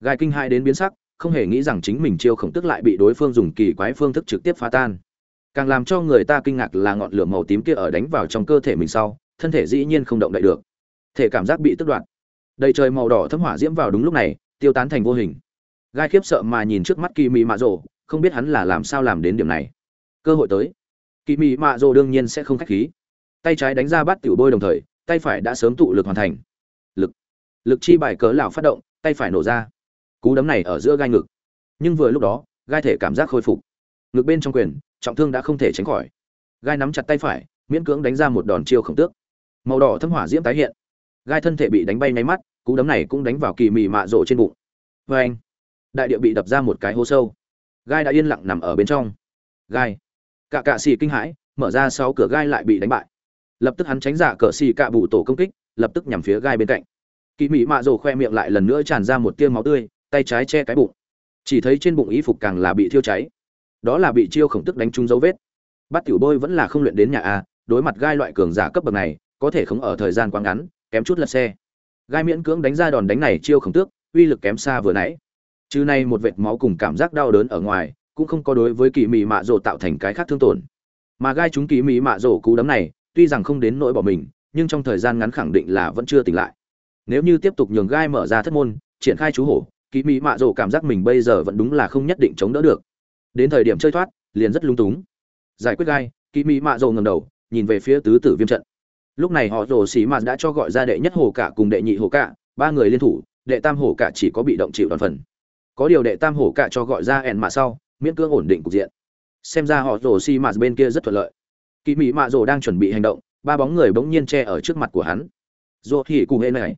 Gai kinh hai đến biến sắc, không hề nghĩ rằng chính mình chiêu khổng tức lại bị đối phương dùng kỳ quái phương thức trực tiếp phá tan càng làm cho người ta kinh ngạc là ngọn lửa màu tím kia ở đánh vào trong cơ thể mình sau, thân thể dĩ nhiên không động đậy được. Thể cảm giác bị tức đoạt. Đầy trời màu đỏ thấm hỏa diễm vào đúng lúc này, tiêu tán thành vô hình. Gai khiếp sợ mà nhìn trước mắt kỳ mị mạ rồ, không biết hắn là làm sao làm đến điểm này. Cơ hội tới. Kỳ mị mạ rồ đương nhiên sẽ không khách khí. Tay trái đánh ra bắt tiểu bôi đồng thời, tay phải đã sớm tụ lực hoàn thành. Lực. Lực chi bài cớ lão phát động, tay phải nổ ra. Cú đấm này ở giữa gai ngực. Nhưng vừa lúc đó, gai thể cảm giác khôi phục. Ngực bên trong quyền trọng thương đã không thể tránh khỏi. Gai nắm chặt tay phải, miễn cưỡng đánh ra một đòn chiêu khổng tước. Màu đỏ thâm hỏa diễm tái hiện. Gai thân thể bị đánh bay nháy mắt, cú đấm này cũng đánh vào kỳ mị mạ rộ trên bụng. Vê anh, đại địa bị đập ra một cái hố sâu. Gai đã yên lặng nằm ở bên trong. Gai, cả cạ xì kinh hãi, mở ra sáu cửa gai lại bị đánh bại. Lập tức hắn tránh giả cờ xì cạ bù tổ công kích, lập tức nhằm phía gai bên cạnh. Kỳ mị mạ rồ khoe miệng lại lần nữa tràn ra một tia máu tươi, tay trái che cái bụng. Chỉ thấy trên bụng y phục càng là bị thiêu cháy đó là bị chiêu khổng tức đánh trúng dấu vết. Bát tiểu bôi vẫn là không luyện đến nhà a, đối mặt gai loại cường giả cấp bậc này, có thể không ở thời gian quá ngắn, kém chút lật xe. Gai miễn cưỡng đánh ra đòn đánh này chiêu khổng tước, uy lực kém xa vừa nãy. Chứ nay một vệt máu cùng cảm giác đau đớn ở ngoài, cũng không có đối với kỳ mị mạ rổ tạo thành cái khác thương tổn. Mà gai chúng kỳ mị mạ rổ cú đấm này, tuy rằng không đến nỗi bỏ mình, nhưng trong thời gian ngắn khẳng định là vẫn chưa tỉnh lại. Nếu như tiếp tục nhường gai mở ra thất môn, triển khai chú hổ, kỳ mỹ mạ rổ cảm giác mình bây giờ vẫn đúng là không nhất định chống đỡ được đến thời điểm chơi thoát, liền rất lung túng. Giải quyết gai kỳ mỹ mạ rồ ngầm đầu, nhìn về phía tứ tử viêm trận. Lúc này họ rồ xì mạ đã cho gọi ra đệ nhất hồ cả cùng đệ nhị hồ cả, ba người liên thủ, đệ tam hồ cả chỉ có bị động chịu đòn phần. Có điều đệ tam hồ cả cho gọi ra ẻn mạ sau, miễn cưỡng ổn định cục diện. Xem ra họ rồ xì mạ bên kia rất thuận lợi. Kỳ mỹ mạ rồ đang chuẩn bị hành động, ba bóng người bỗng nhiên che ở trước mặt của hắn. Rồ thì cụ hệ này,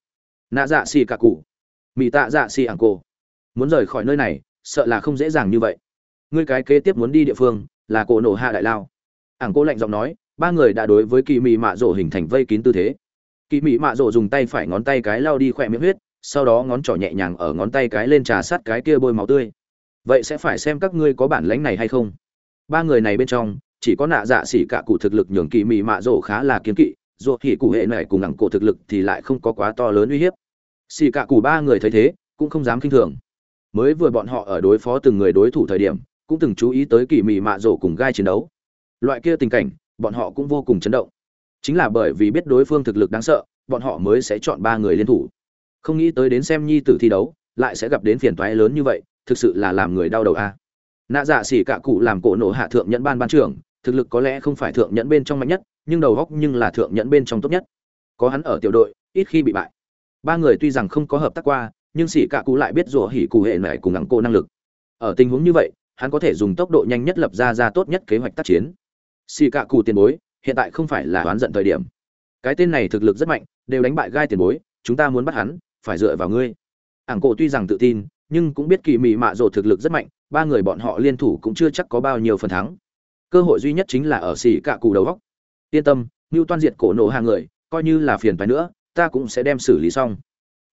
nạ dạ xì cả cụ mỹ tạ dạ xì ảng cô muốn rời khỏi nơi này, sợ là không dễ dàng như vậy ngươi cái kế tiếp muốn đi địa phương, là cổ nổ hạ đại lao. Ảng cô lạnh giọng nói, ba người đã đối với kỳ mị mạ rổ hình thành vây kín tư thế. Kỳ mị mạ rổ dùng tay phải ngón tay cái lao đi khỏe miệng huyết, sau đó ngón trỏ nhẹ nhàng ở ngón tay cái lên trà sát cái kia bôi máu tươi. Vậy sẽ phải xem các ngươi có bản lãnh này hay không. Ba người này bên trong, chỉ có nạ dạ xỉ cả cụ thực lực nhường kỳ mị mạ rổ khá là kiến kỵ, dù thì cụ hệ này cùng ảng cổ thực lực thì lại không có quá to lớn uy hiếp. Xỉ cả cụ ba người thấy thế, cũng không dám kinh thường. Mới vừa bọn họ ở đối phó từng người đối thủ thời điểm cũng từng chú ý tới kỳ mị mạ rổ cùng gai chiến đấu. Loại kia tình cảnh, bọn họ cũng vô cùng chấn động. Chính là bởi vì biết đối phương thực lực đáng sợ, bọn họ mới sẽ chọn ba người liên thủ. Không nghĩ tới đến xem nhi tử thi đấu, lại sẽ gặp đến phiền toái lớn như vậy, thực sự là làm người đau đầu a. Nạ dạ xỉ cả cụ làm cổ nổ hạ thượng nhẫn ban ban trưởng, thực lực có lẽ không phải thượng nhẫn bên trong mạnh nhất, nhưng đầu góc nhưng là thượng nhẫn bên trong tốt nhất. Có hắn ở tiểu đội, ít khi bị bại. Ba người tuy rằng không có hợp tác qua, nhưng xỉ cả cụ lại biết rủa hỉ cụ hệ này cùng ngắn cô năng lực. Ở tình huống như vậy hắn có thể dùng tốc độ nhanh nhất lập ra ra tốt nhất kế hoạch tác chiến. Xì cả cụ tiền bối, hiện tại không phải là oán giận thời điểm. Cái tên này thực lực rất mạnh, đều đánh bại gai tiền bối, chúng ta muốn bắt hắn, phải dựa vào ngươi. Ảng cổ tuy rằng tự tin, nhưng cũng biết kỳ mị mạ rồ thực lực rất mạnh, ba người bọn họ liên thủ cũng chưa chắc có bao nhiêu phần thắng. Cơ hội duy nhất chính là ở xì cả cụ đầu góc. Yên tâm Ngưu toan diệt cổ nổ hàng người, coi như là phiền phái nữa, ta cũng sẽ đem xử lý xong.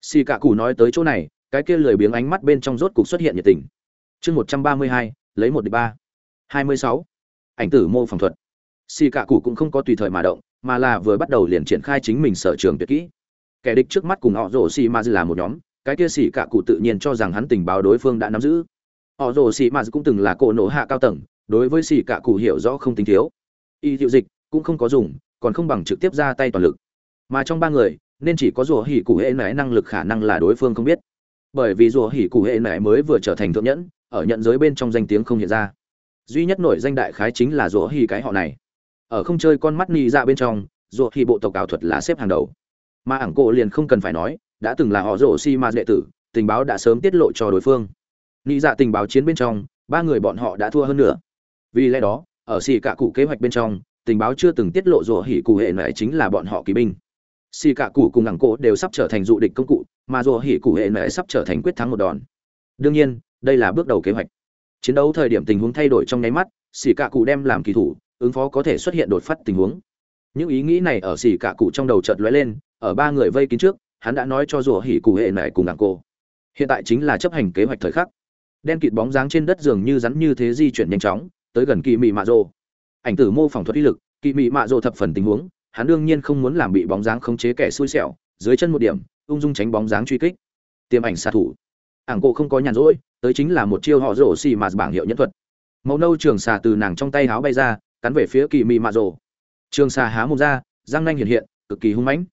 Xì cả cụ nói tới chỗ này, cái kia lười biếng ánh mắt bên trong rốt cục xuất hiện nhiệt tình chương một trăm ba mươi hai, lấy một đ ba. Hai mươi sáu. Ảnh tử mô phỏng thuật. Xì cả cụ cũng không có tùy thời mà động, mà là vừa bắt đầu liền triển khai chính mình sở trường tuyệt kỹ. Kẻ địch trước mắt cùng họ rổ xì ma là một nhóm, cái kia xì cả cụ tự nhiên cho rằng hắn tình báo đối phương đã nắm giữ. Họ rồ xì ma cũng từng là cổ nổ hạ cao tầng, đối với xì cả cụ hiểu rõ không tính thiếu. Y hiệu dịch cũng không có dùng, còn không bằng trực tiếp ra tay toàn lực. Mà trong ba người, nên chỉ có rùa hỉ cụ hệ nải năng lực khả năng là đối phương không biết. Bởi vì rùa hỉ cụ hệ nải mới vừa trở thành thượng nhẫn ở nhận giới bên trong danh tiếng không hiện ra. Duy nhất nổi danh đại khái chính là rủa hỉ cái họ này. Ở không chơi con mắt ni ra bên trong rủa hỉ bộ tộc ảo thuật là xếp hàng đầu. Mà ảng cổ liền không cần phải nói, đã từng là họ rổ si ma đệ tử, tình báo đã sớm tiết lộ cho đối phương. Ni dạ tình báo chiến bên trong, ba người bọn họ đã thua hơn nữa. Vì lẽ đó, ở xì cả cụ kế hoạch bên trong, tình báo chưa từng tiết lộ rủa hỉ cụ hệ này chính là bọn họ kỳ binh. Xì cả cụ cùng ảng cổ đều sắp trở thành dụ địch công cụ, mà rủa hỉ cụ hệ này sắp trở thành quyết thắng một đòn. Đương nhiên đây là bước đầu kế hoạch. Chiến đấu thời điểm tình huống thay đổi trong nháy mắt xì cạ cụ đem làm kỳ thủ, ứng phó có thể xuất hiện đột phát tình huống. Những ý nghĩ này ở xì cạ cụ trong đầu chợt lóe lên, ở ba người vây kín trước, hắn đã nói cho rủa hỉ cụ hệ mẹ cùng ảng cô. Hiện tại chính là chấp hành kế hoạch thời khắc. Đen kịt bóng dáng trên đất dường như rắn như thế di chuyển nhanh chóng, tới gần kỳ mị mạ rồ. Ảnh tử mô phỏng thuật uy lực kỳ mị mạ rồ thập phần tình huống, hắn đương nhiên không muốn làm bị bóng dáng khống chế kẻ xui xẻo, dưới chân một điểm, ung dung tránh bóng dáng truy kích. Tiềm ảnh xạ thủ. Ảng cổ không có nhàn rỗi tới chính là một chiêu họ rổ xì mà bảng hiệu nhân thuật. Màu nâu trường xà từ nàng trong tay háo bay ra, cắn về phía kỳ mị mạ rồ trường xà há mồm ra, răng nanh hiện hiện, cực kỳ hung mãnh.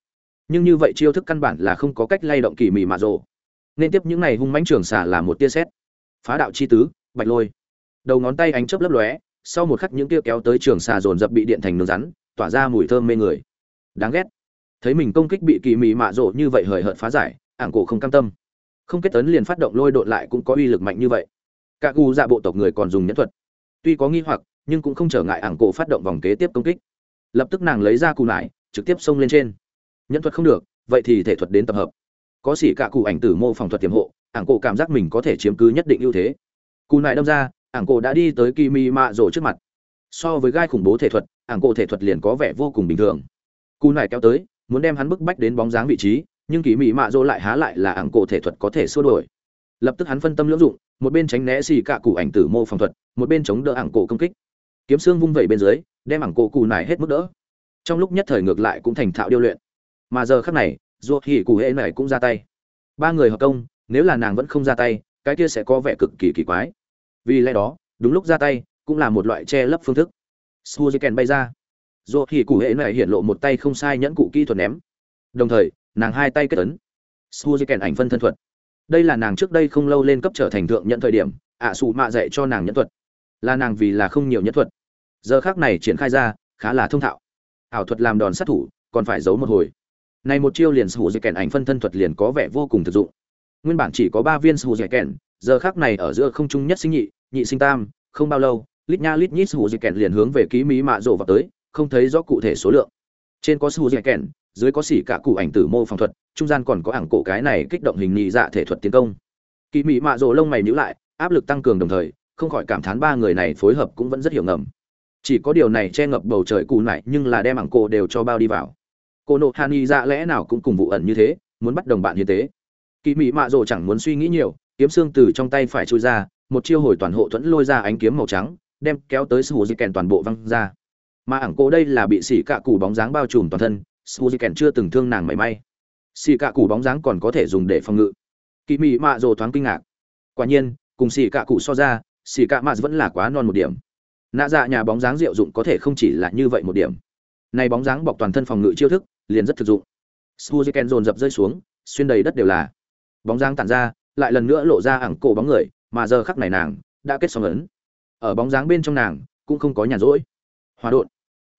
Nhưng như vậy chiêu thức căn bản là không có cách lay động kỳ mị mạ rồ nên tiếp những này hung mãnh trường xà là một tia xét phá đạo chi tứ, bạch lôi. Đầu ngón tay ánh chớp lấp lóe, sau một khắc những tia kéo tới trường xà dồn dập bị điện thành nướng rắn, tỏa ra mùi thơm mê người. Đáng ghét. Thấy mình công kích bị kỳ mị mạ rộ như vậy hời hợt phá giải, ảng cổ không cam tâm không kết tấn liền phát động lôi độn lại cũng có uy lực mạnh như vậy. Cả gu dạ bộ tộc người còn dùng nhẫn thuật. Tuy có nghi hoặc, nhưng cũng không trở ngại ảng cổ phát động vòng kế tiếp công kích. Lập tức nàng lấy ra cù nải, trực tiếp xông lên trên. Nhẫn thuật không được, vậy thì thể thuật đến tập hợp. Có xỉ cả cụ ảnh tử mô phòng thuật tiềm hộ, ảng cổ cảm giác mình có thể chiếm cứ nhất định ưu thế. Cù nải đâm ra, ảng cổ đã đi tới kỳ mi mạ rổ trước mặt. So với gai khủng bố thể thuật, ảng cổ thể thuật liền có vẻ vô cùng bình thường. Cù nải kéo tới, muốn đem hắn bức bách đến bóng dáng vị trí nhưng kỳ mỹ mạ dỗ lại há lại là ảng cổ thể thuật có thể xua đổi lập tức hắn phân tâm lưỡng dụng, một bên tránh né xì cả cụ ảnh tử mô phòng thuật, một bên chống đỡ ảng cổ công kích. Kiếm xương vung vẩy bên dưới, đem ảng cổ cù nải hết mức đỡ. Trong lúc nhất thời ngược lại cũng thành thạo điêu luyện. Mà giờ khắc này ruột hỉ cụ hệ này cũng ra tay. Ba người hợp công, nếu là nàng vẫn không ra tay, cái kia sẽ có vẻ cực kỳ kỳ quái. Vì lẽ đó, đúng lúc ra tay, cũng là một loại che lấp phương thức. Suzuken bay ra. Ruột hỉ cụ hệ này hiện lộ một tay không sai nhẫn cụ kỹ thuật ném. Đồng thời nàng hai tay kết ấn. Suzuken ảnh phân thân thuật. Đây là nàng trước đây không lâu lên cấp trở thành thượng nhận thời điểm, ạ à sụ mạ dạy cho nàng nhẫn thuật. Là nàng vì là không nhiều nhẫn thuật. Giờ khác này triển khai ra, khá là thông thạo. Ảo thuật làm đòn sát thủ, còn phải giấu một hồi. Này một chiêu liền sủ dây kèn ảnh phân thân thuật liền có vẻ vô cùng thực dụng. Nguyên bản chỉ có ba viên sủ dây kèn, giờ khác này ở giữa không trung nhất sinh nhị nhị sinh tam, không bao lâu, lít nha lít nhít sủ dây kèn liền hướng về ký mỹ mạ rộ vào tới, không thấy rõ cụ thể số lượng. Trên có sủ dây kèn dưới có xỉ cả cụ ảnh tử mô phòng thuật, trung gian còn có ảng cổ cái này kích động hình nhị dạ thể thuật tiến công. Kỳ mỹ mạ rồ lông mày nhữ lại, áp lực tăng cường đồng thời, không khỏi cảm thán ba người này phối hợp cũng vẫn rất hiểu ngầm. Chỉ có điều này che ngập bầu trời cù lại nhưng là đem ảng cổ đều cho bao đi vào. Cô nộ hàn y dạ lẽ nào cũng cùng vụ ẩn như thế, muốn bắt đồng bạn như thế. Kỳ mỹ mạ rồ chẳng muốn suy nghĩ nhiều, kiếm xương từ trong tay phải chui ra, một chiêu hồi toàn hộ thuẫn lôi ra ánh kiếm màu trắng, đem kéo tới sư hồ di kèn toàn bộ văng ra. Mà ảng cổ đây là bị xỉ cạ củ bóng dáng bao trùm toàn thân suzy kèn chưa từng thương nàng mảy may. Xì cạ cụ bóng dáng còn có thể dùng để phòng ngự. Kỳ mỹ mạ rồ thoáng kinh ngạc. Quả nhiên, cùng xì cạ cụ so ra xì cạ mạ vẫn là quá non một điểm. Nạ dạ nhà bóng dáng diệu dụng có thể không chỉ là như vậy một điểm. Này bóng dáng bọc toàn thân phòng ngự chiêu thức, liền rất thực dụng. Suzuken dồn dập rơi xuống, xuyên đầy đất đều là. Bóng dáng tản ra, lại lần nữa lộ ra ảng cổ bóng người, mà giờ khắc này nàng đã kết xong ấn. Ở bóng dáng bên trong nàng, cũng không có nhàn rỗi. Hòa đột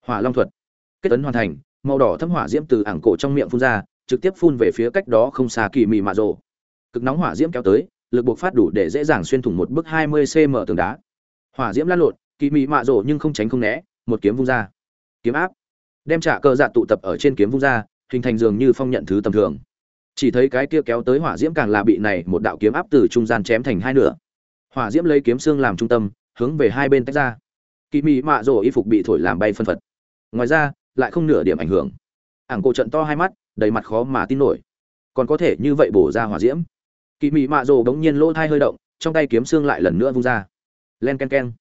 hỏa long thuật. Kết ấn hoàn thành màu đỏ thâm hỏa diễm từ ảng cổ trong miệng phun ra, trực tiếp phun về phía cách đó không xa kỳ mị mạ rồ. Cực nóng hỏa diễm kéo tới, lực buộc phát đủ để dễ dàng xuyên thủng một bức 20 cm tường đá. Hỏa diễm lan lộn, kỳ mị mạ rồ nhưng không tránh không né, một kiếm vung ra. Kiếm áp. Đem trả cờ dạ tụ tập ở trên kiếm vung ra, hình thành dường như phong nhận thứ tầm thường. Chỉ thấy cái kia kéo tới hỏa diễm càng là bị này một đạo kiếm áp từ trung gian chém thành hai nửa. Hỏa diễm lấy kiếm xương làm trung tâm, hướng về hai bên tách ra. Kỳ mị mạ rồ y phục bị thổi làm bay phân phật. Ngoài ra lại không nửa điểm ảnh hưởng. Ảng cổ trận to hai mắt, đầy mặt khó mà tin nổi. Còn có thể như vậy bổ ra hỏa diễm. Kỳ mị mạ rồ bỗng nhiên lỗ thai hơi động, trong tay kiếm xương lại lần nữa vung ra. Len ken ken.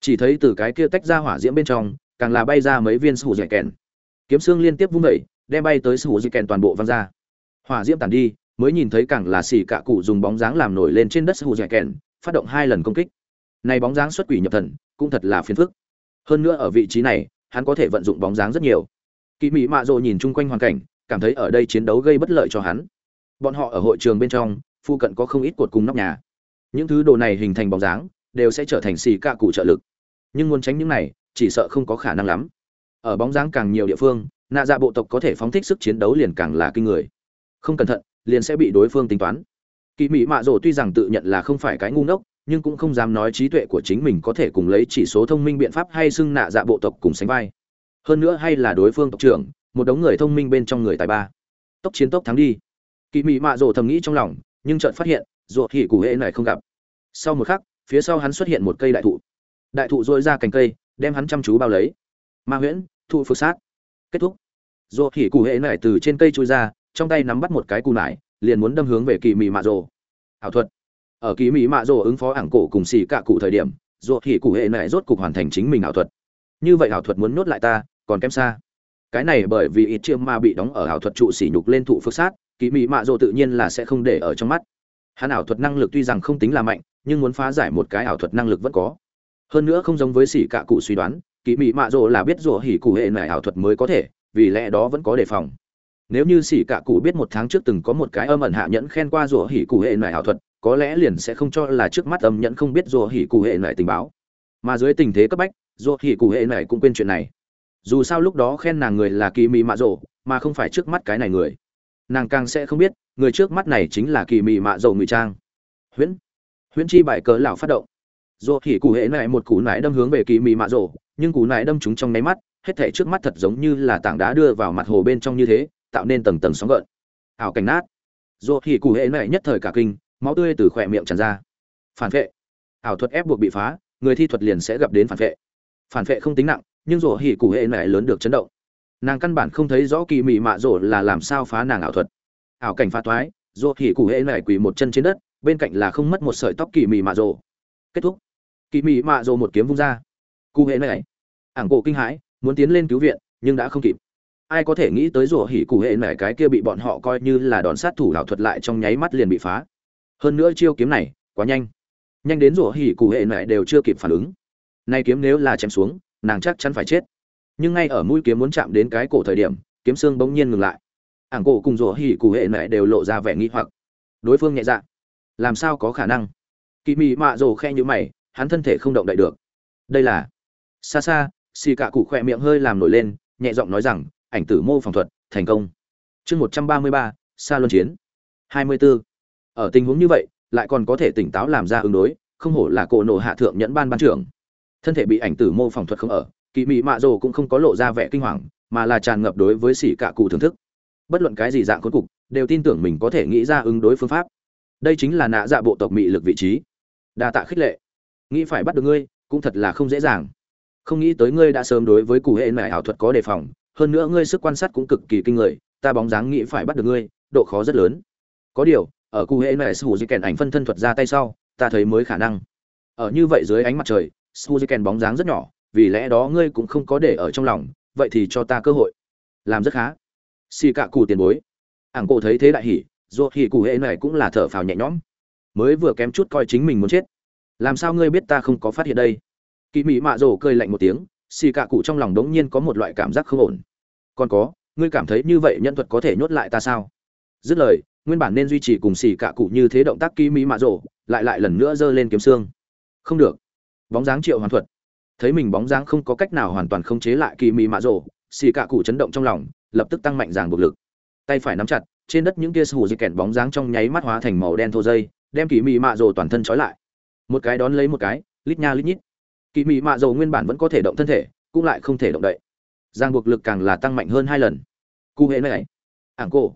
Chỉ thấy từ cái kia tách ra hỏa diễm bên trong, càng là bay ra mấy viên sủ dẻ kèn. Kiếm xương liên tiếp vung vẩy đem bay tới sủ dẻ kèn toàn bộ văng ra. Hỏa diễm tàn đi, mới nhìn thấy càng là xì cạ cụ dùng bóng dáng làm nổi lên trên đất sủ dẻ kèn, phát động hai lần công kích. Này bóng dáng xuất quỷ nhập thần, cũng thật là phiền phức. Hơn nữa ở vị trí này hắn có thể vận dụng bóng dáng rất nhiều. Kỳ mỹ mạ rồ nhìn chung quanh hoàn cảnh, cảm thấy ở đây chiến đấu gây bất lợi cho hắn. Bọn họ ở hội trường bên trong phụ cận có không ít cột cùng nóc nhà. Những thứ đồ này hình thành bóng dáng, đều sẽ trở thành xì cạ cụ trợ lực. Nhưng muốn tránh những này, chỉ sợ không có khả năng lắm. Ở bóng dáng càng nhiều địa phương nạ dạ bộ tộc có thể phóng thích sức chiến đấu liền càng là kinh người. Không cẩn thận, liền sẽ bị đối phương tính toán. Kỳ mỹ mạ rồ tuy rằng tự nhận là không phải cái ngu ngốc nhưng cũng không dám nói trí tuệ của chính mình có thể cùng lấy chỉ số thông minh biện pháp hay xưng nạ dạ bộ tộc cùng sánh vai. Hơn nữa hay là đối phương tộc trưởng, một đống người thông minh bên trong người tài ba. Tốc chiến tốc thắng đi. Kỳ mị mạ rồ thầm nghĩ trong lòng, nhưng chợt phát hiện ruột hỉ cụ hệ này không gặp. Sau một khắc, phía sau hắn xuất hiện một cây đại thụ. Đại thụ dội ra cành cây, đem hắn chăm chú bao lấy. Ma huyễn, thụ phước sát. Kết thúc. Ruột hỉ cụ hệ này từ trên cây trôi ra, trong tay nắm bắt một cái cù nải, liền muốn đâm hướng về kỳ mị mạ rồ. Ảo thuật ở kỳ mỹ mạ rồ ứng phó ảng cổ cùng xì cạ cụ thời điểm, rồ hỉ cụ hệ này rốt cục hoàn thành chính mình ảo thuật. Như vậy ảo thuật muốn nuốt lại ta, còn kém xa. Cái này bởi vì ít chiêm ma bị đóng ở ảo thuật trụ sỉ nhục lên thụ phước sát kỳ mỹ mạ rồ tự nhiên là sẽ không để ở trong mắt. Hắn ảo thuật năng lực tuy rằng không tính là mạnh, nhưng muốn phá giải một cái ảo thuật năng lực vẫn có. Hơn nữa không giống với xỉ cạ cụ suy đoán kỳ mỹ mạ rồ là biết rồ hỉ cụ hệ này ảo thuật mới có thể, vì lẽ đó vẫn có đề phòng. Nếu như xỉ cạ cụ biết một tháng trước từng có một cái âm ẩn hạ nhẫn khen qua rủa hỉ cụ hệ này ảo thuật có lẽ liền sẽ không cho là trước mắt âm nhẫn không biết rồ hỉ cụ hệ này tình báo. Mà dưới tình thế cấp bách rồ hỉ cụ hệ này cũng quên chuyện này. Dù sao lúc đó khen nàng người là kỳ mị mạ rộ mà không phải trước mắt cái này người. Nàng càng sẽ không biết, người trước mắt này chính là kỳ mị mạ rộ ngụy trang. Huyễn huyễn chi bại cớ lão phát động. Rồ hỉ cụ hệ này một cú nải đâm hướng về kỳ mị mạ rộ nhưng cú nải đâm chúng trong nháy mắt, hết thảy trước mắt thật giống như là tảng đá đưa vào mặt hồ bên trong như thế, tạo nên tầng tầng sóng gợn. Ảo cảnh nát. Rồ hỉ cụ hệ này nhất thời cả kinh máu tươi từ khỏe miệng tràn ra. Phản vệ. Ảo thuật ép buộc bị phá người thi thuật liền sẽ gặp đến phản vệ. Phản vệ không tính nặng nhưng rổ hỉ cụ hệ này lớn được chấn động. Nàng căn bản không thấy rõ kỳ mị mạ rổ là làm sao phá nàng ảo thuật. Ảo cảnh phá toái, rổ hỉ cụ hệ này quỳ một chân trên đất bên cạnh là không mất một sợi tóc kỳ mị mạ rổ. Kết thúc. Kỳ mị mạ rổ một kiếm vung ra. Cụ hệ này ảng cổ kinh hãi muốn tiến lên cứu viện nhưng đã không kịp. Ai có thể nghĩ tới rổ hỉ cụ hệ này cái kia bị bọn họ coi như là đòn sát thủ ảo thuật lại trong nháy mắt liền bị phá hơn nữa chiêu kiếm này, quá nhanh. Nhanh đến rủa hỉ cụ hệ mẹ đều chưa kịp phản ứng. Nay kiếm nếu là chém xuống, nàng chắc chắn phải chết. Nhưng ngay ở mũi kiếm muốn chạm đến cái cổ thời điểm, kiếm xương bỗng nhiên ngừng lại. Ảng cổ cùng rủa hỉ cụ hệ mẹ đều lộ ra vẻ nghi hoặc. Đối phương nhẹ dạ. Làm sao có khả năng? Kỳ mị mạ rồ khe như mày, hắn thân thể không động đậy được. Đây là xa xa, xì cạ cụ khỏe miệng hơi làm nổi lên, nhẹ giọng nói rằng, ảnh tử mô phỏng thuật, thành công. Chương một trăm ba mươi ba xa luân chiến. Hai mươi bốn ở tình huống như vậy, lại còn có thể tỉnh táo làm ra ứng đối, không hổ là cổ nổ hạ thượng nhẫn ban ban trưởng. Thân thể bị ảnh tử mô phỏng thuật không ở, kỳ mị mạ rồ cũng không có lộ ra vẻ kinh hoàng, mà là tràn ngập đối với xỉ cả cụ thưởng thức. Bất luận cái gì dạng cuối cục, đều tin tưởng mình có thể nghĩ ra ứng đối phương pháp. Đây chính là nạ dạ bộ tộc mị lực vị trí. Đa tạ khích lệ. Nghĩ phải bắt được ngươi, cũng thật là không dễ dàng. Không nghĩ tới ngươi đã sớm đối với cụ hệ mẹ ảo thuật có đề phòng, hơn nữa ngươi sức quan sát cũng cực kỳ kinh người, ta bóng dáng nghĩ phải bắt được ngươi, độ khó rất lớn. Có điều ở cụ hệ mẹ sù di kèn ảnh phân thân thuật ra tay sau ta thấy mới khả năng ở như vậy dưới ánh mặt trời Suzuken bóng dáng rất nhỏ, vì lẽ đó ngươi cũng không có để ở trong lòng, vậy thì cho ta cơ hội. Làm rất khá. Xì cạ cụ tiền bối. Ảng cổ thấy thế đại hỉ, dù hỉ cụ hệ này cũng là thở phào nhẹ nhõm. Mới vừa kém chút coi chính mình muốn chết. Làm sao ngươi biết ta không có phát hiện đây? Kỳ Mỹ Mạ rổ cười lạnh một tiếng, xì cạ cụ trong lòng đống nhiên có một loại cảm giác không ổn. Còn có, ngươi cảm thấy như vậy nhân thuật có thể nhốt lại ta sao? Dứt lời, nguyên bản nên duy trì cùng xì cạ cụ như thế động tác Kỳ Mỹ Mạ rổ, lại lại lần nữa giơ lên kiếm xương. Không được. Bóng dáng triệu hoàn thuật. Thấy mình bóng dáng không có cách nào hoàn toàn không chế lại kỳ mỹ mạ rổ xì cạ cụ chấn động trong lòng lập tức tăng mạnh dàng buộc lực. Tay phải nắm chặt trên đất những kia sù di kẹn bóng dáng trong nháy mắt hóa thành màu đen thô dây đem kỳ mỹ mạ rổ toàn thân trói lại. Một cái đón lấy một cái lít nha lít nhít. Kỳ mỹ mạ rổ nguyên bản vẫn có thể động thân thể cũng lại không thể động đậy. Giang buộc lực càng là tăng mạnh hơn hai lần. Cụ hệ này. Ảng cổ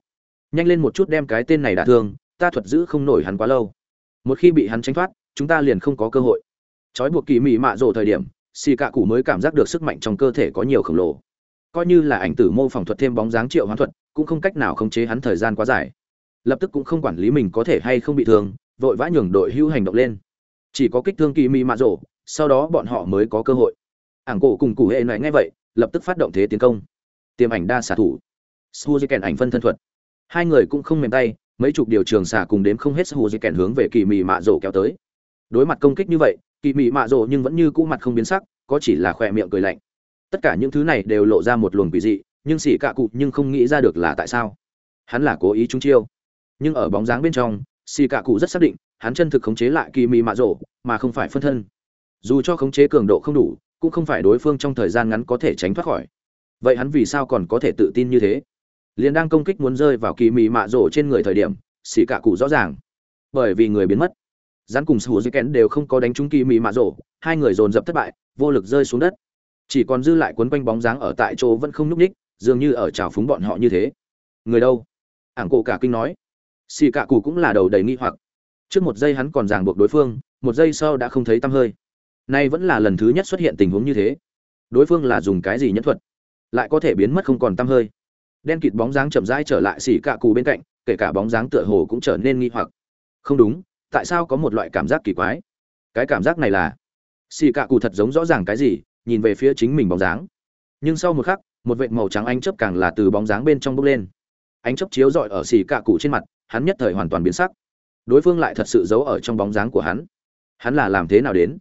nhanh lên một chút đem cái tên này đả thương, ta thuật giữ không nổi hắn quá lâu. Một khi bị hắn tránh thoát, chúng ta liền không có cơ hội. Trói buộc kỳ mị mạ rộ thời điểm, xì cạ cụ mới cảm giác được sức mạnh trong cơ thể có nhiều khổng lồ. Coi như là ảnh tử mô phỏng thuật thêm bóng dáng triệu hoán thuật, cũng không cách nào khống chế hắn thời gian quá dài. Lập tức cũng không quản lý mình có thể hay không bị thương, vội vã nhường đội hưu hành động lên. Chỉ có kích thương kỳ mị mạ rộ sau đó bọn họ mới có cơ hội. Ảng cổ cùng cụ hệ này ngay vậy, lập tức phát động thế tiến công. Tiềm ảnh đa xạ thủ. Su di kèn ảnh phân thân thuật hai người cũng không mềm tay mấy chục điều trường xả cùng đếm không hết hù dây kèn hướng về kỳ mị mạ rổ kéo tới. Đối mặt công kích như vậy kỳ mị mạ rổ nhưng vẫn như cũ mặt không biến sắc có chỉ là khỏe miệng cười lạnh. Tất cả những thứ này đều lộ ra một luồng quỷ dị nhưng xỉ cạ cụ nhưng không nghĩ ra được là tại sao. Hắn là cố ý trúng chiêu. Nhưng ở bóng dáng bên trong xỉ cạ cụ rất xác định hắn chân thực khống chế lại kỳ mị mạ rổ, mà không phải phân thân. Dù cho khống chế cường độ không đủ cũng không phải đối phương trong thời gian ngắn có thể tránh thoát khỏi. Vậy hắn vì sao còn có thể tự tin như thế? Liền đang công kích muốn rơi vào kỳ mị mạ rổ trên người thời điểm, xỉ cạ cụ rõ ràng. Bởi vì người biến mất. Rắn cùng sù dây kén đều không có đánh trúng kỳ mị mạ rổ, hai người dồn dập thất bại, vô lực rơi xuống đất. Chỉ còn dư lại quấn quanh bóng dáng ở tại chỗ vẫn không nhúc ních dường như ở trào phúng bọn họ như thế. Người đâu? Ảng cổ cả kinh nói. Xì cả cụ cũng là đầu đầy nghi hoặc. Trước một giây hắn còn ràng buộc đối phương, một giây sau đã không thấy tăm hơi. Nay vẫn là lần thứ nhất xuất hiện tình huống như thế. Đối phương là dùng cái gì nhẫn thuật? Lại có thể biến mất không còn tăm hơi đen kịt bóng dáng chậm rãi trở lại xì cạ cụ bên cạnh, kể cả bóng dáng tựa hồ cũng trở nên nghi hoặc. Không đúng, tại sao có một loại cảm giác kỳ quái? Cái cảm giác này là xì cạ cụ thật giống rõ ràng cái gì, nhìn về phía chính mình bóng dáng. Nhưng sau một khắc, một vệt màu trắng ánh chấp càng là từ bóng dáng bên trong bốc lên. Ánh chấp chiếu rọi ở xì cạ cụ trên mặt, hắn nhất thời hoàn toàn biến sắc. Đối phương lại thật sự giấu ở trong bóng dáng của hắn. Hắn là làm thế nào đến?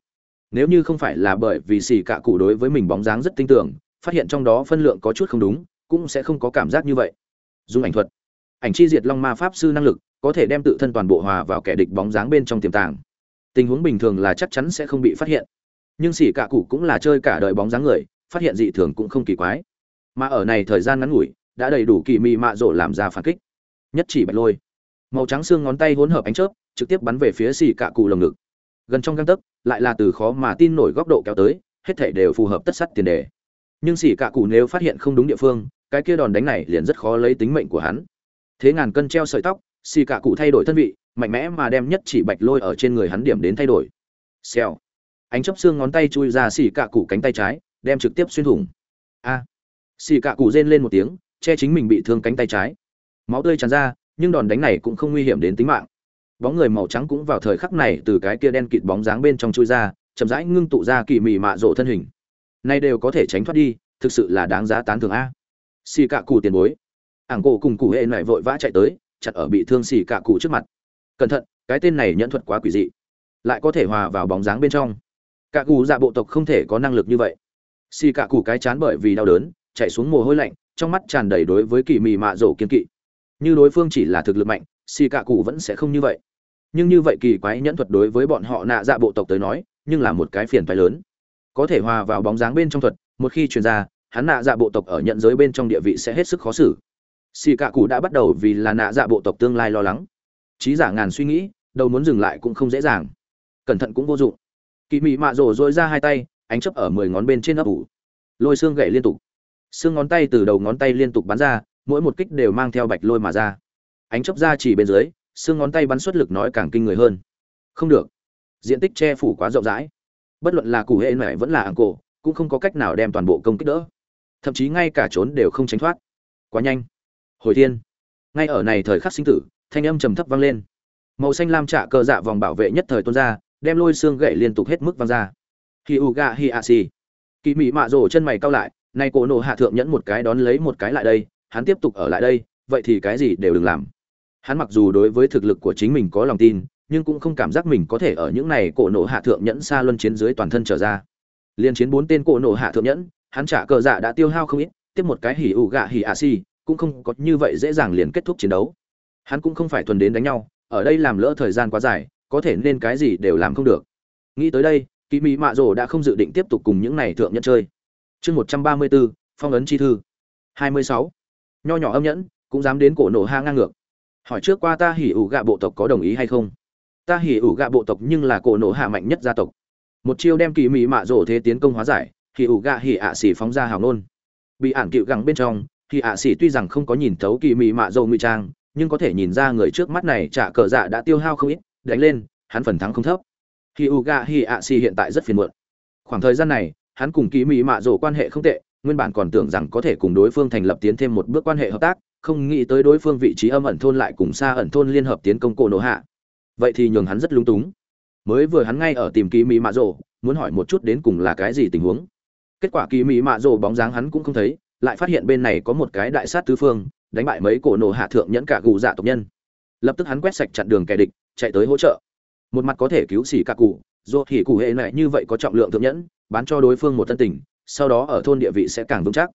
Nếu như không phải là bởi vì xì cạ cụ đối với mình bóng dáng rất tin tưởng, phát hiện trong đó phân lượng có chút không đúng cũng sẽ không có cảm giác như vậy. Dùng ảnh thuật. Ảnh chi diệt long ma pháp sư năng lực, có thể đem tự thân toàn bộ hòa vào kẻ địch bóng dáng bên trong tiềm tàng. Tình huống bình thường là chắc chắn sẽ không bị phát hiện. Nhưng xì cả cụ cũng là chơi cả đời bóng dáng người, phát hiện dị thường cũng không kỳ quái. Mà ở này thời gian ngắn ngủi, đã đầy đủ kỳ mị mạ rộ làm ra phản kích. Nhất chỉ bạch lôi. Màu trắng xương ngón tay hỗn hợp ánh chớp, trực tiếp bắn về phía xì cả cụ lồng ngực. Gần trong găng tấc, lại là từ khó mà tin nổi góc độ kéo tới, hết thể đều phù hợp tất sắt tiền đề. Nhưng xì cả cụ nếu phát hiện không đúng địa phương cái kia đòn đánh này liền rất khó lấy tính mệnh của hắn. Thế ngàn cân treo sợi tóc, xì cả cụ thay đổi thân vị, mạnh mẽ mà đem nhất chỉ bạch lôi ở trên người hắn điểm đến thay đổi. Xèo. Ánh chớp xương ngón tay chui ra xì cả cụ cánh tay trái, đem trực tiếp xuyên thủng. A. Xì cả cụ rên lên một tiếng, che chính mình bị thương cánh tay trái. Máu tươi tràn ra, nhưng đòn đánh này cũng không nguy hiểm đến tính mạng. Bóng người màu trắng cũng vào thời khắc này từ cái kia đen kịt bóng dáng bên trong chui ra, chậm rãi ngưng tụ ra kỳ mị mạ rộ thân hình. Nay đều có thể tránh thoát đi, thực sự là đáng giá tán thưởng a xì cạ cụ tiền bối. Ảng cổ cùng cụ hệ lại vội vã chạy tới, chặt ở bị thương xì cạ cụ trước mặt. Cẩn thận, cái tên này nhẫn thuật quá quỷ dị. Lại có thể hòa vào bóng dáng bên trong. Cạ cụ dạ bộ tộc không thể có năng lực như vậy. Xì cạ cụ cái chán bởi vì đau đớn chạy xuống mồ hôi lạnh, trong mắt tràn đầy đối với kỳ mị mạ rổ kiên kỵ. Như đối phương chỉ là thực lực mạnh, xì cạ cụ vẫn sẽ không như vậy. Nhưng như vậy kỳ quái nhẫn thuật đối với bọn họ nạ dạ bộ tộc tới nói, nhưng là một cái phiền phái lớn. Có thể hòa vào bóng dáng bên trong thuật, một khi truyền ra hắn nạ dạ bộ tộc ở nhận giới bên trong địa vị sẽ hết sức khó xử. Xì cạ cụ đã bắt đầu vì là nạ dạ bộ tộc tương lai lo lắng. Trí giả ngàn suy nghĩ, đầu muốn dừng lại cũng không dễ dàng. Cẩn thận cũng vô dụng. Kỳ mị mạ rổ dội ra hai tay, ánh chấp ở mười ngón bên trên ấp ủ. Lôi xương gậy liên tục. Xương ngón tay từ đầu ngón tay liên tục bắn ra, mỗi một kích đều mang theo bạch lôi mà ra. Ánh chấp ra chỉ bên dưới, xương ngón tay bắn xuất lực nói càng kinh người hơn. Không được. Diện tích che phủ quá rộng rãi. Bất luận là cụ hệ mẹ vẫn là ảng cổ, cũng không có cách nào đem toàn bộ công kích đỡ thậm chí ngay cả trốn đều không tránh thoát. Quá nhanh. Hồi thiên. Ngay ở này thời khắc sinh tử, thanh âm trầm thấp vang lên. Màu xanh lam trả cờ dạ vòng bảo vệ nhất thời tuôn ra, đem lôi xương gậy liên tục hết mức văng ra. Hi u ga hi a si. Kỳ mị mạ rổ chân mày cao lại, nay cổ nổ hạ thượng nhẫn một cái đón lấy một cái lại đây, hắn tiếp tục ở lại đây, vậy thì cái gì đều đừng làm. Hắn mặc dù đối với thực lực của chính mình có lòng tin, nhưng cũng không cảm giác mình có thể ở những này cổ nổ hạ thượng nhẫn xa luân chiến dưới toàn thân trở ra. Liên chiến bốn tên cổ nổ hạ thượng nhẫn hắn trả cờ dạ đã tiêu hao không ít, tiếp một cái hỉ ủ gạ hỉ ạ xì, cũng không có như vậy dễ dàng liền kết thúc chiến đấu. Hắn cũng không phải thuần đến đánh nhau, ở đây làm lỡ thời gian quá dài, có thể nên cái gì đều làm không được. Nghĩ tới đây kỳ mỹ mạ rồ đã không dự định tiếp tục cùng những này thượng nhân chơi. Chương một trăm ba mươi bốn, phong ấn chi thư. Hai mươi sáu. Nho nhỏ âm nhẫn, cũng dám đến cổ nổ ha ngang ngược. Hỏi trước qua ta hỉ ủ gạ bộ tộc có đồng ý hay không? Ta hỉ ủ gạ bộ tộc nhưng là cổ nổ hạ mạnh nhất gia tộc. Một chiêu đem kỳ mỹ mạ rổ thế tiến công hóa giải khi ủ gạ hỉ ạ xỉ phóng ra hào nôn. Bị ản cựu gẳng bên trong, hỉ ạ xỉ tuy rằng không có nhìn thấu kỳ Mị mạ rổ ngụy trang, nhưng có thể nhìn ra người trước mắt này trả cờ dạ đã tiêu hao không ít, đánh lên, hắn phần thắng không thấp. Khi ủ gạ hỉ ạ xỉ hiện tại rất phiền muộn. Khoảng thời gian này, hắn cùng kỳ Mị mạ rổ quan hệ không tệ, nguyên bản còn tưởng rằng có thể cùng đối phương thành lập tiến thêm một bước quan hệ hợp tác, không nghĩ tới đối phương vị trí âm ẩn thôn lại cùng xa ẩn thôn liên hợp tiến công cổ nổ hạ. Vậy thì nhường hắn rất lúng túng. Mới vừa hắn ngay ở tìm kỳ mỹ mạ rộ muốn hỏi một chút đến cùng là cái gì tình huống kết quả kỳ mỹ mạ rồ bóng dáng hắn cũng không thấy, lại phát hiện bên này có một cái đại sát tứ phương, đánh bại mấy cổ nổ hạ thượng nhẫn cả gù dạ tộc nhân. Lập tức hắn quét sạch chặn đường kẻ địch, chạy tới hỗ trợ. Một mặt có thể cứu xỉ cả cụ dù thì cụ hệ này như vậy có trọng lượng thượng nhẫn, bán cho đối phương một tân tình, sau đó ở thôn địa vị sẽ càng vững chắc.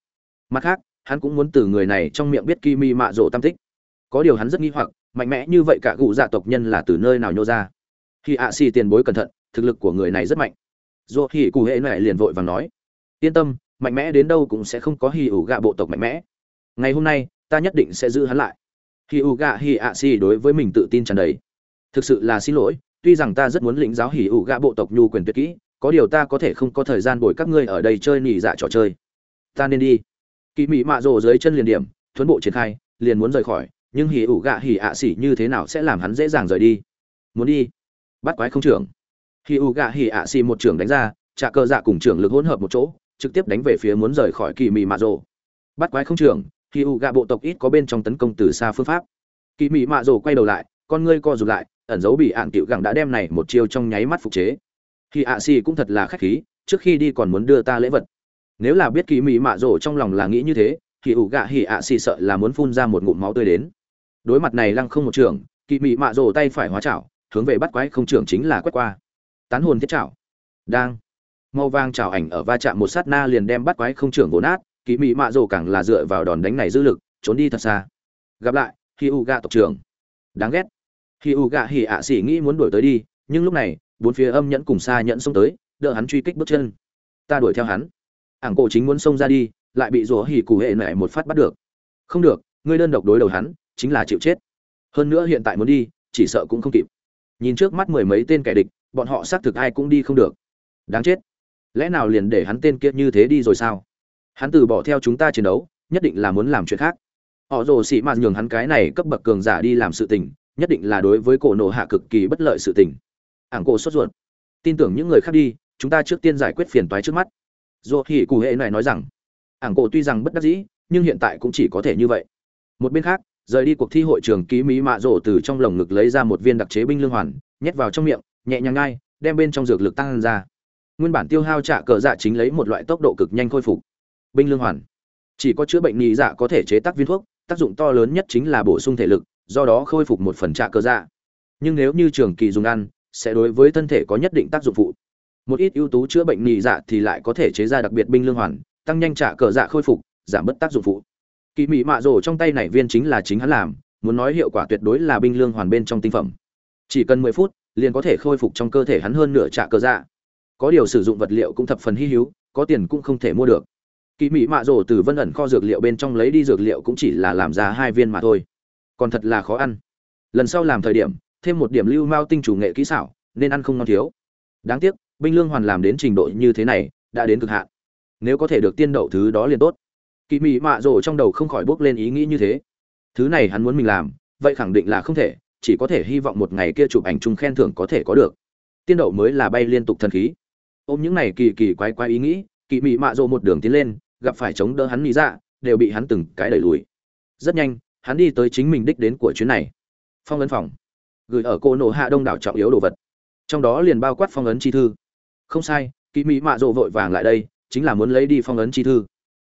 Mặt khác, hắn cũng muốn từ người này trong miệng biết kimi mạ rộ tam tích. Có điều hắn rất nghi hoặc, mạnh mẽ như vậy cả cụ dạ tộc nhân là từ nơi nào nhô ra? Khi ạ xì tiền bối cẩn thận, thực lực của người này rất mạnh. Dù hỉ cụ hệ này liền vội vàng nói yên tâm, mạnh mẽ đến đâu cũng sẽ không có hỉ ủ gạ bộ tộc mạnh mẽ. Ngày hôm nay, ta nhất định sẽ giữ hắn lại. Hỉ ủ gạ hỉ ạ xì đối với mình tự tin tràn đầy. Thực sự là xin lỗi, tuy rằng ta rất muốn lĩnh giáo hỉ ủ gạ bộ tộc nhu quyền tuyệt kỹ, có điều ta có thể không có thời gian bồi các ngươi ở đây chơi nỉ dạ trò chơi. Ta nên đi. Kỳ mị mạ rồ dưới chân liền điểm, thuấn bộ triển khai, liền muốn rời khỏi, nhưng hì ủ gạ hì ạ xỉ như thế nào sẽ làm hắn dễ dàng rời đi? Muốn đi? Bắt quái không trưởng. Hì ủ gạ hì ạ xỉ một trưởng đánh ra trả cờ dạ cùng trưởng lực hỗn hợp một chỗ trực tiếp đánh về phía muốn rời khỏi kỳ mị mạ rồ. Bắt quái không trưởng khi ủ gạ bộ tộc ít có bên trong tấn công từ xa phương pháp. Kỳ mị mạ rồ quay đầu lại, con ngươi co rụt lại, ẩn dấu bị ạn cựu gẳng đã đem này một chiêu trong nháy mắt phục chế. Khi ạ xì cũng thật là khách khí, trước khi đi còn muốn đưa ta lễ vật. Nếu là biết kỳ mị mạ rồ trong lòng là nghĩ như thế thì ủ gạ hỉ ạ xì sợ là muốn phun ra một ngụm máu tươi đến. Đối mặt này lăng không một trường kỳ mị mạ rồ tay phải hóa chảo, hướng về bắt quái không trường chính là quét qua. Tán hồn thiết chảo. Đang màu vàng chảo ảnh ở va chạm một sát na liền đem bắt quái không trưởng vỗ nát kỳ mị mạ rồ càng là dựa vào đòn đánh này dữ lực, trốn đi thật xa. Gặp lại khi u gạ tộc trưởng. Đáng ghét. Khi u gạ hỉ ạ xỉ nghĩ muốn đuổi tới đi, nhưng lúc này, bốn phía âm nhẫn cùng xa nhẫn xông tới, đỡ hắn truy kích bước chân. Ta đuổi theo hắn. Ảng cổ chính muốn xông ra đi, lại bị rủa hỉ cụ hệ nảy một phát bắt được. Không được, ngươi đơn độc đối đầu hắn, chính là chịu chết. Hơn nữa hiện tại muốn đi, chỉ sợ cũng không kịp. Nhìn trước mắt mười mấy tên kẻ địch, bọn họ xác thực ai cũng đi không được. Đáng chết lẽ nào liền để hắn tên kia như thế đi rồi sao? Hắn từ bỏ theo chúng ta chiến đấu, nhất định là muốn làm chuyện khác. Họ rồ xị mạt nhường hắn cái này cấp bậc cường giả đi làm sự tình, nhất định là đối với cổ nộ hạ cực kỳ bất lợi sự tình. Ảng cổ sốt ruột. Tin tưởng những người khác đi, chúng ta trước tiên giải quyết phiền toái trước mắt. Dù hỉ cụ hệ này nói rằng, ảng cổ tuy rằng bất đắc dĩ, nhưng hiện tại cũng chỉ có thể như vậy. Một bên khác, rời đi cuộc thi hội trường ký mỹ mạ rổ từ trong lồng ngực lấy ra một viên đặc chế binh lương hoàn, nhét vào trong miệng, nhẹ nhàng ngay, đem bên trong dược lực tăng ra nguyên bản tiêu hao trả cờ dạ chính lấy một loại tốc độ cực nhanh khôi phục. Binh lương hoàn. Chỉ có chữa bệnh nhị dạ có thể chế tác viên thuốc, tác dụng to lớn nhất chính là bổ sung thể lực, do đó khôi phục một phần trả cờ dạ. Nhưng nếu như trường kỳ dùng ăn, sẽ đối với thân thể có nhất định tác dụng phụ. Một ít ưu tú chữa bệnh nhị dạ thì lại có thể chế ra đặc biệt binh lương hoàn, tăng nhanh trả cờ dạ khôi phục, giảm bớt tác dụng phụ. Kỳ mị mạ rổ trong tay này viên chính là chính hắn làm, muốn nói hiệu quả tuyệt đối là binh lương hoàn bên trong tinh phẩm. Chỉ cần mười phút, liền có thể khôi phục trong cơ thể hắn hơn nửa trả cờ dạ có điều sử dụng vật liệu cũng thập phần hy hữu, có tiền cũng không thể mua được. Kỳ mỹ mạ rổ từ vân ẩn kho dược liệu bên trong lấy đi dược liệu cũng chỉ là làm ra hai viên mà thôi. Còn thật là khó ăn. Lần sau làm thời điểm, thêm một điểm lưu mao tinh chủ nghệ kỹ xảo, nên ăn không ngon thiếu. Đáng tiếc, binh lương hoàn làm đến trình độ như thế này, đã đến cực hạn. Nếu có thể được tiên đậu thứ đó liền tốt. Kỳ mỹ mạ rổ trong đầu không khỏi bước lên ý nghĩ như thế. Thứ này hắn muốn mình làm, vậy khẳng định là không thể, chỉ có thể hy vọng một ngày kia chụp ảnh chung khen thưởng có thể có được. Tiên đậu mới là bay liên tục thần khí ôm những này kỳ kỳ quái quái ý nghĩ, kỳ mị mạ rộ một đường tiến lên, gặp phải chống đỡ hắn nghĩ dạ đều bị hắn từng cái đẩy lùi. Rất nhanh, hắn đi tới chính mình đích đến của chuyến này. Phong ấn phòng. Gửi ở cô nổ hạ đông đảo trọng yếu đồ vật. Trong đó liền bao quát phong ấn chi thư. Không sai, kỳ mỹ mạ rộ vội vàng lại đây, chính là muốn lấy đi phong ấn chi thư.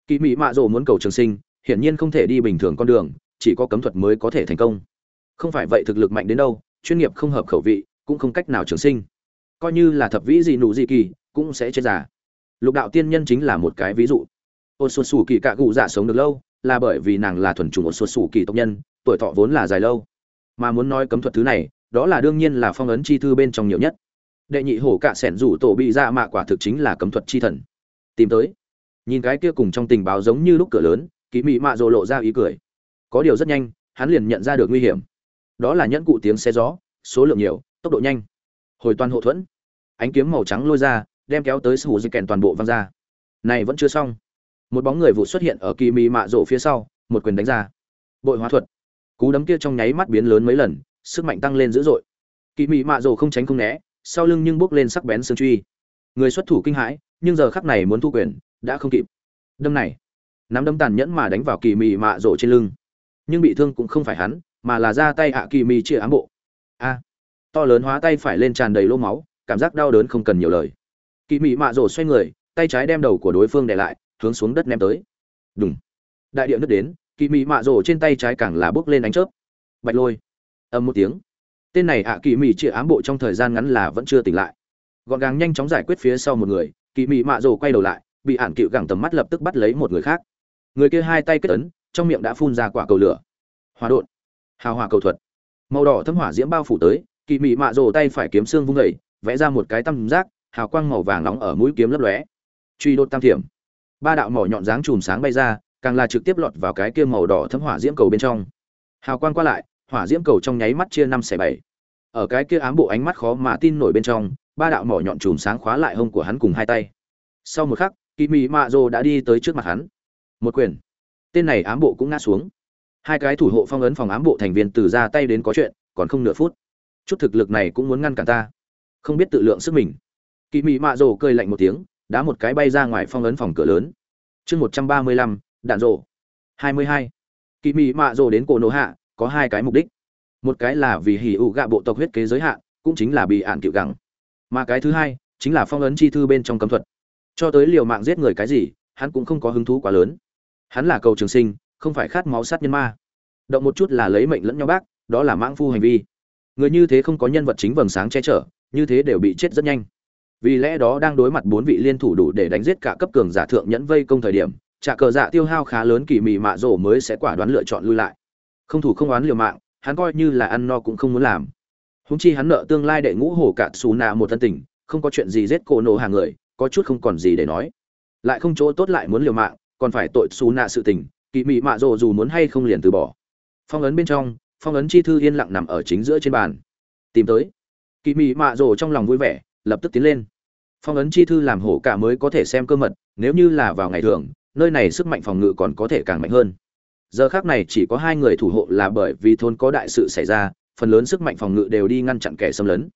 Kỳ mỹ mạ rộ muốn cầu trường sinh, hiển nhiên không thể đi bình thường con đường, chỉ có cấm thuật mới có thể thành công. Không phải vậy thực lực mạnh đến đâu, chuyên nghiệp không hợp khẩu vị, cũng không cách nào trường sinh. Coi như là thập vĩ gì nụ gì kỳ cũng sẽ chết già. Lục đạo tiên nhân chính là một cái ví dụ. Ôn xuân xù kỳ cạ cụ dạ sống được lâu, là bởi vì nàng là thuần chủng ôn xuân xù kỳ tộc nhân, tuổi thọ vốn là dài lâu. Mà muốn nói cấm thuật thứ này, đó là đương nhiên là phong ấn chi thư bên trong nhiều nhất. Đệ nhị hổ cạ sẻn rủ tổ bị ra mạ quả thực chính là cấm thuật chi thần. Tìm tới. Nhìn cái kia cùng trong tình báo giống như lúc cửa lớn kỳ mị mạ rồ lộ ra ý cười. Có điều rất nhanh, hắn liền nhận ra được nguy hiểm. Đó là nhẫn cụ tiếng xe gió, số lượng nhiều, tốc độ nhanh. Hồi toàn hộ thuẫn. Ánh kiếm màu trắng lôi ra đem kéo tới sủ dây kèn toàn bộ văng ra. Này vẫn chưa xong. Một bóng người vụ xuất hiện ở kỳ mị mạ rộ phía sau, một quyền đánh ra. Bội hóa thuật. Cú đấm kia trong nháy mắt biến lớn mấy lần, sức mạnh tăng lên dữ dội. Kỳ mị mạ rộ không tránh không né, sau lưng nhưng bước lên sắc bén xương truy. Người xuất thủ kinh hãi, nhưng giờ khắc này muốn thu quyền, đã không kịp. Đâm này. Nắm đấm tàn nhẫn mà đánh vào kỳ mị mạ rổ trên lưng. Nhưng bị thương cũng không phải hắn, mà là ra tay ạ kỳ mị chia ám bộ. A. To lớn hóa tay phải lên tràn đầy lỗ máu, cảm giác đau đớn không cần nhiều lời kỳ mị mạ rổ xoay người, tay trái đem đầu của đối phương để lại, hướng xuống đất ném tới. Đúng đại điện nước đến kỳ mị mạ rổ trên tay trái càng là bước lên ánh chớp. Bạch lôi. Âm một tiếng. Tên này ạ kỳ mị chia ám bộ trong thời gian ngắn là vẫn chưa tỉnh lại. Gọn gàng nhanh chóng giải quyết phía sau một người kỳ mị mạ rổ quay đầu lại, bị ản cựu gẳng tầm mắt lập tức bắt lấy một người khác. Người kia hai tay kết ấn, trong miệng đã phun ra quả cầu lửa. Hòa đột hào hòa cầu thuật. Màu đỏ thấm hỏa diễm bao phủ tới kỳ mị mạ rồ tay phải kiếm xương vung vẩy vẽ ra một cái tăm giác hào quang màu vàng nóng ở mũi kiếm lấp lóe. Truy đột tam thiểm. Ba đạo mỏ nhọn dáng chùm sáng bay ra, càng là trực tiếp lọt vào cái kia màu đỏ thấm hỏa diễm cầu bên trong. Hào quang qua lại, hỏa diễm cầu trong nháy mắt chia năm xẻ bảy. Ở cái kia ám bộ ánh mắt khó mà tin nổi bên trong, ba đạo mỏ nhọn chùm sáng khóa lại hông của hắn cùng hai tay. Sau một khắc kỳ mị mạ rồ đã đi tới trước mặt hắn. Một quyền. Tên này ám bộ cũng ngã xuống. Hai cái thủ hộ phong ấn phòng ám bộ thành viên từ ra tay đến có chuyện, còn không nửa phút. Chút thực lực này cũng muốn ngăn cản ta. Không biết tự lượng sức mình kỳ mị mạ rồ cười lạnh một tiếng, đá một cái bay ra ngoài phong ấn phòng cửa lớn. Chương một trăm ba mươi lăm, đạn rồ. hai mươi hai. Kỳ mị mạ rồ đến cổ nổ hạ, có hai cái mục đích. Một cái là vì hỉ ụ gạ bộ tộc huyết kế giới hạn, cũng chính là bị ạn cựu gắng mà cái thứ hai, chính là phong ấn chi thư bên trong cấm thuật. Cho tới liều mạng giết người cái gì, hắn cũng không có hứng thú quá lớn. Hắn là cầu trường sinh, không phải khát máu sát nhân ma. Động một chút là lấy mệnh lẫn nhau bác, đó là mãng phu hành vi. Người như thế không có nhân vật chính vầng sáng che chở, như thế đều bị chết rất nhanh vì lẽ đó đang đối mặt bốn vị liên thủ đủ để đánh giết cả cấp cường giả thượng nhẫn vây công thời điểm, trả cờ dạ tiêu hao khá lớn kỳ mị mạ rổ mới sẽ quả đoán lựa chọn lui lại. Không thủ không oán liều mạng, hắn coi như là ăn no cũng không muốn làm. Húng chi hắn nợ tương lai đệ ngũ hổ cạn xù nạ một thân tình, không có chuyện gì giết cổ nổ hàng người, có chút không còn gì để nói. Lại không chỗ tốt lại muốn liều mạng, còn phải tội xù nạ sự tình, kỳ mị mạ rổ dù muốn hay không liền từ bỏ. Phong ấn bên trong, phong ấn chi thư yên lặng nằm ở chính giữa trên bàn. Tìm tới. Kỳ mị mạ rổ trong lòng vui vẻ lập tức tiến lên. Phong ấn chi thư làm hổ cả mới có thể xem cơ mật, nếu như là vào ngày thường, nơi này sức mạnh phòng ngự còn có thể càng mạnh hơn. Giờ khác này chỉ có hai người thủ hộ là bởi vì thôn có đại sự xảy ra, phần lớn sức mạnh phòng ngự đều đi ngăn chặn kẻ xâm lấn.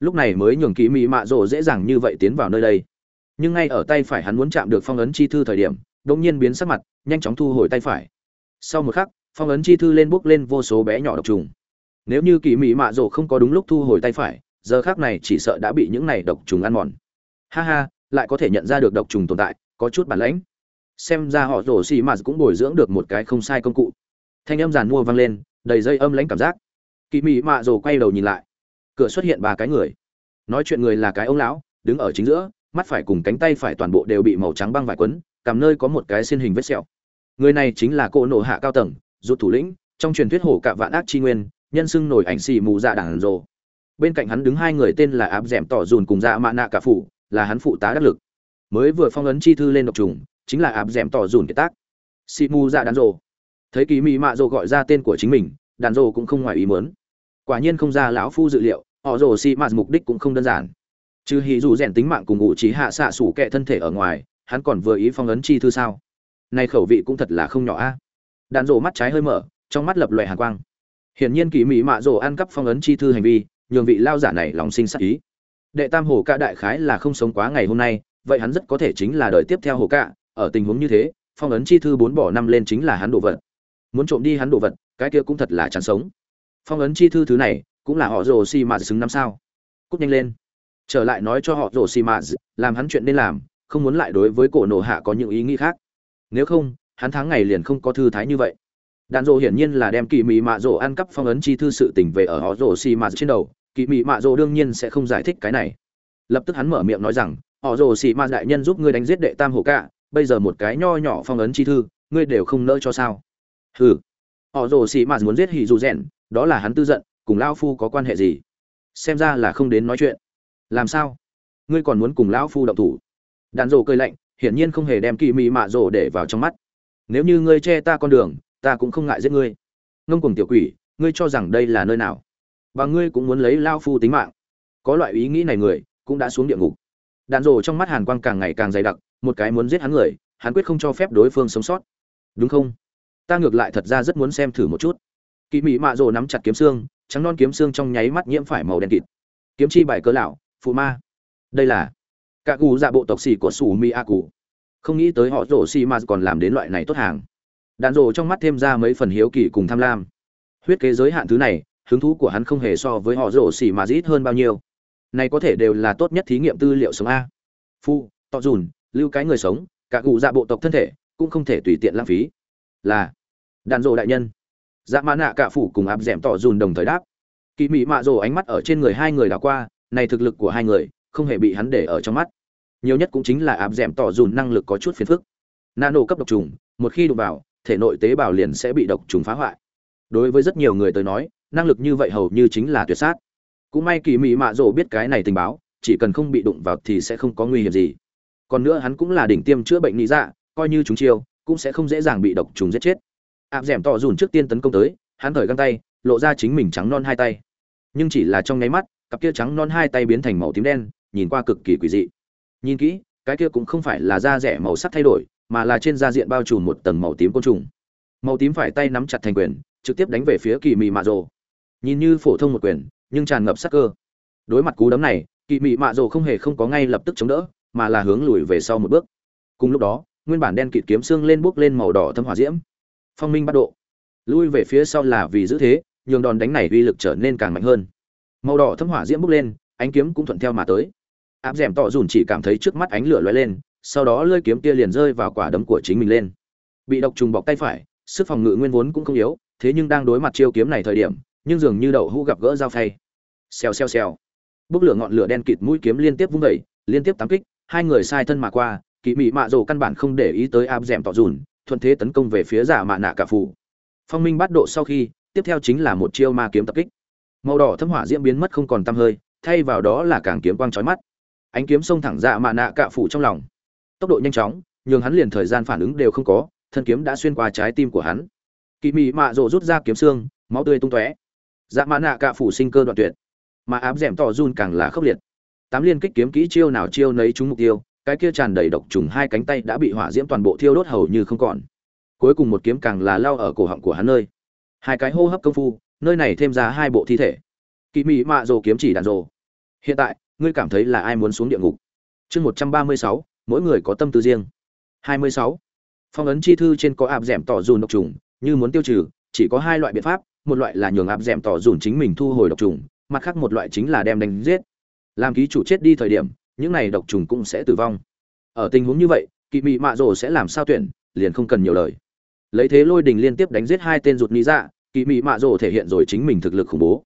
Lúc này mới nhường kỳ mỹ mạ rộ dễ dàng như vậy tiến vào nơi đây. Nhưng ngay ở tay phải hắn muốn chạm được phong ấn chi thư thời điểm, đột nhiên biến sắc mặt, nhanh chóng thu hồi tay phải. Sau một khắc, phong ấn chi thư lên bốc lên vô số bé nhỏ độc trùng. Nếu như kỳ mỹ mạ rộ không có đúng lúc thu hồi tay phải giờ khác này chỉ sợ đã bị những này độc trùng ăn mòn. Ha ha, lại có thể nhận ra được độc trùng tồn tại, có chút bản lãnh. Xem ra họ rổ xì mạt cũng bồi dưỡng được một cái không sai công cụ. Thanh âm giàn mua vang lên, đầy dây âm lãnh cảm giác. Kỳ mị mạ rồ quay đầu nhìn lại. Cửa xuất hiện ba cái người. Nói chuyện người là cái ông lão, đứng ở chính giữa, mắt phải cùng cánh tay phải toàn bộ đều bị màu trắng băng vải quấn, cầm nơi có một cái xiên hình vết sẹo. Người này chính là cô nộ hạ cao tầng, rụt thủ lĩnh, trong truyền thuyết hổ cả vạn ác chi nguyên, nhân xưng nổi ảnh xì mù dạ đảng rồ bên cạnh hắn đứng hai người tên là áp Dẻm tỏ dùn cùng dạ mạ nạ cả phủ, là hắn phụ tá đắc lực. Mới vừa phong ấn chi thư lên độc trùng, chính là áp Dẻm tỏ dùn kiệt tác. Xị mù dạ đàn rộ thấy kỳ mị mạ rộ gọi ra tên của chính mình, đàn rộ cũng không ngoài ý muốn. Quả nhiên không ra lão phu dự liệu, họ rồ xị mạt mục đích cũng không đơn giản. Trừ hì dù rèn tính mạng cùng ngụ trí hạ xạ sủ kệ thân thể ở ngoài, hắn còn vừa ý phong ấn chi thư sao? Nay khẩu vị cũng thật là không nhỏ a. Đàn rộ mắt trái hơi mở, trong mắt lập loè hàn quang. Hiển nhiên kỳ mỹ mạ rộ ăn cắp phong ấn chi thư hành vi nhường vị lao giả này lòng sinh sắc ý. Đệ tam hồ ca đại khái là không sống quá ngày hôm nay, vậy hắn rất có thể chính là đời tiếp theo hồ ca. Ở tình huống như thế, phong ấn chi thư bốn bỏ năm lên chính là hắn đồ vật. Muốn trộm đi hắn đồ vật, cái kia cũng thật là chán sống. Phong ấn chi thư thứ này, cũng là họ rồ xi mà xứng năm sao. Cút nhanh lên. Trở lại nói cho họ rồ xi mà làm hắn chuyện nên làm, không muốn lại đối với cổ nổ hạ có những ý nghĩ khác. Nếu không, hắn tháng ngày liền không có thư thái như vậy. Đạn dộ hiển nhiên là đem kỳ mị mạ rồ ăn cắp phong ấn chi thư sự tình về ở họ rồ xi mà trên đầu kỳ mị mạ Rồ đương nhiên sẽ không giải thích cái này. Lập tức hắn mở miệng nói rằng, họ rồ xi mà đại nhân giúp ngươi đánh giết đệ tam hồ cả bây giờ một cái nho nhỏ phong ấn chi thư, ngươi đều không nỡ cho sao? Hừ. Họ rồ xi mà muốn giết hỉ dù rèn, đó là hắn tư giận, cùng lão phu có quan hệ gì? Xem ra là không đến nói chuyện. Làm sao? Ngươi còn muốn cùng lão phu động thủ? Đàn Rồ cười lạnh, hiển nhiên không hề đem kỳ mị mạ Rồ để vào trong mắt. Nếu như ngươi che ta con đường, ta cũng không ngại giết ngươi. Ngông cùng tiểu quỷ, ngươi cho rằng đây là nơi nào? Và ngươi cũng muốn lấy lao phu tính mạng. Có loại ý nghĩ này người, cũng đã xuống địa ngục. Đạn rồ trong mắt hàn quang càng ngày càng dày đặc, một cái muốn giết hắn người, hắn quyết không cho phép đối phương sống sót. Đúng không? Ta ngược lại thật ra rất muốn xem thử một chút. Kỵ mị mạ rồ nắm chặt kiếm xương, trắng non kiếm xương trong nháy mắt nhiễm phải màu đen kịt. Kiếm chi bài cớ lão, phụ ma. Đây là cả cù dạ bộ tộc xì của sủ mi a cù không nghĩ tới họ rổ xì ma còn làm đến loại này tốt hàng. Đạn rồ trong mắt thêm ra mấy phần hiếu kỳ cùng tham lam. Huyết kế giới hạn thứ này hứng thú của hắn không hề so với họ rổ xỉ mà ít hơn bao nhiêu. Này có thể đều là tốt nhất thí nghiệm tư liệu sống a. Phu, tọ dùn, lưu cái người sống, cả cụ dạ bộ tộc thân thể, cũng không thể tùy tiện lãng phí. Là, đạn rổ đại nhân. Dạ mã nạ cả phủ cùng áp d ẻ m tỏ dùn đồng thời đáp. Kỳ mị mạ rồ ánh mắt ở trên người hai người đảo qua, này thực lực của hai người, không hề bị hắn để ở trong mắt. Nhiều nhất cũng chính là áp d ẻ m tỏ dùn năng lực có chút phiền phức. Nano cấp độc trùng, một khi đụng vào, thể nội tế bào liền sẽ bị độc trùng phá hoại. Đối với rất nhiều người tới nói năng lực như vậy hầu như chính là tuyệt sát. Cũng may kỳ mị mạ rồ biết cái này tình báo, chỉ cần không bị đụng vào thì sẽ không có nguy hiểm gì. Còn nữa hắn cũng là đỉnh tiêm chữa bệnh lý dạ coi như chúng chiêu, cũng sẽ không dễ dàng bị độc trùng giết chết. Áp d ẻ m tỏ dùn trước tiên tấn công tới, hắn thời găng tay, lộ ra chính mình trắng non hai tay. Nhưng chỉ là trong nháy mắt, cặp kia trắng non hai tay biến thành màu tím đen, nhìn qua cực kỳ quỷ dị. Nhìn kỹ, cái kia cũng không phải là da rẻ màu sắc thay đổi, mà là trên da diện bao trùm một tầng màu tím côn trùng. Màu tím phải tay nắm chặt thành quyền, trực tiếp đánh về phía kỳ mị mạ rồ nhìn như phổ thông một quyền, nhưng tràn ngập sắc cơ. Đối mặt cú đấm này kỳ mị mạ rồ không hề không có ngay lập tức chống đỡ, mà là hướng lùi về sau một bước. Cùng lúc đó, nguyên bản đen kịt kiếm xương lên bước lên màu đỏ thâm hỏa diễm. Phong minh bắt độ. Lui về phía sau là vì giữ thế, nhường đòn đánh này uy lực trở nên càng mạnh hơn. Màu đỏ thâm hỏa diễm bước lên, ánh kiếm cũng thuận theo mà tới. Áp d ẻ m tỏ dùn chỉ cảm thấy trước mắt ánh lửa lóe lên, sau đó lơi kiếm tia liền rơi vào quả đấm của chính mình lên. Bị độc trùng bọc tay phải, sức phòng ngự nguyên vốn cũng không yếu, thế nhưng đang đối mặt chiêu kiếm này thời điểm nhưng dường như đậu hũ gặp gỡ dao phay. Xèo xèo xèo. Bốc lửa ngọn lửa đen kịt mũi kiếm liên tiếp vung vẩy liên tiếp tám kích, hai người sai thân mà qua kỳ mị mạ rồ căn bản không để ý tới áp d ẻ m tỏ dùn, thuận thế tấn công về phía giả mạ nạ cả phủ phong minh bắt độ sau khi, tiếp theo chính là một chiêu ma kiếm tập kích. Màu đỏ thâm hỏa diễm biến mất không còn tăm hơi, thay vào đó là càng kiếm quang chói mắt. Ánh kiếm xông thẳng dạ mạ nạ cạ phủ trong lòng. Tốc độ nhanh chóng, nhường hắn liền thời gian phản ứng đều không có, thân kiếm đã xuyên qua trái tim của hắn. Kỳ mị mạ rộ rút ra kiếm xương, máu tươi tung tóe dạ mã nạ cạ phủ sinh cơ đoạn tuyệt. Mà áp d ẻ m tỏ run càng là khốc liệt. Tám liên kích kiếm kỹ chiêu nào chiêu nấy trúng mục tiêu, cái kia tràn đầy độc trùng hai cánh tay đã bị hỏa diễm toàn bộ thiêu đốt hầu như không còn. Cuối cùng một kiếm càng là lao ở cổ họng của hắn nơi. Hai cái hô hấp công phu, nơi này thêm ra hai bộ thi thể. Kỳ mị mạ rồ kiếm chỉ đàn rồ. Hiện tại, ngươi cảm thấy là ai muốn xuống địa ngục? Chương một trăm ba mươi sáu, mỗi người có tâm tư riêng. Hai mươi sáu. Phong ấn chi thư trên có áp d ẻ m tỏ dù độc trùng, như muốn tiêu trừ, chỉ có hai loại biện pháp một loại là nhường áp dẻm tỏ dùn chính mình thu hồi độc trùng, mặt khác một loại chính là đem đánh giết. Làm ký chủ chết đi thời điểm, những này độc trùng cũng sẽ tử vong. Ở tình huống như vậy, kỵ mị mạ rồ sẽ làm sao tuyển, liền không cần nhiều lời. Lấy thế lôi đình liên tiếp đánh giết hai tên rụt lý dạ kỵ mị mạ rồ thể hiện rồi chính mình thực lực khủng bố.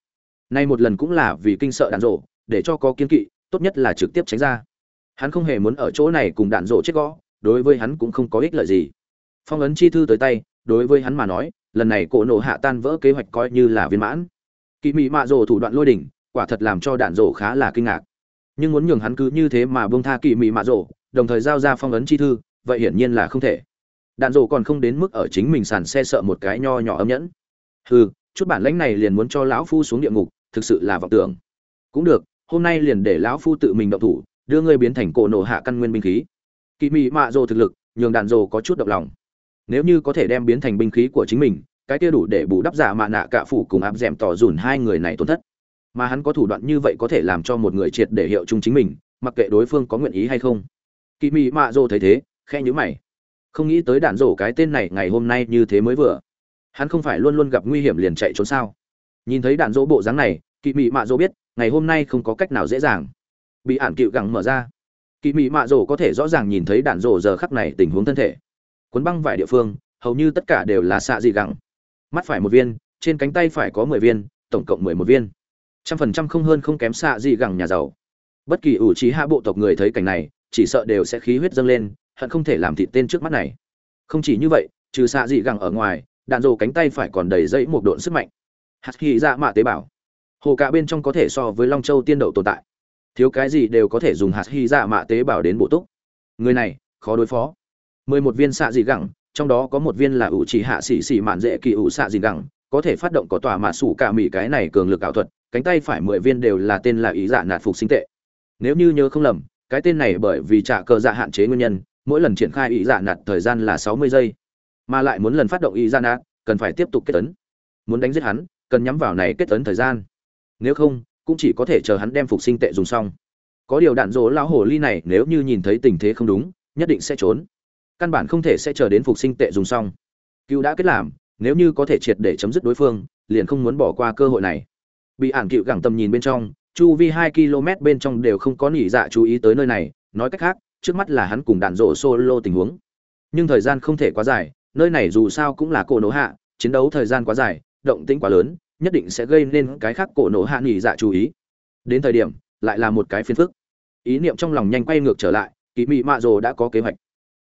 Nay một lần cũng là vì kinh sợ đạn rồ, để cho có kiên kỵ, tốt nhất là trực tiếp tránh ra. Hắn không hề muốn ở chỗ này cùng đạn rộ chết gõ, đối với hắn cũng không có ích lợi gì. Phong ấn chi thư tới tay, đối với hắn mà nói lần này cổ nổ hạ tan vỡ kế hoạch coi như là viên mãn. Kỵ mị mạ rồ thủ đoạn lôi đỉnh, quả thật làm cho đạn rộ khá là kinh ngạc. Nhưng muốn nhường hắn cứ như thế mà bông tha kỵ mị mạ rồ, đồng thời giao ra phong ấn chi thư, vậy hiển nhiên là không thể. Đạn rộ còn không đến mức ở chính mình sàn xe sợ một cái nho nhỏ âm nhẫn. Hừ, chút bản lãnh này liền muốn cho lão phu xuống địa ngục, thực sự là vọng tưởng. Cũng được, hôm nay liền để lão phu tự mình động thủ, đưa ngươi biến thành cổ nổ hạ căn nguyên binh khí. Kỳ mị mạ rồ thực lực, nhường đạn rồ có chút động lòng nếu như có thể đem biến thành binh khí của chính mình, cái kia đủ để bù đắp giả mạ nạ cạ phủ cùng áp d ẻ m tỏ dùn hai người này tổn thất. Mà hắn có thủ đoạn như vậy có thể làm cho một người triệt để hiệu chung chính mình, mặc kệ đối phương có nguyện ý hay không. Kỳ mị mạ dô thấy thế khe nhữ mày. Không nghĩ tới đạn rổ cái tên này ngày hôm nay như thế mới vừa. Hắn không phải luôn luôn gặp nguy hiểm liền chạy trốn sao? Nhìn thấy đạn rỗ bộ dáng này kỳ mị mạ dỗ biết, ngày hôm nay không có cách nào dễ dàng. Bị ản cựu gẳng mở ra. Kỳ mị mạ dỗ có thể rõ ràng nhìn thấy đạn rổ giờ khắc này tình huống thân thể cuốn băng vải địa phương, hầu như tất cả đều là xạ dị gẳng. Mắt phải một viên, trên cánh tay phải có mười viên, tổng cộng mười một viên. Trăm phần trăm không hơn không kém xạ dị gẳng nhà giàu. Bất kỳ ủ trí hạ bộ tộc người thấy cảnh này, chỉ sợ đều sẽ khí huyết dâng lên, hận không thể làm thịt tên trước mắt này. Không chỉ như vậy, trừ xạ dị gẳng ở ngoài, đạn rồ cánh tay phải còn đầy dẫy một độn sức mạnh. Hạt hy dạ mạ tế bào. Hồ cả bên trong có thể so với long châu tiên đậu tồn tại. Thiếu cái gì đều có thể dùng hạt hy dạ mạ tế bào đến bổ túc. Người này, khó đối phó mười một viên xạ dị gẳng, trong đó có một viên là ủ chỉ hạ xỉ xỉ mạn dễ kỳ ủ xạ dị gẳng, có thể phát động có tòa mà sủ cả mỹ cái này cường lực ảo thuật, cánh tay phải mười viên đều là tên là ý dạ nạt phục sinh tệ. Nếu như nhớ không lầm, cái tên này bởi vì trả cờ dạ hạn chế nguyên nhân, mỗi lần triển khai ý dạ nạt thời gian là sáu mươi giây, mà lại muốn lần phát động ý dạ nạt, cần phải tiếp tục kết tấn muốn đánh giết hắn, cần nhắm vào này kết tấn thời gian. Nếu không, cũng chỉ có thể chờ hắn đem phục sinh tệ dùng xong. Có điều đạn dỗ lão hồ ly này, nếu như nhìn thấy tình thế không đúng, nhất định sẽ trốn căn bản không thể sẽ chờ đến phục sinh tệ dùng xong. Cựu đã kết làm, nếu như có thể triệt để chấm dứt đối phương, liền không muốn bỏ qua cơ hội này. Bị ản cựu gẳng tầm nhìn bên trong, chu vi hai km bên trong đều không có nỉ dạ chú ý tới nơi này, nói cách khác, trước mắt là hắn cùng đạn rộ solo tình huống. Nhưng thời gian không thể quá dài, nơi này dù sao cũng là cổ nổ hạ, chiến đấu thời gian quá dài, động tĩnh quá lớn, nhất định sẽ gây nên cái khác cổ nổ hạ nghỉ dạ chú ý. Đến thời điểm, lại là một cái phiền phức. Ý niệm trong lòng nhanh quay ngược trở lại kỳ mị mạ rồ đã có kế hoạch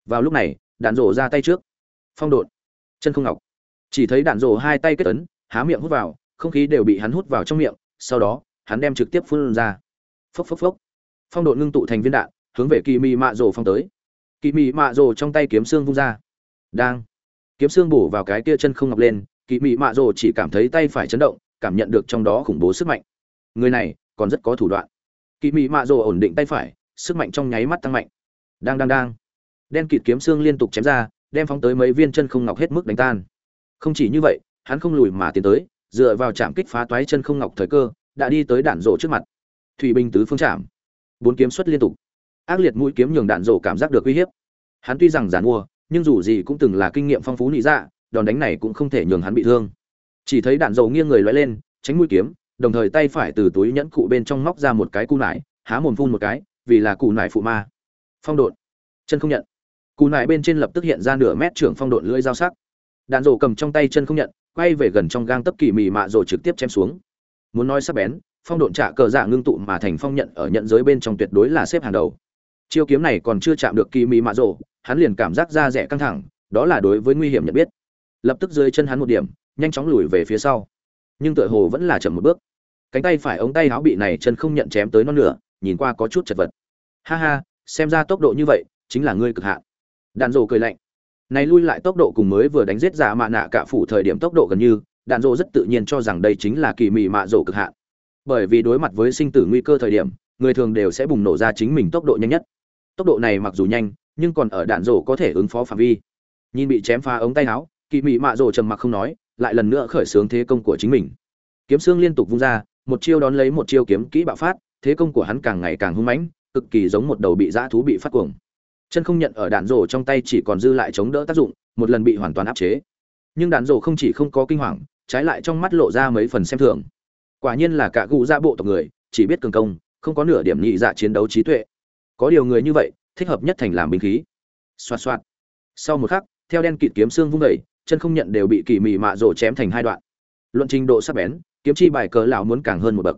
vào lúc này, đạn rổ ra tay trước. Phong độn. Chân không ngọc. Chỉ thấy đạn rổ hai tay kết ấn, há miệng hút vào, không khí đều bị hắn hút vào trong miệng, sau đó, hắn đem trực tiếp phun ra. Phốc phốc phốc. Phong độn ngưng tụ thành viên đạn, hướng về kỳ mị mạ rổ phong tới. Kỳ mị mạ rổ trong tay kiếm xương vung ra. Đang. Kiếm xương bổ vào cái kia chân không ngọc lên, kỳ mị mạ rổ chỉ cảm thấy tay phải chấn động, cảm nhận được trong đó khủng bố sức mạnh. Người này, còn rất có thủ đoạn. Kỳ mị mạ rổ ổn định tay phải, sức mạnh trong nháy mắt tăng mạnh. Đang đang đang đen kịt kiếm xương liên tục chém ra, đem phóng tới mấy viên chân không ngọc hết mức đánh tan. Không chỉ như vậy, hắn không lùi mà tiến tới, dựa vào chạm kích phá toái chân không ngọc thời cơ, đã đi tới đạn rổ trước mặt. Thủy binh tứ phương chạm. Bốn kiếm xuất liên tục. Ác liệt mũi kiếm nhường đạn rổ cảm giác được uy hiếp. Hắn tuy rằng giàn mua nhưng dù gì cũng từng là kinh nghiệm phong phú nị dạ đòn đánh này cũng không thể nhường hắn bị thương. Chỉ thấy đạn dầu nghiêng người loay lên, tránh mũi kiếm, đồng thời tay phải từ túi nhẫn cụ bên trong móc ra một cái cu nải, há mồm phun một cái, vì là cụ nải phụ ma. Phong độn. Chân không nhận cù nại bên trên lập tức hiện ra nửa mét trưởng phong độn lưỡi dao sắc. Đạn rổ cầm trong tay chân không nhận quay về gần trong gang tấp kỳ mì mạ rồi trực tiếp chém xuống. Muốn nói sắc bén phong độn trả cờ giả ngưng tụ mà thành phong nhận ở nhận giới bên trong tuyệt đối là xếp hàng đầu. Chiêu kiếm này còn chưa chạm được kỳ mì mạ rổ, hắn liền cảm giác da rẻ căng thẳng đó là đối với nguy hiểm nhận biết. Lập tức dưới chân hắn một điểm nhanh chóng lùi về phía sau. Nhưng tựa hồ vẫn là chậm một bước. Cánh tay phải ống tay áo bị này chân không nhận chém tới non nửa nhìn qua có chút chật vật. Ha ha xem ra tốc độ như vậy chính là ngươi cực hạn đạn rồ cười lạnh. Này lui lại tốc độ cùng mới vừa đánh giết giả mạ nạ cả phủ thời điểm tốc độ gần như, đạn rồ rất tự nhiên cho rằng đây chính là kỳ mị mạ rồ cực hạn. Bởi vì đối mặt với sinh tử nguy cơ thời điểm, người thường đều sẽ bùng nổ ra chính mình tốc độ nhanh nhất. Tốc độ này mặc dù nhanh, nhưng còn ở đạn rổ có thể ứng phó phạm vi. Nhìn bị chém phá ống tay áo, kỳ mị mạ rổ trầm mặc không nói, lại lần nữa khởi xướng thế công của chính mình. Kiếm xương liên tục vung ra, một chiêu đón lấy một chiêu kiếm kỹ bạo phát, thế công của hắn càng ngày càng hung mãnh, cực kỳ giống một đầu bị dã thú bị phát cuồng chân không nhận ở đạn rổ trong tay chỉ còn dư lại chống đỡ tác dụng, một lần bị hoàn toàn áp chế. Nhưng đạn rổ không chỉ không có kinh hoàng, trái lại trong mắt lộ ra mấy phần xem thường. Quả nhiên là cả cụ gia bộ tộc người, chỉ biết cường công, không có nửa điểm nhị dạ chiến đấu trí tuệ. Có điều người như vậy, thích hợp nhất thành làm binh khí. Xoạt xoạt. Sau một khắc, theo đen kịt kiếm xương vung đẩy chân không nhận đều bị kỳ mị mạ rổ chém thành hai đoạn. Luận trình độ sắc bén, kiếm chi bài cờ lão muốn càng hơn một bậc.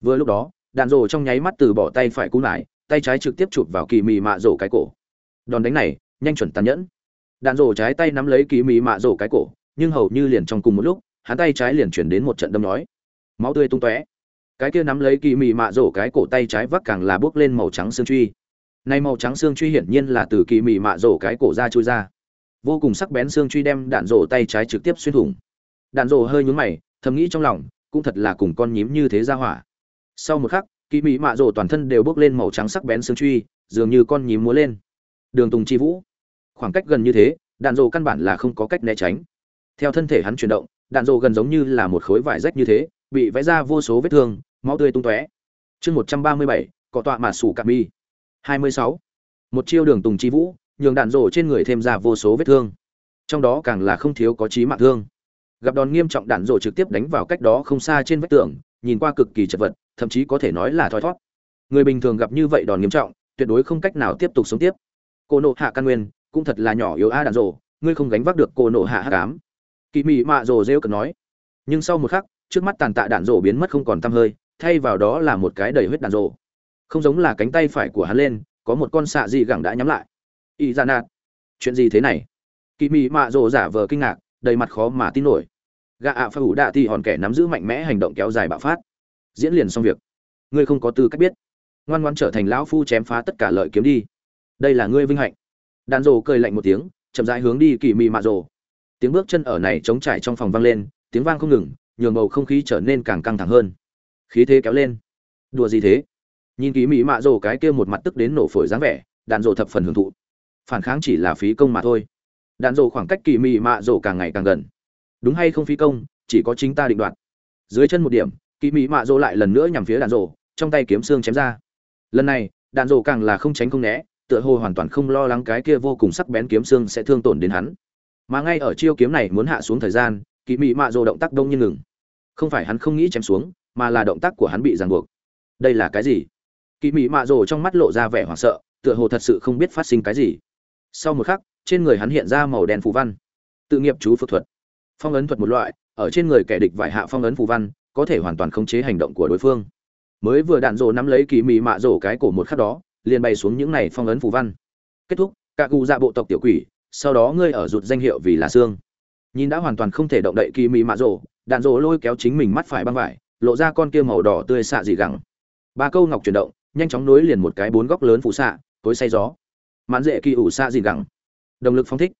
Vừa lúc đó, đạn rổ trong nháy mắt từ bỏ tay phải cú lại tay trái trực tiếp chụp vào kỳ mị mạ rổ cái cổ đòn đánh này, nhanh chuẩn tàn nhẫn. Đạn rổ trái tay nắm lấy kỳ mị mạ rổ cái cổ, nhưng hầu như liền trong cùng một lúc, hắn tay trái liền chuyển đến một trận đâm nói. Máu tươi tung tóe. Cái kia nắm lấy kỳ mị mạ rổ cái cổ tay trái vắt càng là bước lên màu trắng xương truy. Nay màu trắng xương truy hiển nhiên là từ kỳ mị mạ rổ cái cổ ra chui ra. Vô cùng sắc bén xương truy đem đạn rổ tay trái trực tiếp xuyên thủng. Đạn rổ hơi nhún mày, thầm nghĩ trong lòng, cũng thật là cùng con nhím như thế ra hỏa. Sau một khắc kỳ mị mạ rổ toàn thân đều bước lên màu trắng sắc bén xương truy, dường như con nhím múa lên đường tùng chi vũ. Khoảng cách gần như thế, đạn dồ căn bản là không có cách né tránh. Theo thân thể hắn chuyển động, đạn dồ gần giống như là một khối vải rách như thế, bị vẽ ra vô số vết thương, máu tươi tung tóe. Chương một trăm ba mươi bảy, cọ tọa mà sủ cà mi. hai mươi sáu. Một chiêu đường tùng chi vũ, nhường đạn rổ trên người thêm ra vô số vết thương. Trong đó càng là không thiếu có chí mạng thương. Gặp đòn nghiêm trọng đạn rổ trực tiếp đánh vào cách đó không xa trên vách tường, nhìn qua cực kỳ chật vật, thậm chí có thể nói là thoi thót. Người bình thường gặp như vậy đòn nghiêm trọng, tuyệt đối không cách nào tiếp tục sống tiếp cô nộ hạ căn nguyên, cũng thật là nhỏ yếu a đạn rổ ngươi không gánh vác được cô nộ hạ hát cám kỳ mị mạ rổ rêu cần nói. Nhưng sau một khắc, trước mắt tàn tạ đạn rổ biến mất không còn tăm hơi, thay vào đó là một cái đầy huyết đạn rổ không giống là cánh tay phải của hắn lên, có một con xạ dị gẳng đã nhắm lại. Y ra nạt. Chuyện gì thế này? Kỳ mị mạ rồ giả vờ kinh ngạc, đầy mặt khó mà tin nổi. Gạ ạ phá hủ đạ thì hòn kẻ nắm giữ mạnh mẽ hành động kéo dài bạo phát. Diễn liền xong việc. Ngươi không có tư cách biết. Ngoan ngoan trở thành lão phu chém phá tất cả lợi kiếm đi đây là ngươi vinh hạnh. Đàn rồ cười lạnh một tiếng, chậm rãi hướng đi kỳ mị mạ rồ. Tiếng bước chân ở này chống trải trong phòng vang lên, tiếng vang không ngừng, nhường bầu không khí trở nên càng căng thẳng hơn. Khí thế kéo lên. Đùa gì thế? Nhìn kỳ mị mạ rồ cái kia một mặt tức đến nổ phổi dáng vẻ đàn rồ thập phần hưởng thụ. Phản kháng chỉ là phí công mà thôi. Đàn rồ khoảng cách kỳ mị mạ rồ càng ngày càng gần. Đúng hay không phí công, chỉ có chính ta định đoạt. Dưới chân một điểm, kỳ mị mạ rồ lại lần nữa nhằm phía đàn rồ, trong tay kiếm xương chém ra. Lần này đàn rồ càng là không tránh không né tựa hồ hoàn toàn không lo lắng cái kia vô cùng sắc bén kiếm xương sẽ thương tổn đến hắn. Mà ngay ở chiêu kiếm này muốn hạ xuống thời gian kỳ mỹ mạ rồ động tác đông như ngừng. Không phải hắn không nghĩ chém xuống, mà là động tác của hắn bị ràng buộc. Đây là cái gì? Kỳ mỹ mạ rồ trong mắt lộ ra vẻ hoảng sợ, tựa hồ thật sự không biết phát sinh cái gì. Sau một khắc, trên người hắn hiện ra màu đen phù văn. Tự nghiệp chú phật thuật. Phong ấn thuật một loại, ở trên người kẻ địch vải hạ phong ấn phù văn, có thể hoàn toàn khống chế hành động của đối phương. Mới vừa đạn rồ nắm lấy kỳ mị mạ rổ cái cổ một khắc đó liền bay xuống những này phong ấn phù văn. Kết thúc, cả cụ dạ bộ tộc tiểu quỷ, sau đó ngươi ở rụt danh hiệu vì là xương. Nhìn đã hoàn toàn không thể động đậy kỳ mị mạ rổ đạn rổ lôi kéo chính mình mắt phải băng vải, lộ ra con kia màu đỏ tươi xạ dị gẳng. Ba câu ngọc chuyển động, nhanh chóng nối liền một cái bốn góc lớn phụ xạ, tối say gió. Mãn dễ kỳ ủ xạ dị gẳng. Động lực phong thích.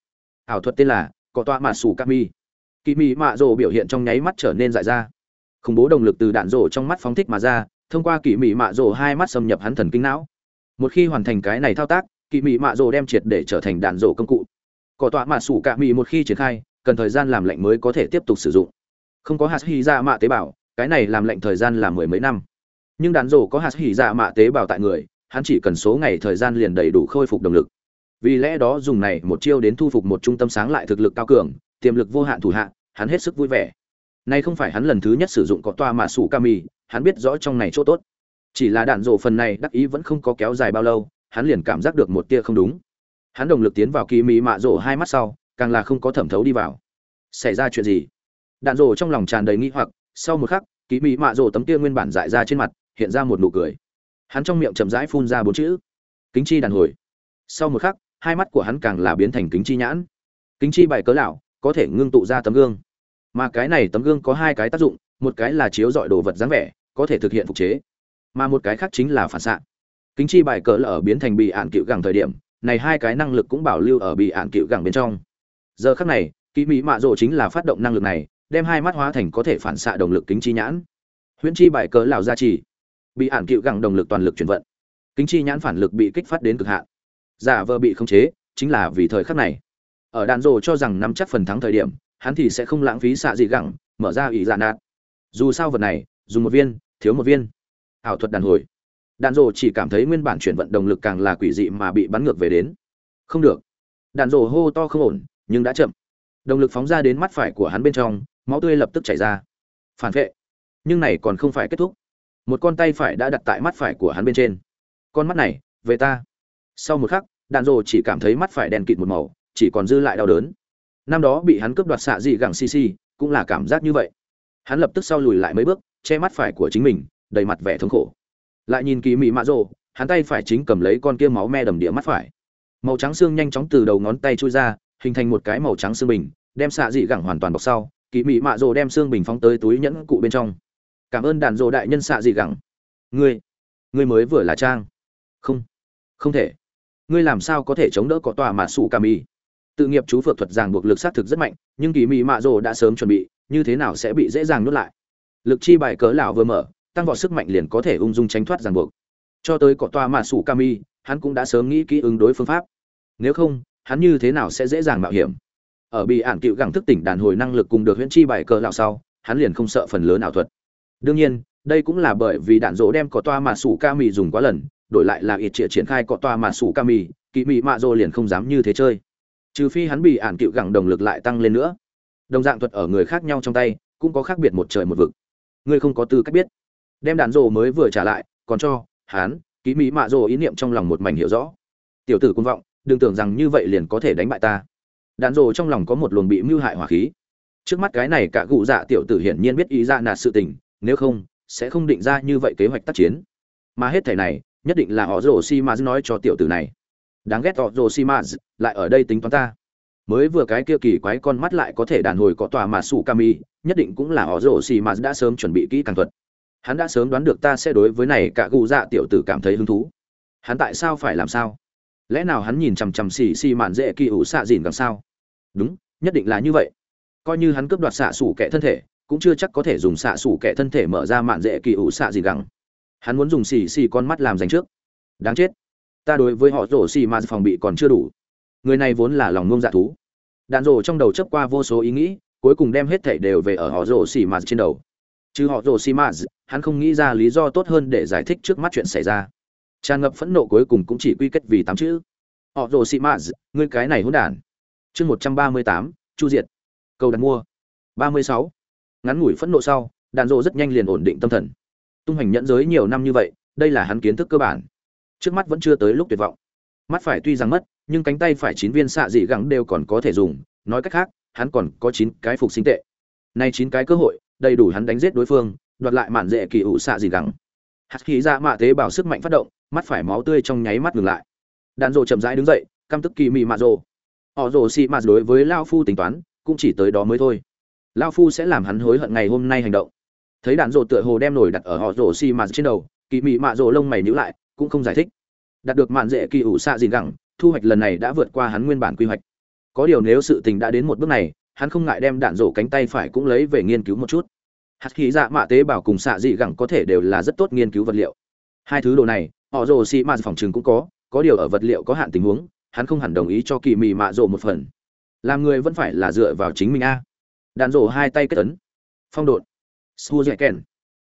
Ảo thuật tên là, có tọa mạ sủ kami. Kỳ mị mạ rồ biểu hiện trong nháy mắt trở nên dại ra. Khủng bố động lực từ đạn rổ trong mắt phóng thích mà ra, thông qua kỳ mị mạ rồ hai mắt xâm nhập hắn thần kinh não một khi hoàn thành cái này thao tác kỳ mị mạ rồ đem triệt để trở thành đạn rổ công cụ. Cỏ tọa mạ sủ cạ mị một khi triển khai, cần thời gian làm lạnh mới có thể tiếp tục sử dụng. Không có hạt hy dạ mạ tế bào, cái này làm lạnh thời gian là mười mấy năm. Nhưng đạn rổ có hạt hỉ dạ mạ tế bào tại người, hắn chỉ cần số ngày thời gian liền đầy đủ khôi phục động lực. Vì lẽ đó dùng này một chiêu đến thu phục một trung tâm sáng lại thực lực cao cường, tiềm lực vô hạn thủ hạ, hắn hết sức vui vẻ. Nay không phải hắn lần thứ nhất sử dụng cỏ toa mà sủ kami hắn biết rõ trong này chỗ tốt chỉ là đạn rổ phần này đắc ý vẫn không có kéo dài bao lâu, hắn liền cảm giác được một tia không đúng. Hắn đồng lực tiến vào kỳ mỹ mạ rổ hai mắt sau, càng là không có thẩm thấu đi vào. Xảy ra chuyện gì? Đạn rổ trong lòng tràn đầy nghi hoặc, sau một khắc, kỳ mỹ mạ rổ tấm tia nguyên bản dại ra trên mặt, hiện ra một nụ cười. Hắn trong miệng chậm rãi phun ra bốn chữ. Kính chi đàn hồi. Sau một khắc, hai mắt của hắn càng là biến thành kính chi nhãn. Kính chi bài cớ lão, có thể ngưng tụ ra tấm gương. Mà cái này tấm gương có hai cái tác dụng, một cái là chiếu dọi đồ vật dáng vẻ, có thể thực hiện phục chế mà một cái khác chính là phản xạ. Kính chi bài cỡ là ở biến thành bị ạn cựu gẳng thời điểm, này hai cái năng lực cũng bảo lưu ở bị ạn cựu gẳng bên trong. Giờ khác này, kỹ mỹ mạ rộ chính là phát động năng lực này, đem hai mắt hóa thành có thể phản xạ động lực kính chi nhãn. Huyễn chi bài cỡ lào gia trì. Bị ạn cựu gẳng động lực toàn lực chuyển vận. Kính chi nhãn phản lực bị kích phát đến cực hạn. Giả vờ bị khống chế, chính là vì thời khắc này. Ở đàn rộ cho rằng nắm chắc phần thắng thời điểm, hắn thì sẽ không lãng phí xạ gì gẳng, mở ra ỷ dạ nạt. Dù sao vật này, dùng một viên, thiếu một viên ảo thuật đàn hồi. Đàn rồ chỉ cảm thấy nguyên bản chuyển vận động lực càng là quỷ dị mà bị bắn ngược về đến. Không được. Đàn rồ hô to không ổn, nhưng đã chậm. Động lực phóng ra đến mắt phải của hắn bên trong, máu tươi lập tức chảy ra. Phản vệ. Nhưng này còn không phải kết thúc. Một con tay phải đã đặt tại mắt phải của hắn bên trên. Con mắt này, về ta. Sau một khắc, đạn rồ chỉ cảm thấy mắt phải đèn kịt một màu, chỉ còn dư lại đau đớn. Năm đó bị hắn cướp đoạt xạ dị gẳng xi xi cũng là cảm giác như vậy. Hắn lập tức sau lùi lại mấy bước, che mắt phải của chính mình đầy mặt vẻ thống khổ. Lại nhìn kỳ mị mạ rồ, hắn tay phải chính cầm lấy con kia máu me đầm địa mắt phải. Màu trắng xương nhanh chóng từ đầu ngón tay chui ra, hình thành một cái màu trắng xương bình, đem xạ dị gẳng hoàn toàn bọc sau, kỳ mị mạ rồ đem xương bình phóng tới túi nhẫn cụ bên trong. Cảm ơn đàn rồ đại nhân xạ dị gẳng. Ngươi ngươi mới vừa là trang. Không không thể. Ngươi làm sao có thể chống đỡ có tòa mà sủ cà mì? Tự nghiệp chú phược thuật ràng buộc lực sát thực rất mạnh, nhưng kỳ mị mạ rồ đã sớm chuẩn bị, như thế nào sẽ bị dễ dàng nuốt lại? Lực chi bài cớ lão vừa mở tăng vọt sức mạnh liền có thể ung dung tránh thoát ràng buộc. Cho tới cọ toa mà sủ kami, hắn cũng đã sớm nghĩ kỹ ứng đối phương pháp. Nếu không, hắn như thế nào sẽ dễ dàng mạo hiểm? Ở bị ản cựu gẳng thức tỉnh đàn hồi năng lực cùng được huyễn chi bài cờ lão sau, hắn liền không sợ phần lớn ảo thuật. Đương nhiên, đây cũng là bởi vì đạn dỗ đem cọ toa mà sủ kami dùng quá lần, đổi lại là ít trịa triển khai cọ toa mà sủ kami mì kỵ mị mạ dỗ liền không dám như thế chơi. Trừ phi hắn bị ản cựu gẳng đồng lực lại tăng lên nữa. Đồng dạng thuật ở người khác nhau trong tay, cũng có khác biệt một trời một vực. Ngươi không có tư cách biết đem đạn rồ mới vừa trả lại, còn cho hắn, ký mỹ mạ rồ ý niệm trong lòng một mảnh hiểu rõ. Tiểu tử quân vọng, đừng tưởng rằng như vậy liền có thể đánh bại ta. Đạn rồ trong lòng có một luồng bị mưu hại hỏa khí. Trước mắt cái này cả cụ dạ tiểu tử hiển nhiên biết ý ra nạt sự tình, nếu không, sẽ không định ra như vậy kế hoạch tác chiến. Mà hết thể này, nhất định là họ rồ si ma nói cho tiểu tử này. Đáng ghét họ rồ si ma lại ở đây tính toán ta. Mới vừa cái kia kỳ quái con mắt lại có thể đàn hồi có tòa mà sủ kami nhất định cũng là họ rồ si ma đã sớm chuẩn bị kỹ càng thuật hắn đã sớm đoán được ta sẽ đối với này cả cụ dạ tiểu tử cảm thấy hứng thú. Hắn tại sao phải làm sao? Lẽ nào hắn nhìn chằm chằm xì xì mạn dễ kỳ ủ xạ dìn càng sao? Đúng, nhất định là như vậy. Coi như hắn cướp đoạt xạ sủ kẻ thân thể, cũng chưa chắc có thể dùng xạ sủ kẻ thân thể mở ra mạn dễ kỳ ủ xạ dìn gắng hắn muốn dùng xì xì con mắt làm dành trước. Đáng chết. Ta đối với họ rổ xì mạn phòng bị còn chưa đủ. Người này vốn là lòng ngông dạ thú. Đạn rổ trong đầu chấp qua vô số ý nghĩ, cuối cùng đem hết thảy đều về ở họ rổ xì mạn trên đầu. Chứ họ rổ xì mạn hắn không nghĩ ra lý do tốt hơn để giải thích trước mắt chuyện xảy ra. Tràn ngập phẫn nộ cuối cùng cũng chỉ quy kết vì tám chữ. Họ rồ xì mã ngươi cái này hỗn đản. Chương một trăm ba mươi tám, chu diệt. Cầu đặt mua. ba mươi sáu. Ngắn ngủi phẫn nộ sau, đàn rộ rất nhanh liền ổn định tâm thần. Tung hành nhẫn giới nhiều năm như vậy, đây là hắn kiến thức cơ bản. Trước mắt vẫn chưa tới lúc tuyệt vọng. Mắt phải tuy rằng mất, nhưng cánh tay phải chín viên xạ dị gắng đều còn có thể dùng. Nói cách khác, hắn còn có chín cái phục sinh tệ. Nay chín cái cơ hội, đầy đủ hắn đánh giết đối phương đoạt lại mạn dễ kỳ ủ xạ gì gắng. Hạt khí ra mạ tế bào sức mạnh phát động, mắt phải máu tươi trong nháy mắt ngừng lại. Đạn rộ chậm rãi đứng dậy, căm tức kỳ mị mạ rộ họ rồ xị mạ đối với lao phu tính toán, cũng chỉ tới đó mới thôi. Lao phu sẽ làm hắn hối hận ngày hôm nay hành động. Thấy đạn rộ tựa hồ đem nổi đặt ở họ rổ xi mạ trên đầu, kỳ mị mạ rộ lông mày nhữ lại, cũng không giải thích. Đạt được mạn dễ kỳ ủ xạ gì gẳng thu hoạch lần này đã vượt qua hắn nguyên bản quy hoạch. Có điều nếu sự tình đã đến một bước này, hắn không ngại đem đạn rổ cánh tay phải cũng lấy về nghiên cứu một chút hạt khí dạ mạ tế bào cùng xạ dị gẳng có thể đều là rất tốt nghiên cứu vật liệu. Hai thứ đồ này, họ rồ xị mạ phòng trường cũng có có điều ở vật liệu có hạn tình huống, hắn không hẳn đồng ý cho kỳ mị mạ rộ một phần. Làm người vẫn phải là dựa vào chính mình a. Đạn rổ hai tay kết ấn. Phong độn. Su dẻ kèn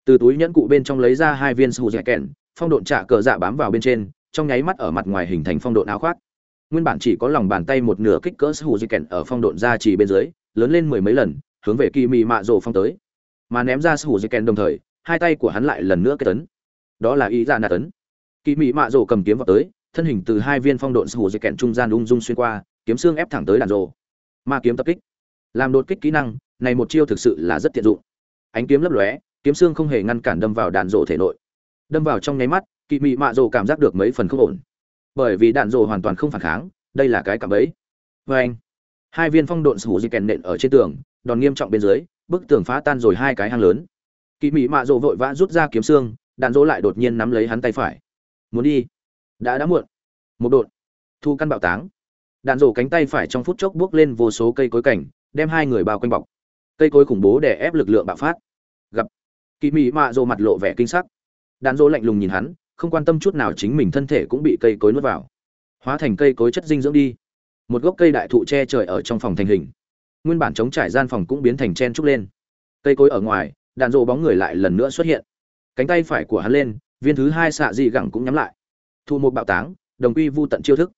từ túi nhẫn cụ bên trong lấy ra hai viên su dẻ kèn phong độn trả cờ dạ bám vào bên trên, trong nháy mắt ở mặt ngoài hình thành phong độn áo khoác. Nguyên bản chỉ có lòng bàn tay một nửa kích cỡ su dẻ kèn ở phong độn ra chỉ bên dưới, lớn lên mười mấy lần, hướng về kỳ mị mạ rộ phong tới mà ném ra su dây kèn đồng thời, hai tay của hắn lại lần nữa kết tấn. đó là ý ra nạt tấn. Kỳ mị mạ rổ cầm kiếm vào tới, thân hình từ hai viên phong độn su dây kèn trung gian ung dung xuyên qua, kiếm xương ép thẳng tới đàn rổ ma kiếm tập kích. Làm đột kích kỹ năng, này một chiêu thực sự là rất tiện dụng. Ánh kiếm lấp lóe, kiếm xương không hề ngăn cản đâm vào đạn rổ thể nội. Đâm vào trong nháy mắt, kỵ mị mạ rổ cảm giác được mấy phần không ổn. Bởi vì đạn rổ hoàn toàn không phản kháng, đây là cái cạm bẫy. Vê anh hai viên phong độn sủ di kèn nện ở trên tường, đòn nghiêm trọng bên dưới bức tường phá tan rồi hai cái hang lớn. Kỳ mị mạ rộ vội vã rút ra kiếm xương, đạn dỗ lại đột nhiên nắm lấy hắn tay phải. Muốn đi? Đã đã muộn. Một đột thu căn bạo táng. Đạn rổ cánh tay phải trong phút chốc bước lên vô số cây cối cảnh, đem hai người bao quanh bọc. Cây cối khủng bố để ép lực lượng bạo phát. Gặp. Kỳ mị mạ rộ mặt lộ vẻ kinh sắc. Đạn rỗ lạnh lùng nhìn hắn, không quan tâm chút nào chính mình thân thể cũng bị cây cối nuốt vào. Hóa thành cây cối chất dinh dưỡng đi. Một gốc cây đại thụ che trời ở trong phòng thành hình nguyên bản chống trải gian phòng cũng biến thành chen trúc lên. Cây cối ở ngoài đạn rộ bóng người lại lần nữa xuất hiện. Cánh tay phải của hắn lên viên thứ hai xạ dị gẳng cũng nhắm lại. Thu một bạo táng đồng quy vu tận chiêu thức.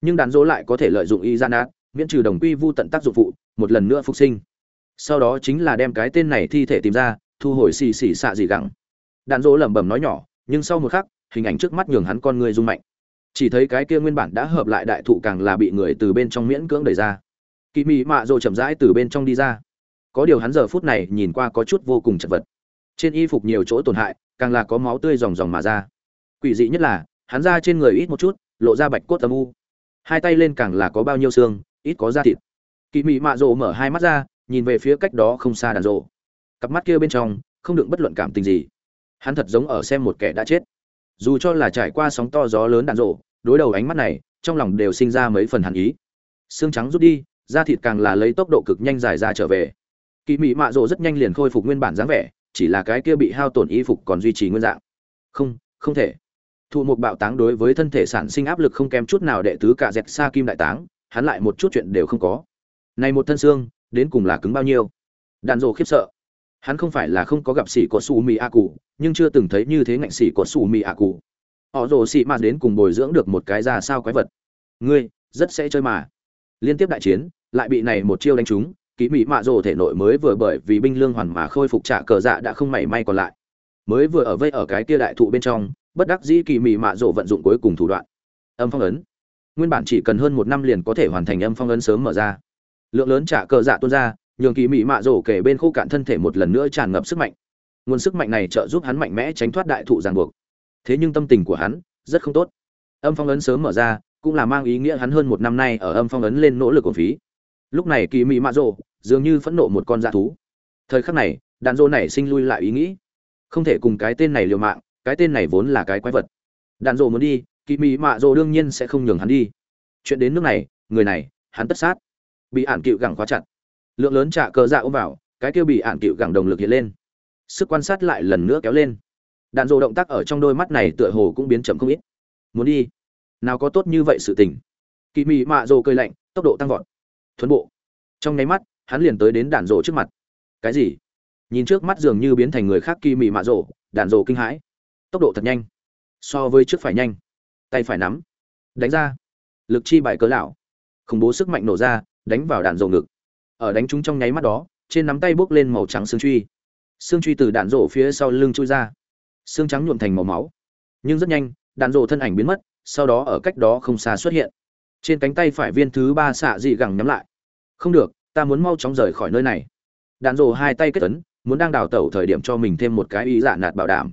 Nhưng đạn rộ lại có thể lợi dụng y gian ác, miễn trừ đồng quy vu tận tác dụng phụ một lần nữa phục sinh. Sau đó chính là đem cái tên này thi thể tìm ra thu hồi xì xì xạ dị gẳng. Đạn rộ lẩm bẩm nói nhỏ nhưng sau một khắc hình ảnh trước mắt nhường hắn con người rung mạnh. Chỉ thấy cái kia nguyên bản đã hợp lại đại thụ càng là bị người từ bên trong miễn cưỡng đẩy ra kỳ mị mạ rồ chậm rãi từ bên trong đi ra. Có điều hắn giờ phút này nhìn qua có chút vô cùng chật vật. Trên y phục nhiều chỗ tổn hại, càng là có máu tươi ròng ròng mà ra. Quỷ dị nhất là, hắn ra trên người ít một chút, lộ ra bạch cốt âm u. Hai tay lên càng là có bao nhiêu xương, ít có da thịt. Kỳ mị mạ rồ mở hai mắt ra, nhìn về phía cách đó không xa đàn rồ. Cặp mắt kia bên trong, không đựng bất luận cảm tình gì. Hắn thật giống ở xem một kẻ đã chết. Dù cho là trải qua sóng to gió lớn đạn rộ đối đầu ánh mắt này, trong lòng đều sinh ra mấy phần hàn ý. Xương trắng rút đi da thịt càng là lấy tốc độ cực nhanh dài ra trở về. Kỳ mị mạ rộ rất nhanh liền khôi phục nguyên bản dáng vẻ, chỉ là cái kia bị hao tổn y phục còn duy trì nguyên dạng. Không không thể. Thụ một bạo táng đối với thân thể sản sinh áp lực không kém chút nào đệ tứ cả dẹt xa kim đại táng, hắn lại một chút chuyện đều không có. Này một thân xương, đến cùng là cứng bao nhiêu? Đàn rộ khiếp sợ. Hắn không phải là không có gặp sĩ có su mi a cụ, nhưng chưa từng thấy như thế ngạnh sĩ có su mi a cụ. Họ rồ sĩ mà đến cùng bồi dưỡng được một cái ra sao quái vật. Ngươi, rất sẽ chơi mà liên tiếp đại chiến, lại bị này một chiêu đánh trúng kỹ mỹ mạ rồ thể nội mới vừa bởi vì binh lương hoàn mà khôi phục trả cờ dạ đã không mảy may còn lại. Mới vừa ở vây ở cái kia đại thụ bên trong, bất đắc dĩ kỳ mỹ mạ rồ vận dụng cuối cùng thủ đoạn. Âm phong ấn. Nguyên bản chỉ cần hơn một năm liền có thể hoàn thành âm phong ấn sớm mở ra. Lượng lớn trả cờ dạ tuôn ra, nhường kỳ mỹ mạ rổ kể bên khô cạn thân thể một lần nữa tràn ngập sức mạnh. Nguồn sức mạnh này trợ giúp hắn mạnh mẽ tránh thoát đại thụ ràng buộc. Thế nhưng tâm tình của hắn rất không tốt. Âm phong ấn sớm mở ra cũng là mang ý nghĩa hắn hơn một năm nay ở âm phong ấn lên nỗ lực của phí. Lúc này kỳ mị mạ rộ dường như phẫn nộ một con dạ thú. Thời khắc này, đàn rô này sinh lui lại ý nghĩ. Không thể cùng cái tên này liều mạng, cái tên này vốn là cái quái vật. Đàn rô muốn đi, kỳ mị mạ rộ đương nhiên sẽ không nhường hắn đi. Chuyện đến nước này, người này, hắn tất sát. Bị ản cựu gẳng khóa chặt. Lượng lớn trả cờ dạ ôm vào, cái kia bị ản cựu gẳng đồng lực hiện lên. Sức quan sát lại lần nữa kéo lên. Đạn dộ động tác ở trong đôi mắt này tựa hồ cũng biến chậm không ít. Muốn đi nào có tốt như vậy sự tình. Kỳ mị mạ rồ cơi lạnh, tốc độ tăng vọt. Thuấn bộ. Trong nháy mắt, hắn liền tới đến đạn rồ trước mặt. Cái gì? Nhìn trước mắt dường như biến thành người khác kỳ mị mạ rồ, đạn rồ kinh hãi. Tốc độ thật nhanh. So với trước phải nhanh. Tay phải nắm. Đánh ra. Lực chi bài cớ lão. Khủng bố sức mạnh nổ ra, đánh vào đạn rồ ngực. Ở đánh chúng trong nháy mắt đó, trên nắm tay bốc lên màu trắng xương truy. Xương truy từ đạn rổ phía sau lưng chui ra. Xương trắng nhuộm thành màu máu. Nhưng rất nhanh, đạn rổ thân ảnh biến mất sau đó ở cách đó không xa xuất hiện. Trên cánh tay phải viên thứ ba xạ dị gẳng nhắm lại. Không được, ta muốn mau chóng rời khỏi nơi này. Đạn rổ hai tay kết tấn muốn đang đào tẩu thời điểm cho mình thêm một cái ý dạ nạt bảo đảm.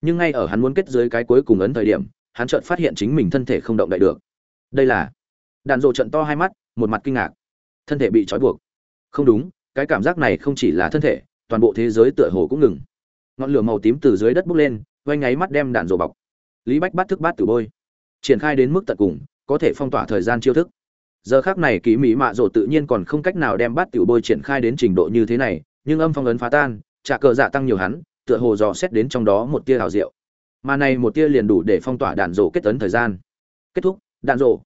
Nhưng ngay ở hắn muốn kết dưới cái cuối cùng ấn thời điểm, hắn chợt phát hiện chính mình thân thể không động đậy được. Đây là đạn rổ trận to hai mắt, một mặt kinh ngạc. Thân thể bị trói buộc. Không đúng, cái cảm giác này không chỉ là thân thể, toàn bộ thế giới tựa hồ cũng ngừng. Ngọn lửa màu tím từ dưới đất bốc lên vay nháy mắt đem đạn rổ bọc. Lý bách bắt thức bát tử bôi triển khai đến mức tận cùng, có thể phong tỏa thời gian chiêu thức. Giờ khác này kỳ mỹ mạ rổ tự nhiên còn không cách nào đem bát tiểu bôi triển khai đến trình độ như thế này, nhưng âm phong ấn phá tan, trả cờ dạ tăng nhiều hắn, tựa hồ dò xét đến trong đó một tia hào diệu. Mà này một tia liền đủ để phong tỏa đạn rổ kết ấn thời gian. Kết thúc, đạn rổ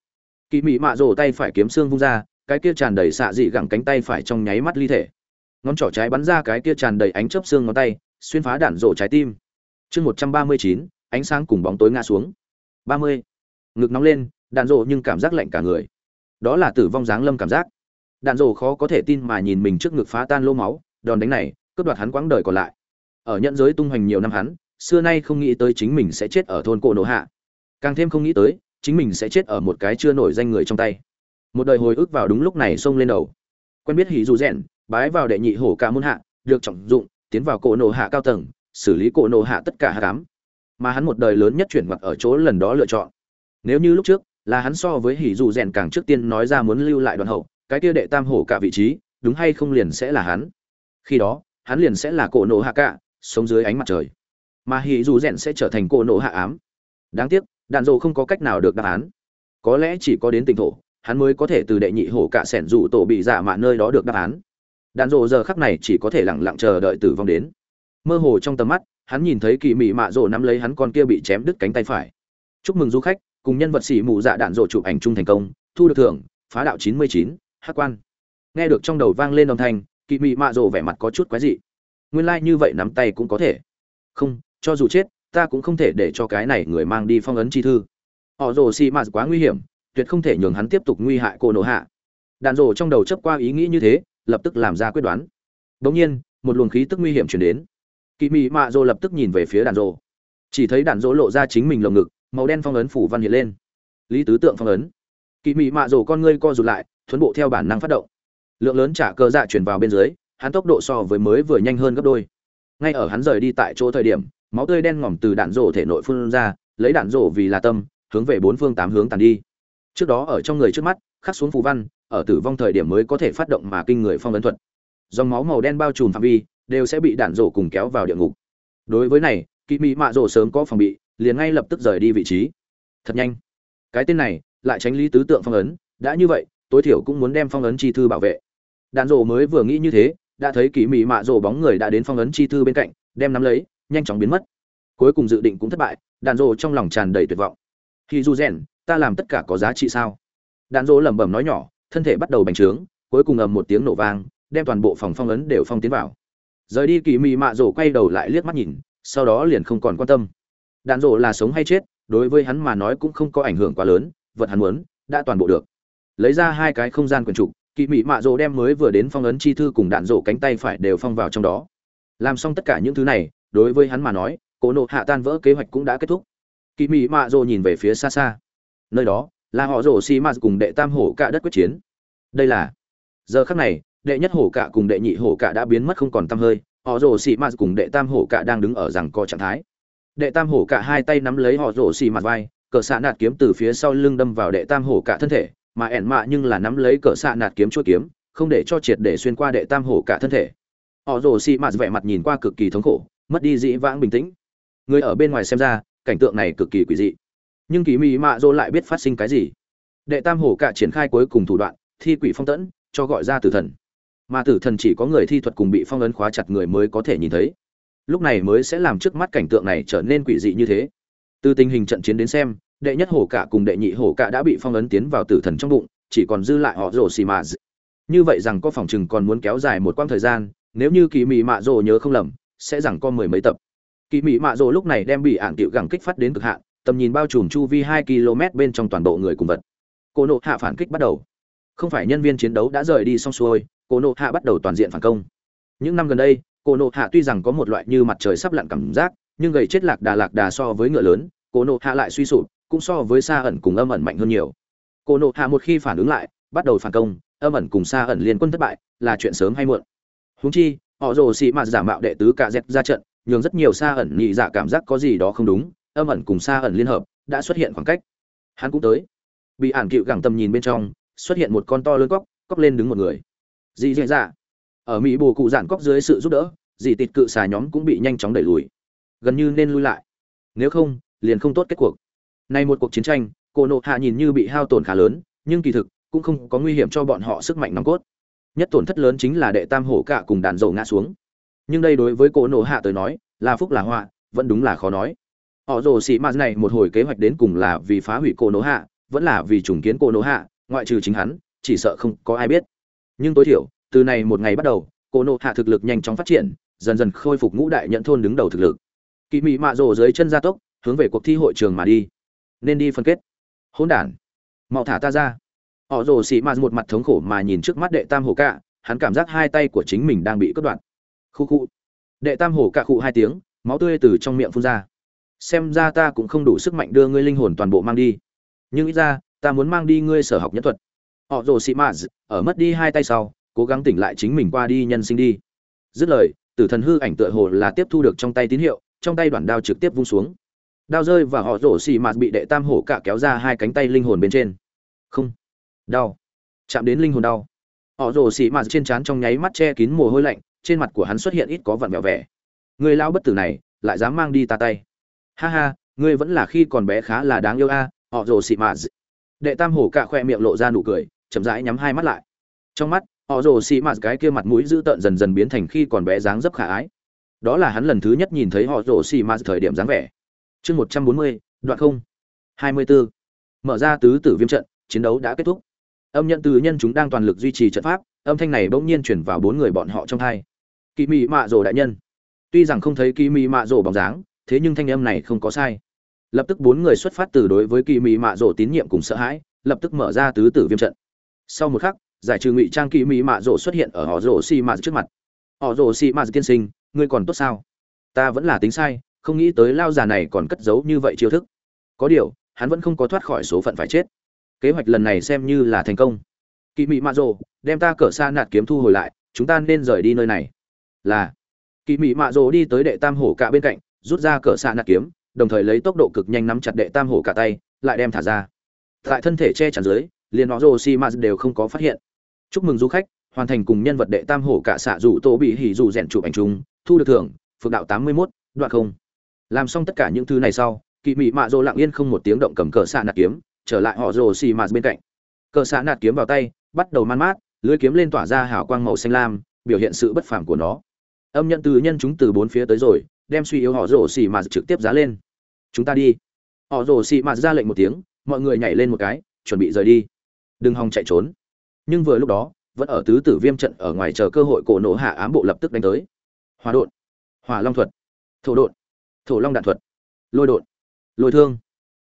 kỳ mỹ mạ rổ tay phải kiếm xương vung ra, cái kia tràn đầy xạ dị gẳng cánh tay phải trong nháy mắt ly thể. Ngón trỏ trái bắn ra cái kia tràn đầy ánh chớp xương ngón tay, xuyên phá đạn rổ trái tim. Chương một trăm ba mươi chín, ánh sáng cùng bóng tối ngã xuống. ba mươi ngực nóng lên, đạn rổ nhưng cảm giác lạnh cả người. Đó là tử vong dáng lâm cảm giác. Đạn rổ khó có thể tin mà nhìn mình trước ngực phá tan lô máu, đòn đánh này, cướp đoạt hắn quãng đời còn lại. Ở nhận giới tung hoành nhiều năm hắn, xưa nay không nghĩ tới chính mình sẽ chết ở thôn cổ nổ hạ. Càng thêm không nghĩ tới, chính mình sẽ chết ở một cái chưa nổi danh người trong tay. Một đời hồi ức vào đúng lúc này xông lên đầu. Quen biết hỉ dù rèn, bái vào đệ nhị hổ ca môn hạ, được trọng dụng, tiến vào cổ nổ hạ cao tầng, xử lý cổ nổ hạ tất cả hạ cám. Mà hắn một đời lớn nhất chuyển mặt ở chỗ lần đó lựa chọn nếu như lúc trước, là hắn so với hỉ dù rèn càng trước tiên nói ra muốn lưu lại đoàn hậu, cái kia đệ tam hổ cả vị trí, đúng hay không liền sẽ là hắn? Khi đó, hắn liền sẽ là cổ nổ hạ cả, sống dưới ánh mặt trời. Mà hỉ dù rèn sẽ trở thành cổ nổ hạ ám. Đáng tiếc, đạn dộ không có cách nào được đáp án. Có lẽ chỉ có đến tỉnh thổ, hắn mới có thể từ đệ nhị hổ cả sẻn rủ tổ bị giả mạ nơi đó được đáp án. Đạn dộ giờ khắc này chỉ có thể lặng lặng chờ đợi tử vong đến. Mơ hồ trong tầm mắt, hắn nhìn thấy kỳ mị mạ rộ nắm lấy hắn con kia bị chém đứt cánh tay phải. Chúc mừng du khách cùng nhân vật sĩ mù dạ đạn rộ chụp ảnh chung thành công, thu được thưởng, phá đạo chín mươi chín, hát quan. Nghe được trong đầu vang lên âm thanh, kỵ mị mạ rộ vẻ mặt có chút quái dị. Nguyên lai、like、như vậy nắm tay cũng có thể. Không, cho dù chết, ta cũng không thể để cho cái này người mang đi phong ấn chi thư. Họ rồ xì mạt quá nguy hiểm, tuyệt không thể nhường hắn tiếp tục nguy hại cô nổ hạ. Đạn rồ trong đầu chấp qua ý nghĩ như thế, lập tức làm ra quyết đoán. Đ nhiên, một luồng khí tức nguy hiểm chuyển đến. Kỵ mị mạ rồ lập tức nhìn về phía đạn rồ chỉ thấy đạn rỗ lộ ra chính mình lồng ngực màu đen phong ấn phủ văn hiện lên. Lý tứ tượng phong ấn. Kỳ mị mạ rổ con ngươi co rụt lại, thuấn bộ theo bản năng phát động. Lượng lớn trả cơ dạ chuyển vào bên dưới, hắn tốc độ so với mới vừa nhanh hơn gấp đôi. Ngay ở hắn rời đi tại chỗ thời điểm, máu tươi đen ngòm từ đạn rổ thể nội phun ra, lấy đạn rổ vì là tâm, hướng về bốn phương tám hướng tàn đi. Trước đó ở trong người trước mắt, khắc xuống phù văn, ở tử vong thời điểm mới có thể phát động mà kinh người phong ấn thuật. Dòng máu màu đen bao trùm phạm vi, đều sẽ bị đạn rổ cùng kéo vào địa ngục. Đối với này, kỵ mỹ mạ rổ sớm có phòng bị liền ngay lập tức rời đi vị trí. Thật nhanh. Cái tên này, lại tránh lý tứ tượng phong ấn, đã như vậy, tối thiểu cũng muốn đem phong ấn chi thư bảo vệ. Đạn rổ mới vừa nghĩ như thế, đã thấy kỵ mị mạ rổ bóng người đã đến phong ấn chi thư bên cạnh, đem nắm lấy, nhanh chóng biến mất. Cuối cùng dự định cũng thất bại, đạn rổ trong lòng tràn đầy tuyệt vọng. Khi du rèn, ta làm tất cả có giá trị sao? Đạn rổ lẩm bẩm nói nhỏ, thân thể bắt đầu bành trướng, cuối cùng ầm một tiếng nổ vang, đem toàn bộ phòng phong ấn đều phong tiến vào. Rời đi kỳ mị mạ rổ quay đầu lại liếc mắt nhìn, sau đó liền không còn quan tâm đạn rộ là sống hay chết, đối với hắn mà nói cũng không có ảnh hưởng quá lớn, vật hắn muốn, đã toàn bộ được. Lấy ra hai cái không gian quyền trục, kỵ mị mạ rộ đem mới vừa đến phong ấn chi thư cùng đạn rộ cánh tay phải đều phong vào trong đó. Làm xong tất cả những thứ này, đối với hắn mà nói cổ nộ hạ tan vỡ kế hoạch cũng đã kết thúc. Kỵ mị mạ rộ nhìn về phía xa xa. Nơi đó, là họ rồ xi mạt cùng đệ tam hổ cạ đất quyết chiến. Đây là, giờ khắc này, đệ nhất hổ cạ cùng đệ nhị hổ cạ đã biến mất không còn tăm hơi. Họ rồ xi mạt cùng đệ tam hổ cạ đang đứng ở rằng co trạng thái đệ tam hổ cả hai tay nắm lấy họ rồ xì mặt vai, cờ xạ nạt kiếm từ phía sau lưng đâm vào đệ tam hổ cả thân thể, mà ẻn mạ nhưng là nắm lấy cờ xạ nạt kiếm chua kiếm, không để cho triệt để xuyên qua đệ tam hổ cả thân thể. Họ rồ xì mặt vẻ mặt nhìn qua cực kỳ thống khổ, mất đi dĩ vãng bình tĩnh. Người ở bên ngoài xem ra, cảnh tượng này cực kỳ quỷ dị. Nhưng kỳ mỹ mạ dỗ lại biết phát sinh cái gì? Đệ tam hổ cả triển khai cuối cùng thủ đoạn, thi quỷ phong tẫn, cho gọi ra tử thần. Mà tử thần chỉ có người thi thuật cùng bị phong ấn khóa chặt người mới có thể nhìn thấy lúc này mới sẽ làm trước mắt cảnh tượng này trở nên quỷ dị như thế. Từ tình hình trận chiến đến xem, đệ nhất hổ cả cùng đệ nhị hổ cả đã bị phong ấn tiến vào tử thần trong bụng, chỉ còn dư lại họ rồ xì mạ như vậy rằng có phòng chừng còn muốn kéo dài một quãng thời gian, nếu như kỳ mị mạ rồ nhớ không lầm, sẽ rằng có mười mấy tập. Kỳ mị mạ rồ lúc này đem bị ạn tiệu gẳng kích phát đến cực hạn, tầm nhìn bao trùm chu vi hai km bên trong toàn bộ người cùng vật. Cô nộ hạ phản kích bắt đầu. Không phải nhân viên chiến đấu đã rời đi xong xuôi, cô nộ hạ bắt đầu toàn diện phản công. Những năm gần đây cô nộ hạ tuy rằng có một loại như mặt trời sắp lặn cảm giác, nhưng gầy chết lạc đà lạc đà so với ngựa lớn cô nộ hạ lại suy sụp, cũng so với xa ẩn cùng âm ẩn mạnh hơn nhiều. Cô nộ hạ một khi phản ứng lại, bắt đầu phản công, âm ẩn cùng xa ẩn liên quân thất bại, là chuyện sớm hay muộn. Húng chi, họ rồ xị mạt giả mạo đệ tứ cả dẹp ra trận, nhường rất nhiều xa ẩn nhị dạ cảm giác có gì đó không đúng, âm ẩn cùng xa ẩn liên hợp, đã xuất hiện khoảng cách. Hắn cũng tới. Bị ản cựu gẳng tầm nhìn bên trong, xuất hiện một con to lớn cóc cóc lên đứng một người. Dị dạ dạ ở mỹ bồ cụ giản cóc dưới sự giúp đỡ, dì tịt cự xà nhóm cũng bị nhanh chóng đẩy lùi. Gần như nên lui lại. Nếu không, liền không tốt kết cuộc. Nay một cuộc chiến tranh Cổ nộ hạ nhìn như bị hao tổn khá lớn, nhưng kỳ thực, cũng không có nguy hiểm cho bọn họ sức mạnh nòng cốt. Nhất tổn thất lớn chính là đệ tam hổ cả cùng đàn dầu ngã xuống. Nhưng đây đối với Cổ nộ hạ tới nói, là phúc là họa, vẫn đúng là khó nói. Họ rồ xị mạt này một hồi kế hoạch đến cùng là vì phá hủy Cổ nộ hạ, vẫn là vì trùng kiến Cổ nộ hạ, ngoại trừ chính hắn, chỉ sợ không có ai biết. Nhưng tối thiểu từ này một ngày bắt đầu, cô nộ hạ thực lực nhanh chóng phát triển, dần dần khôi phục ngũ đại nhận thôn đứng đầu thực lực. Kỳ mị mạ rồ dưới chân gia tốc, hướng về cuộc thi hội trường mà đi. Nên đi phân kết. Hỗn đản. Mau thả ta ra. Họ rồ xị mạ một mặt thống khổ mà nhìn trước mắt đệ tam hồ cạ, hắn cảm giác hai tay của chính mình đang bị cắt đoạn. Khu khu. Đệ tam hồ cạ khụ hai tiếng, máu tươi từ trong miệng phun ra. Xem ra ta cũng không đủ sức mạnh đưa ngươi linh hồn toàn bộ mang đi. Nhưng ít ra, ta muốn mang đi ngươi sở học nhất thuật. Họ rồ xị mạ ở mất đi hai tay sau cố gắng tỉnh lại chính mình qua đi nhân sinh đi. Dứt lời, tử thần hư ảnh tựa hồ là tiếp thu được trong tay tín hiệu, trong tay đoạn đao trực tiếp vung xuống. Đao rơi và họ rổ xì mạt bị đệ tam hổ cả kéo ra hai cánh tay linh hồn bên trên. Không. Đau chạm đến linh hồn đau họ rổ xì mạt trên trán trong nháy mắt che kín mồ hôi lạnh, trên mặt của hắn xuất hiện ít có vặn vẹo vẻ. Người lao bất tử này, lại dám mang đi ta tay. Ha ha, ngươi vẫn là khi còn bé khá là đáng yêu a, họ rồ xị mạt. Đệ tam hổ cạ khoe miệng lộ ra nụ cười, chậm rãi nhắm hai mắt lại. Trong mắt họ rồ xì mạt cái kia mặt mũi dữ tợn dần dần biến thành khi còn bé dáng dấp khả ái. Đó là hắn lần thứ nhất nhìn thấy họ rồ xì mạt thời điểm dáng vẻ. Chương một trăm bốn mươi, đoạn không. hai mươi bốn mở ra tứ tử viêm trận, chiến đấu đã kết thúc. Âm nhận từ nhân chúng đang toàn lực duy trì trận pháp, âm thanh này bỗng nhiên chuyển vào bốn người bọn họ trong hai. Kỳ mị mạ rồ đại nhân. Tuy rằng không thấy kỳ mị mạ rồ bóng dáng, thế nhưng thanh âm này không có sai. Lập tức bốn người xuất phát từ đối với kỳ mị mạ rồ tín nhiệm cùng sợ hãi, lập tức mở ra tứ tử viêm trận. Sau một khắc giải trừ ngụy trang kỳ mỹ mạ rổ xuất hiện ở họ rổ xì mạ trước mặt. Họ rổ xì mạ tiên sinh, ngươi còn tốt sao? Ta vẫn là tính sai, không nghĩ tới lao già này còn cất giấu như vậy chiêu thức. Có điều, hắn vẫn không có thoát khỏi số phận phải chết. Kế hoạch lần này xem như là thành công. Kỳ mỹ mạ rổ đem ta cỡ xa nạt kiếm thu hồi lại, chúng ta nên rời đi nơi này. Là. Kỳ mỹ mạ rổ đi tới đệ tam hổ cả bên cạnh, rút ra cỡ xa nạt kiếm, đồng thời lấy tốc độ cực nhanh nắm chặt đệ tam hổ cả tay, lại đem thả ra. Tại thân thể che chắn dưới, liền họ rồ si mạ đều không có phát hiện chúc mừng du khách, hoàn thành cùng nhân vật đệ tam hổ cả xạ rủ tô bị hỉ dù rèn chụp ảnh chung, thu được thưởng, phượng đạo tám mươi mốt, đoạn không. Làm xong tất cả những thứ này sau, kỵ mị mạ rồ lặng yên không một tiếng động cầm cờ xạ nạt kiếm, trở lại họ rồ xì mạt bên cạnh. Cờ xạ nạt kiếm vào tay, bắt đầu man mát, lưới kiếm lên tỏa ra hào quang màu xanh lam, biểu hiện sự bất phàm của nó. Âm nhận từ nhân chúng từ bốn phía tới rồi, đem suy yếu họ rồ xì mạt trực tiếp giá lên. Chúng ta đi. Họ rồ xì mạt ra lệnh một tiếng, mọi người nhảy lên một cái, chuẩn bị rời đi. Đừng hòng chạy trốn nhưng vừa lúc đó, vẫn ở tứ tử viêm trận ở ngoài chờ cơ hội cổ nổ hạ ám bộ lập tức đánh tới. Hòa đột hỏa long thuật, thổ đột thổ long đạn thuật, lôi đột lôi thương.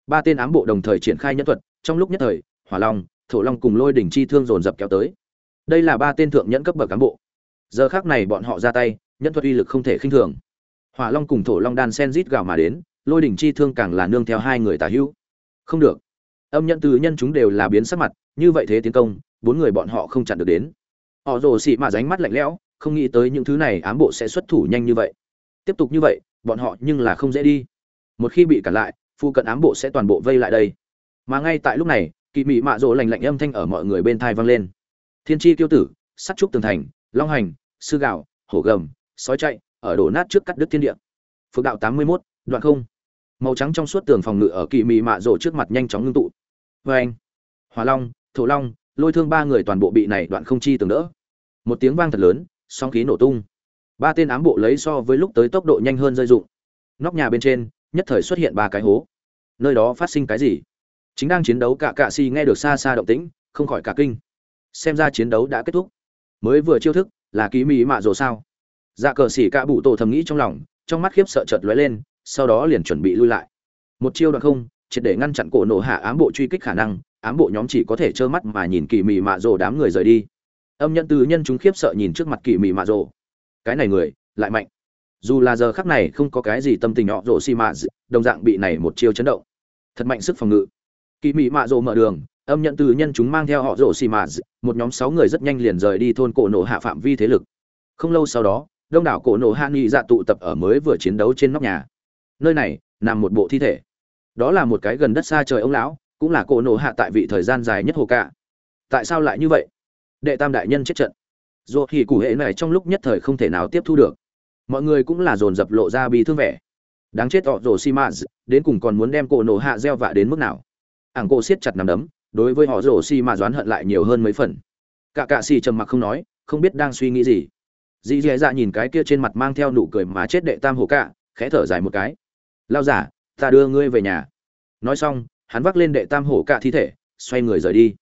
Ba tên ám bộ đồng thời triển khai nhân thuật, trong lúc nhất thời, hỏa long, thổ long cùng lôi đỉnh chi thương dồn dập kéo tới. Đây là ba tên thượng nhẫn cấp bậc cán bộ. Giờ khác này bọn họ ra tay nhân thuật uy lực không thể khinh thường. Hỏa long cùng thổ long đan sen rít gào mà đến, lôi đỉnh chi thương càng là nương theo hai người tà hữu. Không được. Âm nhận từ nhân chúng đều là biến sắc mặt, như vậy thế tiến công bốn người bọn họ không chặn được đến. Họ rồ xị mạ ránh mắt lạnh lẽo không nghĩ tới những thứ này ám bộ sẽ xuất thủ nhanh như vậy. Tiếp tục như vậy bọn họ nhưng là không dễ đi. Một khi bị cản lại phu cận ám bộ sẽ toàn bộ vây lại đây. Mà ngay tại lúc này kỳ mị mạ rồ lành lạnh âm thanh ở mọi người bên thai vang lên. Thiên tri tiêu tử sắt trúc tường thành long hành sư gạo hổ gầm sói chạy ở đổ nát trước cắt đứt thiên địa. Phước đạo tám mươi 81, đoạn không. Màu trắng trong suốt tường phòng ngự ở kỳ mị mạ rồ trước mặt nhanh chóng ngưng tụ. Vâng. Vê anh hòa long thổ long lôi thương ba người toàn bộ bị này đoạn không chi tường đỡ. Một tiếng vang thật lớn song khí nổ tung. Ba tên ám bộ lấy so với lúc tới tốc độ nhanh hơn rơi dụng nóc nhà bên trên, nhất thời xuất hiện ba cái hố. Nơi đó phát sinh cái gì? Chính đang chiến đấu cả cạ si nghe được xa xa động tĩnh, không khỏi cả kinh. Xem ra chiến đấu đã kết thúc. Mới vừa chiêu thức, là ký mỹ mạ rồi sao? Dạ cờ xỉ cạ bụ tổ thầm nghĩ trong lòng, trong mắt khiếp sợ chợt lóe lên, sau đó liền chuẩn bị lui lại. Một chiêu đoạn không, triệt để ngăn chặn cổ nổ hạ ám bộ truy kích khả năng ám bộ nhóm chỉ có thể trơ mắt mà nhìn kỳ mị mạ rồ đám người rời đi. Âm nhận từ nhân chúng khiếp sợ nhìn trước mặt kỳ mị mạ rồ. Cái này người, lại mạnh. Dù là giờ khắc này không có cái gì tâm tình họ rồ xi mạ đồng dạng bị này một chiêu chấn động. Thật mạnh sức phòng ngự. Kỳ mị mạ rồ mở đường, âm nhận từ nhân chúng mang theo họ rồ xi mạ một nhóm sáu người rất nhanh liền rời đi thôn cổ nổ hạ phạm vi thế lực. Không lâu sau đó, đông đảo cổ nổ hạ nghị dạ tụ tập ở mới vừa chiến đấu trên nóc nhà. Nơi này nằm một bộ thi thể. Đó là một cái gần đất xa trời ông lão cũng là cổ nổ hạ tại vị thời gian dài nhất hồ cả tại sao lại như vậy? Đệ tam đại nhân chết trận. Dù thì củ hệ này trong lúc nhất thời không thể nào tiếp thu được. Mọi người cũng là dồn dập lộ ra bi thương vẻ. Đáng chết họ rồ xi mã đến cùng còn muốn đem cổ nổ hạ gieo vạ đến mức nào? Ảng cổ siết chặt nằm đấm, đối với họ rồ xi mã doán hận lại nhiều hơn mấy phần. Cả cạ xì trầm mặc không nói, không biết đang suy nghĩ gì. Dì dì dạ nhìn cái kia trên mặt mang theo nụ cười mà chết đệ tam hồ cạ, khẽ thở dài một cái. Lao giả, ta đưa ngươi về nhà. Nói xong hắn vác lên đệ tam hổ cạ thi thể, xoay người rời đi.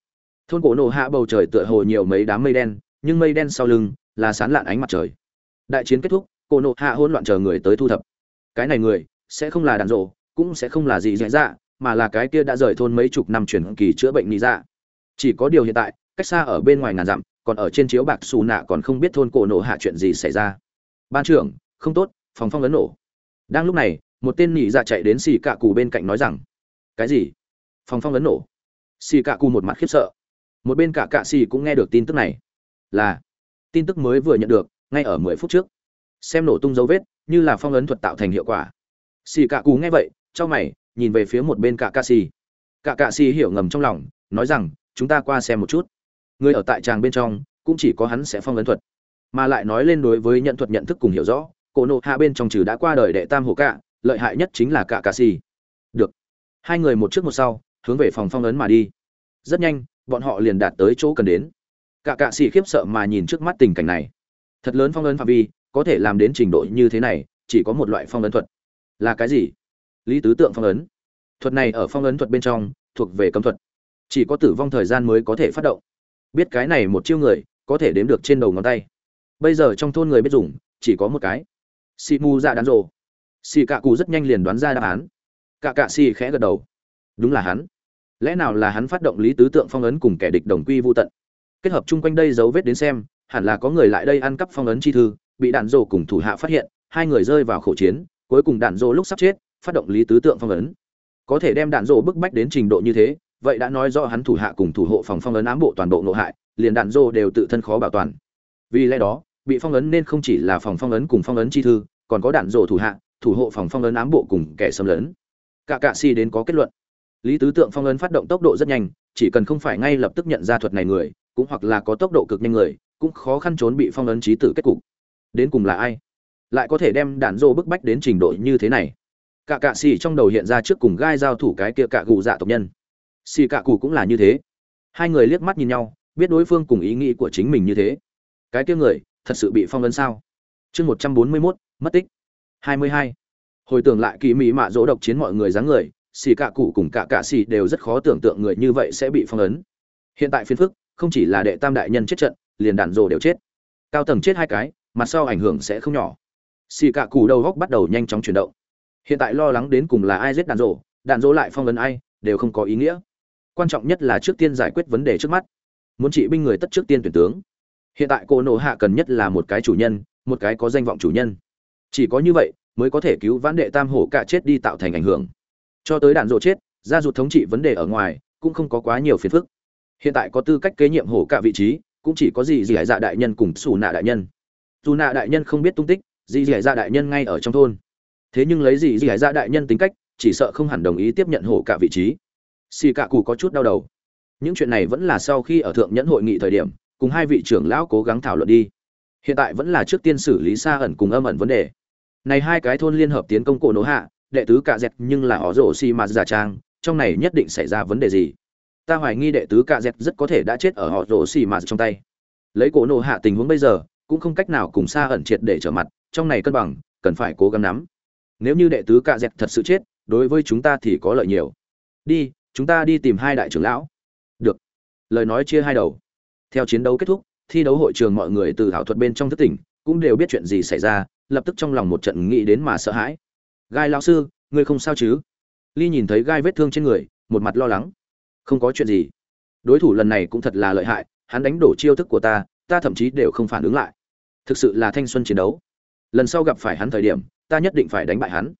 Thôn cổ nổ hạ bầu trời tựa hồ nhiều mấy đám mây đen, nhưng mây đen sau lưng là sán lạn ánh mặt trời. Đại chiến kết thúc, cổ nổ hạ hỗn loạn chờ người tới thu thập. Cái này người sẽ không là đàn rộ, cũng sẽ không là gì dễ dạ mà là cái kia đã rời thôn mấy chục năm chuyển kỳ chữa bệnh lý dạ. Chỉ có điều hiện tại, cách xa ở bên ngoài ngàn dặm, còn ở trên chiếu bạc xù nạ còn không biết thôn cổ nổ hạ chuyện gì xảy ra. Ban trưởng, không tốt, phòng phong ấn nổ. Đang lúc này, một tên nỉ dạ chạy đến xì cạ cù bên cạnh nói rằng, cái gì? Phòng phong ấn nổ. Xì cạ cù một mặt khiếp sợ. Một bên cả cạ xì cũng nghe được tin tức này. Là, tin tức mới vừa nhận được, ngay ở mười phút trước. Xem nổ tung dấu vết, như là phong ấn thuật tạo thành hiệu quả. Xì cạ cù nghe vậy trong mày, nhìn về phía một bên cả cạ xì. Cả cạ xì hiểu ngầm trong lòng, nói rằng, chúng ta qua xem một chút. Người ở tại tràng bên trong, cũng chỉ có hắn sẽ phong ấn thuật. Mà lại nói lên đối với nhận thuật nhận thức cùng hiểu rõ, cổ nộ hạ bên trong trừ đã qua đời đệ tam hổ cạ, lợi hại nhất chính là cả cạ xì. Được. Hai người một trước một sau hướng về phòng phong ấn mà đi. Rất nhanh, bọn họ liền đạt tới chỗ cần đến. Cả cạ xì khiếp sợ mà nhìn trước mắt tình cảnh này. Thật lớn phong ấn phạm vi, có thể làm đến trình độ như thế này, chỉ có một loại phong ấn thuật. Là cái gì? Lý tứ tượng phong ấn. Thuật này ở phong ấn thuật bên trong, thuộc về cấm thuật. Chỉ có tử vong thời gian mới có thể phát động. Biết cái này một chiêu người, có thể đếm được trên đầu ngón tay. Bây giờ trong thôn người biết dùng, chỉ có một cái. Xì mù ra đán rồ xì cạ cụ rất nhanh liền đoán ra đáp án. Cạ cạ xì khẽ gật đầu đúng là hắn. Lẽ nào là hắn phát động lý tứ tượng phong ấn cùng kẻ địch đồng quy vô tận? Kết hợp chung quanh đây dấu vết đến xem, hẳn là có người lại đây ăn cắp phong ấn chi thư, bị đạn rồ cùng thủ hạ phát hiện, hai người rơi vào khẩu chiến, cuối cùng đạn rồ lúc sắp chết, phát động lý tứ tượng phong ấn. Có thể đem đạn rồ bức bách đến trình độ như thế, vậy đã nói rõ hắn thủ hạ cùng thủ hộ phòng phong ấn ám bộ toàn bộ nội hại, liền đạn rồ đều tự thân khó bảo toàn. Vì lẽ đó, bị phong ấn nên không chỉ là phòng phong ấn cùng phong ấn chi thư, còn có đạn rồ thủ hạ, thủ hộ phòng phong ấn ám bộ cùng kẻ xâm lấn. Cả cạ si đến có kết luận lý tứ tượng phong ấn phát động tốc độ rất nhanh, chỉ cần không phải ngay lập tức nhận ra thuật này người, cũng hoặc là có tốc độ cực nhanh người, cũng khó khăn trốn bị phong ấn trí tử kết cục. Đến cùng là ai? Lại có thể đem đạn dô bức bách đến trình độ như thế này. Cả cạ xì trong đầu hiện ra trước cùng gai giao thủ cái kia cạ gù dạ tộc nhân. Xì cạ cù cũng là như thế. Hai người liếc mắt nhìn nhau, biết đối phương cùng ý nghĩ của chính mình như thế. Cái kia người, thật sự bị phong ấn sao? Chương một trăm bốn mươi mốt, mất tích. Hai mươi hai. Hồi tưởng lại kỳ mỹ mạ dỗ độc chiến mọi người dáng người xì cạ cụ cùng cả cạ xì đều rất khó tưởng tượng người như vậy sẽ bị phong ấn. Hiện tại phiên phức, không chỉ là đệ tam đại nhân chết trận, liền đạn rồ đều chết. Cao tầng chết hai cái, mặt sau ảnh hưởng sẽ không nhỏ. Xì cạ cụ đầu góc bắt đầu nhanh chóng chuyển động. Hiện tại lo lắng đến cùng là ai giết đạn rồ đạn rồ lại phong ấn ai, đều không có ý nghĩa. Quan trọng nhất là trước tiên giải quyết vấn đề trước mắt. Muốn trị binh người tất trước tiên tuyển tướng. Hiện tại cô nộ hạ cần nhất là một cái chủ nhân, một cái có danh vọng chủ nhân. Chỉ có như vậy, mới có thể cứu vãn đệ tam hổ cả chết đi tạo thành ảnh hưởng cho tới đạn rộ chết, gia rụt thống trị vấn đề ở ngoài, cũng không có quá nhiều phiền phức. Hiện tại có tư cách kế nhiệm hổ cả vị trí, cũng chỉ có gì gì hải dạ đại nhân cùng xù nạ đại nhân. Dù nạ đại nhân không biết tung tích gì gì hải dạ đại nhân ngay ở trong thôn. Thế nhưng lấy gì gì hải dạ đại nhân tính cách, chỉ sợ không hẳn đồng ý tiếp nhận hổ cả vị trí. Xì cạ cù có chút đau đầu. Những chuyện này vẫn là sau khi ở thượng nhẫn hội nghị thời điểm, cùng hai vị trưởng lão cố gắng thảo luận đi. Hiện tại vẫn là trước tiên xử lý xa ẩn cùng âm ẩn vấn đề. Này hai cái thôn liên hợp tiến công cổ nổ hạ đệ tứ cạ dẹt nhưng là họ rổ xi mà giả trang, trong này nhất định xảy ra vấn đề gì? Ta hoài nghi đệ tứ cạ dẹt rất có thể đã chết ở họ rổ xi mà trong tay. Lấy cổ nổ hạ tình huống bây giờ, cũng không cách nào cùng xa ẩn triệt để trở mặt, trong này cân bằng, cần phải cố gắng nắm. Nếu như đệ tứ cạ dẹt thật sự chết, đối với chúng ta thì có lợi nhiều. Đi, chúng ta đi tìm hai đại trưởng lão. Được. Lời nói chia hai đầu. Theo chiến đấu kết thúc, thi đấu hội trường mọi người từ thảo thuật bên trong thức tỉnh, cũng đều biết chuyện gì xảy ra, lập tức trong lòng một trận nghĩ đến mà sợ hãi gai lão sư, ngươi không sao chứ? Ly nhìn thấy gai vết thương trên người, một mặt lo lắng. Không có chuyện gì. Đối thủ lần này cũng thật là lợi hại, hắn đánh đổ chiêu thức của ta ta thậm chí đều không phản ứng lại. Thực sự là thanh xuân chiến đấu. Lần sau gặp phải hắn thời điểm, ta nhất định phải đánh bại hắn.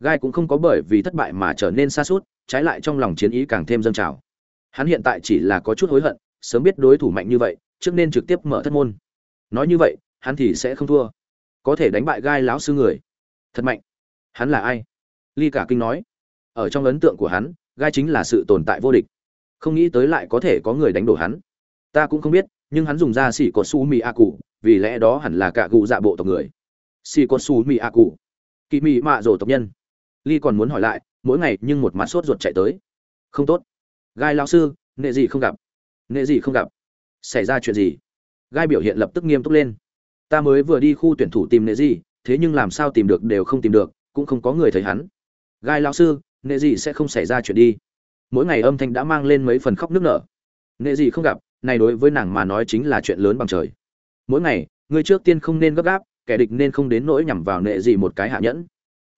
Gai cũng không có bởi vì thất bại mà trở nên xa suốt trái lại trong lòng chiến ý càng thêm dâng trào. Hắn hiện tại chỉ là có chút hối hận, sớm biết đối thủ mạnh như vậy, trước nên trực tiếp mở thất môn. Nói như vậy, hắn thì sẽ không thua. Có thể đánh bại gai lão sư người. Thật mạnh hắn là ai? Ly cả kinh nói. Ở trong ấn tượng của hắn, gai chính là sự tồn tại vô địch. Không nghĩ tới lại có thể có người đánh đổ hắn. Ta cũng không biết, nhưng hắn dùng ra xỉ cột su mi a cụ vì lẽ đó hẳn là cả cụ dạ bộ tộc người. Xỉ cột su mi a cụ kỳ mị mạ rổ tộc nhân. Ly còn muốn hỏi lại, mỗi ngày nhưng một mặt sốt ruột chạy tới. Không tốt. Gai lao sư, nệ gì không gặp? Nệ gì không gặp? Xảy ra chuyện gì? Gai biểu hiện lập tức nghiêm túc lên. Ta mới vừa đi khu tuyển thủ tìm nệ gì, thế nhưng làm sao tìm được đều không tìm được cũng không có người thấy hắn. Gai lão sư, nệ gì sẽ không xảy ra chuyện đi. Mỗi ngày âm thanh đã mang lên mấy phần khóc nước nở. Nệ gì không gặp, này đối với nàng mà nói chính là chuyện lớn bằng trời. Mỗi ngày, ngươi trước tiên không nên gấp gáp, kẻ địch nên không đến nỗi nhằm vào nệ gì một cái hạ nhẫn.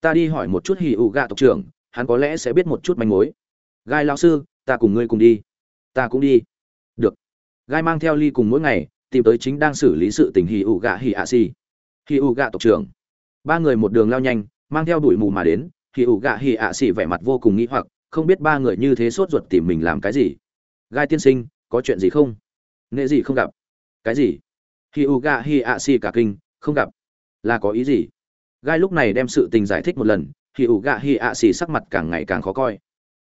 Ta đi hỏi một chút hì ụ gạ tộc trưởng, hắn có lẽ sẽ biết một chút manh mối. Gai lao sư, ta cùng ngươi cùng đi. Ta cũng đi. Được. Gai mang theo ly cùng mỗi ngày, tìm tới chính đang xử lý sự tình hì ụ gạ hì ạ xì. Hì ụ gạ tộc trưởng. Ba người một đường lao nhanh mang theo đuổi mù mà đến hì ủ gạ hì ạ xỉ vẻ mặt vô cùng nghĩ hoặc, không biết ba người như thế sốt ruột tìm mình làm cái gì. Gai tiên sinh, có chuyện gì không? Nghệ gì không gặp? Cái gì? Hì ủ gạ hì ạ xỉ cả kinh, không gặp. Là có ý gì? Gai lúc này đem sự tình giải thích một lần hì ủ gạ hì ạ xỉ sắc mặt càng ngày càng khó coi.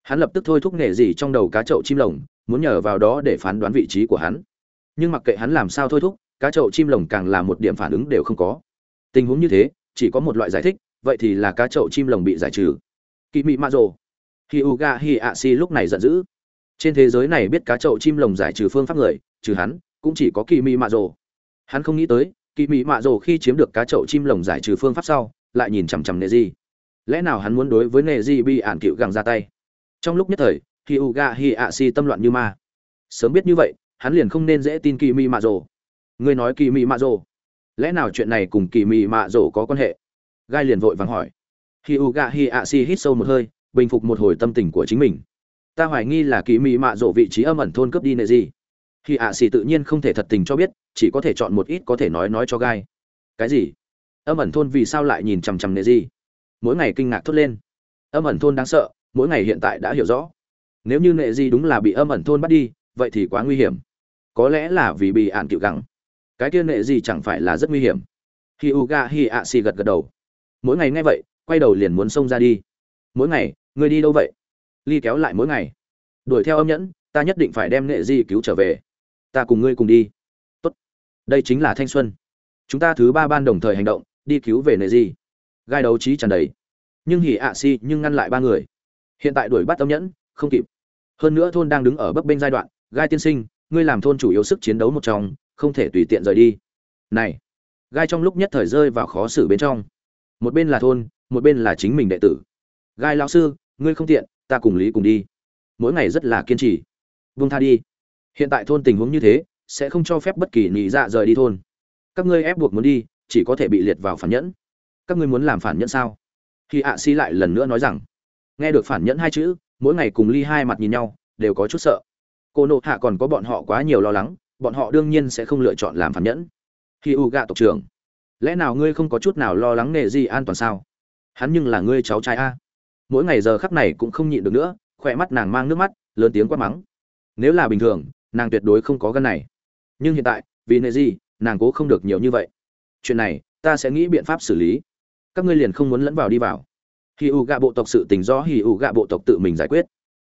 Hắn lập tức thôi thúc nghệ gì trong đầu cá chậu chim lồng, muốn nhờ vào đó để phán đoán vị trí của hắn. Nhưng mặc kệ hắn làm sao thôi thúc, cá chậu chim lồng càng là một điểm phản ứng đều không có. Tình huống như thế, chỉ có một loại giải thích vậy thì là cá chậu chim lồng bị giải trừ. Kỳ mị mạ rồ. Hi u ga hi a si lúc này giận dữ. Trên thế giới này biết cá chậu chim lồng giải trừ phương pháp người, trừ hắn, cũng chỉ có kỳ mị mạ rồ. Hắn không nghĩ tới kỳ mị mạ rồ khi chiếm được cá chậu chim lồng giải trừ phương pháp sau, lại nhìn chằm chằm nệ di. Lẽ nào hắn muốn đối với nệ di bị ản cựu gàng ra tay? Trong lúc nhất thời hi u ga hi a si tâm loạn như ma. Sớm biết như vậy, hắn liền không nên dễ tin kỳ mị mạ rồ. Ngươi nói kỳ mị mạ rồ. Lẽ nào chuyện này cùng kỳ mị mạ rồ có quan hệ? Gai liền vội vàng hỏi. Hi u ga hi a si hít sâu một hơi, bình phục một hồi tâm tình của chính mình. Ta hoài nghi là kỳ mị mạ rộ vị trí âm ẩn thôn cướp đi nệ gì. Hi ạ si tự nhiên không thể thật tình cho biết, chỉ có thể chọn một ít có thể nói nói cho gai. Cái gì? Âm ẩn thôn vì sao lại nhìn chằm chằm nệ gì? Mỗi ngày kinh ngạc thốt lên. Âm ẩn thôn đáng sợ, mỗi ngày hiện tại đã hiểu rõ. Nếu như nệ gì đúng là bị âm ẩn thôn bắt đi, vậy thì quá nguy hiểm. Có lẽ là vì bị ạn cựu gắng. Cái kia nệ gì chẳng phải là rất nguy hiểm. Hi u ga hi ạ xì gật gật đầu mỗi ngày nghe vậy, quay đầu liền muốn xông ra đi. Mỗi ngày, ngươi đi đâu vậy? Ly kéo lại mỗi ngày. Đuổi theo âm nhẫn, ta nhất định phải đem nghệ di cứu trở về. Ta cùng ngươi cùng đi. Tốt. Đây chính là thanh xuân. Chúng ta thứ ba ban đồng thời hành động, đi cứu về nghệ di. Gai đấu trí tràn đầy. Nhưng hỉ ạ si nhưng ngăn lại ba người. Hiện tại đuổi bắt âm nhẫn, không kịp. Hơn nữa thôn đang đứng ở bấp bênh giai đoạn, gai tiên sinh, ngươi làm thôn chủ yếu sức chiến đấu một trong, không thể tùy tiện rời đi. Này. Gai trong lúc nhất thời rơi vào khó xử bên trong một bên là thôn, một bên là chính mình đệ tử. Gai lão sư, ngươi không tiện, ta cùng lý cùng đi. Mỗi ngày rất là kiên trì. Vung tha đi. Hiện tại thôn tình huống như thế, sẽ không cho phép bất kỳ nhị dạ rời đi thôn. Các ngươi ép buộc muốn đi, chỉ có thể bị liệt vào phản nhẫn. Các ngươi muốn làm phản nhẫn sao? Khi ạ si lại lần nữa nói rằng, nghe được phản nhẫn hai chữ, mỗi ngày cùng ly hai mặt nhìn nhau, đều có chút sợ. Cô nộ hạ còn có bọn họ quá nhiều lo lắng, bọn họ đương nhiên sẽ không lựa chọn làm phản nhẫn. Khi u gạ tộc trưởng lẽ nào ngươi không có chút nào lo lắng nghề gì an toàn sao? Hắn nhưng là ngươi cháu trai a. Mỗi ngày giờ khắc này cũng không nhịn được nữa, khỏe mắt nàng mang nước mắt, lớn tiếng quát mắng. Nếu là bình thường, nàng tuyệt đối không có gân này. Nhưng hiện tại, vì nệ gì, nàng cố không được nhiều như vậy. Chuyện này, ta sẽ nghĩ biện pháp xử lý. Các ngươi liền không muốn lẫn vào đi vào. Khi u gạ bộ tộc sự tình do hì u gạ bộ tộc tự mình giải quyết.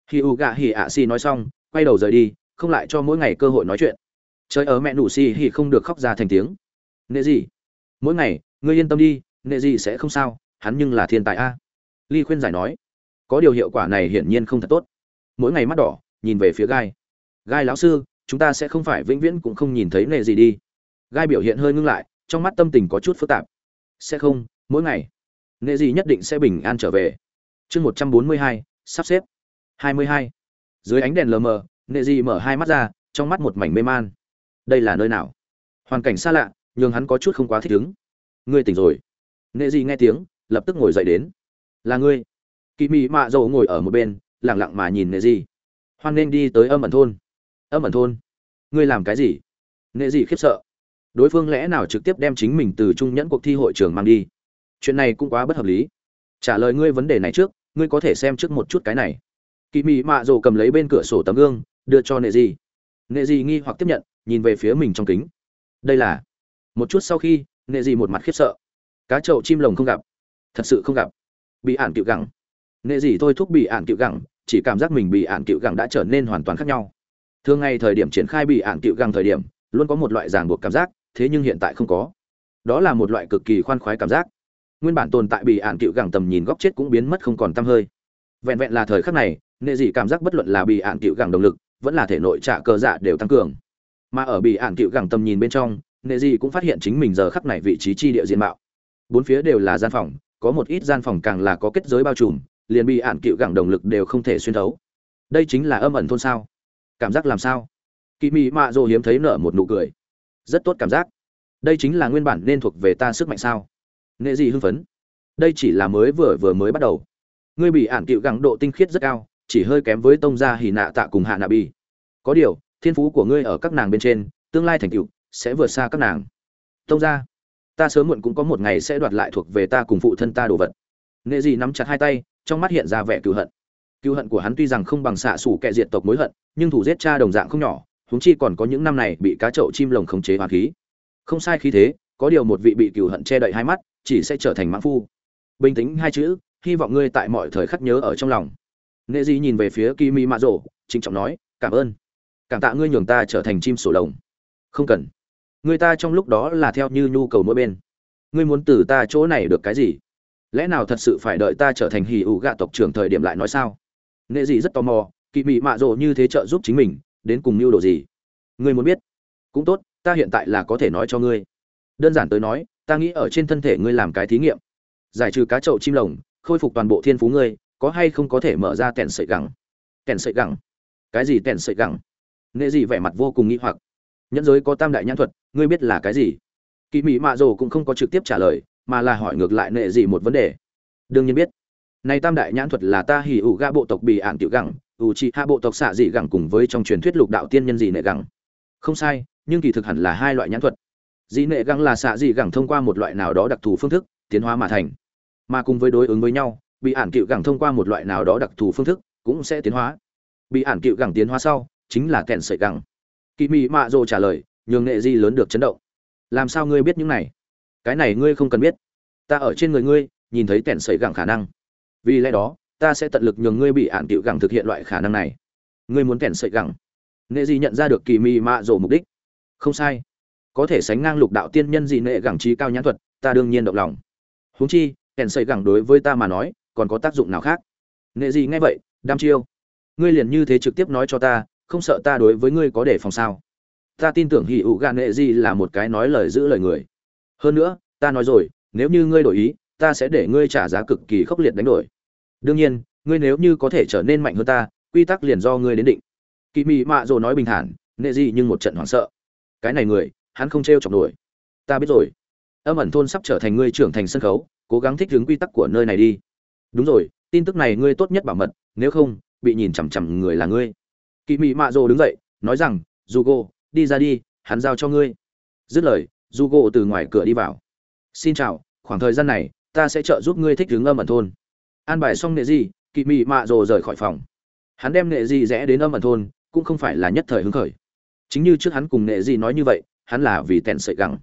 Khi u gạ hì ạ si nói xong, quay đầu rời đi, không lại cho mỗi ngày cơ hội nói chuyện. Chơi ở mẹ nụ si hì không được khóc ra thành tiếng. Nệ gì? Mỗi ngày, ngươi yên tâm đi, nệ gì sẽ không sao, hắn nhưng là thiên tài a. Ly khuyên giải nói, có điều hiệu quả này hiển nhiên không thật tốt. Mỗi ngày mắt đỏ, nhìn về phía gai. Gai lão sư, chúng ta sẽ không phải vĩnh viễn cũng không nhìn thấy nệ gì đi. Gai biểu hiện hơi ngưng lại, trong mắt tâm tình có chút phức tạp. Sẽ không, mỗi ngày, nệ gì nhất định sẽ bình an trở về. Chương một trăm bốn mươi hai, sắp xếp. hai mươi hai. Dưới ánh đèn lờ mờ, nệ Dị mở hai mắt ra, trong mắt một mảnh mê man. Đây là nơi nào? Hoàn cảnh xa lạ nhường hắn có chút không quá thích ứng. Ngươi tỉnh rồi. Nệ gì nghe tiếng, lập tức ngồi dậy đến. Là ngươi. Kỳ mị mạ dầu ngồi ở một bên lẳng lặng mà nhìn nệ gì hoan nên đi tới âm ẩn thôn. Âm ẩn thôn? Ngươi làm cái gì? Nệ gì khiếp sợ. Đối phương lẽ nào trực tiếp đem chính mình từ trung nhẫn cuộc thi hội trường mang đi? Chuyện này cũng quá bất hợp lý. Trả lời ngươi vấn đề này trước, ngươi có thể xem trước một chút cái này. Kỳ mị mạ dầu cầm lấy bên cửa sổ tấm gương, đưa cho nệ gì nệ gì nghi hoặc tiếp nhận, nhìn về phía mình trong kính. Đây là một chút sau khi nệ dị một mặt khiếp sợ. Cá chậu chim lồng không gặp. Thật sự không gặp. Bị ản cựu gẳng. Nệ dị thôi thúc bị ản cựu gẳng, chỉ cảm giác mình bị ản cựu gẳng đã trở nên hoàn toàn khác nhau. Thường ngày thời điểm triển khai bị ản cựu gẳng thời điểm, luôn có một loại ràng buộc cảm giác, thế nhưng hiện tại không có. Đó là một loại cực kỳ khoan khoái cảm giác. Nguyên bản tồn tại bị ản cựu gẳng tầm nhìn góc chết cũng biến mất không còn tăm hơi. Vẹn vẹn là thời khắc này nệ dị cảm giác bất luận là bị ản cựu gẳng động lực, vẫn là thể nội trả cờ dạ đều tăng cường. Mà ở bị ản cựu gẳng tầm nhìn bên trong nệ gì cũng phát hiện chính mình giờ khắc này vị trí chi địa diện mạo. Bốn phía đều là gian phòng, có một ít gian phòng càng là có kết giới bao trùm, liền bị ạn cựu gẳng đồng lực đều không thể xuyên thấu. Đây chính là âm ẩn thôn sao? Cảm giác làm sao? Kỳ mị mạ rồ hiếm thấy nở một nụ cười. Rất tốt cảm giác. Đây chính là nguyên bản nên thuộc về ta sức mạnh sao? Nghệ gì hưng phấn. Đây chỉ là mới vừa vừa mới bắt đầu. Ngươi bị ản cựu gắng độ tinh khiết rất cao, chỉ hơi kém với tông gia hỉ nạ tạ cùng hạ nạ bi có điều, thiên phú của ngươi ở các nàng bên trên, tương lai thành cựu sẽ vượt xa các nàng. Tông gia, ta sớm muộn cũng có một ngày sẽ đoạt lại thuộc về ta cùng phụ thân ta đồ vật. Nghệ gì nắm chặt hai tay, trong mắt hiện ra vẻ cựu hận. Cựu hận của hắn tuy rằng không bằng xạ xủ kệ diệt tộc mối hận, nhưng thủ giết cha đồng dạng không nhỏ, huống chi còn có những năm này bị cá chậu chim lồng khống chế hoàn khí. Không sai khí thế, có điều một vị bị cựu hận che đậy hai mắt, chỉ sẽ trở thành mãn phu. Bình tĩnh hai chữ, hy vọng ngươi tại mọi thời khắc nhớ ở trong lòng. Nghệ Dị nhìn về phía kimi mạ rổ trịnh trọng nói, cảm ơn. Cảm tạ ngươi nhường ta trở thành chim sổ lồng. Không cần người ta trong lúc đó là theo như nhu cầu mỗi bên. Ngươi muốn từ ta chỗ này được cái gì? Lẽ nào thật sự phải đợi ta trở thành hì ủ gạ tộc trưởng thời điểm lại nói sao? Nghệ dị rất tò mò kỳ mị mạ rộ như thế trợ giúp chính mình, đến cùng mưu đồ gì? Ngươi muốn biết? Cũng tốt, ta hiện tại là có thể nói cho ngươi. Đơn giản tới nói, ta nghĩ ở trên thân thể ngươi làm cái thí nghiệm. Giải trừ cá chậu chim lồng, khôi phục toàn bộ thiên phú ngươi, có hay không có thể mở ra tèn sợi gẳng? Tèn sợi gẳng? Cái gì tèn sợi gẳng? Nghệ dị vẻ mặt vô cùng nghĩ hoặc nhẫn giới có tam đại nhãn thuật, ngươi biết là cái gì? Kỳ mỹ mạ rồ cũng không có trực tiếp trả lời, mà là hỏi ngược lại nệ gì một vấn đề. Đương nhiên biết. Này tam đại nhãn thuật là ta hỉ ủ ga bộ tộc bị ản tiểu gẳng, ủ trị hạ bộ tộc xạ dị gẳng cùng với trong truyền thuyết lục đạo tiên nhân dị nệ gẳng. Không sai, nhưng kỳ thực hẳn là hai loại nhãn thuật. Dị nệ gẳng là xạ dị gẳng thông qua một loại nào đó đặc thù phương thức, tiến hóa mà thành. Mà cùng với đối ứng với nhau bị ản cựu gẳng thông qua một loại nào đó đặc thù phương thức cũng sẽ tiến hóa. Bị ản cựu gẳng tiến hóa sau, chính là kèn sợi gẳng kỳ mị mạ rồ trả lời, nhường nghệ di lớn được chấn động. Làm sao ngươi biết những này? Cái này ngươi không cần biết. Ta ở trên người ngươi, nhìn thấy tẻn sợi gẳng khả năng. Vì lẽ đó, ta sẽ tận lực nhường ngươi bị ản tiệu gẳng thực hiện loại khả năng này. Ngươi muốn tẻn sợi gẳng? Nghệ di nhận ra được kỳ mị mạ rồ mục đích. Không sai. Có thể sánh ngang lục đạo tiên nhân gì nệ gẳng trí cao nhãn thuật, ta đương nhiên động lòng. Huống chi tẻn sợi gẳng đối với ta mà nói, còn có tác dụng nào khác? Nghệ Di nghe vậy đam chiêu. Ngươi liền như thế trực tiếp nói cho ta không sợ ta đối với ngươi có đề phòng sao? Ta tin tưởng hỉ ụ gà nghệ gì là một cái nói lời giữ lời người. Hơn nữa, ta nói rồi, nếu như ngươi đổi ý, ta sẽ để ngươi trả giá cực kỳ khốc liệt đánh đổi. Đương nhiên, ngươi nếu như có thể trở nên mạnh hơn ta, quy tắc liền do ngươi đến định. Kỳ mị mạ rồi nói bình thản nghệ gì nhưng một trận hoảng sợ. Cái này người, hắn không t r e o chọc nổi. Ta biết rồi. Âm ẩn thôn sắp trở thành ngươi trưởng thành sân khấu, cố gắng thích ứng quy tắc của nơi này đi. Đúng rồi, tin tức này ngươi tốt nhất bảo mật, nếu không, bị nhìn chằm chằm người là ngươi kỳ mị mạ rồ đứng dậy, nói rằng dù gỗ đi ra đi, hắn giao cho ngươi. Dứt lời dù gỗ từ ngoài cửa đi vào. Xin chào, khoảng thời gian này, ta sẽ trợ giúp ngươi thích ứng âm ẩn thôn. An bài xong nệ gì kỳ mị mạ rồ rời khỏi phòng. Hắn đem nệ gì rẽ đến âm ẩn thôn, cũng không phải là nhất thời hứng khởi. Chính như trước hắn cùng nệ gì nói như vậy, hắn là vì tèn sợi gẳng.